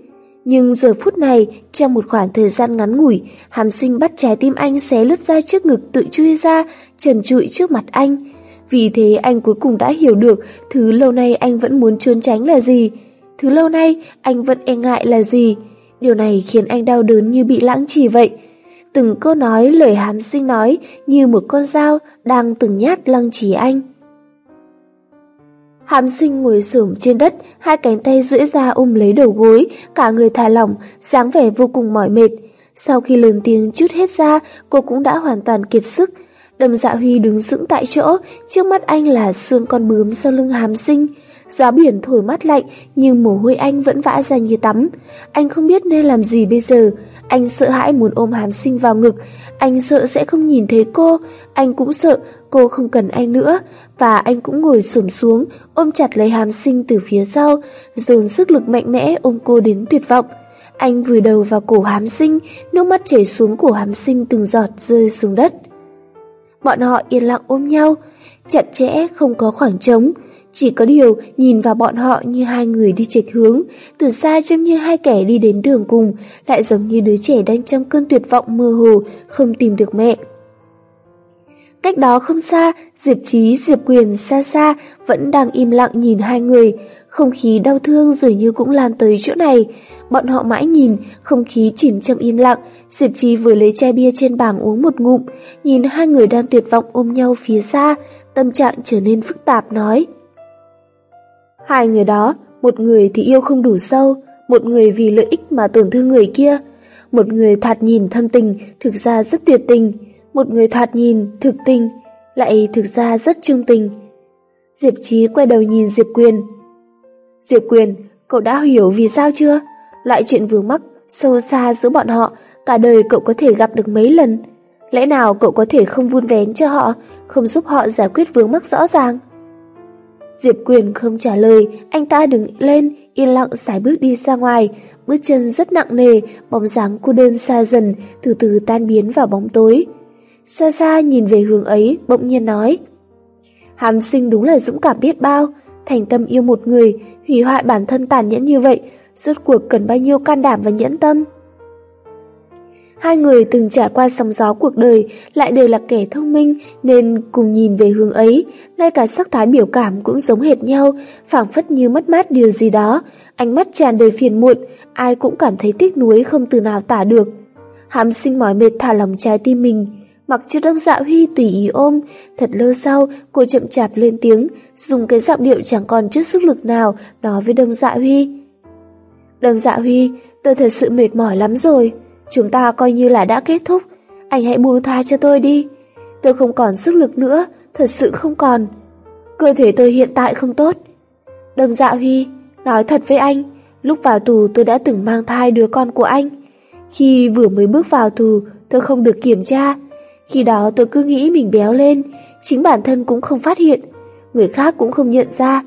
nhưng giờ phút này, trong một khoảng thời gian ngắn ngủi, hàm sinh bắt trái tim anh xé lướt ra trước ngực tự chui ra, trần trụi trước mặt anh. Vì thế anh cuối cùng đã hiểu được thứ lâu nay anh vẫn muốn trốn tránh là gì. Thứ lâu nay anh vẫn e ngại là gì. Điều này khiến anh đau đớn như bị lãng trì vậy. Từng câu nói lời hàm sinh nói như một con dao đang từng nhát lăng trì anh. Hàm sinh ngồi xổm trên đất, hai cánh tay duỗi ra ôm lấy đầu gối, cả người thả lỏng, dáng vẻ vô cùng mỏi mệt. Sau khi lớn tiếng chút hết ra, cô cũng đã hoàn toàn kiệt sức. Đầm dạ huy đứng sững tại chỗ, trước mắt anh là xương con bướm sau lưng hàm sinh. Gió biển thổi mắt lạnh, nhưng mồ hôi anh vẫn vã ra như tắm. Anh không biết nên làm gì bây giờ. Anh sợ hãi muốn ôm hàm sinh vào ngực. Anh sợ sẽ không nhìn thấy cô. Anh cũng sợ cô không cần anh nữa và anh cũng ngồi xổm xuống, ôm chặt lấy hàm sinh từ phía sau, dồn sức lực mạnh mẽ ôm cô đến tuyệt vọng. Anh vùi đầu vào cổ hàm sinh, nước mắt chảy xuống cổ hàm sinh từng giọt rơi xuống đất. Bọn họ yên lặng ôm nhau, chặt chẽ không có khoảng trống, chỉ có điều nhìn vào bọn họ như hai người đi chệch hướng, từ xa trông như hai kẻ đi đến đường cùng, lại giống như đứa trẻ đang trong cơn tuyệt vọng mơ hồ, không tìm được mẹ. Cách đó không xa, Diệp Trí, Diệp Quyền xa xa vẫn đang im lặng nhìn hai người, không khí đau thương dường như cũng lan tới chỗ này. Bọn họ mãi nhìn, không khí chìm trong im lặng, Diệp Trí vừa lấy chai bia trên bàn uống một ngụm, nhìn hai người đang tuyệt vọng ôm nhau phía xa, tâm trạng trở nên phức tạp nói. Hai người đó, một người thì yêu không đủ sâu, một người vì lợi ích mà tổn thương người kia, một người thoạt nhìn thâm tình, thực ra rất tuyệt tình, một người thoạt nhìn thực tình, lại thực ra rất trung tình. Diệp Trí quay đầu nhìn Diệp Quyền. Diệp Quyền, Cậu đã hiểu vì sao chưa? Loại chuyện vướng mắc sâu xa giữa bọn họ, cả đời cậu có thể gặp được mấy lần. Lẽ nào cậu có thể không vun vén cho họ, không giúp họ giải quyết vướng mắc rõ ràng? Diệp Quyền không trả lời, anh ta đứng lên, yên lặng xài bước đi ra ngoài, bước chân rất nặng nề, bóng dáng cô đơn xa dần, từ từ tan biến vào bóng tối. Xa xa nhìn về hướng ấy, bỗng nhiên nói. Hàm sinh đúng là dũng cảm biết bao, thành tâm yêu một người, hủy hoại bản thân tàn nhẫn như vậy, rốt cuộc cần bao nhiêu can đảm và nhẫn tâm. Hai người từng trải qua sóng gió cuộc đời, lại đều là kẻ thông minh nên cùng nhìn về hướng ấy, ngay cả sắc thái biểu cảm cũng giống hệt nhau, phảng phất như mất mát điều gì đó, ánh mắt tràn đầy phiền muộn, ai cũng cảm thấy tiếc nuối không từ nào tả được. Hàm sinh mỏi mệt thả lòng trái tim mình, mặc cho đông dạ huy tùy ý ôm, thật lâu sau cô chậm chạp lên tiếng, dùng cái giọng điệu chẳng còn chút sức lực nào nói với đông dạ huy. Đông dạ huy, tôi thật sự mệt mỏi lắm rồi. Chúng ta coi như là đã kết thúc, anh hãy buông tha cho tôi đi. Tôi không còn sức lực nữa, thật sự không còn. Cơ thể tôi hiện tại không tốt. đồng dạ Huy, nói thật với anh, lúc vào tù tôi đã từng mang thai đứa con của anh. Khi vừa mới bước vào tù, tôi không được kiểm tra. Khi đó tôi cứ nghĩ mình béo lên, chính bản thân cũng không phát hiện, người khác cũng không nhận ra.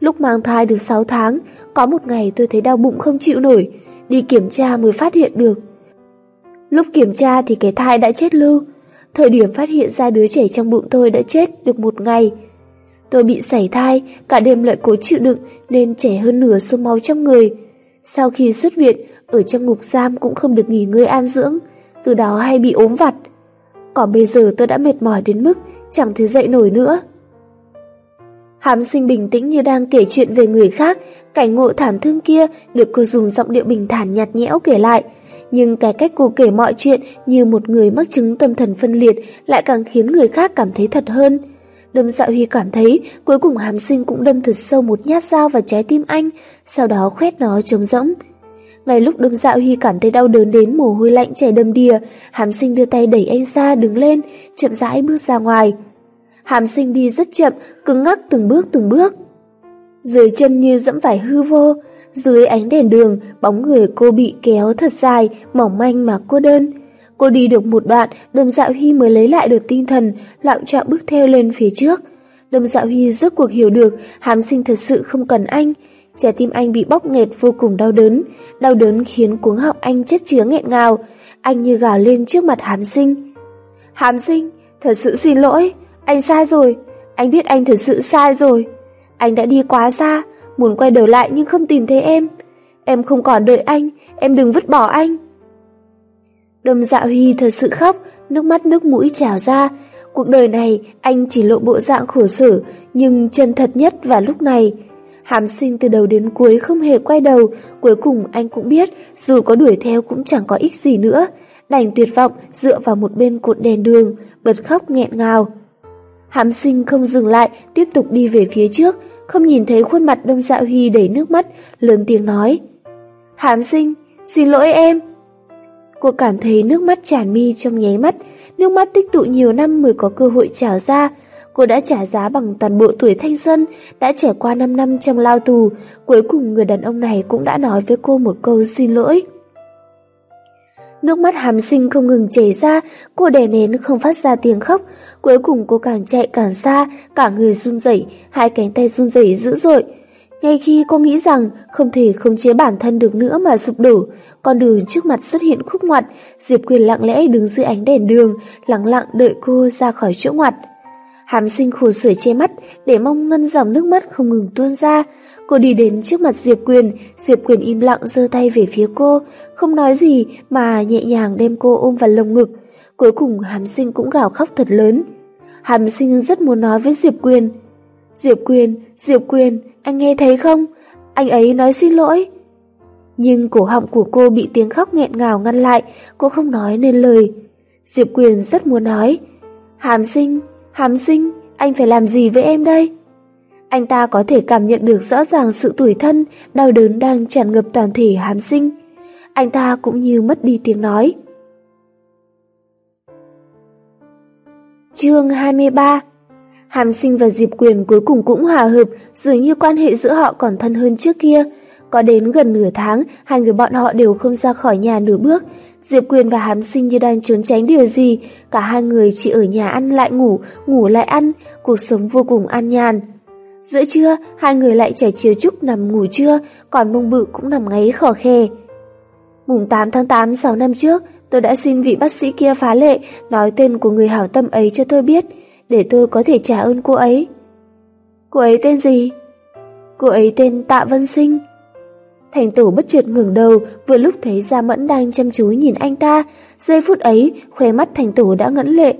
Lúc mang thai được 6 tháng, có một ngày tôi thấy đau bụng không chịu nổi, đi kiểm tra mới phát hiện được. Lúc kiểm tra thì cái thai đã chết lưu. Thời điểm phát hiện ra đứa trẻ trong bụng tôi đã chết được một ngày. Tôi bị sảy thai, cả đêm lại cố chịu đựng nên trẻ hơn nửa số máu trong người. Sau khi xuất viện, ở trong ngục giam cũng không được nghỉ ngơi an dưỡng, từ đó hay bị ốm vặt. Còn bây giờ tôi đã mệt mỏi đến mức chẳng thể dậy nổi nữa. Hàm sinh bình tĩnh như đang kể chuyện về người khác, cảnh ngộ thảm thương kia được cô dùng giọng điệu bình thản nhạt nhẽo kể lại, nhưng cái cách cô kể mọi chuyện như một người mắc chứng tâm thần phân liệt lại càng khiến người khác cảm thấy thật hơn. Lâm Dạo Huy cảm thấy cuối cùng hàm sinh cũng đâm thật sâu một nhát dao vào trái tim anh, sau đó khoét nó trống rỗng. Ngay lúc đâm Dạo Huy cảm thấy đau đớn đến mồ hôi lạnh chảy đầm đìa, hàm sinh đưa tay đẩy anh ra đứng lên, chậm rãi bước ra ngoài. Hàm sinh đi rất chậm, cứng ngắc từng bước từng bước. Dưới chân như dẫm phải hư vô, dưới ánh đèn đường, bóng người cô bị kéo thật dài, mỏng manh mà cô đơn. Cô đi được một đoạn, đầm dạo Huy mới lấy lại được tinh thần, lặng trọng bước theo lên phía trước. đầm dạo Huy rốt cuộc hiểu được, hàm sinh thật sự không cần anh. Trái tim anh bị bóc nghẹt vô cùng đau đớn, đau đớn khiến cuống họng anh chất chứa nghẹn ngào. Anh như gào lên trước mặt hàm sinh. Hàm sinh, thật sự xin lỗi, anh sai rồi, anh biết anh thật sự sai rồi. Anh đã đi quá xa, muốn quay đầu lại nhưng không tìm thấy em. Em không còn đợi anh, em đừng vứt bỏ anh. Đâm dạ Huy thật sự khóc, nước mắt nước mũi trào ra. Cuộc đời này anh chỉ lộ bộ dạng khổ sở, nhưng chân thật nhất vào lúc này. Hàm sinh từ đầu đến cuối không hề quay đầu, cuối cùng anh cũng biết dù có đuổi theo cũng chẳng có ích gì nữa. Đành tuyệt vọng dựa vào một bên cột đèn đường, bật khóc nghẹn ngào. Hàm sinh không dừng lại, tiếp tục đi về phía trước, không nhìn thấy khuôn mặt Đông Dạ Huy đầy nước mắt, lớn tiếng nói. Hàm sinh, xin lỗi em. Cô cảm thấy nước mắt tràn mi trong nháy mắt, nước mắt tích tụ nhiều năm mới có cơ hội trào ra. Cô đã trả giá bằng toàn bộ tuổi thanh xuân, đã trải qua 5 năm trong lao tù, cuối cùng người đàn ông này cũng đã nói với cô một câu xin lỗi. Nước mắt hàm sinh không ngừng chảy ra, cô đè nén không phát ra tiếng khóc, Cuối cùng cô càng chạy càng xa, cả người run rẩy, hai cánh tay run rẩy dữ dội. Ngay khi cô nghĩ rằng không thể khống chế bản thân được nữa mà sụp đổ, con đường trước mặt xuất hiện khúc ngoặt, Diệp Quyền lặng lẽ đứng dưới ánh đèn đường, lặng lặng đợi cô ra khỏi chỗ ngoặt. Hàm sinh khổ sở che mắt để mong ngân dòng nước mắt không ngừng tuôn ra. Cô đi đến trước mặt Diệp Quyền, Diệp Quyền im lặng giơ tay về phía cô, không nói gì mà nhẹ nhàng đem cô ôm vào lồng ngực. Cuối cùng Hàm sinh cũng gào khóc thật lớn. Hàm sinh rất muốn nói với Diệp Quyền. Diệp Quyền, Diệp Quyền, anh nghe thấy không? Anh ấy nói xin lỗi. Nhưng cổ họng của cô bị tiếng khóc nghẹn ngào ngăn lại, cô không nói nên lời. Diệp Quyền rất muốn nói. Hàm sinh, hàm sinh, anh phải làm gì với em đây? Anh ta có thể cảm nhận được rõ ràng sự tủi thân, đau đớn đang tràn ngập toàn thể hàm sinh. Anh ta cũng như mất đi tiếng nói. Chương 23 Hàm sinh và Diệp Quyền cuối cùng cũng hòa hợp, dường như quan hệ giữa họ còn thân hơn trước kia. Có đến gần nửa tháng, hai người bọn họ đều không ra khỏi nhà nửa bước. Diệp Quyền và Hàm Sinh như đang trốn tránh điều gì, cả hai người chỉ ở nhà ăn lại ngủ, ngủ lại ăn, cuộc sống vô cùng an nhàn. Giữa trưa, hai người lại trải chiều trúc nằm ngủ trưa, còn mông bự cũng nằm ngáy khỏ khe Mùng 8 tháng 8 6 năm trước, tôi đã xin vị bác sĩ kia phá lệ nói tên của người hảo tâm ấy cho tôi biết, để tôi có thể trả ơn cô ấy. Cô ấy tên gì? Cô ấy tên Tạ Vân Sinh. Thành tử bất chợt ngừng đầu, vừa lúc thấy Gia Mẫn đang chăm chú nhìn anh ta, giây phút ấy, khóe mắt thành tử đã ngẫn lệ.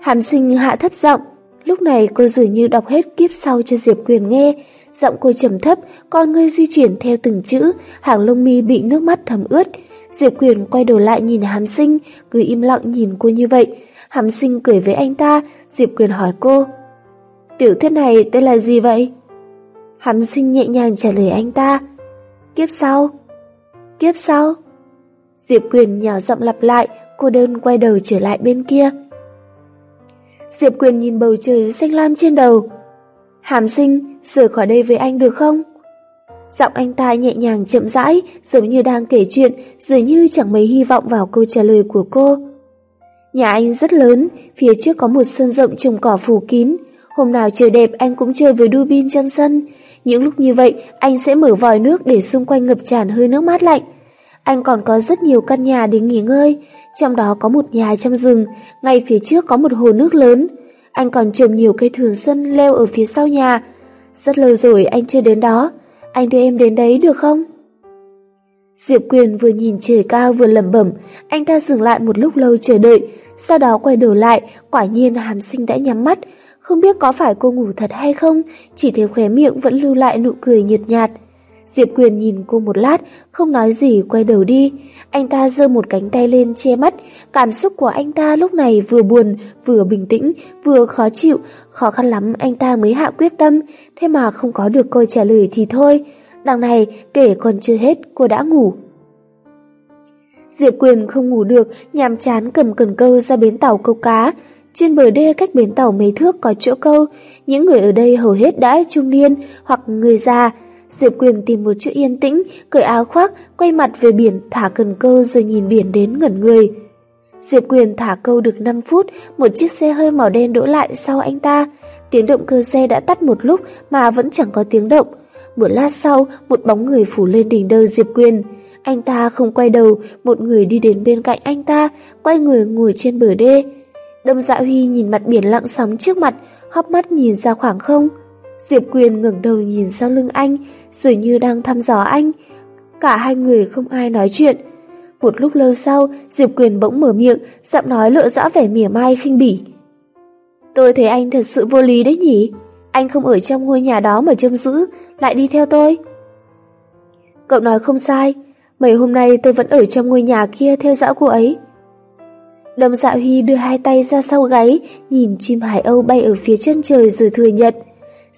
Hàm sinh hạ thấp giọng, lúc này cô dường như đọc hết kiếp sau cho Diệp Quyền nghe, giọng cô trầm thấp, con ngươi di chuyển theo từng chữ, hàng lông mi bị nước mắt thấm ướt. Diệp Quyền quay đầu lại nhìn Hàm Sinh, cứ im lặng nhìn cô như vậy. Hàm Sinh cười với anh ta, Diệp Quyền hỏi cô. Tiểu thuyết này tên là gì vậy? Hàm Sinh nhẹ nhàng trả lời anh ta. Kiếp sau? Kiếp sau? Diệp Quyền nhỏ giọng lặp lại, cô đơn quay đầu trở lại bên kia. Diệp Quyền nhìn bầu trời xanh lam trên đầu. Hàm sinh, rời khỏi đây với anh được không? Giọng anh ta nhẹ nhàng chậm rãi, giống như đang kể chuyện, dường như chẳng mấy hy vọng vào câu trả lời của cô. Nhà anh rất lớn, phía trước có một sân rộng trồng cỏ phủ kín. Hôm nào trời đẹp anh cũng chơi với đu bin trong sân. Những lúc như vậy, anh sẽ mở vòi nước để xung quanh ngập tràn hơi nước mát lạnh. Anh còn có rất nhiều căn nhà để nghỉ ngơi, trong đó có một nhà trong rừng, ngay phía trước có một hồ nước lớn. Anh còn trồng nhiều cây thường xuân leo ở phía sau nhà. Rất lâu rồi anh chưa đến đó, anh đưa em đến đấy được không? Diệp Quyền vừa nhìn trời cao vừa lẩm bẩm, anh ta dừng lại một lúc lâu chờ đợi, sau đó quay đầu lại, quả nhiên Hàm Sinh đã nhắm mắt, không biết có phải cô ngủ thật hay không, chỉ thấy khóe miệng vẫn lưu lại nụ cười nhợt nhạt. Diệp Quyền nhìn cô một lát, không nói gì quay đầu đi. Anh ta giơ một cánh tay lên che mắt, cảm xúc của anh ta lúc này vừa buồn, vừa bình tĩnh, vừa khó chịu, khó khăn lắm anh ta mới hạ quyết tâm, thế mà không có được câu trả lời thì thôi. Đằng này, kể còn chưa hết, cô đã ngủ. Diệp Quyền không ngủ được, nhàm chán cầm cần câu ra bến tàu câu cá. Trên bờ đê cách bến tàu mấy thước có chỗ câu, những người ở đây hầu hết đã trung niên hoặc người già, Diệp Quyền tìm một chỗ yên tĩnh, cởi áo khoác, quay mặt về biển thả cần câu rồi nhìn biển đến ngẩn người. Diệp Quyền thả câu được 5 phút, một chiếc xe hơi màu đen đỗ lại sau anh ta. Tiếng động cơ xe đã tắt một lúc mà vẫn chẳng có tiếng động. Một lát sau, một bóng người phủ lên đỉnh đầu Diệp Quyền. Anh ta không quay đầu, một người đi đến bên cạnh anh ta, quay người ngồi trên bờ đê. Đông Dạ Huy nhìn mặt biển lặng sóng trước mặt, hóp mắt nhìn ra khoảng không. Diệp Quyền ngẩng đầu nhìn sau lưng anh, dường như đang thăm dò anh. Cả hai người không ai nói chuyện. Một lúc lâu sau, Diệp Quyền bỗng mở miệng, giọng nói lộ rõ vẻ mỉa mai khinh bỉ. Tôi thấy anh thật sự vô lý đấy nhỉ? Anh không ở trong ngôi nhà đó mà trông giữ, lại đi theo tôi. Cậu nói không sai, mấy hôm nay tôi vẫn ở trong ngôi nhà kia theo dõi cô ấy. Đồng dạ Huy đưa hai tay ra sau gáy, nhìn chim hải âu bay ở phía chân trời rồi thừa nhận.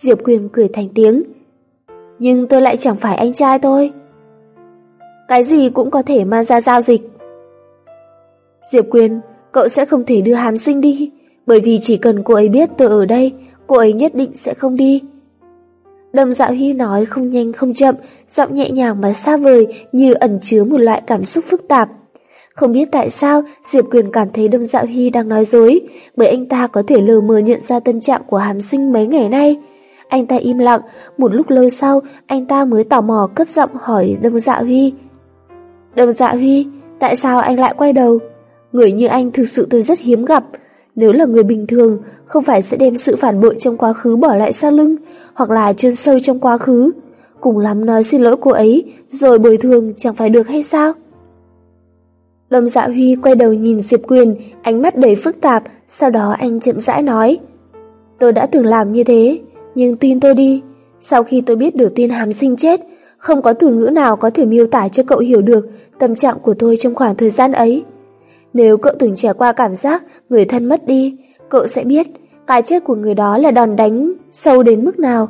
Diệp Quyền cười thành tiếng. Nhưng tôi lại chẳng phải anh trai tôi. Cái gì cũng có thể mang ra giao dịch. Diệp Quyền, cậu sẽ không thể đưa Hàn Sinh đi, bởi vì chỉ cần cô ấy biết tôi ở đây, cô ấy nhất định sẽ không đi. Đầm dạo hy nói không nhanh không chậm, giọng nhẹ nhàng mà xa vời như ẩn chứa một loại cảm xúc phức tạp. Không biết tại sao Diệp Quyền cảm thấy Đâm Dạo Hy đang nói dối, bởi anh ta có thể lờ mờ nhận ra tâm trạng của Hàm Sinh mấy ngày nay. Anh ta im lặng, một lúc lâu sau, anh ta mới tò mò cất giọng hỏi Đông Dạ Huy. Đông Dạ Huy, tại sao anh lại quay đầu? Người như anh thực sự tôi rất hiếm gặp. Nếu là người bình thường, không phải sẽ đem sự phản bội trong quá khứ bỏ lại sau lưng, hoặc là chôn sâu trong quá khứ. Cùng lắm nói xin lỗi cô ấy, rồi bồi thường chẳng phải được hay sao? Lâm Dạ Huy quay đầu nhìn Diệp Quyền, ánh mắt đầy phức tạp, sau đó anh chậm rãi nói. Tôi đã từng làm như thế, nhưng tin tôi đi, sau khi tôi biết được tin hàm sinh chết, không có từ ngữ nào có thể miêu tả cho cậu hiểu được tâm trạng của tôi trong khoảng thời gian ấy. Nếu cậu từng trải qua cảm giác người thân mất đi, cậu sẽ biết cái chết của người đó là đòn đánh sâu đến mức nào.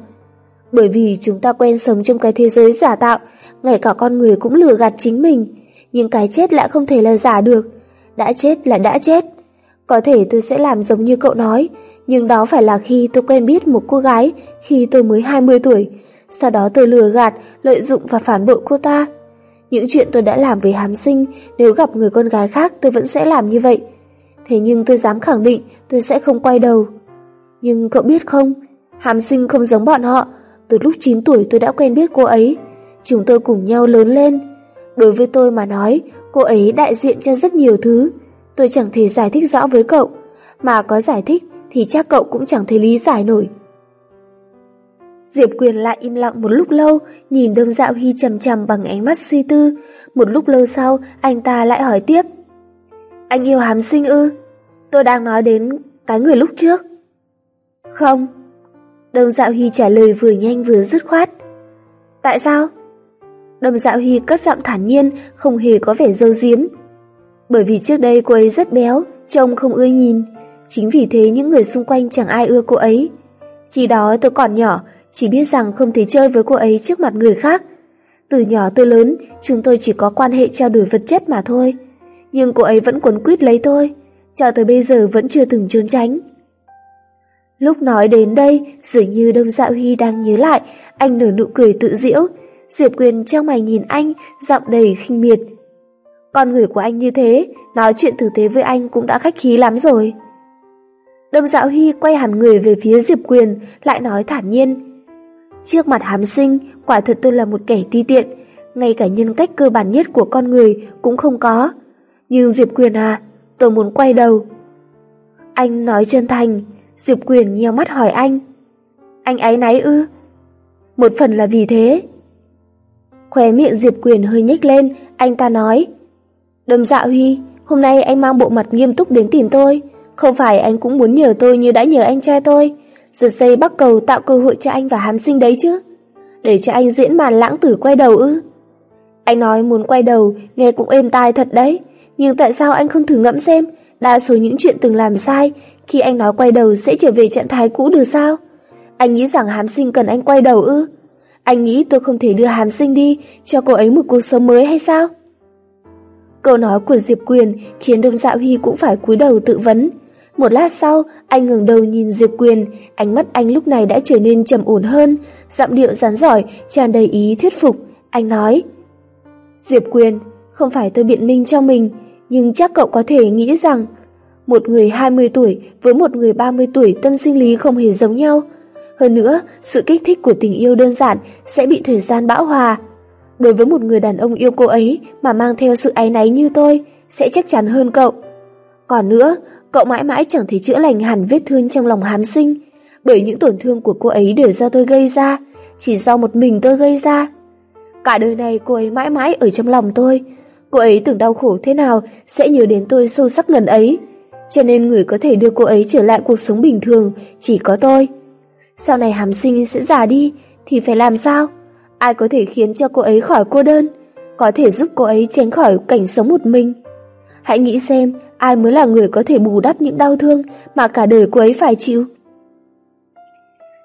Bởi vì chúng ta quen sống trong cái thế giới giả tạo, ngay cả con người cũng lừa gạt chính mình, nhưng cái chết lại không thể là giả được. Đã chết là đã chết. Có thể tôi sẽ làm giống như cậu nói, nhưng đó phải là khi tôi quen biết một cô gái khi tôi mới 20 tuổi. sau đó tôi lừa gạt, lợi dụng và phản bội cô ta. Những chuyện tôi đã làm với hám sinh, nếu gặp người con gái khác tôi vẫn sẽ làm như vậy. Thế nhưng tôi dám khẳng định tôi sẽ không quay đầu. Nhưng cậu biết không, hám sinh không giống bọn họ. Từ lúc 9 tuổi tôi đã quen biết cô ấy. Chúng tôi cùng nhau lớn lên. Đối với tôi mà nói, cô ấy đại diện cho rất nhiều thứ. Tôi chẳng thể giải thích rõ với cậu. Mà có giải thích thì chắc cậu cũng chẳng thể lý giải nổi. Diệp Quyền lại im lặng một lúc lâu, nhìn Đông Dạo Hy trầm trầm bằng ánh mắt suy tư. Một lúc lâu sau, anh ta lại hỏi tiếp. Anh yêu hám sinh ư? Tôi đang nói đến cái người lúc trước. Không. Đông Dạo Hy trả lời vừa nhanh vừa dứt khoát. Tại sao? Đông Dạo Hy cất giọng thản nhiên, không hề có vẻ dâu diếm. Bởi vì trước đây cô ấy rất béo, trông không ưa nhìn. Chính vì thế những người xung quanh chẳng ai ưa cô ấy. Khi đó tôi còn nhỏ, chỉ biết rằng không thể chơi với cô ấy trước mặt người khác. Từ nhỏ tới lớn, chúng tôi chỉ có quan hệ trao đổi vật chất mà thôi. Nhưng cô ấy vẫn quấn quýt lấy tôi, cho tới bây giờ vẫn chưa từng trốn tránh. Lúc nói đến đây, dường như Đông Dạo huy đang nhớ lại, anh nở nụ cười tự diễu. Diệp Quyền trong mày nhìn anh, giọng đầy khinh miệt. Con người của anh như thế, nói chuyện tử tế với anh cũng đã khách khí lắm rồi. Đâm Dạo Hy quay hẳn người về phía Diệp Quyền, lại nói thản nhiên. Trước mặt hám sinh, quả thật tôi là một kẻ ti tiện, ngay cả nhân cách cơ bản nhất của con người cũng không có. Nhưng Diệp Quyền à, tôi muốn quay đầu. Anh nói chân thành, Diệp Quyền nheo mắt hỏi anh. Anh ấy náy ư? Một phần là vì thế. Khóe miệng Diệp Quyền hơi nhếch lên, anh ta nói. Đâm dạ Huy, hôm nay anh mang bộ mặt nghiêm túc đến tìm tôi. Không phải anh cũng muốn nhờ tôi như đã nhờ anh trai tôi. Giật dây bắt cầu tạo cơ hội cho anh và hám sinh đấy chứ. Để cho anh diễn màn lãng tử quay đầu ư. Anh nói muốn quay đầu, nghe cũng êm tai thật đấy. Nhưng tại sao anh không thử ngẫm xem, đa số những chuyện từng làm sai, khi anh nói quay đầu sẽ trở về trạng thái cũ được sao? Anh nghĩ rằng hám sinh cần anh quay đầu ư? Anh nghĩ tôi không thể đưa hám sinh đi, cho cô ấy một cuộc sống mới hay sao? Câu nói của Diệp Quyền khiến Đông Dạo Huy cũng phải cúi đầu tự vấn. Một lát sau, anh ngừng đầu nhìn Diệp Quyền, ánh mắt anh lúc này đã trở nên trầm ổn hơn, giọng điệu rắn giỏi, tràn đầy ý thuyết phục. Anh nói, Diệp Quyền, không phải tôi biện minh cho mình, nhưng chắc cậu có thể nghĩ rằng một người 20 tuổi với một người 30 tuổi tâm sinh lý không hề giống nhau. Hơn nữa, sự kích thích của tình yêu đơn giản sẽ bị thời gian bão hòa. Đối với một người đàn ông yêu cô ấy mà mang theo sự áy náy như tôi, sẽ chắc chắn hơn cậu. Còn nữa, cậu mãi mãi chẳng thể chữa lành hẳn vết thương trong lòng hám sinh, bởi những tổn thương của cô ấy đều do tôi gây ra, chỉ do một mình tôi gây ra. Cả đời này cô ấy mãi mãi ở trong lòng tôi, cô ấy từng đau khổ thế nào sẽ nhớ đến tôi sâu sắc ngần ấy, cho nên người có thể đưa cô ấy trở lại cuộc sống bình thường chỉ có tôi. Sau này hám sinh sẽ già đi thì phải làm sao? Ai có thể khiến cho cô ấy khỏi cô đơn, có thể giúp cô ấy tránh khỏi cảnh sống một mình? Hãy nghĩ xem ai mới là người có thể bù đắp những đau thương mà cả đời cô ấy phải chịu.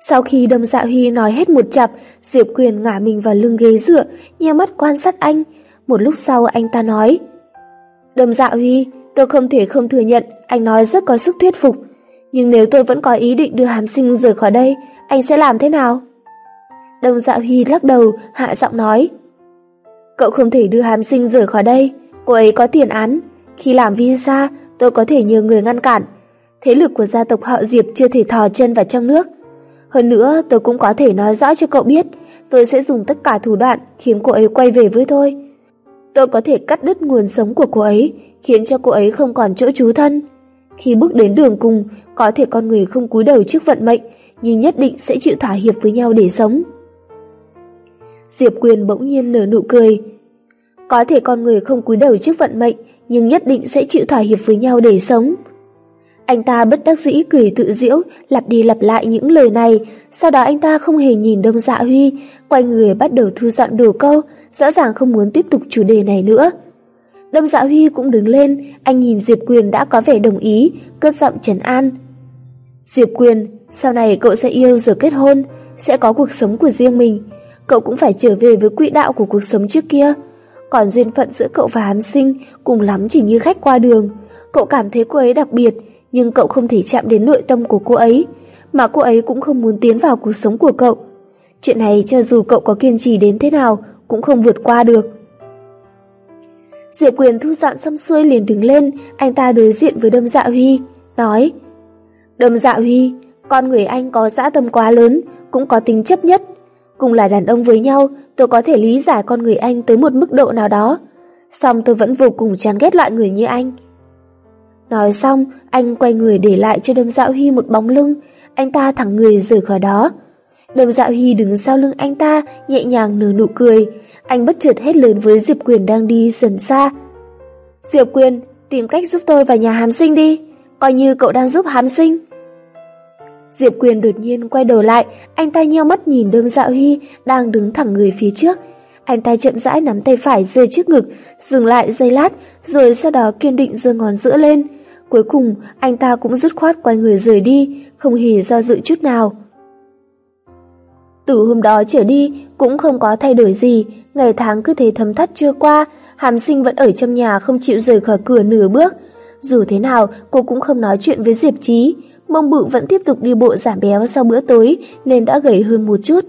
Sau khi Đâm Dạ Huy nói hết một chặp, Diệp Quyền ngả mình vào lưng ghế dựa, nheo mắt quan sát anh. Một lúc sau anh ta nói, Đâm Dạ Huy, tôi không thể không thừa nhận anh nói rất có sức thuyết phục. Nhưng nếu tôi vẫn có ý định đưa hàm sinh rời khỏi đây, anh sẽ làm thế nào? Đông Dạ Huy lắc đầu, hạ giọng nói, Cậu không thể đưa hàm sinh rời khỏi đây, cô ấy có tiền án, khi làm visa, tôi có thể nhờ người ngăn cản. Thế lực của gia tộc họ Diệp chưa thể thò chân vào trong nước. Hơn nữa, tôi cũng có thể nói rõ cho cậu biết, tôi sẽ dùng tất cả thủ đoạn khiến cô ấy quay về với tôi. Tôi có thể cắt đứt nguồn sống của cô ấy, khiến cho cô ấy không còn chỗ trú thân. Khi bước đến đường cùng, có thể con người không cúi đầu trước vận mệnh, nhưng nhất định sẽ chịu thỏa hiệp với nhau để sống. Diệp Quyền bỗng nhiên nở nụ cười. Có thể con người không cúi đầu trước vận mệnh, nhưng nhất định sẽ chịu thỏa hiệp với nhau để sống. Anh ta bất đắc dĩ cười tự diễu, lặp đi lặp lại những lời này, sau đó anh ta không hề nhìn Đông Dạ Huy, quay người bắt đầu thu dọn đồ câu, rõ ràng không muốn tiếp tục chủ đề này nữa. Đông Dạ Huy cũng đứng lên, anh nhìn Diệp Quyền đã có vẻ đồng ý, cất giọng trấn an. Diệp Quyền, sau này cậu sẽ yêu rồi kết hôn, sẽ có cuộc sống của riêng mình, cậu cũng phải trở về với quỹ đạo của cuộc sống trước kia. Còn duyên phận giữa cậu và Hán Sinh cùng lắm chỉ như khách qua đường. Cậu cảm thấy cô ấy đặc biệt, nhưng cậu không thể chạm đến nội tâm của cô ấy, mà cô ấy cũng không muốn tiến vào cuộc sống của cậu. Chuyện này cho dù cậu có kiên trì đến thế nào, cũng không vượt qua được. Diệp Quyền thu dọn xong xuôi liền đứng lên, anh ta đối diện với Đâm Dạ Huy, nói Đâm Dạ Huy, con người anh có dã tâm quá lớn, cũng có tính chấp nhất. Cùng là đàn ông với nhau, tôi có thể lý giải con người anh tới một mức độ nào đó. Xong tôi vẫn vô cùng chán ghét loại người như anh. Nói xong, anh quay người để lại cho Đâm Dạo Huy một bóng lưng, anh ta thẳng người rời khỏi đó. Đâm Dạo Huy đứng sau lưng anh ta, nhẹ nhàng nở nụ cười, anh bất chợt hét lớn với Diệp Quyền đang đi dần xa. Diệp Quyền, tìm cách giúp tôi vào nhà hàm sinh đi, coi như cậu đang giúp hàm sinh. Diệp Quyền đột nhiên quay đầu lại, anh ta nheo mắt nhìn Đơm Dạo Huy đang đứng thẳng người phía trước. Anh ta chậm rãi nắm tay phải rơi trước ngực, dừng lại giây lát, rồi sau đó kiên định giơ ngón giữa lên. Cuối cùng, anh ta cũng dứt khoát quay người rời đi, không hề do dự chút nào. Từ hôm đó trở đi, cũng không có thay đổi gì, ngày tháng cứ thế thấm thắt chưa qua, hàm sinh vẫn ở trong nhà không chịu rời khỏi cửa nửa bước. Dù thế nào, cô cũng không nói chuyện với Diệp Trí, mông bự vẫn tiếp tục đi bộ giảm béo sau bữa tối nên đã gầy hơn một chút.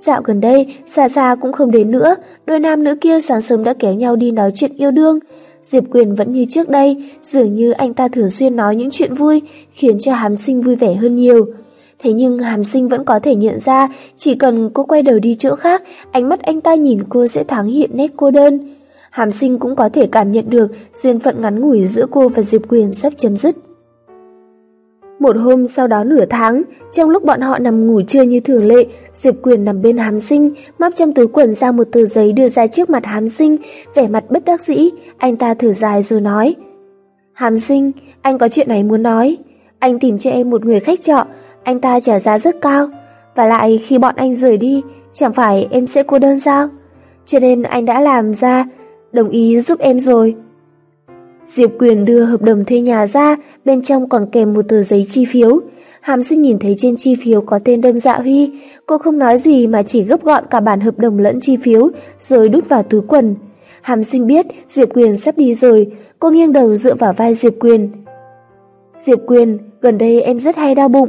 Dạo gần đây, xa xa cũng không đến nữa, đôi nam nữ kia sáng sớm đã kéo nhau đi nói chuyện yêu đương. Diệp Quyền vẫn như trước đây, dường như anh ta thường xuyên nói những chuyện vui, khiến cho hàm sinh vui vẻ hơn nhiều. Thế nhưng hàm sinh vẫn có thể nhận ra, chỉ cần cô quay đầu đi chỗ khác, ánh mắt anh ta nhìn cô sẽ thoáng hiện nét cô đơn. Hàm sinh cũng có thể cảm nhận được duyên phận ngắn ngủi giữa cô và Diệp Quyền sắp chấm dứt. Một hôm sau đó nửa tháng, trong lúc bọn họ nằm ngủ trưa như thường lệ, Diệp Quyền nằm bên hàm sinh, móc trong túi quần ra một tờ giấy đưa ra trước mặt hàm sinh, vẻ mặt bất đắc dĩ, anh ta thở dài rồi nói. Hàm sinh, anh có chuyện này muốn nói. Anh tìm cho em một người khách trọ, anh ta trả giá rất cao. Và lại khi bọn anh rời đi, chẳng phải em sẽ cô đơn sao? Cho nên anh đã làm ra, đồng ý giúp em rồi. Diệp Quyền đưa hợp đồng thuê nhà ra, bên trong còn kèm một tờ giấy chi phiếu. Hàm sinh nhìn thấy trên chi phiếu có tên Đâm Dạ Huy, cô không nói gì mà chỉ gấp gọn cả bản hợp đồng lẫn chi phiếu, rồi đút vào túi quần. Hàm sinh biết Diệp Quyền sắp đi rồi, cô nghiêng đầu dựa vào vai Diệp Quyền. Diệp Quyền, gần đây em rất hay đau bụng.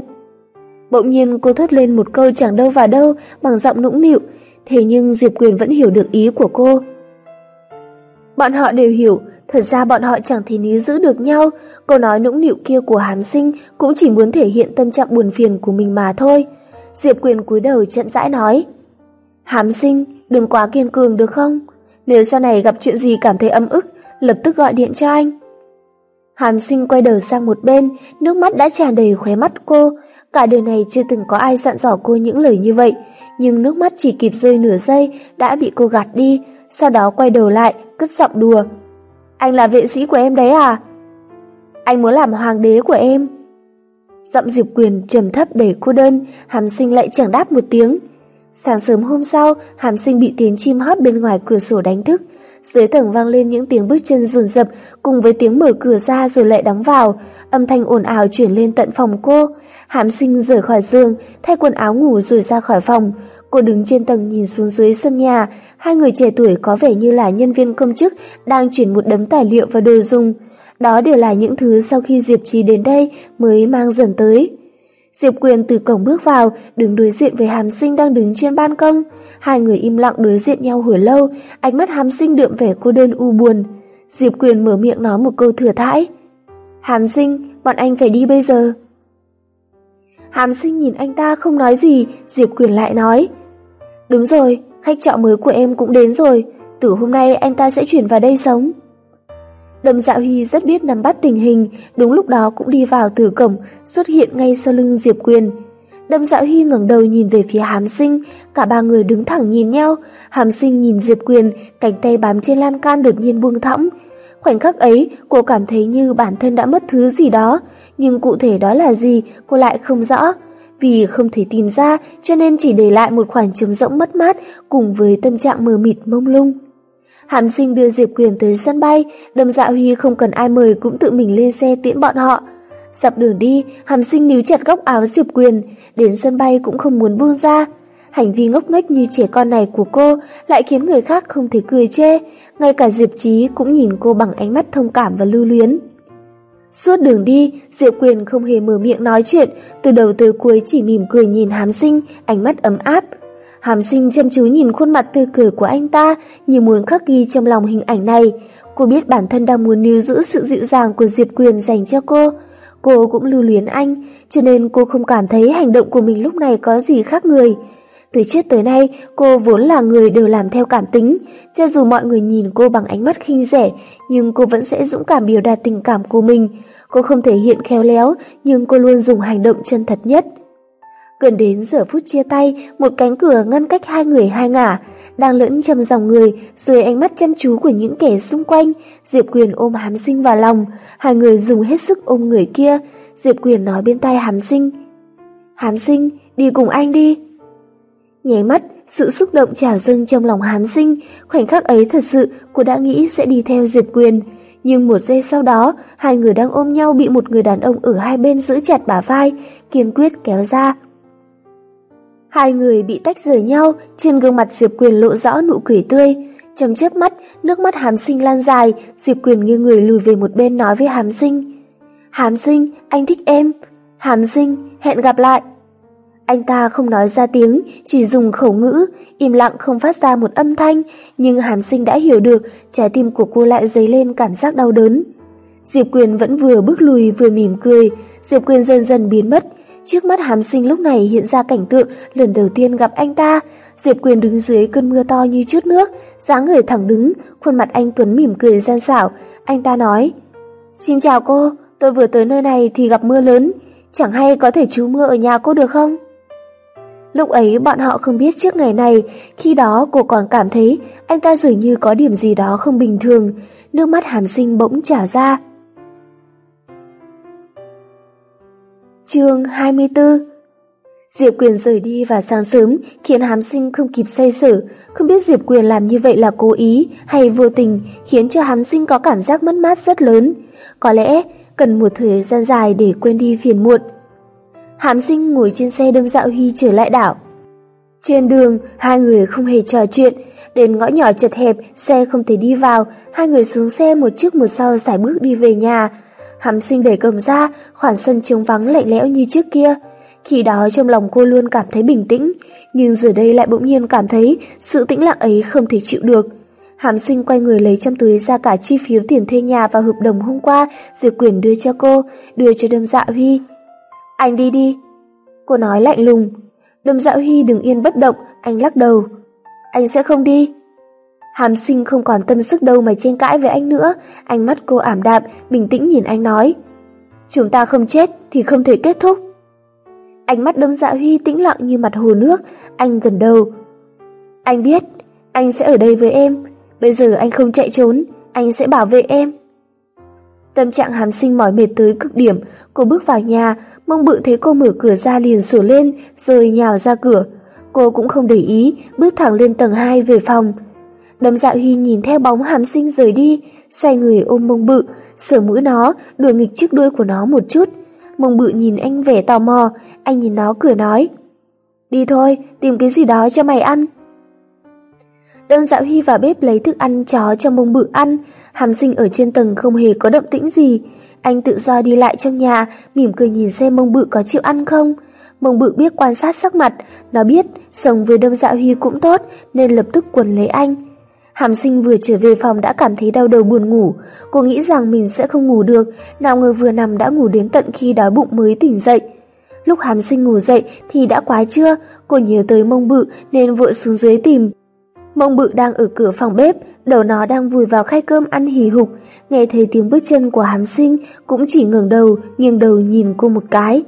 Bỗng nhiên cô thốt lên một câu chẳng đâu vào đâu bằng giọng nũng nịu, thế nhưng Diệp Quyền vẫn hiểu được ý của cô. Bọn họ đều hiểu Thật ra bọn họ chẳng thể níu giữ được nhau, câu nói nũng nịu kia của hàm sinh cũng chỉ muốn thể hiện tâm trạng buồn phiền của mình mà thôi. Diệp quyền cúi đầu chậm rãi nói. Hàm sinh, đừng quá kiên cường được không? Nếu sau này gặp chuyện gì cảm thấy âm ức, lập tức gọi điện cho anh. Hàm sinh quay đầu sang một bên, nước mắt đã tràn đầy khóe mắt cô. Cả đời này chưa từng có ai dặn dò cô những lời như vậy, nhưng nước mắt chỉ kịp rơi nửa giây đã bị cô gạt đi, sau đó quay đầu lại, cất giọng đùa. Anh là vệ sĩ của em đấy à? Anh muốn làm hoàng đế của em. Giọng Diệp Quyền trầm thấp để cô đơn, Hàm Sinh lại chẳng đáp một tiếng. Sáng sớm hôm sau, Hàm Sinh bị tiếng chim hót bên ngoài cửa sổ đánh thức. Dưới tầng vang lên những tiếng bước chân rồn rập cùng với tiếng mở cửa ra rồi lại đóng vào, âm thanh ồn ào chuyển lên tận phòng cô. Hàm Sinh rời khỏi giường, thay quần áo ngủ rồi ra khỏi phòng. Cô đứng trên tầng nhìn xuống dưới sân nhà, hai người trẻ tuổi có vẻ như là nhân viên công chức đang chuyển một đống tài liệu và đồ dùng. Đó đều là những thứ sau khi Diệp Trì đến đây mới mang dần tới. Diệp Quyền từ cổng bước vào, đứng đối diện với Hàm Sinh đang đứng trên ban công. Hai người im lặng đối diện nhau hồi lâu, ánh mắt Hàm Sinh đượm vẻ cô đơn u buồn. Diệp Quyền mở miệng nói một câu thừa thãi. Hàm Sinh, bọn anh phải đi bây giờ. Hàm Sinh nhìn anh ta không nói gì, Diệp Quyền lại nói. Đúng rồi, khách trọ mới của em cũng đến rồi, từ hôm nay anh ta sẽ chuyển vào đây sống. Đầm Dạo Hy rất biết nắm bắt tình hình, đúng lúc đó cũng đi vào từ cổng, xuất hiện ngay sau lưng Diệp Quyền. Đầm Dạo Hy ngẩng đầu nhìn về phía Hàm Sinh, cả ba người đứng thẳng nhìn nhau, Hàm Sinh nhìn Diệp Quyền, cánh tay bám trên lan can đột nhiên buông thõng. Khoảnh khắc ấy, cô cảm thấy như bản thân đã mất thứ gì đó, nhưng cụ thể đó là gì cô lại không rõ. Vì không thể tìm ra cho nên chỉ để lại một khoảng trống rỗng mất mát cùng với tâm trạng mờ mịt mông lung. Hàm sinh đưa Diệp Quyền tới sân bay, đâm dạ huy không cần ai mời cũng tự mình lên xe tiễn bọn họ. Dọc đường đi, hàm sinh níu chặt góc áo Diệp Quyền, đến sân bay cũng không muốn buông ra. Hành vi ngốc nghếch như trẻ con này của cô lại khiến người khác không thể cười chê, ngay cả Diệp Trí cũng nhìn cô bằng ánh mắt thông cảm và lưu luyến. Suốt đường đi, Diệp Quyền không hề mở miệng nói chuyện, từ đầu tới cuối chỉ mỉm cười nhìn hàm sinh, ánh mắt ấm áp. Hàm sinh chăm chú nhìn khuôn mặt tươi cười của anh ta như muốn khắc ghi trong lòng hình ảnh này. Cô biết bản thân đang muốn níu giữ sự dịu dàng của Diệp Quyền dành cho cô. Cô cũng lưu luyến anh, cho nên cô không cảm thấy hành động của mình lúc này có gì khác người. Từ trước tới nay, cô vốn là người đều làm theo cảm tính. Cho dù mọi người nhìn cô bằng ánh mắt khinh rẻ, nhưng cô vẫn sẽ dũng cảm biểu đạt tình cảm của mình. Cô không thể hiện khéo léo, nhưng cô luôn dùng hành động chân thật nhất. Gần đến giờ phút chia tay, một cánh cửa ngăn cách hai người hai ngả. Đang lẫn trong dòng người, dưới ánh mắt chăm chú của những kẻ xung quanh, Diệp Quyền ôm hám Sinh vào lòng. Hai người dùng hết sức ôm người kia. Diệp Quyền nói bên tay hám Sinh. Hám Sinh, đi cùng anh đi. Nháy mắt, sự xúc động trào dâng trong lòng Hàm Sinh. Khoảnh khắc ấy thật sự cô đã nghĩ sẽ đi theo Diệp Quyền. Nhưng một giây sau đó, hai người đang ôm nhau bị một người đàn ông ở hai bên giữ chặt bả vai, kiên quyết kéo ra. Hai người bị tách rời nhau, trên gương mặt Diệp Quyền lộ rõ nụ cười tươi. Trong chớp mắt, nước mắt Hàm Sinh lan dài, Diệp Quyền nghiêng người lùi về một bên nói với Hàm Sinh. Hàm Sinh, anh thích em. Hàm Sinh, hẹn gặp lại. Anh ta không nói ra tiếng, chỉ dùng khẩu ngữ, im lặng không phát ra một âm thanh, nhưng Hàm Sinh đã hiểu được, trái tim của cô lại dấy lên cảm giác đau đớn. Diệp Quyền vẫn vừa bước lùi vừa mỉm cười, Diệp Quyền dần dần biến mất, Trước mắt hàm sinh lúc này hiện ra cảnh tượng lần đầu tiên gặp anh ta. Diệp Quyền đứng dưới cơn mưa to như chút nước, dáng người thẳng đứng, khuôn mặt anh Tuấn mỉm cười gian xảo. Anh ta nói, Xin chào cô, tôi vừa tới nơi này thì gặp mưa lớn, chẳng hay có thể trú mưa ở nhà cô được không? Lúc ấy bọn họ không biết trước ngày này, khi đó cô còn cảm thấy anh ta dường như có điểm gì đó không bình thường, nước mắt hàm sinh bỗng trả ra. Chương 24 Diệp Quyền rời đi và sáng sớm khiến Hàm Sinh không kịp say sở, không biết Diệp Quyền làm như vậy là cố ý hay vô tình khiến cho Hàm Sinh có cảm giác mất mát rất lớn. Có lẽ cần một thời gian dài để quên đi phiền muộn. Hàm Sinh ngồi trên xe đâm dạo Huy trở lại đảo. Trên đường, hai người không hề trò chuyện, đến ngõ nhỏ chật hẹp, xe không thể đi vào, hai người xuống xe một trước một sau sải bước đi về nhà. Hàm sinh đẩy cầm ra, khoảng sân trống vắng lạnh lẽo như trước kia. Khi đó trong lòng cô luôn cảm thấy bình tĩnh, nhưng giờ đây lại bỗng nhiên cảm thấy sự tĩnh lặng ấy không thể chịu được. Hàm sinh quay người lấy trong túi ra cả chi phiếu tiền thuê nhà và hợp đồng hôm qua Diệp Quyền đưa cho cô, đưa cho đâm dạ Huy. Anh đi đi. Cô nói lạnh lùng. Đâm dạ Huy đừng yên bất động, anh lắc đầu. Anh sẽ không đi. Hàm sinh không còn tâm sức đâu mà tranh cãi với anh nữa, ánh mắt cô ảm đạm, bình tĩnh nhìn anh nói. Chúng ta không chết thì không thể kết thúc. Ánh mắt đâm dạ huy tĩnh lặng như mặt hồ nước, anh gần đầu. Anh biết, anh sẽ ở đây với em, bây giờ anh không chạy trốn, anh sẽ bảo vệ em. Tâm trạng hàm sinh mỏi mệt tới cực điểm, cô bước vào nhà, mông bự thấy cô mở cửa ra liền sửa lên, rồi nhào ra cửa. Cô cũng không để ý, bước thẳng lên tầng 2 về phòng. Đâm dạo Huy nhìn theo bóng hàm sinh rời đi, xoay người ôm mông bự, sửa mũi nó, đuổi nghịch chiếc đuôi của nó một chút. Mông bự nhìn anh vẻ tò mò, anh nhìn nó cười nói. Đi thôi, tìm cái gì đó cho mày ăn. Đâm dạo Huy vào bếp lấy thức ăn chó cho mông bự ăn, hàm sinh ở trên tầng không hề có động tĩnh gì. Anh tự do đi lại trong nhà, mỉm cười nhìn xem mông bự có chịu ăn không. Mông bự biết quan sát sắc mặt, nó biết sống với đâm dạ Huy cũng tốt nên lập tức quần lấy anh. Hàm sinh vừa trở về phòng đã cảm thấy đau đầu buồn ngủ. Cô nghĩ rằng mình sẽ không ngủ được, nào ngờ vừa nằm đã ngủ đến tận khi đói bụng mới tỉnh dậy. Lúc hàm sinh ngủ dậy thì đã quá trưa, cô nhớ tới mông bự nên vội xuống dưới tìm. Mông bự đang ở cửa phòng bếp, đầu nó đang vùi vào khay cơm ăn hì hục, nghe thấy tiếng bước chân của hàm sinh cũng chỉ ngẩng đầu, nghiêng đầu nhìn cô một cái.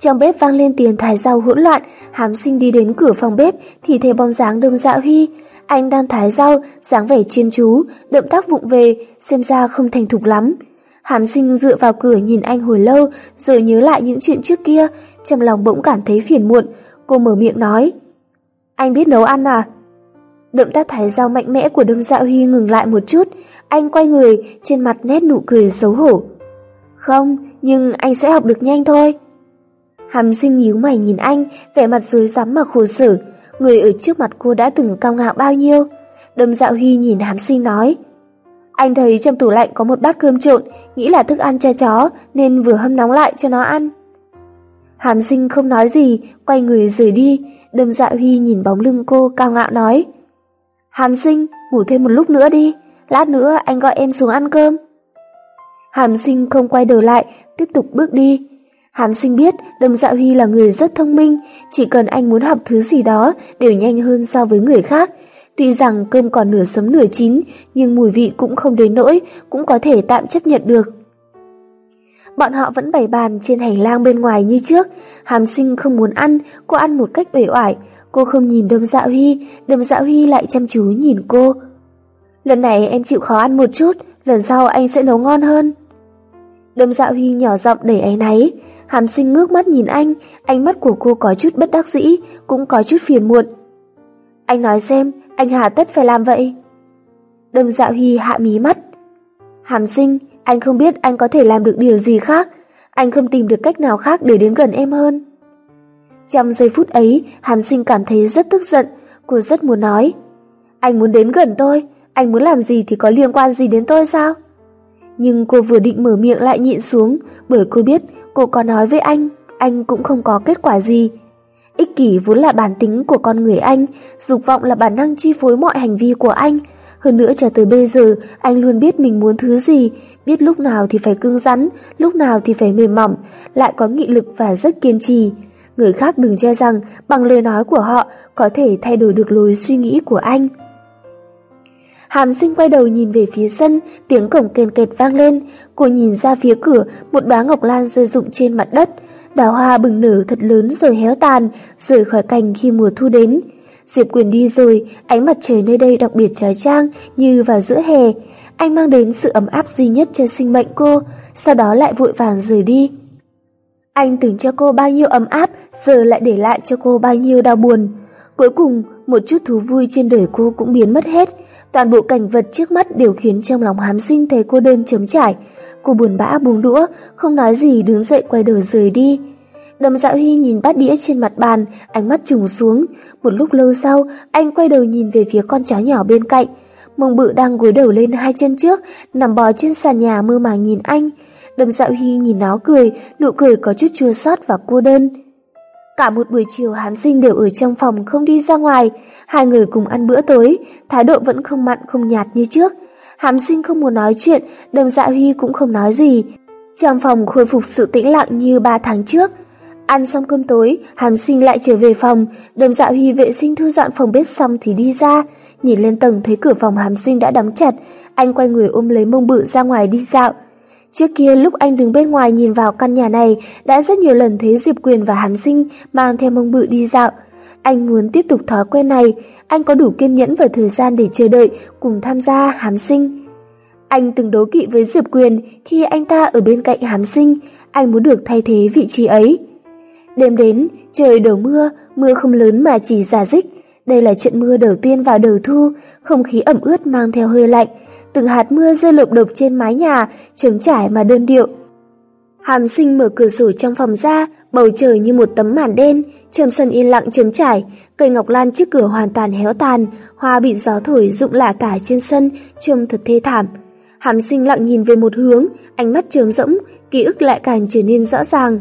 Trong bếp vang lên tiếng thái rau hỗn loạn, hàm sinh đi đến cửa phòng bếp thì thấy bóng dáng đông dạ huy, anh đang thái rau, dáng vẻ chuyên chú, động tác vụng về, xem ra không thành thục lắm. Hàm sinh dựa vào cửa nhìn anh hồi lâu, rồi nhớ lại những chuyện trước kia, trong lòng bỗng cảm thấy phiền muộn. Cô mở miệng nói, anh biết nấu ăn à? Động tác thái dao mạnh mẽ của Đông Dạo Hy ngừng lại một chút, anh quay người, trên mặt nét nụ cười xấu hổ. Không, nhưng anh sẽ học được nhanh thôi. Hàm sinh nhíu mày nhìn anh, vẻ mặt dưới rắm mà khổ sở, người ở trước mặt cô đã từng cao ngạo bao nhiêu. Đâm dạo Huy nhìn hàm sinh nói. Anh thấy trong tủ lạnh có một bát cơm trộn, nghĩ là thức ăn cho chó nên vừa hâm nóng lại cho nó ăn. Hàm sinh không nói gì, quay người rời đi, Đâm Dạ Huy nhìn bóng lưng cô cao ngạo nói. Hàm sinh, ngủ thêm một lúc nữa đi, lát nữa anh gọi em xuống ăn cơm. Hàm sinh không quay đầu lại, tiếp tục bước đi. Hàm sinh biết Đầm Dạ Huy là người rất thông minh, chỉ cần anh muốn học thứ gì đó đều nhanh hơn so với người khác. Tuy rằng cơm còn nửa sấm nửa chín, nhưng mùi vị cũng không đến nỗi, cũng có thể tạm chấp nhận được. Bọn họ vẫn bày bàn trên hành lang bên ngoài như trước, hàm sinh không muốn ăn, cô ăn một cách uể oải, cô không nhìn đâm dạ huy, đâm dạ huy lại chăm chú nhìn cô. Lần này em chịu khó ăn một chút, lần sau anh sẽ nấu ngon hơn. Đâm dạ huy nhỏ giọng đẩy áy náy, hàm sinh ngước mắt nhìn anh, ánh mắt của cô có chút bất đắc dĩ, cũng có chút phiền muộn. Anh nói xem, anh hà tất phải làm vậy? Đâm dạ huy hạ mí mắt. Hàm sinh, anh không biết anh có thể làm được điều gì khác, anh không tìm được cách nào khác để đến gần em hơn. Trong giây phút ấy, Hàn Sinh cảm thấy rất tức giận, cô rất muốn nói. Anh muốn đến gần tôi, anh muốn làm gì thì có liên quan gì đến tôi sao? Nhưng cô vừa định mở miệng lại nhịn xuống, bởi cô biết cô có nói với anh, anh cũng không có kết quả gì. Ích kỷ vốn là bản tính của con người anh, dục vọng là bản năng chi phối mọi hành vi của anh. Hơn nữa cho tới bây giờ, anh luôn biết mình muốn thứ gì, biết lúc nào thì phải cứng rắn, lúc nào thì phải mềm mỏng, lại có nghị lực và rất kiên trì. Người khác đừng cho rằng bằng lời nói của họ có thể thay đổi được lối suy nghĩ của anh. Hàm sinh quay đầu nhìn về phía sân, tiếng cổng kèn kẹt vang lên. Cô nhìn ra phía cửa, một đóa ngọc lan rơi rụng trên mặt đất. Đào hoa bừng nở thật lớn rồi héo tàn, rời khỏi cành khi mùa thu đến. Diệp Quyền đi rồi, ánh mặt trời nơi đây đặc biệt trói trang như vào giữa hè. Anh mang đến sự ấm áp duy nhất cho sinh mệnh cô, sau đó lại vội vàng rời đi. Anh từng cho cô bao nhiêu ấm áp, giờ lại để lại cho cô bao nhiêu đau buồn. Cuối cùng, một chút thú vui trên đời cô cũng biến mất hết. Toàn bộ cảnh vật trước mắt đều khiến trong lòng hám sinh thấy cô đơn chấm trải. Cô buồn bã buông đũa, không nói gì đứng dậy quay đầu rời đi. Đầm dạo huy nhìn bát đĩa trên mặt bàn, ánh mắt trùng xuống. Một lúc lâu sau, anh quay đầu nhìn về phía con chó nhỏ bên cạnh. Mông bự đang gối đầu lên hai chân trước, nằm bò trên sàn nhà mơ màng nhìn anh. Đầm dạo huy nhìn nó cười, nụ cười có chút chua xót và cô đơn. Cả một buổi chiều hán sinh đều ở trong phòng không đi ra ngoài, hai người cùng ăn bữa tối, thái độ vẫn không mặn không nhạt như trước. Hám sinh không muốn nói chuyện, đầm dạ huy cũng không nói gì. Trong phòng khôi phục sự tĩnh lặng như ba tháng trước. Ăn xong cơm tối, hàm sinh lại trở về phòng, đầm dạ huy vệ sinh thu dọn phòng bếp xong thì đi ra. Nhìn lên tầng thấy cửa phòng hàm sinh đã đóng chặt, anh quay người ôm lấy mông bự ra ngoài đi dạo. Trước kia lúc anh đứng bên ngoài nhìn vào căn nhà này đã rất nhiều lần thấy Diệp Quyền và Hàm Sinh mang theo mông bự đi dạo. Anh muốn tiếp tục thói quen này, anh có đủ kiên nhẫn và thời gian để chờ đợi cùng tham gia Hàm Sinh. Anh từng đấu kỵ với Diệp Quyền khi anh ta ở bên cạnh Hàm Sinh, anh muốn được thay thế vị trí ấy. Đêm đến, trời đổ mưa, mưa không lớn mà chỉ giả dích. Đây là trận mưa đầu tiên vào đầu thu, không khí ẩm ướt mang theo hơi lạnh, từng hạt mưa rơi lộp độp trên mái nhà, trống trải mà đơn điệu. Hàm sinh mở cửa sổ trong phòng ra, bầu trời như một tấm màn đen, trầm sân yên lặng trống trải, cây ngọc lan trước cửa hoàn toàn héo tàn, hoa bị gió thổi rụng lả tả trên sân, trông thật thê thảm. Hàm sinh lặng nhìn về một hướng, ánh mắt trống rỗng, ký ức lại càng trở nên rõ ràng.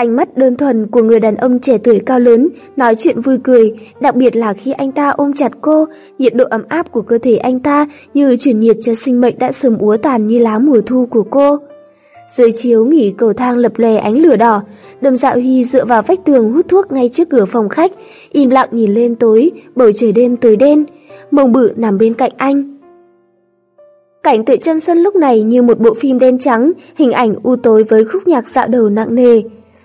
Ánh mắt đơn thuần của người đàn ông trẻ tuổi cao lớn, nói chuyện vui cười, đặc biệt là khi anh ta ôm chặt cô, nhiệt độ ấm áp của cơ thể anh ta như chuyển nhiệt cho sinh mệnh đã sớm úa tàn như lá mùa thu của cô. Dưới chiếu nghỉ cầu thang lập lè ánh lửa đỏ, đầm dạo hy dựa vào vách tường hút thuốc ngay trước cửa phòng khách, im lặng nhìn lên tối, bầu trời đêm tối đen, mông bự nằm bên cạnh anh. Cảnh tượng trong sân lúc này như một bộ phim đen trắng, hình ảnh u tối với khúc nhạc dạo đầu nặng nề.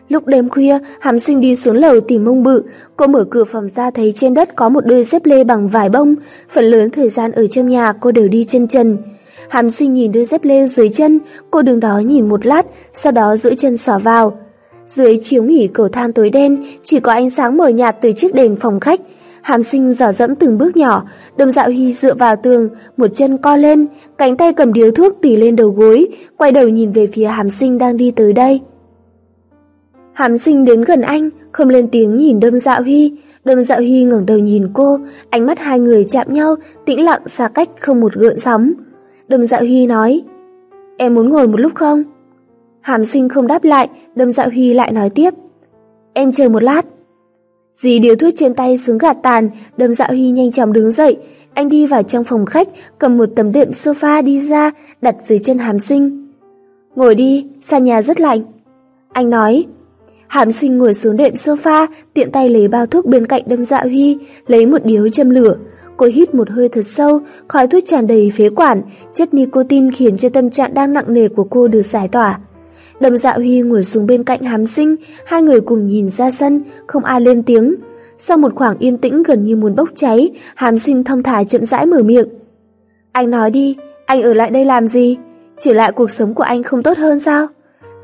Lúc đêm khuya, Hàm Sinh đi xuống lầu tìm mông bự, cô mở cửa phòng ra thấy trên đất có một đôi dép lê bằng vải bông, phần lớn thời gian ở trong nhà cô đều đi chân trần. Hàm Sinh nhìn đôi dép lê dưới chân, cô đứng đó nhìn một lát, sau đó duỗi chân xỏ vào. Dưới chiếu nghỉ cầu thang tối đen, chỉ có ánh sáng mờ nhạt từ chiếc đèn phòng khách. Hàm Sinh dò dẫm từng bước nhỏ, Đâm Dạo Hy dựa vào tường, một chân co lên, cánh tay cầm điếu thuốc tỉ lên đầu gối, quay đầu nhìn về phía Hàm Sinh đang đi tới đây. Hàm sinh đến gần anh, không lên tiếng nhìn đâm dạo hy. Đâm dạo hy ngẩng đầu nhìn cô, ánh mắt hai người chạm nhau, tĩnh lặng xa cách không một gợn sóng. Đâm dạo hy nói, em muốn ngồi một lúc không? Hàm sinh không đáp lại, đâm dạo hy lại nói tiếp, em chờ một lát. Dì điều thuốc trên tay xuống gạt tàn, đâm dạo Huy nhanh chóng đứng dậy. Anh đi vào trong phòng khách, cầm một tấm đệm sofa đi ra, đặt dưới chân hàm sinh. Ngồi đi, sàn nhà rất lạnh. Anh nói. Hàm sinh ngồi xuống đệm sofa, tiện tay lấy bao thuốc bên cạnh đâm dạ Huy, lấy một điếu châm lửa. Cô hít một hơi thật sâu, khói thuốc tràn đầy phế quản, chất nicotine khiến cho tâm trạng đang nặng nề của cô được giải tỏa. Đầm dạ Huy ngồi xuống bên cạnh Hám Sinh, hai người cùng nhìn ra sân, không ai lên tiếng. Sau một khoảng yên tĩnh gần như muốn bốc cháy, Hám Sinh thông thả chậm rãi mở miệng. Anh nói đi, anh ở lại đây làm gì? Trở lại cuộc sống của anh không tốt hơn sao?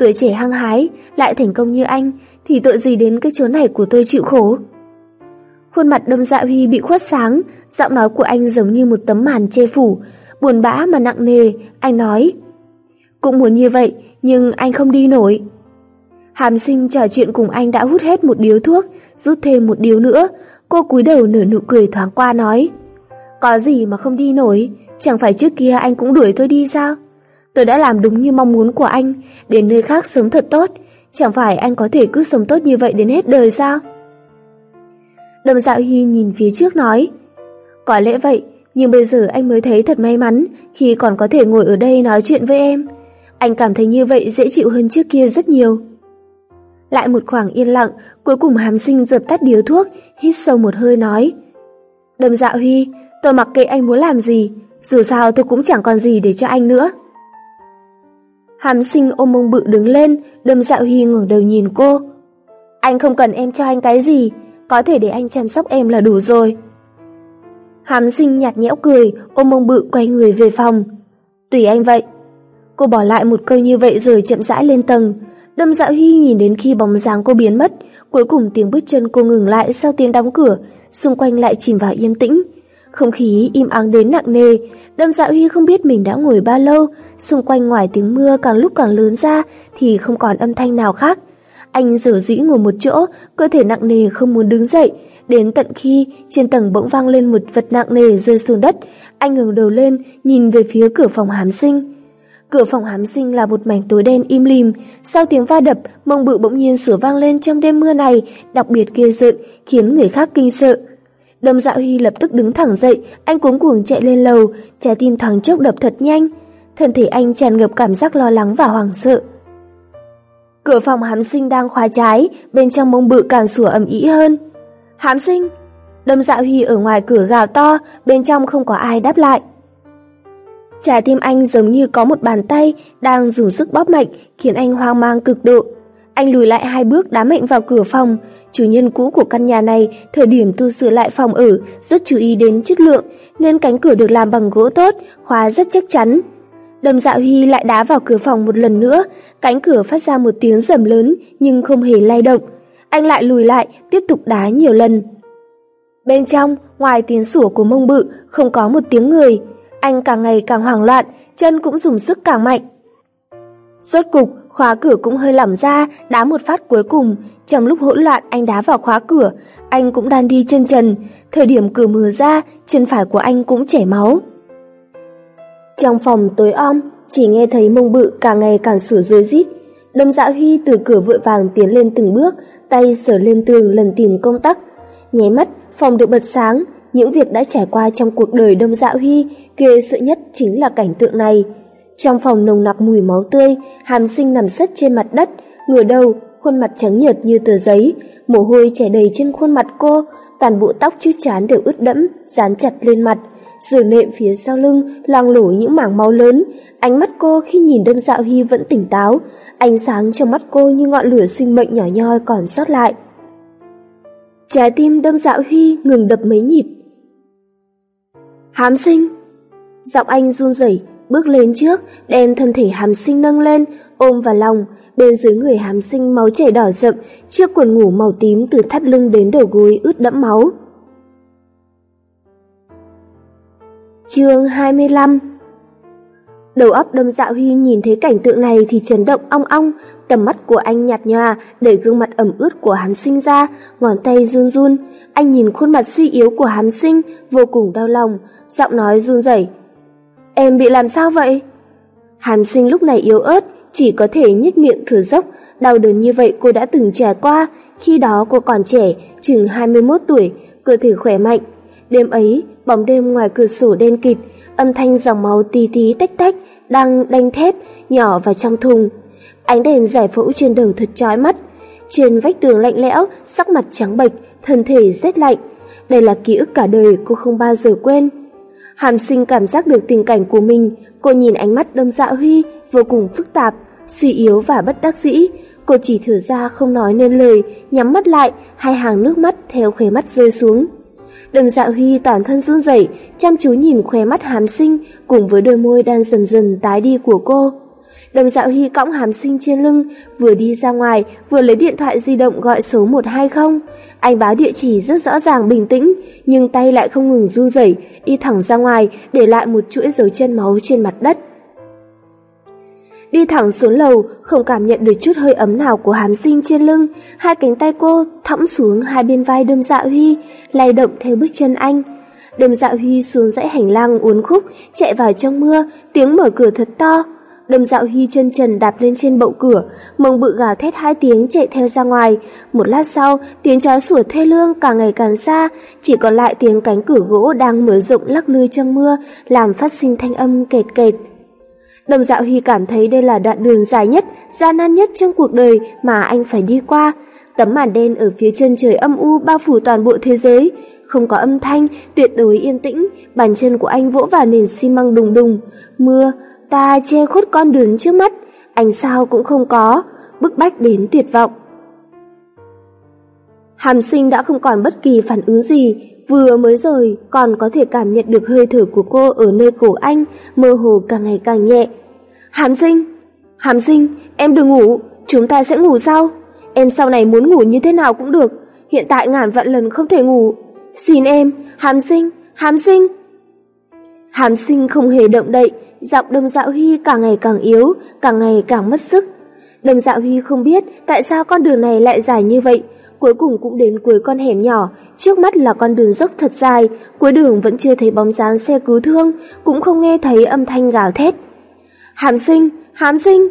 Tuổi trẻ hăng hái, lại thành công như anh, thì tội gì đến cái chỗ này của tôi chịu khổ? Khuôn mặt đâm dạ huy bị khuất sáng, giọng nói của anh giống như một tấm màn che phủ, buồn bã mà nặng nề, anh nói. Cũng muốn như vậy, nhưng anh không đi nổi. Hàm sinh trò chuyện cùng anh đã hút hết một điếu thuốc, rút thêm một điếu nữa, cô cúi đầu nở nụ cười thoáng qua nói. Có gì mà không đi nổi, chẳng phải trước kia anh cũng đuổi tôi đi sao? Tôi đã làm đúng như mong muốn của anh, đến nơi khác sống thật tốt, chẳng phải anh có thể cứ sống tốt như vậy đến hết đời sao? Đầm dạo hy nhìn phía trước nói, có lẽ vậy, nhưng bây giờ anh mới thấy thật may mắn khi còn có thể ngồi ở đây nói chuyện với em. Anh cảm thấy như vậy dễ chịu hơn trước kia rất nhiều. Lại một khoảng yên lặng, cuối cùng hàm sinh dập tắt điếu thuốc, hít sâu một hơi nói. Đầm dạo Huy, tôi mặc kệ anh muốn làm gì, dù sao tôi cũng chẳng còn gì để cho anh nữa. Hàm sinh ôm mông bự đứng lên, đâm dạo Huy ngẩng đầu nhìn cô. Anh không cần em cho anh cái gì, có thể để anh chăm sóc em là đủ rồi. Hàm sinh nhạt nhẽo cười, ôm mông bự quay người về phòng. Tùy anh vậy. Cô bỏ lại một câu như vậy rồi chậm rãi lên tầng. Đâm dạo Huy nhìn đến khi bóng dáng cô biến mất, cuối cùng tiếng bước chân cô ngừng lại sau tiếng đóng cửa, xung quanh lại chìm vào yên tĩnh. Không khí im ắng đến nặng nề, Lâm Dạ Huy không biết mình đã ngồi bao lâu, xung quanh ngoài tiếng mưa càng lúc càng lớn ra thì không còn âm thanh nào khác. Anh dở dĩ ngồi một chỗ, cơ thể nặng nề không muốn đứng dậy, đến tận khi trên tầng bỗng vang lên một vật nặng nề rơi xuống đất, anh ngẩng đầu lên, nhìn về phía cửa phòng hám sinh. Cửa phòng hám sinh là một mảnh tối đen im lìm, sau tiếng va đập, mông bự bỗng nhiên sửa vang lên trong đêm mưa này, đặc biệt kia rợn, khiến người khác kinh sợ. Đâm Dạo Huy lập tức đứng thẳng dậy, anh cuống cuồng chạy lên lầu, trái tim thoáng chốc đập thật nhanh. Thân thể anh tràn ngập cảm giác lo lắng và hoảng sợ. Cửa phòng hám sinh đang khóa trái, bên trong mông bự càng sủa ầm ĩ hơn. Hám sinh! Đâm Dạo Huy ở ngoài cửa gào to, bên trong không có ai đáp lại. Trái tim anh giống như có một bàn tay đang dùng sức bóp mạnh, khiến anh hoang mang cực độ. Anh lùi lại hai bước đá mạnh vào cửa phòng. Chủ nhân cũ của căn nhà này, thời điểm tu sửa lại phòng ở, rất chú ý đến chất lượng, nên cánh cửa được làm bằng gỗ tốt, khóa rất chắc chắn. Đầm dạo Huy lại đá vào cửa phòng một lần nữa, cánh cửa phát ra một tiếng rầm lớn nhưng không hề lay động. Anh lại lùi lại, tiếp tục đá nhiều lần. Bên trong, ngoài tiếng sủa của mông bự, không có một tiếng người, anh càng ngày càng hoảng loạn, chân cũng dùng sức càng mạnh. Rốt cục, khóa cửa cũng hơi lỏng ra, đá một phát cuối cùng, trong lúc hỗn loạn anh đá vào khóa cửa, anh cũng đang đi chân trần, thời điểm cửa mở ra, chân phải của anh cũng chảy máu. Trong phòng tối om, chỉ nghe thấy mông bự càng ngày càng sửa rơi rít. Lâm Dạ Huy từ cửa vội vàng tiến lên từng bước, tay sờ lên tường lần tìm công tắc. Nháy mắt, phòng được bật sáng, những việc đã trải qua trong cuộc đời Đông Dạ Huy, ghê sợ nhất chính là cảnh tượng này. Trong phòng nồng nặc mùi máu tươi, hàm sinh nằm sất trên mặt đất, ngửa đầu, khuôn mặt trắng nhợt như tờ giấy, mồ hôi chảy đầy trên khuôn mặt cô, toàn bộ tóc trước chán đều ướt đẫm, dán chặt lên mặt. Giường nệm phía sau lưng loang lổ những mảng máu lớn, ánh mắt cô khi nhìn đâm dạo Huy vẫn tỉnh táo, ánh sáng trong mắt cô như ngọn lửa sinh mệnh nhỏ nhoi còn sót lại. Trái tim đâm dạo Huy ngừng đập mấy nhịp, Hám sinh! Giọng anh run rẩy bước lên trước, đem thân thể hàm sinh nâng lên, ôm vào lòng, bên dưới người hàm sinh máu chảy đỏ rậm, chiếc quần ngủ màu tím từ thắt lưng đến đầu gối ướt đẫm máu. Chương 25 Đầu óc đâm dạ Huy nhìn thấy cảnh tượng này thì chấn động ong ong, tầm mắt của anh nhạt nhòa, để gương mặt ẩm ướt của hàm sinh ra, ngón tay run run. Anh nhìn khuôn mặt suy yếu của hàm sinh, vô cùng đau lòng, giọng nói run rẩy. Em bị làm sao vậy? Hàn sinh lúc này yếu ớt, chỉ có thể nhếch miệng thở dốc, đau đớn như vậy cô đã từng trải qua, khi đó cô còn trẻ, chừng 21 tuổi, cơ thể khỏe mạnh. Đêm ấy, bóng đêm ngoài cửa sổ đen kịt, âm thanh dòng máu tí tí tách tách đang đanh thép nhỏ vào trong thùng. Ánh đèn giải phẫu trên đầu thật chói mắt. Trên vách tường lạnh lẽo, sắc mặt trắng bệch, thân thể rét lạnh. Đây là ký ức cả đời cô không bao giờ quên. Hàm sinh cảm giác được tình cảnh của mình, cô nhìn ánh mắt đâm dạ huy vô cùng phức tạp, suy yếu và bất đắc dĩ. Cô chỉ thở ra không nói nên lời, nhắm mắt lại, hai hàng nước mắt theo khóe mắt rơi xuống. Đầm dạ huy toàn thân run rẩy, chăm chú nhìn khóe mắt hàm sinh cùng với đôi môi đang dần dần tái đi của cô. Đầm dạo hy cõng hàm sinh trên lưng, vừa đi ra ngoài, vừa lấy điện thoại di động gọi số 120. Anh báo địa chỉ rất rõ ràng bình tĩnh, nhưng tay lại không ngừng run rẩy, đi thẳng ra ngoài, để lại một chuỗi dấu chân máu trên mặt đất. Đi thẳng xuống lầu, không cảm nhận được chút hơi ấm nào của hàm sinh trên lưng, hai cánh tay cô thõng xuống hai bên vai đâm dạ huy, lay động theo bước chân anh. Đâm dạ huy xuống dãy hành lang uốn khúc, chạy vào trong mưa, tiếng mở cửa thật to đầm dạo hy chân trần đạp lên trên bậu cửa, mông bự gào thét hai tiếng chạy theo ra ngoài. Một lát sau, tiếng chó sủa thê lương càng ngày càng xa, chỉ còn lại tiếng cánh cửa gỗ đang mở rộng lắc lư trong mưa, làm phát sinh thanh âm kệt kệt. Đầm dạo hy cảm thấy đây là đoạn đường dài nhất, gian nan nhất trong cuộc đời mà anh phải đi qua. Tấm màn đen ở phía chân trời âm u bao phủ toàn bộ thế giới. Không có âm thanh, tuyệt đối yên tĩnh, bàn chân của anh vỗ vào nền xi măng đùng đùng. Mưa, ta che khuất con đường trước mắt, ánh sao cũng không có, bức bách đến tuyệt vọng. Hàm sinh đã không còn bất kỳ phản ứng gì, vừa mới rồi còn có thể cảm nhận được hơi thở của cô ở nơi cổ anh, mơ hồ càng ngày càng nhẹ. Hàm sinh, hàm sinh, em đừng ngủ, chúng ta sẽ ngủ sau. Em sau này muốn ngủ như thế nào cũng được, hiện tại ngàn vạn lần không thể ngủ. Xin em, hàm sinh, hàm sinh. Hàm sinh không hề động đậy, giọng đồng Dạo Huy càng ngày càng yếu, càng ngày càng mất sức. Đồng Dạo Huy không biết tại sao con đường này lại dài như vậy, cuối cùng cũng đến cuối con hẻm nhỏ, trước mắt là con đường dốc thật dài, cuối đường vẫn chưa thấy bóng dáng xe cứu thương, cũng không nghe thấy âm thanh gào thét. Hàm sinh, hàm sinh!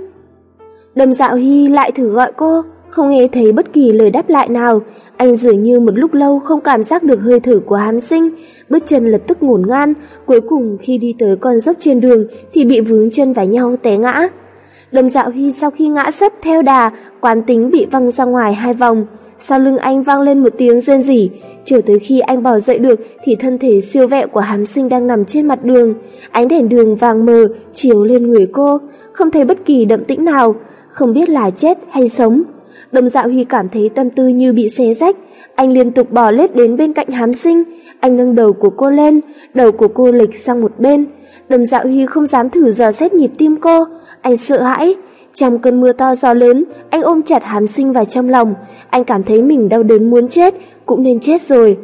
Đồng Dạo Huy lại thử gọi cô, không nghe thấy bất kỳ lời đáp lại nào, anh dường như một lúc lâu không cảm giác được hơi thở của hàm sinh, bước chân lập tức ngổn ngang cuối cùng khi đi tới con dốc trên đường thì bị vướng chân vào nhau té ngã. Lâm Dạo Huy sau khi ngã sấp theo đà, quán tính bị văng ra ngoài hai vòng. Sau lưng anh vang lên một tiếng rên rỉ, chờ tới khi anh bỏ dậy được thì thân thể siêu vẹo của hàm sinh đang nằm trên mặt đường. Ánh đèn đường vàng mờ chiếu lên người cô, không thấy bất kỳ đậm tĩnh nào, không biết là chết hay sống. Đồng Dạo Huy cảm thấy tâm tư như bị xé rách, anh liên tục bò lết đến bên cạnh hám sinh, anh nâng đầu của cô lên, đầu của cô lệch sang một bên. Đồng dạo Huy không dám thử dò xét nhịp tim cô, anh sợ hãi. Trong cơn mưa to gió lớn, anh ôm chặt hám sinh vào trong lòng, anh cảm thấy mình đau đớn muốn chết, cũng nên chết rồi.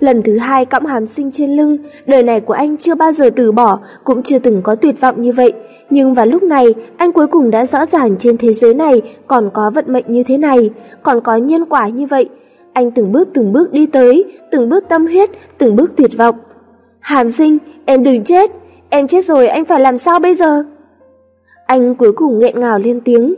Lần thứ hai cõng hàm sinh trên lưng, đời này của anh chưa bao giờ từ bỏ, cũng chưa từng có tuyệt vọng như vậy. Nhưng vào lúc này, anh cuối cùng đã rõ ràng trên thế giới này còn có vận mệnh như thế này, còn có nhân quả như vậy. Anh từng bước từng bước đi tới, từng bước tâm huyết, từng bước tuyệt vọng. Hàm sinh, em đừng chết, em chết rồi anh phải làm sao bây giờ? Anh cuối cùng nghẹn ngào lên tiếng.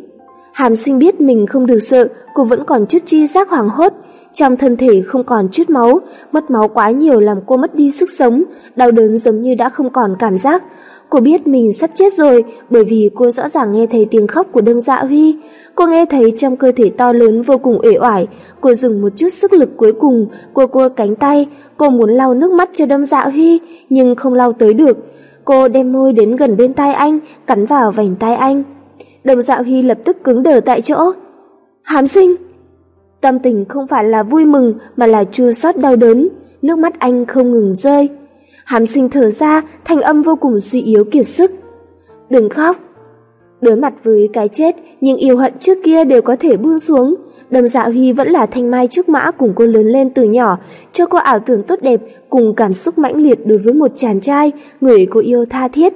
Hàm sinh biết mình không được sợ, cô vẫn còn chút chi giác hoảng hốt, trong thân thể không còn chút máu, mất máu quá nhiều làm cô mất đi sức sống, đau đớn giống như đã không còn cảm giác. Cô biết mình sắp chết rồi bởi vì cô rõ ràng nghe thấy tiếng khóc của Đương Dạ Huy. Cô nghe thấy trong cơ thể to lớn vô cùng uể oải, cô dừng một chút sức lực cuối cùng, cô cua cánh tay, cô muốn lau nước mắt cho Đâm Dạ Huy, nhưng không lau tới được. Cô đem môi đến gần bên tai anh, cắn vào vành tai anh. Đâm Dạ Huy lập tức cứng đờ tại chỗ. Hám sinh! Tâm tình không phải là vui mừng mà là chua xót đau đớn, nước mắt anh không ngừng rơi. Hàm sinh thở ra, thanh âm vô cùng suy yếu kiệt sức. Đừng khóc. Đối mặt với cái chết, nhưng yêu hận trước kia đều có thể buông xuống. Đầm dạ huy vẫn là thanh mai trước mã cùng cô lớn lên từ nhỏ, cho cô ảo tưởng tốt đẹp cùng cảm xúc mãnh liệt đối với một chàng trai, người cô yêu tha thiết.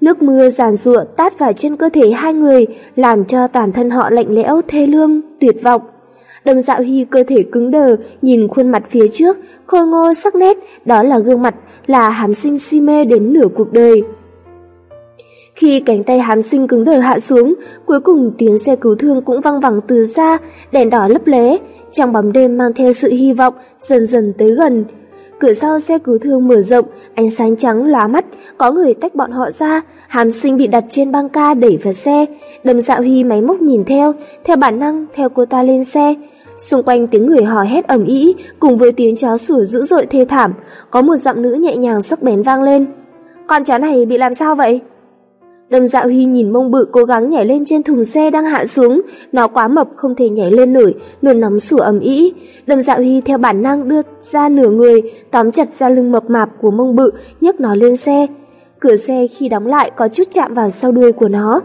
Nước mưa giàn rụa tát vào trên cơ thể hai người, làm cho toàn thân họ lạnh lẽo, thê lương, tuyệt vọng. Đầm dạo hy cơ thể cứng đờ, nhìn khuôn mặt phía trước, khôi ngô sắc nét, đó là gương mặt, là hàm sinh si mê đến nửa cuộc đời. Khi cánh tay hám sinh cứng đờ hạ xuống, cuối cùng tiếng xe cứu thương cũng văng vẳng từ xa, đèn đỏ lấp lé, trong bóng đêm mang theo sự hy vọng dần dần tới gần. Cửa sau xe cứu thương mở rộng, ánh sáng trắng lóa mắt, có người tách bọn họ ra, hàm sinh bị đặt trên băng ca đẩy vào xe. Đầm dạo hy máy móc nhìn theo, theo bản năng theo cô ta lên xe. Xung quanh tiếng người hò hét ầm ĩ cùng với tiếng chó sủa dữ dội thê thảm, có một giọng nữ nhẹ nhàng sắc bén vang lên. Con chó này bị làm sao vậy? Đầm dạo hy nhìn mông bự cố gắng nhảy lên trên thùng xe đang hạ xuống, nó quá mập không thể nhảy lên nổi, nôn nóng sủa ầm ĩ. Đầm dạo hy theo bản năng đưa ra nửa người, tóm chặt ra lưng mập mạp của mông bự, nhấc nó lên xe. Cửa xe khi đóng lại có chút chạm vào sau đuôi của nó.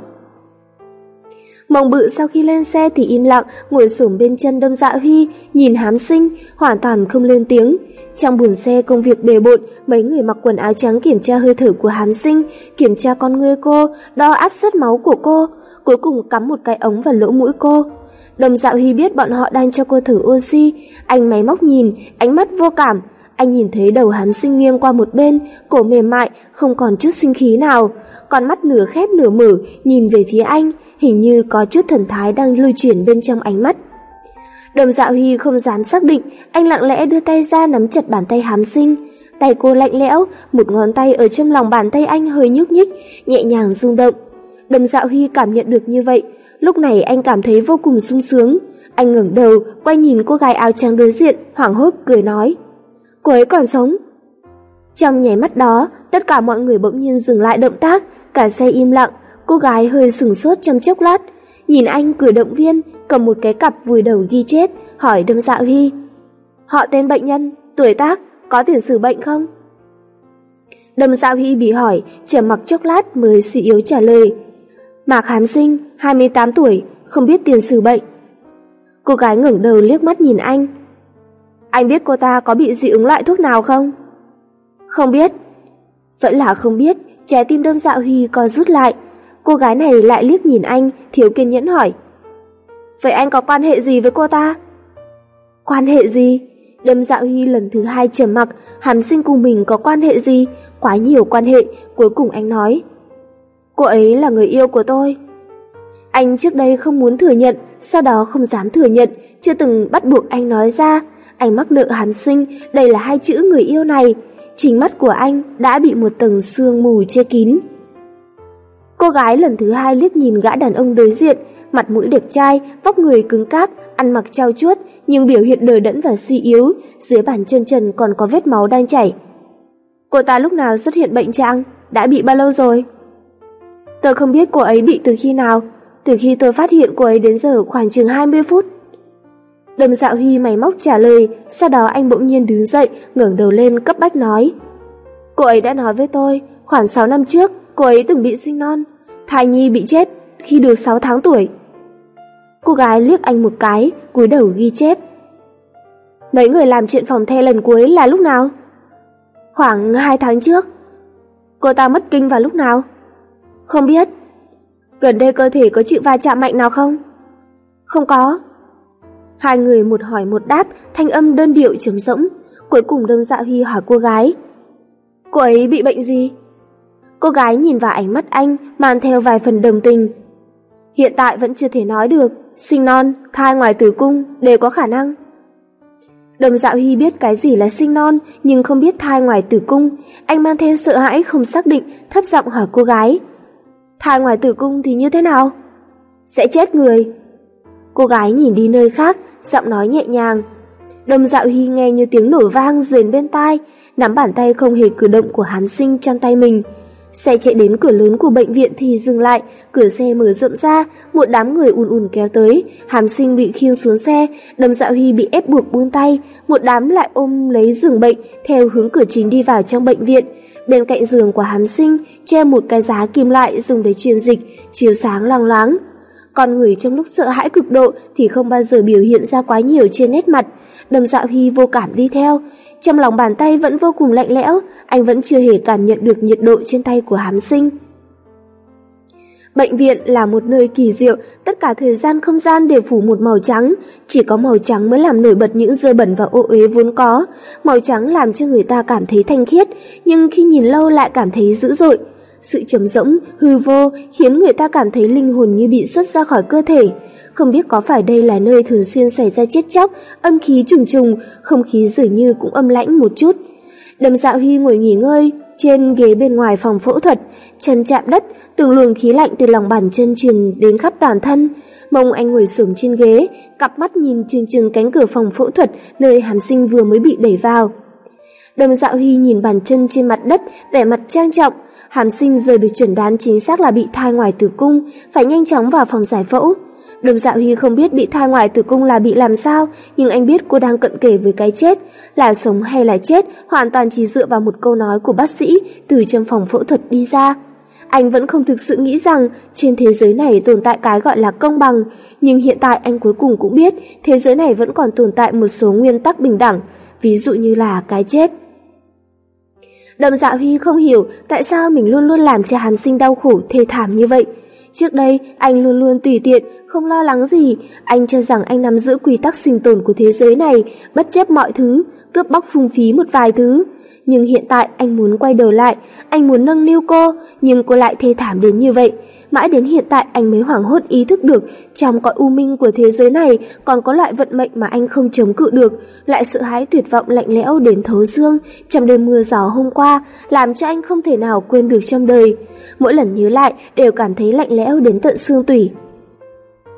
Mộng bự sau khi lên xe thì im lặng, ngồi xổm bên chân đâm dạ huy, nhìn hám sinh, hoàn toàn không lên tiếng. Trong buồng xe công việc bề bộn, mấy người mặc quần áo trắng kiểm tra hơi thở của hám sinh, kiểm tra con ngươi cô, đo áp suất máu của cô, cuối cùng cắm một cái ống vào lỗ mũi cô. Đồng dạo huy biết bọn họ đang cho cô thử oxy, anh máy móc nhìn, ánh mắt vô cảm. Anh nhìn thấy đầu hắn sinh nghiêng qua một bên, cổ mềm mại, không còn chút sinh khí nào. Con mắt nửa khép nửa mở, nhìn về phía anh, hình như có chút thần thái đang lưu chuyển bên trong ánh mắt. Đồng dạo hy không dám xác định, anh lặng lẽ đưa tay ra nắm chặt bàn tay hám sinh. Tay cô lạnh lẽo, một ngón tay ở trong lòng bàn tay anh hơi nhúc nhích, nhẹ nhàng rung động. Đồng dạo hy cảm nhận được như vậy, lúc này anh cảm thấy vô cùng sung sướng. Anh ngẩng đầu, quay nhìn cô gái áo trắng đối diện, hoảng hốt cười nói. Cô ấy còn sống. Trong nháy mắt đó, tất cả mọi người bỗng nhiên dừng lại động tác, cả xe im lặng, cô gái hơi sừng sốt trong chốc lát, nhìn anh cười động viên, cầm một cái cặp vùi đầu ghi chết, hỏi Đâm dạ huy Họ tên bệnh nhân, tuổi tác, có tiền sử bệnh không? Đâm dạ huy bị hỏi, trầm mặc chốc lát mới suy yếu trả lời. Mạc Hán Sinh, 28 tuổi, không biết tiền sử bệnh. Cô gái ngẩng đầu liếc mắt nhìn anh. Anh biết cô ta có bị dị ứng loại thuốc nào không? Không biết. Vẫn là không biết, trái tim đâm dạo huy co rút lại. Cô gái này lại liếc nhìn anh, thiếu kiên nhẫn hỏi. Vậy anh có quan hệ gì với cô ta? Quan hệ gì? Đâm dạo hy lần thứ hai trầm mặc, hàm sinh cùng mình có quan hệ gì? Quá nhiều quan hệ, cuối cùng anh nói. Cô ấy là người yêu của tôi. Anh trước đây không muốn thừa nhận, sau đó không dám thừa nhận, chưa từng bắt buộc anh nói ra. Anh mắc nợ hàm sinh, đây là hai chữ người yêu này. Chính mắt của anh đã bị một tầng sương mù che kín. Cô gái lần thứ hai liếc nhìn gã đàn ông đối diện, mặt mũi đẹp trai, vóc người cứng cáp, ăn mặc trao chuốt, nhưng biểu hiện đờ đẫn và suy yếu, dưới bàn chân trần còn có vết máu đang chảy. Cô ta lúc nào xuất hiện bệnh trạng, đã bị bao lâu rồi? Tôi không biết cô ấy bị từ khi nào, từ khi tôi phát hiện cô ấy đến giờ khoảng chừng 20 phút. Đầm dạo Huy mày móc trả lời, sau đó anh bỗng nhiên đứng dậy, ngẩng đầu lên cấp bách nói. Cô ấy đã nói với tôi, khoảng 6 năm trước, cô ấy từng bị sinh non, thai nhi bị chết khi được 6 tháng tuổi. Cô gái liếc anh một cái, cúi đầu ghi chép. Mấy người làm chuyện phòng the lần cuối là lúc nào? Khoảng 2 tháng trước. Cô ta mất kinh vào lúc nào? Không biết. Gần đây cơ thể có chịu va chạm mạnh nào không? Không có. Hai người một hỏi một đáp, thanh âm đơn điệu trống rỗng. Cuối cùng Đông Dạ Huy hỏi cô gái. Cô ấy bị bệnh gì? Cô gái nhìn vào ánh mắt anh, mang theo vài phần đồng tình. Hiện tại vẫn chưa thể nói được, sinh non, thai ngoài tử cung đều có khả năng. Đồng dạo hy biết cái gì là sinh non nhưng không biết thai ngoài tử cung. Anh mang theo sợ hãi không xác định, thấp giọng hỏi cô gái. Thai ngoài tử cung thì như thế nào? Sẽ chết người. Cô gái nhìn đi nơi khác, giọng nói nhẹ nhàng. Đồng dạo hy nghe như tiếng nổ vang rền bên tai, nắm bàn tay không hề cử động của hắn sinh trong tay mình. Xe chạy đến cửa lớn của bệnh viện thì dừng lại, cửa xe mở rộng ra, một đám người ùn ùn kéo tới, hàm sinh bị khiêng xuống xe, đầm dạo hy bị ép buộc buông tay, một đám lại ôm lấy giường bệnh, theo hướng cửa chính đi vào trong bệnh viện. Bên cạnh giường của hàm sinh, che một cái giá kim loại dùng để truyền dịch, chiếu sáng loang loáng. Con người trong lúc sợ hãi cực độ thì không bao giờ biểu hiện ra quá nhiều trên nét mặt, đầm dạo hy vô cảm đi theo, trong lòng bàn tay vẫn vô cùng lạnh lẽo, anh vẫn chưa hề cảm nhận được nhiệt độ trên tay của hám sinh. Bệnh viện là một nơi kỳ diệu, tất cả thời gian không gian đều phủ một màu trắng, chỉ có màu trắng mới làm nổi bật những dơ bẩn và ô uế vốn có. Màu trắng làm cho người ta cảm thấy thanh khiết, nhưng khi nhìn lâu lại cảm thấy dữ dội. sự trầm rỗng, hư vô khiến người ta cảm thấy linh hồn như bị xuất ra khỏi cơ thể. Không biết có phải đây là nơi thường xuyên xảy ra chết chóc, âm khí trùng trùng, không khí dường như cũng âm lãnh một chút. Đầm dạo Huy ngồi nghỉ ngơi trên ghế bên ngoài phòng phẫu thuật, chân chạm đất, từng luồng khí lạnh từ lòng bàn chân truyền đến khắp toàn thân. Mông anh ngồi xổm trên ghế, cặp mắt nhìn trừng trừng cánh cửa phòng phẫu thuật nơi hàm sinh vừa mới bị đẩy vào. Đầm dạo Huy nhìn bàn chân trên mặt đất, vẻ mặt trang trọng. Hàm sinh giờ được chuẩn đoán chính xác là bị thai ngoài tử cung, phải nhanh chóng vào phòng giải phẫu. Đường dạo Huy không biết bị thai ngoài tử cung là bị làm sao, nhưng anh biết cô đang cận kề với cái chết. Là sống hay là chết, hoàn toàn chỉ dựa vào một câu nói của bác sĩ từ trong phòng phẫu thuật đi ra. Anh vẫn không thực sự nghĩ rằng trên thế giới này tồn tại cái gọi là công bằng, nhưng hiện tại anh cuối cùng cũng biết thế giới này vẫn còn tồn tại một số nguyên tắc bình đẳng, ví dụ như là cái chết. Đầm dạ Huy không hiểu tại sao mình luôn luôn làm cho Hàn Sinh đau khổ thê thảm như vậy. Trước đây, anh luôn luôn tùy tiện, không lo lắng gì, anh cho rằng anh nắm giữ quy tắc sinh tồn của thế giới này, bất chấp mọi thứ, cướp bóc phung phí một vài thứ. Nhưng hiện tại anh muốn quay đầu lại, anh muốn nâng niu cô, nhưng cô lại thê thảm đến như vậy. Mãi đến hiện tại anh mới hoảng hốt ý thức được trong cõi u minh của thế giới này còn có loại vận mệnh mà anh không chống cự được, lại sự hái tuyệt vọng lạnh lẽo đến thấu xương trong đêm mưa gió hôm qua, làm cho anh không thể nào quên được trong đời. Mỗi lần nhớ lại đều cảm thấy lạnh lẽo đến tận xương tủy.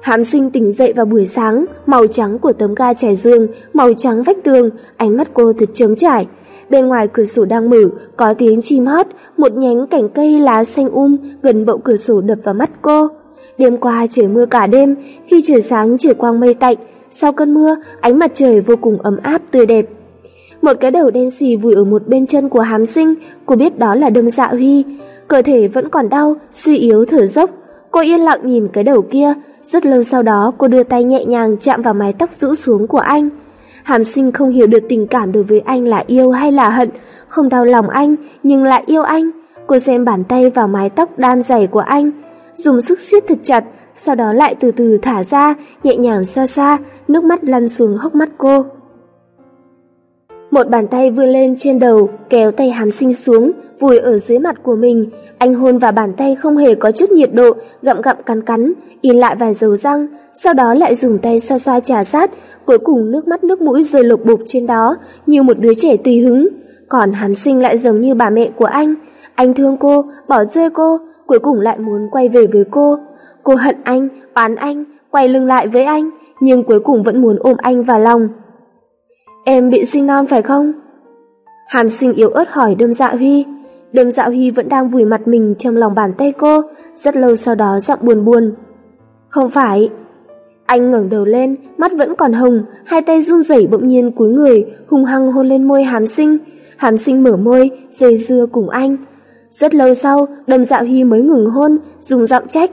Hám sinh tỉnh dậy vào buổi sáng, màu trắng của tấm ga trải giường, màu trắng vách tường, ánh mắt cô thật trống trải. Bên ngoài cửa sổ đang mở, có tiếng chim hót, một nhánh cảnh cây lá xanh um gần bậu cửa sổ đập vào mắt cô. Đêm qua trời mưa cả đêm, khi trời sáng trời quang mây tạnh, sau cơn mưa, ánh mặt trời vô cùng ấm áp tươi đẹp. Một cái đầu đen xì vùi ở một bên chân của hám sinh, cô biết đó là đâm dạ huy. Cơ thể vẫn còn đau, suy yếu thở dốc. Cô yên lặng nhìn cái đầu kia, rất lâu sau đó cô đưa tay nhẹ nhàng chạm vào mái tóc rũ xuống của anh. Hàm sinh không hiểu được tình cảm đối với anh là yêu hay là hận, không đau lòng anh nhưng lại yêu anh. Cô xem bàn tay vào mái tóc đan dày của anh, dùng sức siết thật chặt, sau đó lại từ từ thả ra, nhẹ nhàng xa xa, nước mắt lăn xuống hốc mắt cô. Một bàn tay vươn lên trên đầu, kéo tay hàm sinh xuống, vùi ở dưới mặt của mình. Anh hôn vào bàn tay không hề có chút nhiệt độ, gặm gặm cắn cắn, in lại vài dấu răng, sau đó lại dùng tay xoa xoa trà sát, cuối cùng nước mắt nước mũi rơi lục bục trên đó, như một đứa trẻ tùy hứng. Còn hàm sinh lại giống như bà mẹ của anh. Anh thương cô, bỏ rơi cô, cuối cùng lại muốn quay về với cô. Cô hận anh, oán anh, quay lưng lại với anh, nhưng cuối cùng vẫn muốn ôm anh vào lòng. Em bị sinh non phải không? Hàm sinh yếu ớt hỏi đâm dạ huy. Đâm dạ huy vẫn đang vùi mặt mình trong lòng bàn tay cô, rất lâu sau đó giọng buồn buồn. Không phải. Anh ngẩng đầu lên, mắt vẫn còn hồng, hai tay run rẩy bỗng nhiên cúi người, hung hăng hôn lên môi hàm sinh. Hàm sinh mở môi, dây dưa cùng anh. Rất lâu sau, đầm dạo hy mới ngừng hôn, dùng giọng trách.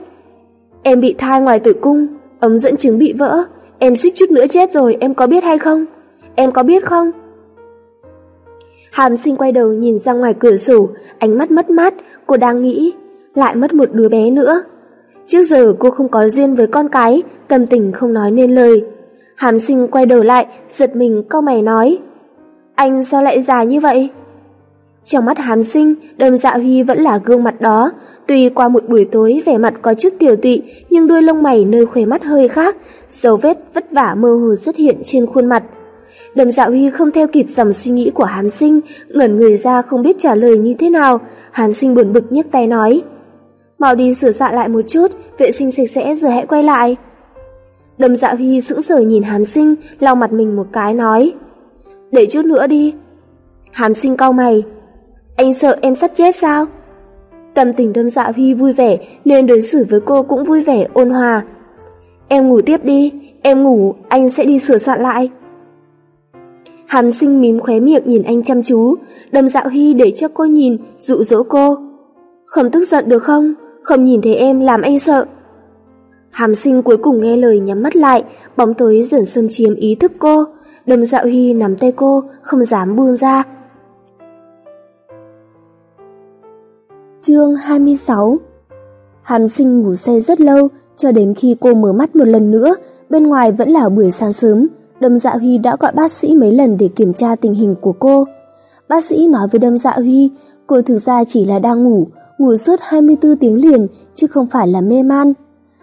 Em bị thai ngoài tử cung, ống dẫn trứng bị vỡ, em suýt chút nữa chết rồi, em có biết hay không? Em có biết không? Hàm sinh quay đầu nhìn ra ngoài cửa sổ, ánh mắt mất mát, cô đang nghĩ, lại mất một đứa bé nữa. Trước giờ cô không có duyên với con cái, tâm tình không nói nên lời. Hàm sinh quay đầu lại, giật mình câu mày nói. Anh sao lại già như vậy? Trong mắt hàm sinh, đầm dạ huy vẫn là gương mặt đó. Tuy qua một buổi tối vẻ mặt có chút tiểu tụy, nhưng đuôi lông mày nơi khuế mắt hơi khác, dấu vết vất vả mơ hồ xuất hiện trên khuôn mặt. Đầm dạ huy không theo kịp dòng suy nghĩ của hán sinh, ngẩn người ra không biết trả lời như thế nào. hán sinh buồn bực nhấc tay nói. Mau đi sửa dạ lại một chút, vệ sinh sạch sẽ rồi hãy quay lại. Đầm dạ huy sững sờ nhìn hán sinh, lau mặt mình một cái nói. Để chút nữa đi. hán sinh cau mày. Anh sợ em sắp chết sao? Tâm tình đâm dạ huy vui vẻ nên đối xử với cô cũng vui vẻ ôn hòa. Em ngủ tiếp đi, em ngủ, anh sẽ đi sửa soạn lại. Hàm sinh mím khóe miệng nhìn anh chăm chú, đâm dạo hy để cho cô nhìn, dụ dỗ cô. Không tức giận được không? Không nhìn thấy em làm anh sợ. Hàm sinh cuối cùng nghe lời nhắm mắt lại, bóng tối dần xâm chiếm ý thức cô. Đâm dạo hy nắm tay cô, không dám buông ra. Chương 26 Hàm sinh ngủ say rất lâu, cho đến khi cô mở mắt một lần nữa, bên ngoài vẫn là buổi sáng sớm, Đâm Dạ Huy đã gọi bác sĩ mấy lần để kiểm tra tình hình của cô. Bác sĩ nói với Đâm Dạ Huy, cô thực ra chỉ là đang ngủ, ngủ suốt 24 tiếng liền chứ không phải là mê man.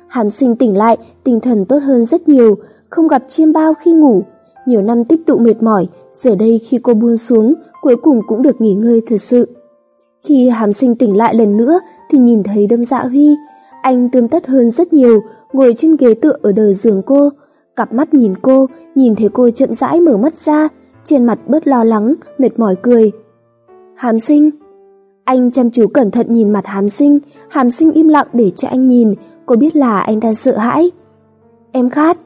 Hàm sinh tỉnh lại, tinh thần tốt hơn rất nhiều, không gặp chiêm bao khi ngủ. Nhiều năm tích tụ mệt mỏi, giờ đây khi cô buông xuống, cuối cùng cũng được nghỉ ngơi thật sự. Khi hàm sinh tỉnh lại lần nữa thì nhìn thấy đâm dạ huy. Anh tươm tất hơn rất nhiều, ngồi trên ghế tựa ở đời giường cô. Cặp mắt nhìn cô, nhìn thấy cô chậm rãi mở mắt ra, trên mặt bớt lo lắng, mệt mỏi cười. Hàm sinh. Anh chăm chú cẩn thận nhìn mặt hàm sinh, hàm sinh im lặng để cho anh nhìn, cô biết là anh đang sợ hãi. Em khát.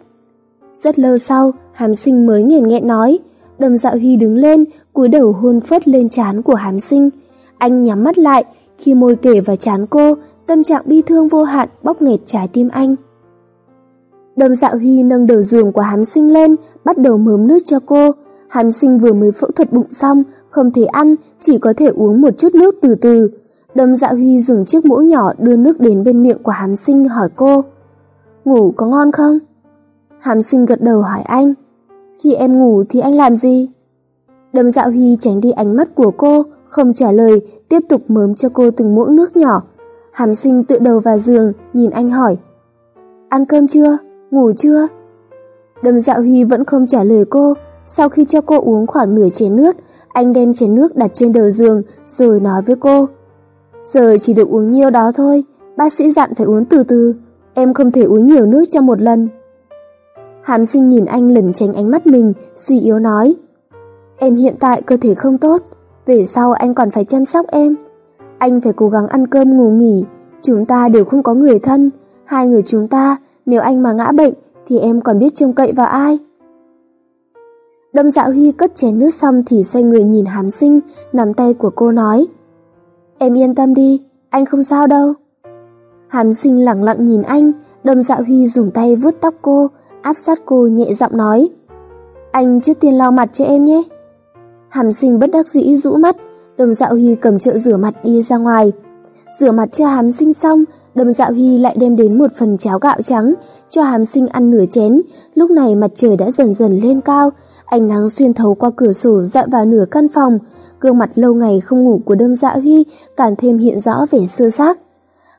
Rất lâu sau, hàm sinh mới nghẹn nghẹn nói. Đầm dạo huy đứng lên, cúi đầu hôn phớt lên trán của hàm sinh. Anh nhắm mắt lại, khi môi kể vào trán cô, tâm trạng bi thương vô hạn bóc nghẹt trái tim anh. Đầm dạo huy nâng đầu giường của hàm sinh lên, bắt đầu mớm nước cho cô. Hàm sinh vừa mới phẫu thuật bụng xong, không thể ăn, chỉ có thể uống một chút nước từ từ. đầm Dạ Huy dùng chiếc muỗng nhỏ đưa nước đến bên miệng của Hàm Sinh hỏi cô. Ngủ có ngon không? Hàm Sinh gật đầu hỏi anh. Khi em ngủ thì anh làm gì? đầm Dạ Huy tránh đi ánh mắt của cô, không trả lời, tiếp tục mớm cho cô từng muỗng nước nhỏ. Hàm Sinh tự đầu vào giường, nhìn anh hỏi. Ăn cơm chưa? Ngủ chưa? Đâm dạo Huy vẫn không trả lời cô, sau khi cho cô uống khoảng nửa chén nước, anh đem chén nước đặt trên đầu giường rồi nói với cô. Giờ chỉ được uống nhiêu đó thôi, bác sĩ dặn phải uống từ từ, em không thể uống nhiều nước trong một lần. Hàm sinh nhìn anh lẩn tránh ánh mắt mình, suy yếu nói. Em hiện tại cơ thể không tốt, về sau anh còn phải chăm sóc em. Anh phải cố gắng ăn cơm ngủ nghỉ, chúng ta đều không có người thân, hai người chúng ta, nếu anh mà ngã bệnh thì em còn biết trông cậy vào ai. Đâm dạo Huy cất chén nước xong thì xoay người nhìn hàm sinh, nắm tay của cô nói. Em yên tâm đi, anh không sao đâu. Hàm sinh lặng lặng nhìn anh, đâm dạo Huy dùng tay vuốt tóc cô, áp sát cô nhẹ giọng nói. Anh trước tiên lau mặt cho em nhé. Hàm sinh bất đắc dĩ rũ mắt, đồng dạo Huy cầm chợ rửa mặt đi ra ngoài. Rửa mặt cho hàm sinh xong, đâm dạo Huy lại đem đến một phần cháo gạo trắng, cho hàm sinh ăn nửa chén. Lúc này mặt trời đã dần dần lên cao, Ánh nắng xuyên thấu qua cửa sổ dọi vào nửa căn phòng, gương mặt lâu ngày không ngủ của Đâm Dạ Huy càng thêm hiện rõ vẻ sơ xác.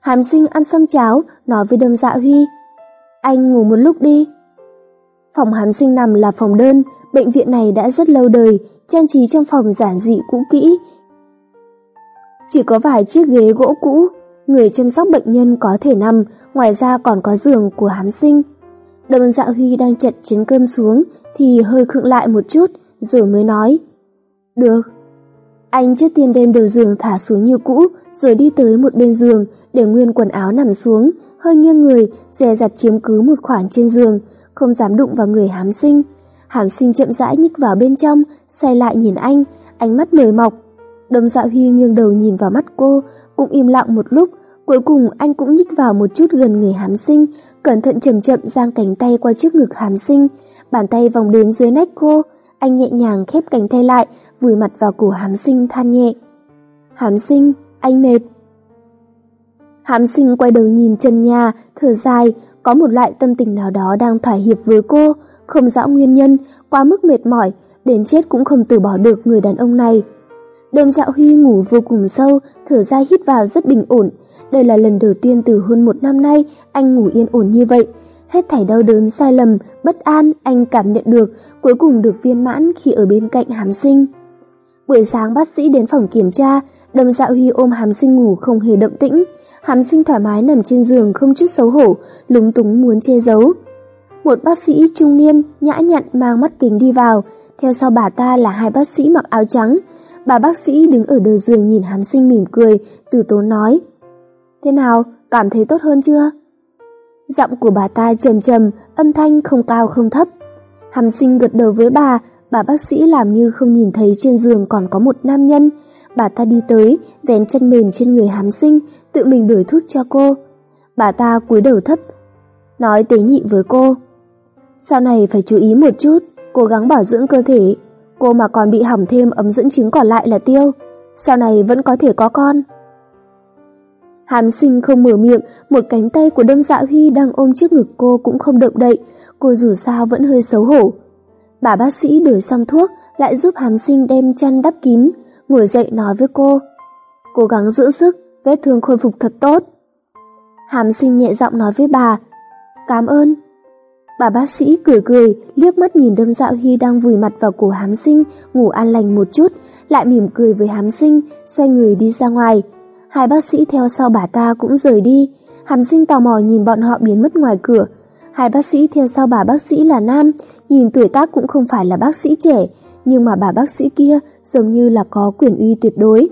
Hàm sinh ăn xong cháo, nói với Đâm Dạ Huy, anh ngủ một lúc đi. Phòng hàm sinh nằm là phòng đơn, bệnh viện này đã rất lâu đời, trang trí trong phòng giản dị cũ kỹ. Chỉ có vài chiếc ghế gỗ cũ, người chăm sóc bệnh nhân có thể nằm, ngoài ra còn có giường của hán sinh. Đồng Dạ Huy đang chật chén cơm xuống, thì hơi khựng lại một chút rồi mới nói. Được. Anh trước tiên đem đầu giường thả xuống như cũ rồi đi tới một bên giường để nguyên quần áo nằm xuống, hơi nghiêng người, dè dặt chiếm cứ một khoảng trên giường, không dám đụng vào người hám sinh. Hám sinh chậm rãi nhích vào bên trong, xoay lại nhìn anh, ánh mắt mời mọc. Đâm dạ huy nghiêng đầu nhìn vào mắt cô, cũng im lặng một lúc, cuối cùng anh cũng nhích vào một chút gần người hám sinh, cẩn thận chậm chậm giang cánh tay qua trước ngực hám sinh, bàn tay vòng đến dưới nách cô, anh nhẹ nhàng khép cánh tay lại, vùi mặt vào cổ hám sinh than nhẹ. hám sinh, anh mệt. hám sinh quay đầu nhìn trần nhà, thở dài, có một loại tâm tình nào đó đang thỏa hiệp với cô, không rõ nguyên nhân, quá mức mệt mỏi, đến chết cũng không từ bỏ được người đàn ông này. Đêm dạo Huy ngủ vô cùng sâu, thở ra hít vào rất bình ổn. Đây là lần đầu tiên từ hơn một năm nay anh ngủ yên ổn như vậy, Hết thảy đau đớn, sai lầm, bất an anh cảm nhận được, cuối cùng được viên mãn khi ở bên cạnh hàm sinh. Buổi sáng bác sĩ đến phòng kiểm tra, đồng dạo Huy ôm hàm sinh ngủ không hề động tĩnh. Hàm sinh thoải mái nằm trên giường không chút xấu hổ, lúng túng muốn che giấu. Một bác sĩ trung niên, nhã nhặn mang mắt kính đi vào, theo sau bà ta là hai bác sĩ mặc áo trắng. Bà bác sĩ đứng ở đầu giường nhìn hàm sinh mỉm cười, từ tốn nói. Thế nào, cảm thấy tốt hơn chưa? Giọng của bà ta trầm trầm, âm thanh không cao không thấp. Hàm sinh gật đầu với bà, bà bác sĩ làm như không nhìn thấy trên giường còn có một nam nhân. Bà ta đi tới, vén chân mềm trên người hàm sinh, tự mình đổi thuốc cho cô. Bà ta cúi đầu thấp, nói tế nhị với cô. Sau này phải chú ý một chút, cố gắng bảo dưỡng cơ thể. Cô mà còn bị hỏng thêm ấm dưỡng trứng còn lại là tiêu. Sau này vẫn có thể có con. Hàm sinh không mở miệng, một cánh tay của đâm dạ huy đang ôm trước ngực cô cũng không động đậy, cô dù sao vẫn hơi xấu hổ. Bà bác sĩ đổi xong thuốc, lại giúp hàm sinh đem chăn đắp kín, ngồi dậy nói với cô. Cố gắng giữ sức, vết thương khôi phục thật tốt. Hàm sinh nhẹ giọng nói với bà, cảm ơn. Bà bác sĩ cười cười, liếc mắt nhìn đâm dạo hy đang vùi mặt vào cổ hám sinh, ngủ an lành một chút, lại mỉm cười với hám sinh, xoay người đi ra ngoài. Hai bác sĩ theo sau bà ta cũng rời đi, hàm sinh tò mò nhìn bọn họ biến mất ngoài cửa. Hai bác sĩ theo sau bà bác sĩ là nam, nhìn tuổi tác cũng không phải là bác sĩ trẻ, nhưng mà bà bác sĩ kia giống như là có quyền uy tuyệt đối.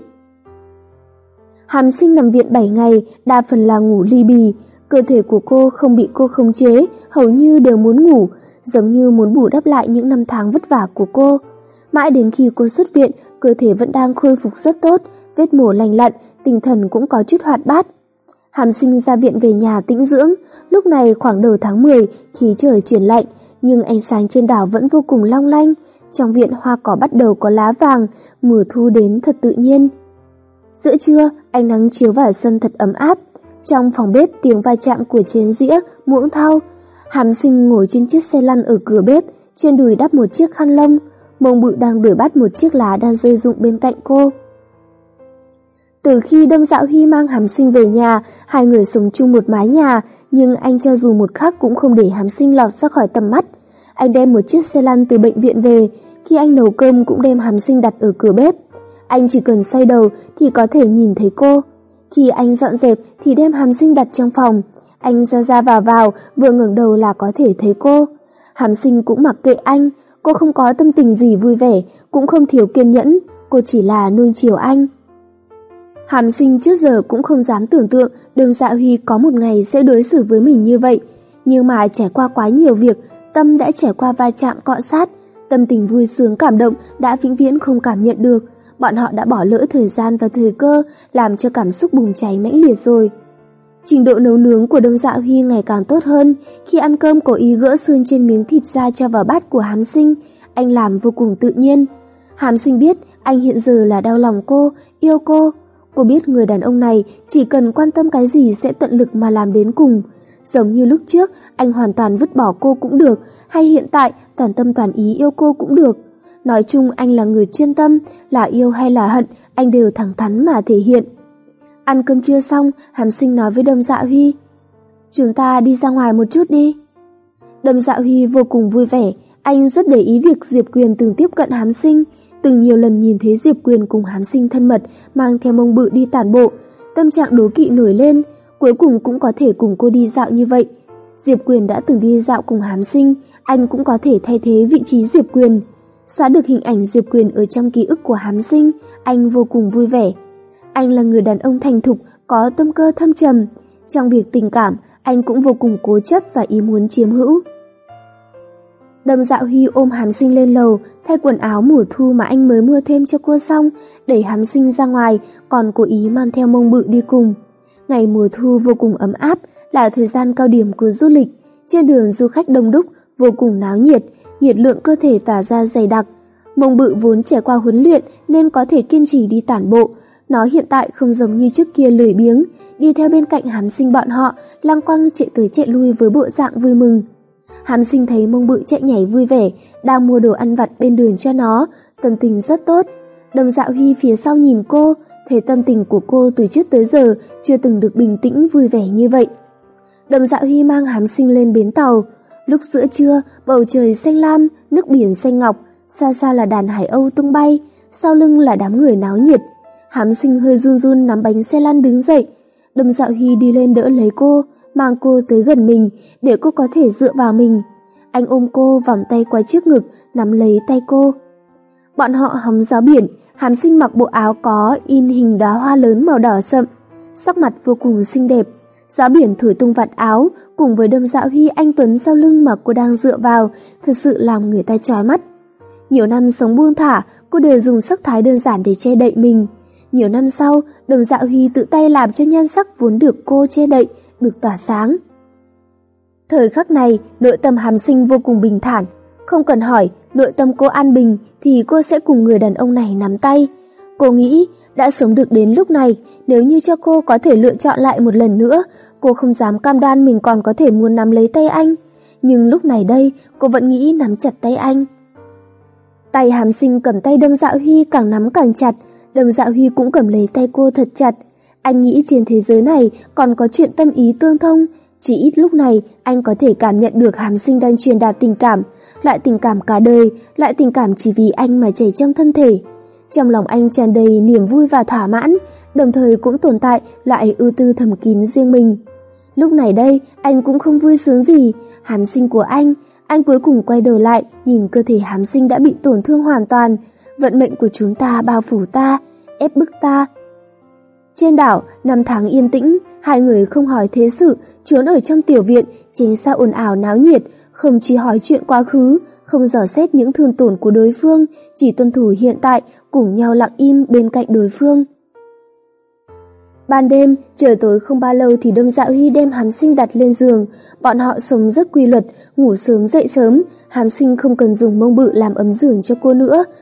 Hàm sinh nằm viện 7 ngày, đa phần là ngủ ly bì, cơ thể của cô không bị cô khống chế, hầu như đều muốn ngủ, giống như muốn bù đắp lại những năm tháng vất vả của cô. Mãi đến khi cô xuất viện, cơ thể vẫn đang khôi phục rất tốt, vết mổ lành lặn, tinh thần cũng có chút hoạt bát. Hàm sinh ra viện về nhà tĩnh dưỡng, lúc này khoảng đầu tháng 10, khí trời chuyển lạnh, nhưng ánh sáng trên đảo vẫn vô cùng long lanh. Trong viện hoa cỏ bắt đầu có lá vàng, mùa thu đến thật tự nhiên. Giữa trưa, ánh nắng chiếu vào sân thật ấm áp. Trong phòng bếp tiếng va chạm của chén dĩa, muỗng thau. Hàm sinh ngồi trên chiếc xe lăn ở cửa bếp, trên đùi đắp một chiếc khăn lông. Mông bự đang đuổi bắt một chiếc lá đang rơi rụng bên cạnh cô. Từ khi Đâm Dạo Huy mang Hàm Sinh về nhà, hai người sống chung một mái nhà, nhưng anh cho dù một khắc cũng không để Hàm Sinh lọt ra khỏi tầm mắt. Anh đem một chiếc xe lăn từ bệnh viện về, khi anh nấu cơm cũng đem Hàm Sinh đặt ở cửa bếp. Anh chỉ cần xoay đầu thì có thể nhìn thấy cô. Khi anh dọn dẹp thì đem Hàm Sinh đặt trong phòng. Anh ra ra vào vào, vừa ngẩng đầu là có thể thấy cô. Hàm Sinh cũng mặc kệ anh, cô không có tâm tình gì vui vẻ, cũng không thiếu kiên nhẫn, cô chỉ là nuông chiều anh. Hàm sinh trước giờ cũng không dám tưởng tượng đường dạ huy có một ngày sẽ đối xử với mình như vậy. Nhưng mà trải qua quá nhiều việc, tâm đã trải qua va chạm cọ sát, tâm tình vui sướng cảm động đã vĩnh viễn không cảm nhận được. Bọn họ đã bỏ lỡ thời gian và thời cơ, làm cho cảm xúc bùng cháy mãnh liệt rồi. Trình độ nấu nướng của Đông Dạ Huy ngày càng tốt hơn, khi ăn cơm cố ý gỡ xương trên miếng thịt ra cho vào bát của Hàm Sinh, anh làm vô cùng tự nhiên. Hàm Sinh biết anh hiện giờ là đau lòng cô, yêu cô, Cô biết người đàn ông này chỉ cần quan tâm cái gì sẽ tận lực mà làm đến cùng. Giống như lúc trước, anh hoàn toàn vứt bỏ cô cũng được, hay hiện tại toàn tâm toàn ý yêu cô cũng được. Nói chung anh là người chuyên tâm, là yêu hay là hận, anh đều thẳng thắn mà thể hiện. Ăn cơm trưa xong, Hàm Sinh nói với Đâm Dạ Huy. Chúng ta đi ra ngoài một chút đi. Đâm Dạ Huy vô cùng vui vẻ, anh rất để ý việc Diệp Quyền từng tiếp cận Hàm Sinh, từng nhiều lần nhìn thấy Diệp Quyền cùng hám sinh thân mật mang theo mông bự đi tản bộ, tâm trạng đố kỵ nổi lên, cuối cùng cũng có thể cùng cô đi dạo như vậy. Diệp Quyền đã từng đi dạo cùng hám sinh, anh cũng có thể thay thế vị trí Diệp Quyền. Xóa được hình ảnh Diệp Quyền ở trong ký ức của hám sinh, anh vô cùng vui vẻ. Anh là người đàn ông thành thục, có tâm cơ thâm trầm. Trong việc tình cảm, anh cũng vô cùng cố chấp và ý muốn chiếm hữu đầm dạo Huy ôm hàm sinh lên lầu, thay quần áo mùa thu mà anh mới mua thêm cho cô xong, đẩy hàm sinh ra ngoài, còn cố ý mang theo mông bự đi cùng. Ngày mùa thu vô cùng ấm áp, là thời gian cao điểm của du lịch. Trên đường du khách đông đúc, vô cùng náo nhiệt, nhiệt lượng cơ thể tỏa ra dày đặc. Mông bự vốn trải qua huấn luyện nên có thể kiên trì đi tản bộ. Nó hiện tại không giống như trước kia lười biếng, đi theo bên cạnh hàm sinh bọn họ, lăng quăng chạy tới chạy lui với bộ dạng vui mừng. Hàm sinh thấy mông bự chạy nhảy vui vẻ, đang mua đồ ăn vặt bên đường cho nó, tâm tình rất tốt. Đầm dạo Hy phía sau nhìn cô, thấy tâm tình của cô từ trước tới giờ chưa từng được bình tĩnh vui vẻ như vậy. Đầm dạo Hy mang hàm sinh lên bến tàu. Lúc giữa trưa, bầu trời xanh lam, nước biển xanh ngọc, xa xa là đàn hải âu tung bay, sau lưng là đám người náo nhiệt. Hàm sinh hơi run run nắm bánh xe lăn đứng dậy. Đầm dạo Hy đi lên đỡ lấy cô, mang cô tới gần mình để cô có thể dựa vào mình. Anh ôm cô vòng tay qua trước ngực, nắm lấy tay cô. Bọn họ hóng gió biển, Hàm Sinh mặc bộ áo có in hình đóa hoa lớn màu đỏ sậm, sắc mặt vô cùng xinh đẹp. Gió biển thổi tung vạt áo, cùng với đâm dạo huy anh Tuấn sau lưng mà cô đang dựa vào, thật sự làm người ta chói mắt. Nhiều năm sống buông thả, cô đều dùng sắc thái đơn giản để che đậy mình. Nhiều năm sau, đồng dạo huy tự tay làm cho nhan sắc vốn được cô che đậy, được tỏa sáng. Thời khắc này, nội tâm hàm sinh vô cùng bình thản. Không cần hỏi, nội tâm cô an bình thì cô sẽ cùng người đàn ông này nắm tay. Cô nghĩ, đã sống được đến lúc này, nếu như cho cô có thể lựa chọn lại một lần nữa, cô không dám cam đoan mình còn có thể muốn nắm lấy tay anh. Nhưng lúc này đây, cô vẫn nghĩ nắm chặt tay anh. Tay hàm sinh cầm tay đâm dạo huy càng nắm càng chặt, đâm dạo huy cũng cầm lấy tay cô thật chặt. Anh nghĩ trên thế giới này còn có chuyện tâm ý tương thông, chỉ ít lúc này anh có thể cảm nhận được hàm sinh đang truyền đạt tình cảm, lại tình cảm cả đời, lại tình cảm chỉ vì anh mà chảy trong thân thể. Trong lòng anh tràn đầy niềm vui và thỏa mãn, đồng thời cũng tồn tại lại ưu tư thầm kín riêng mình. Lúc này đây, anh cũng không vui sướng gì, hàm sinh của anh, anh cuối cùng quay đầu lại, nhìn cơ thể hàm sinh đã bị tổn thương hoàn toàn, vận mệnh của chúng ta bao phủ ta, ép bức ta. Trên đảo, năm tháng yên tĩnh, hai người không hỏi thế sự, trốn ở trong tiểu viện, tránh xa ồn ào náo nhiệt, không chỉ hỏi chuyện quá khứ, không dò xét những thương tổn của đối phương, chỉ tuân thủ hiện tại, cùng nhau lặng im bên cạnh đối phương. Ban đêm, trời tối không bao lâu thì Đông Dạo Hy đem hán Sinh đặt lên giường. Bọn họ sống rất quy luật, ngủ sớm dậy sớm. hán Sinh không cần dùng mông bự làm ấm giường cho cô nữa,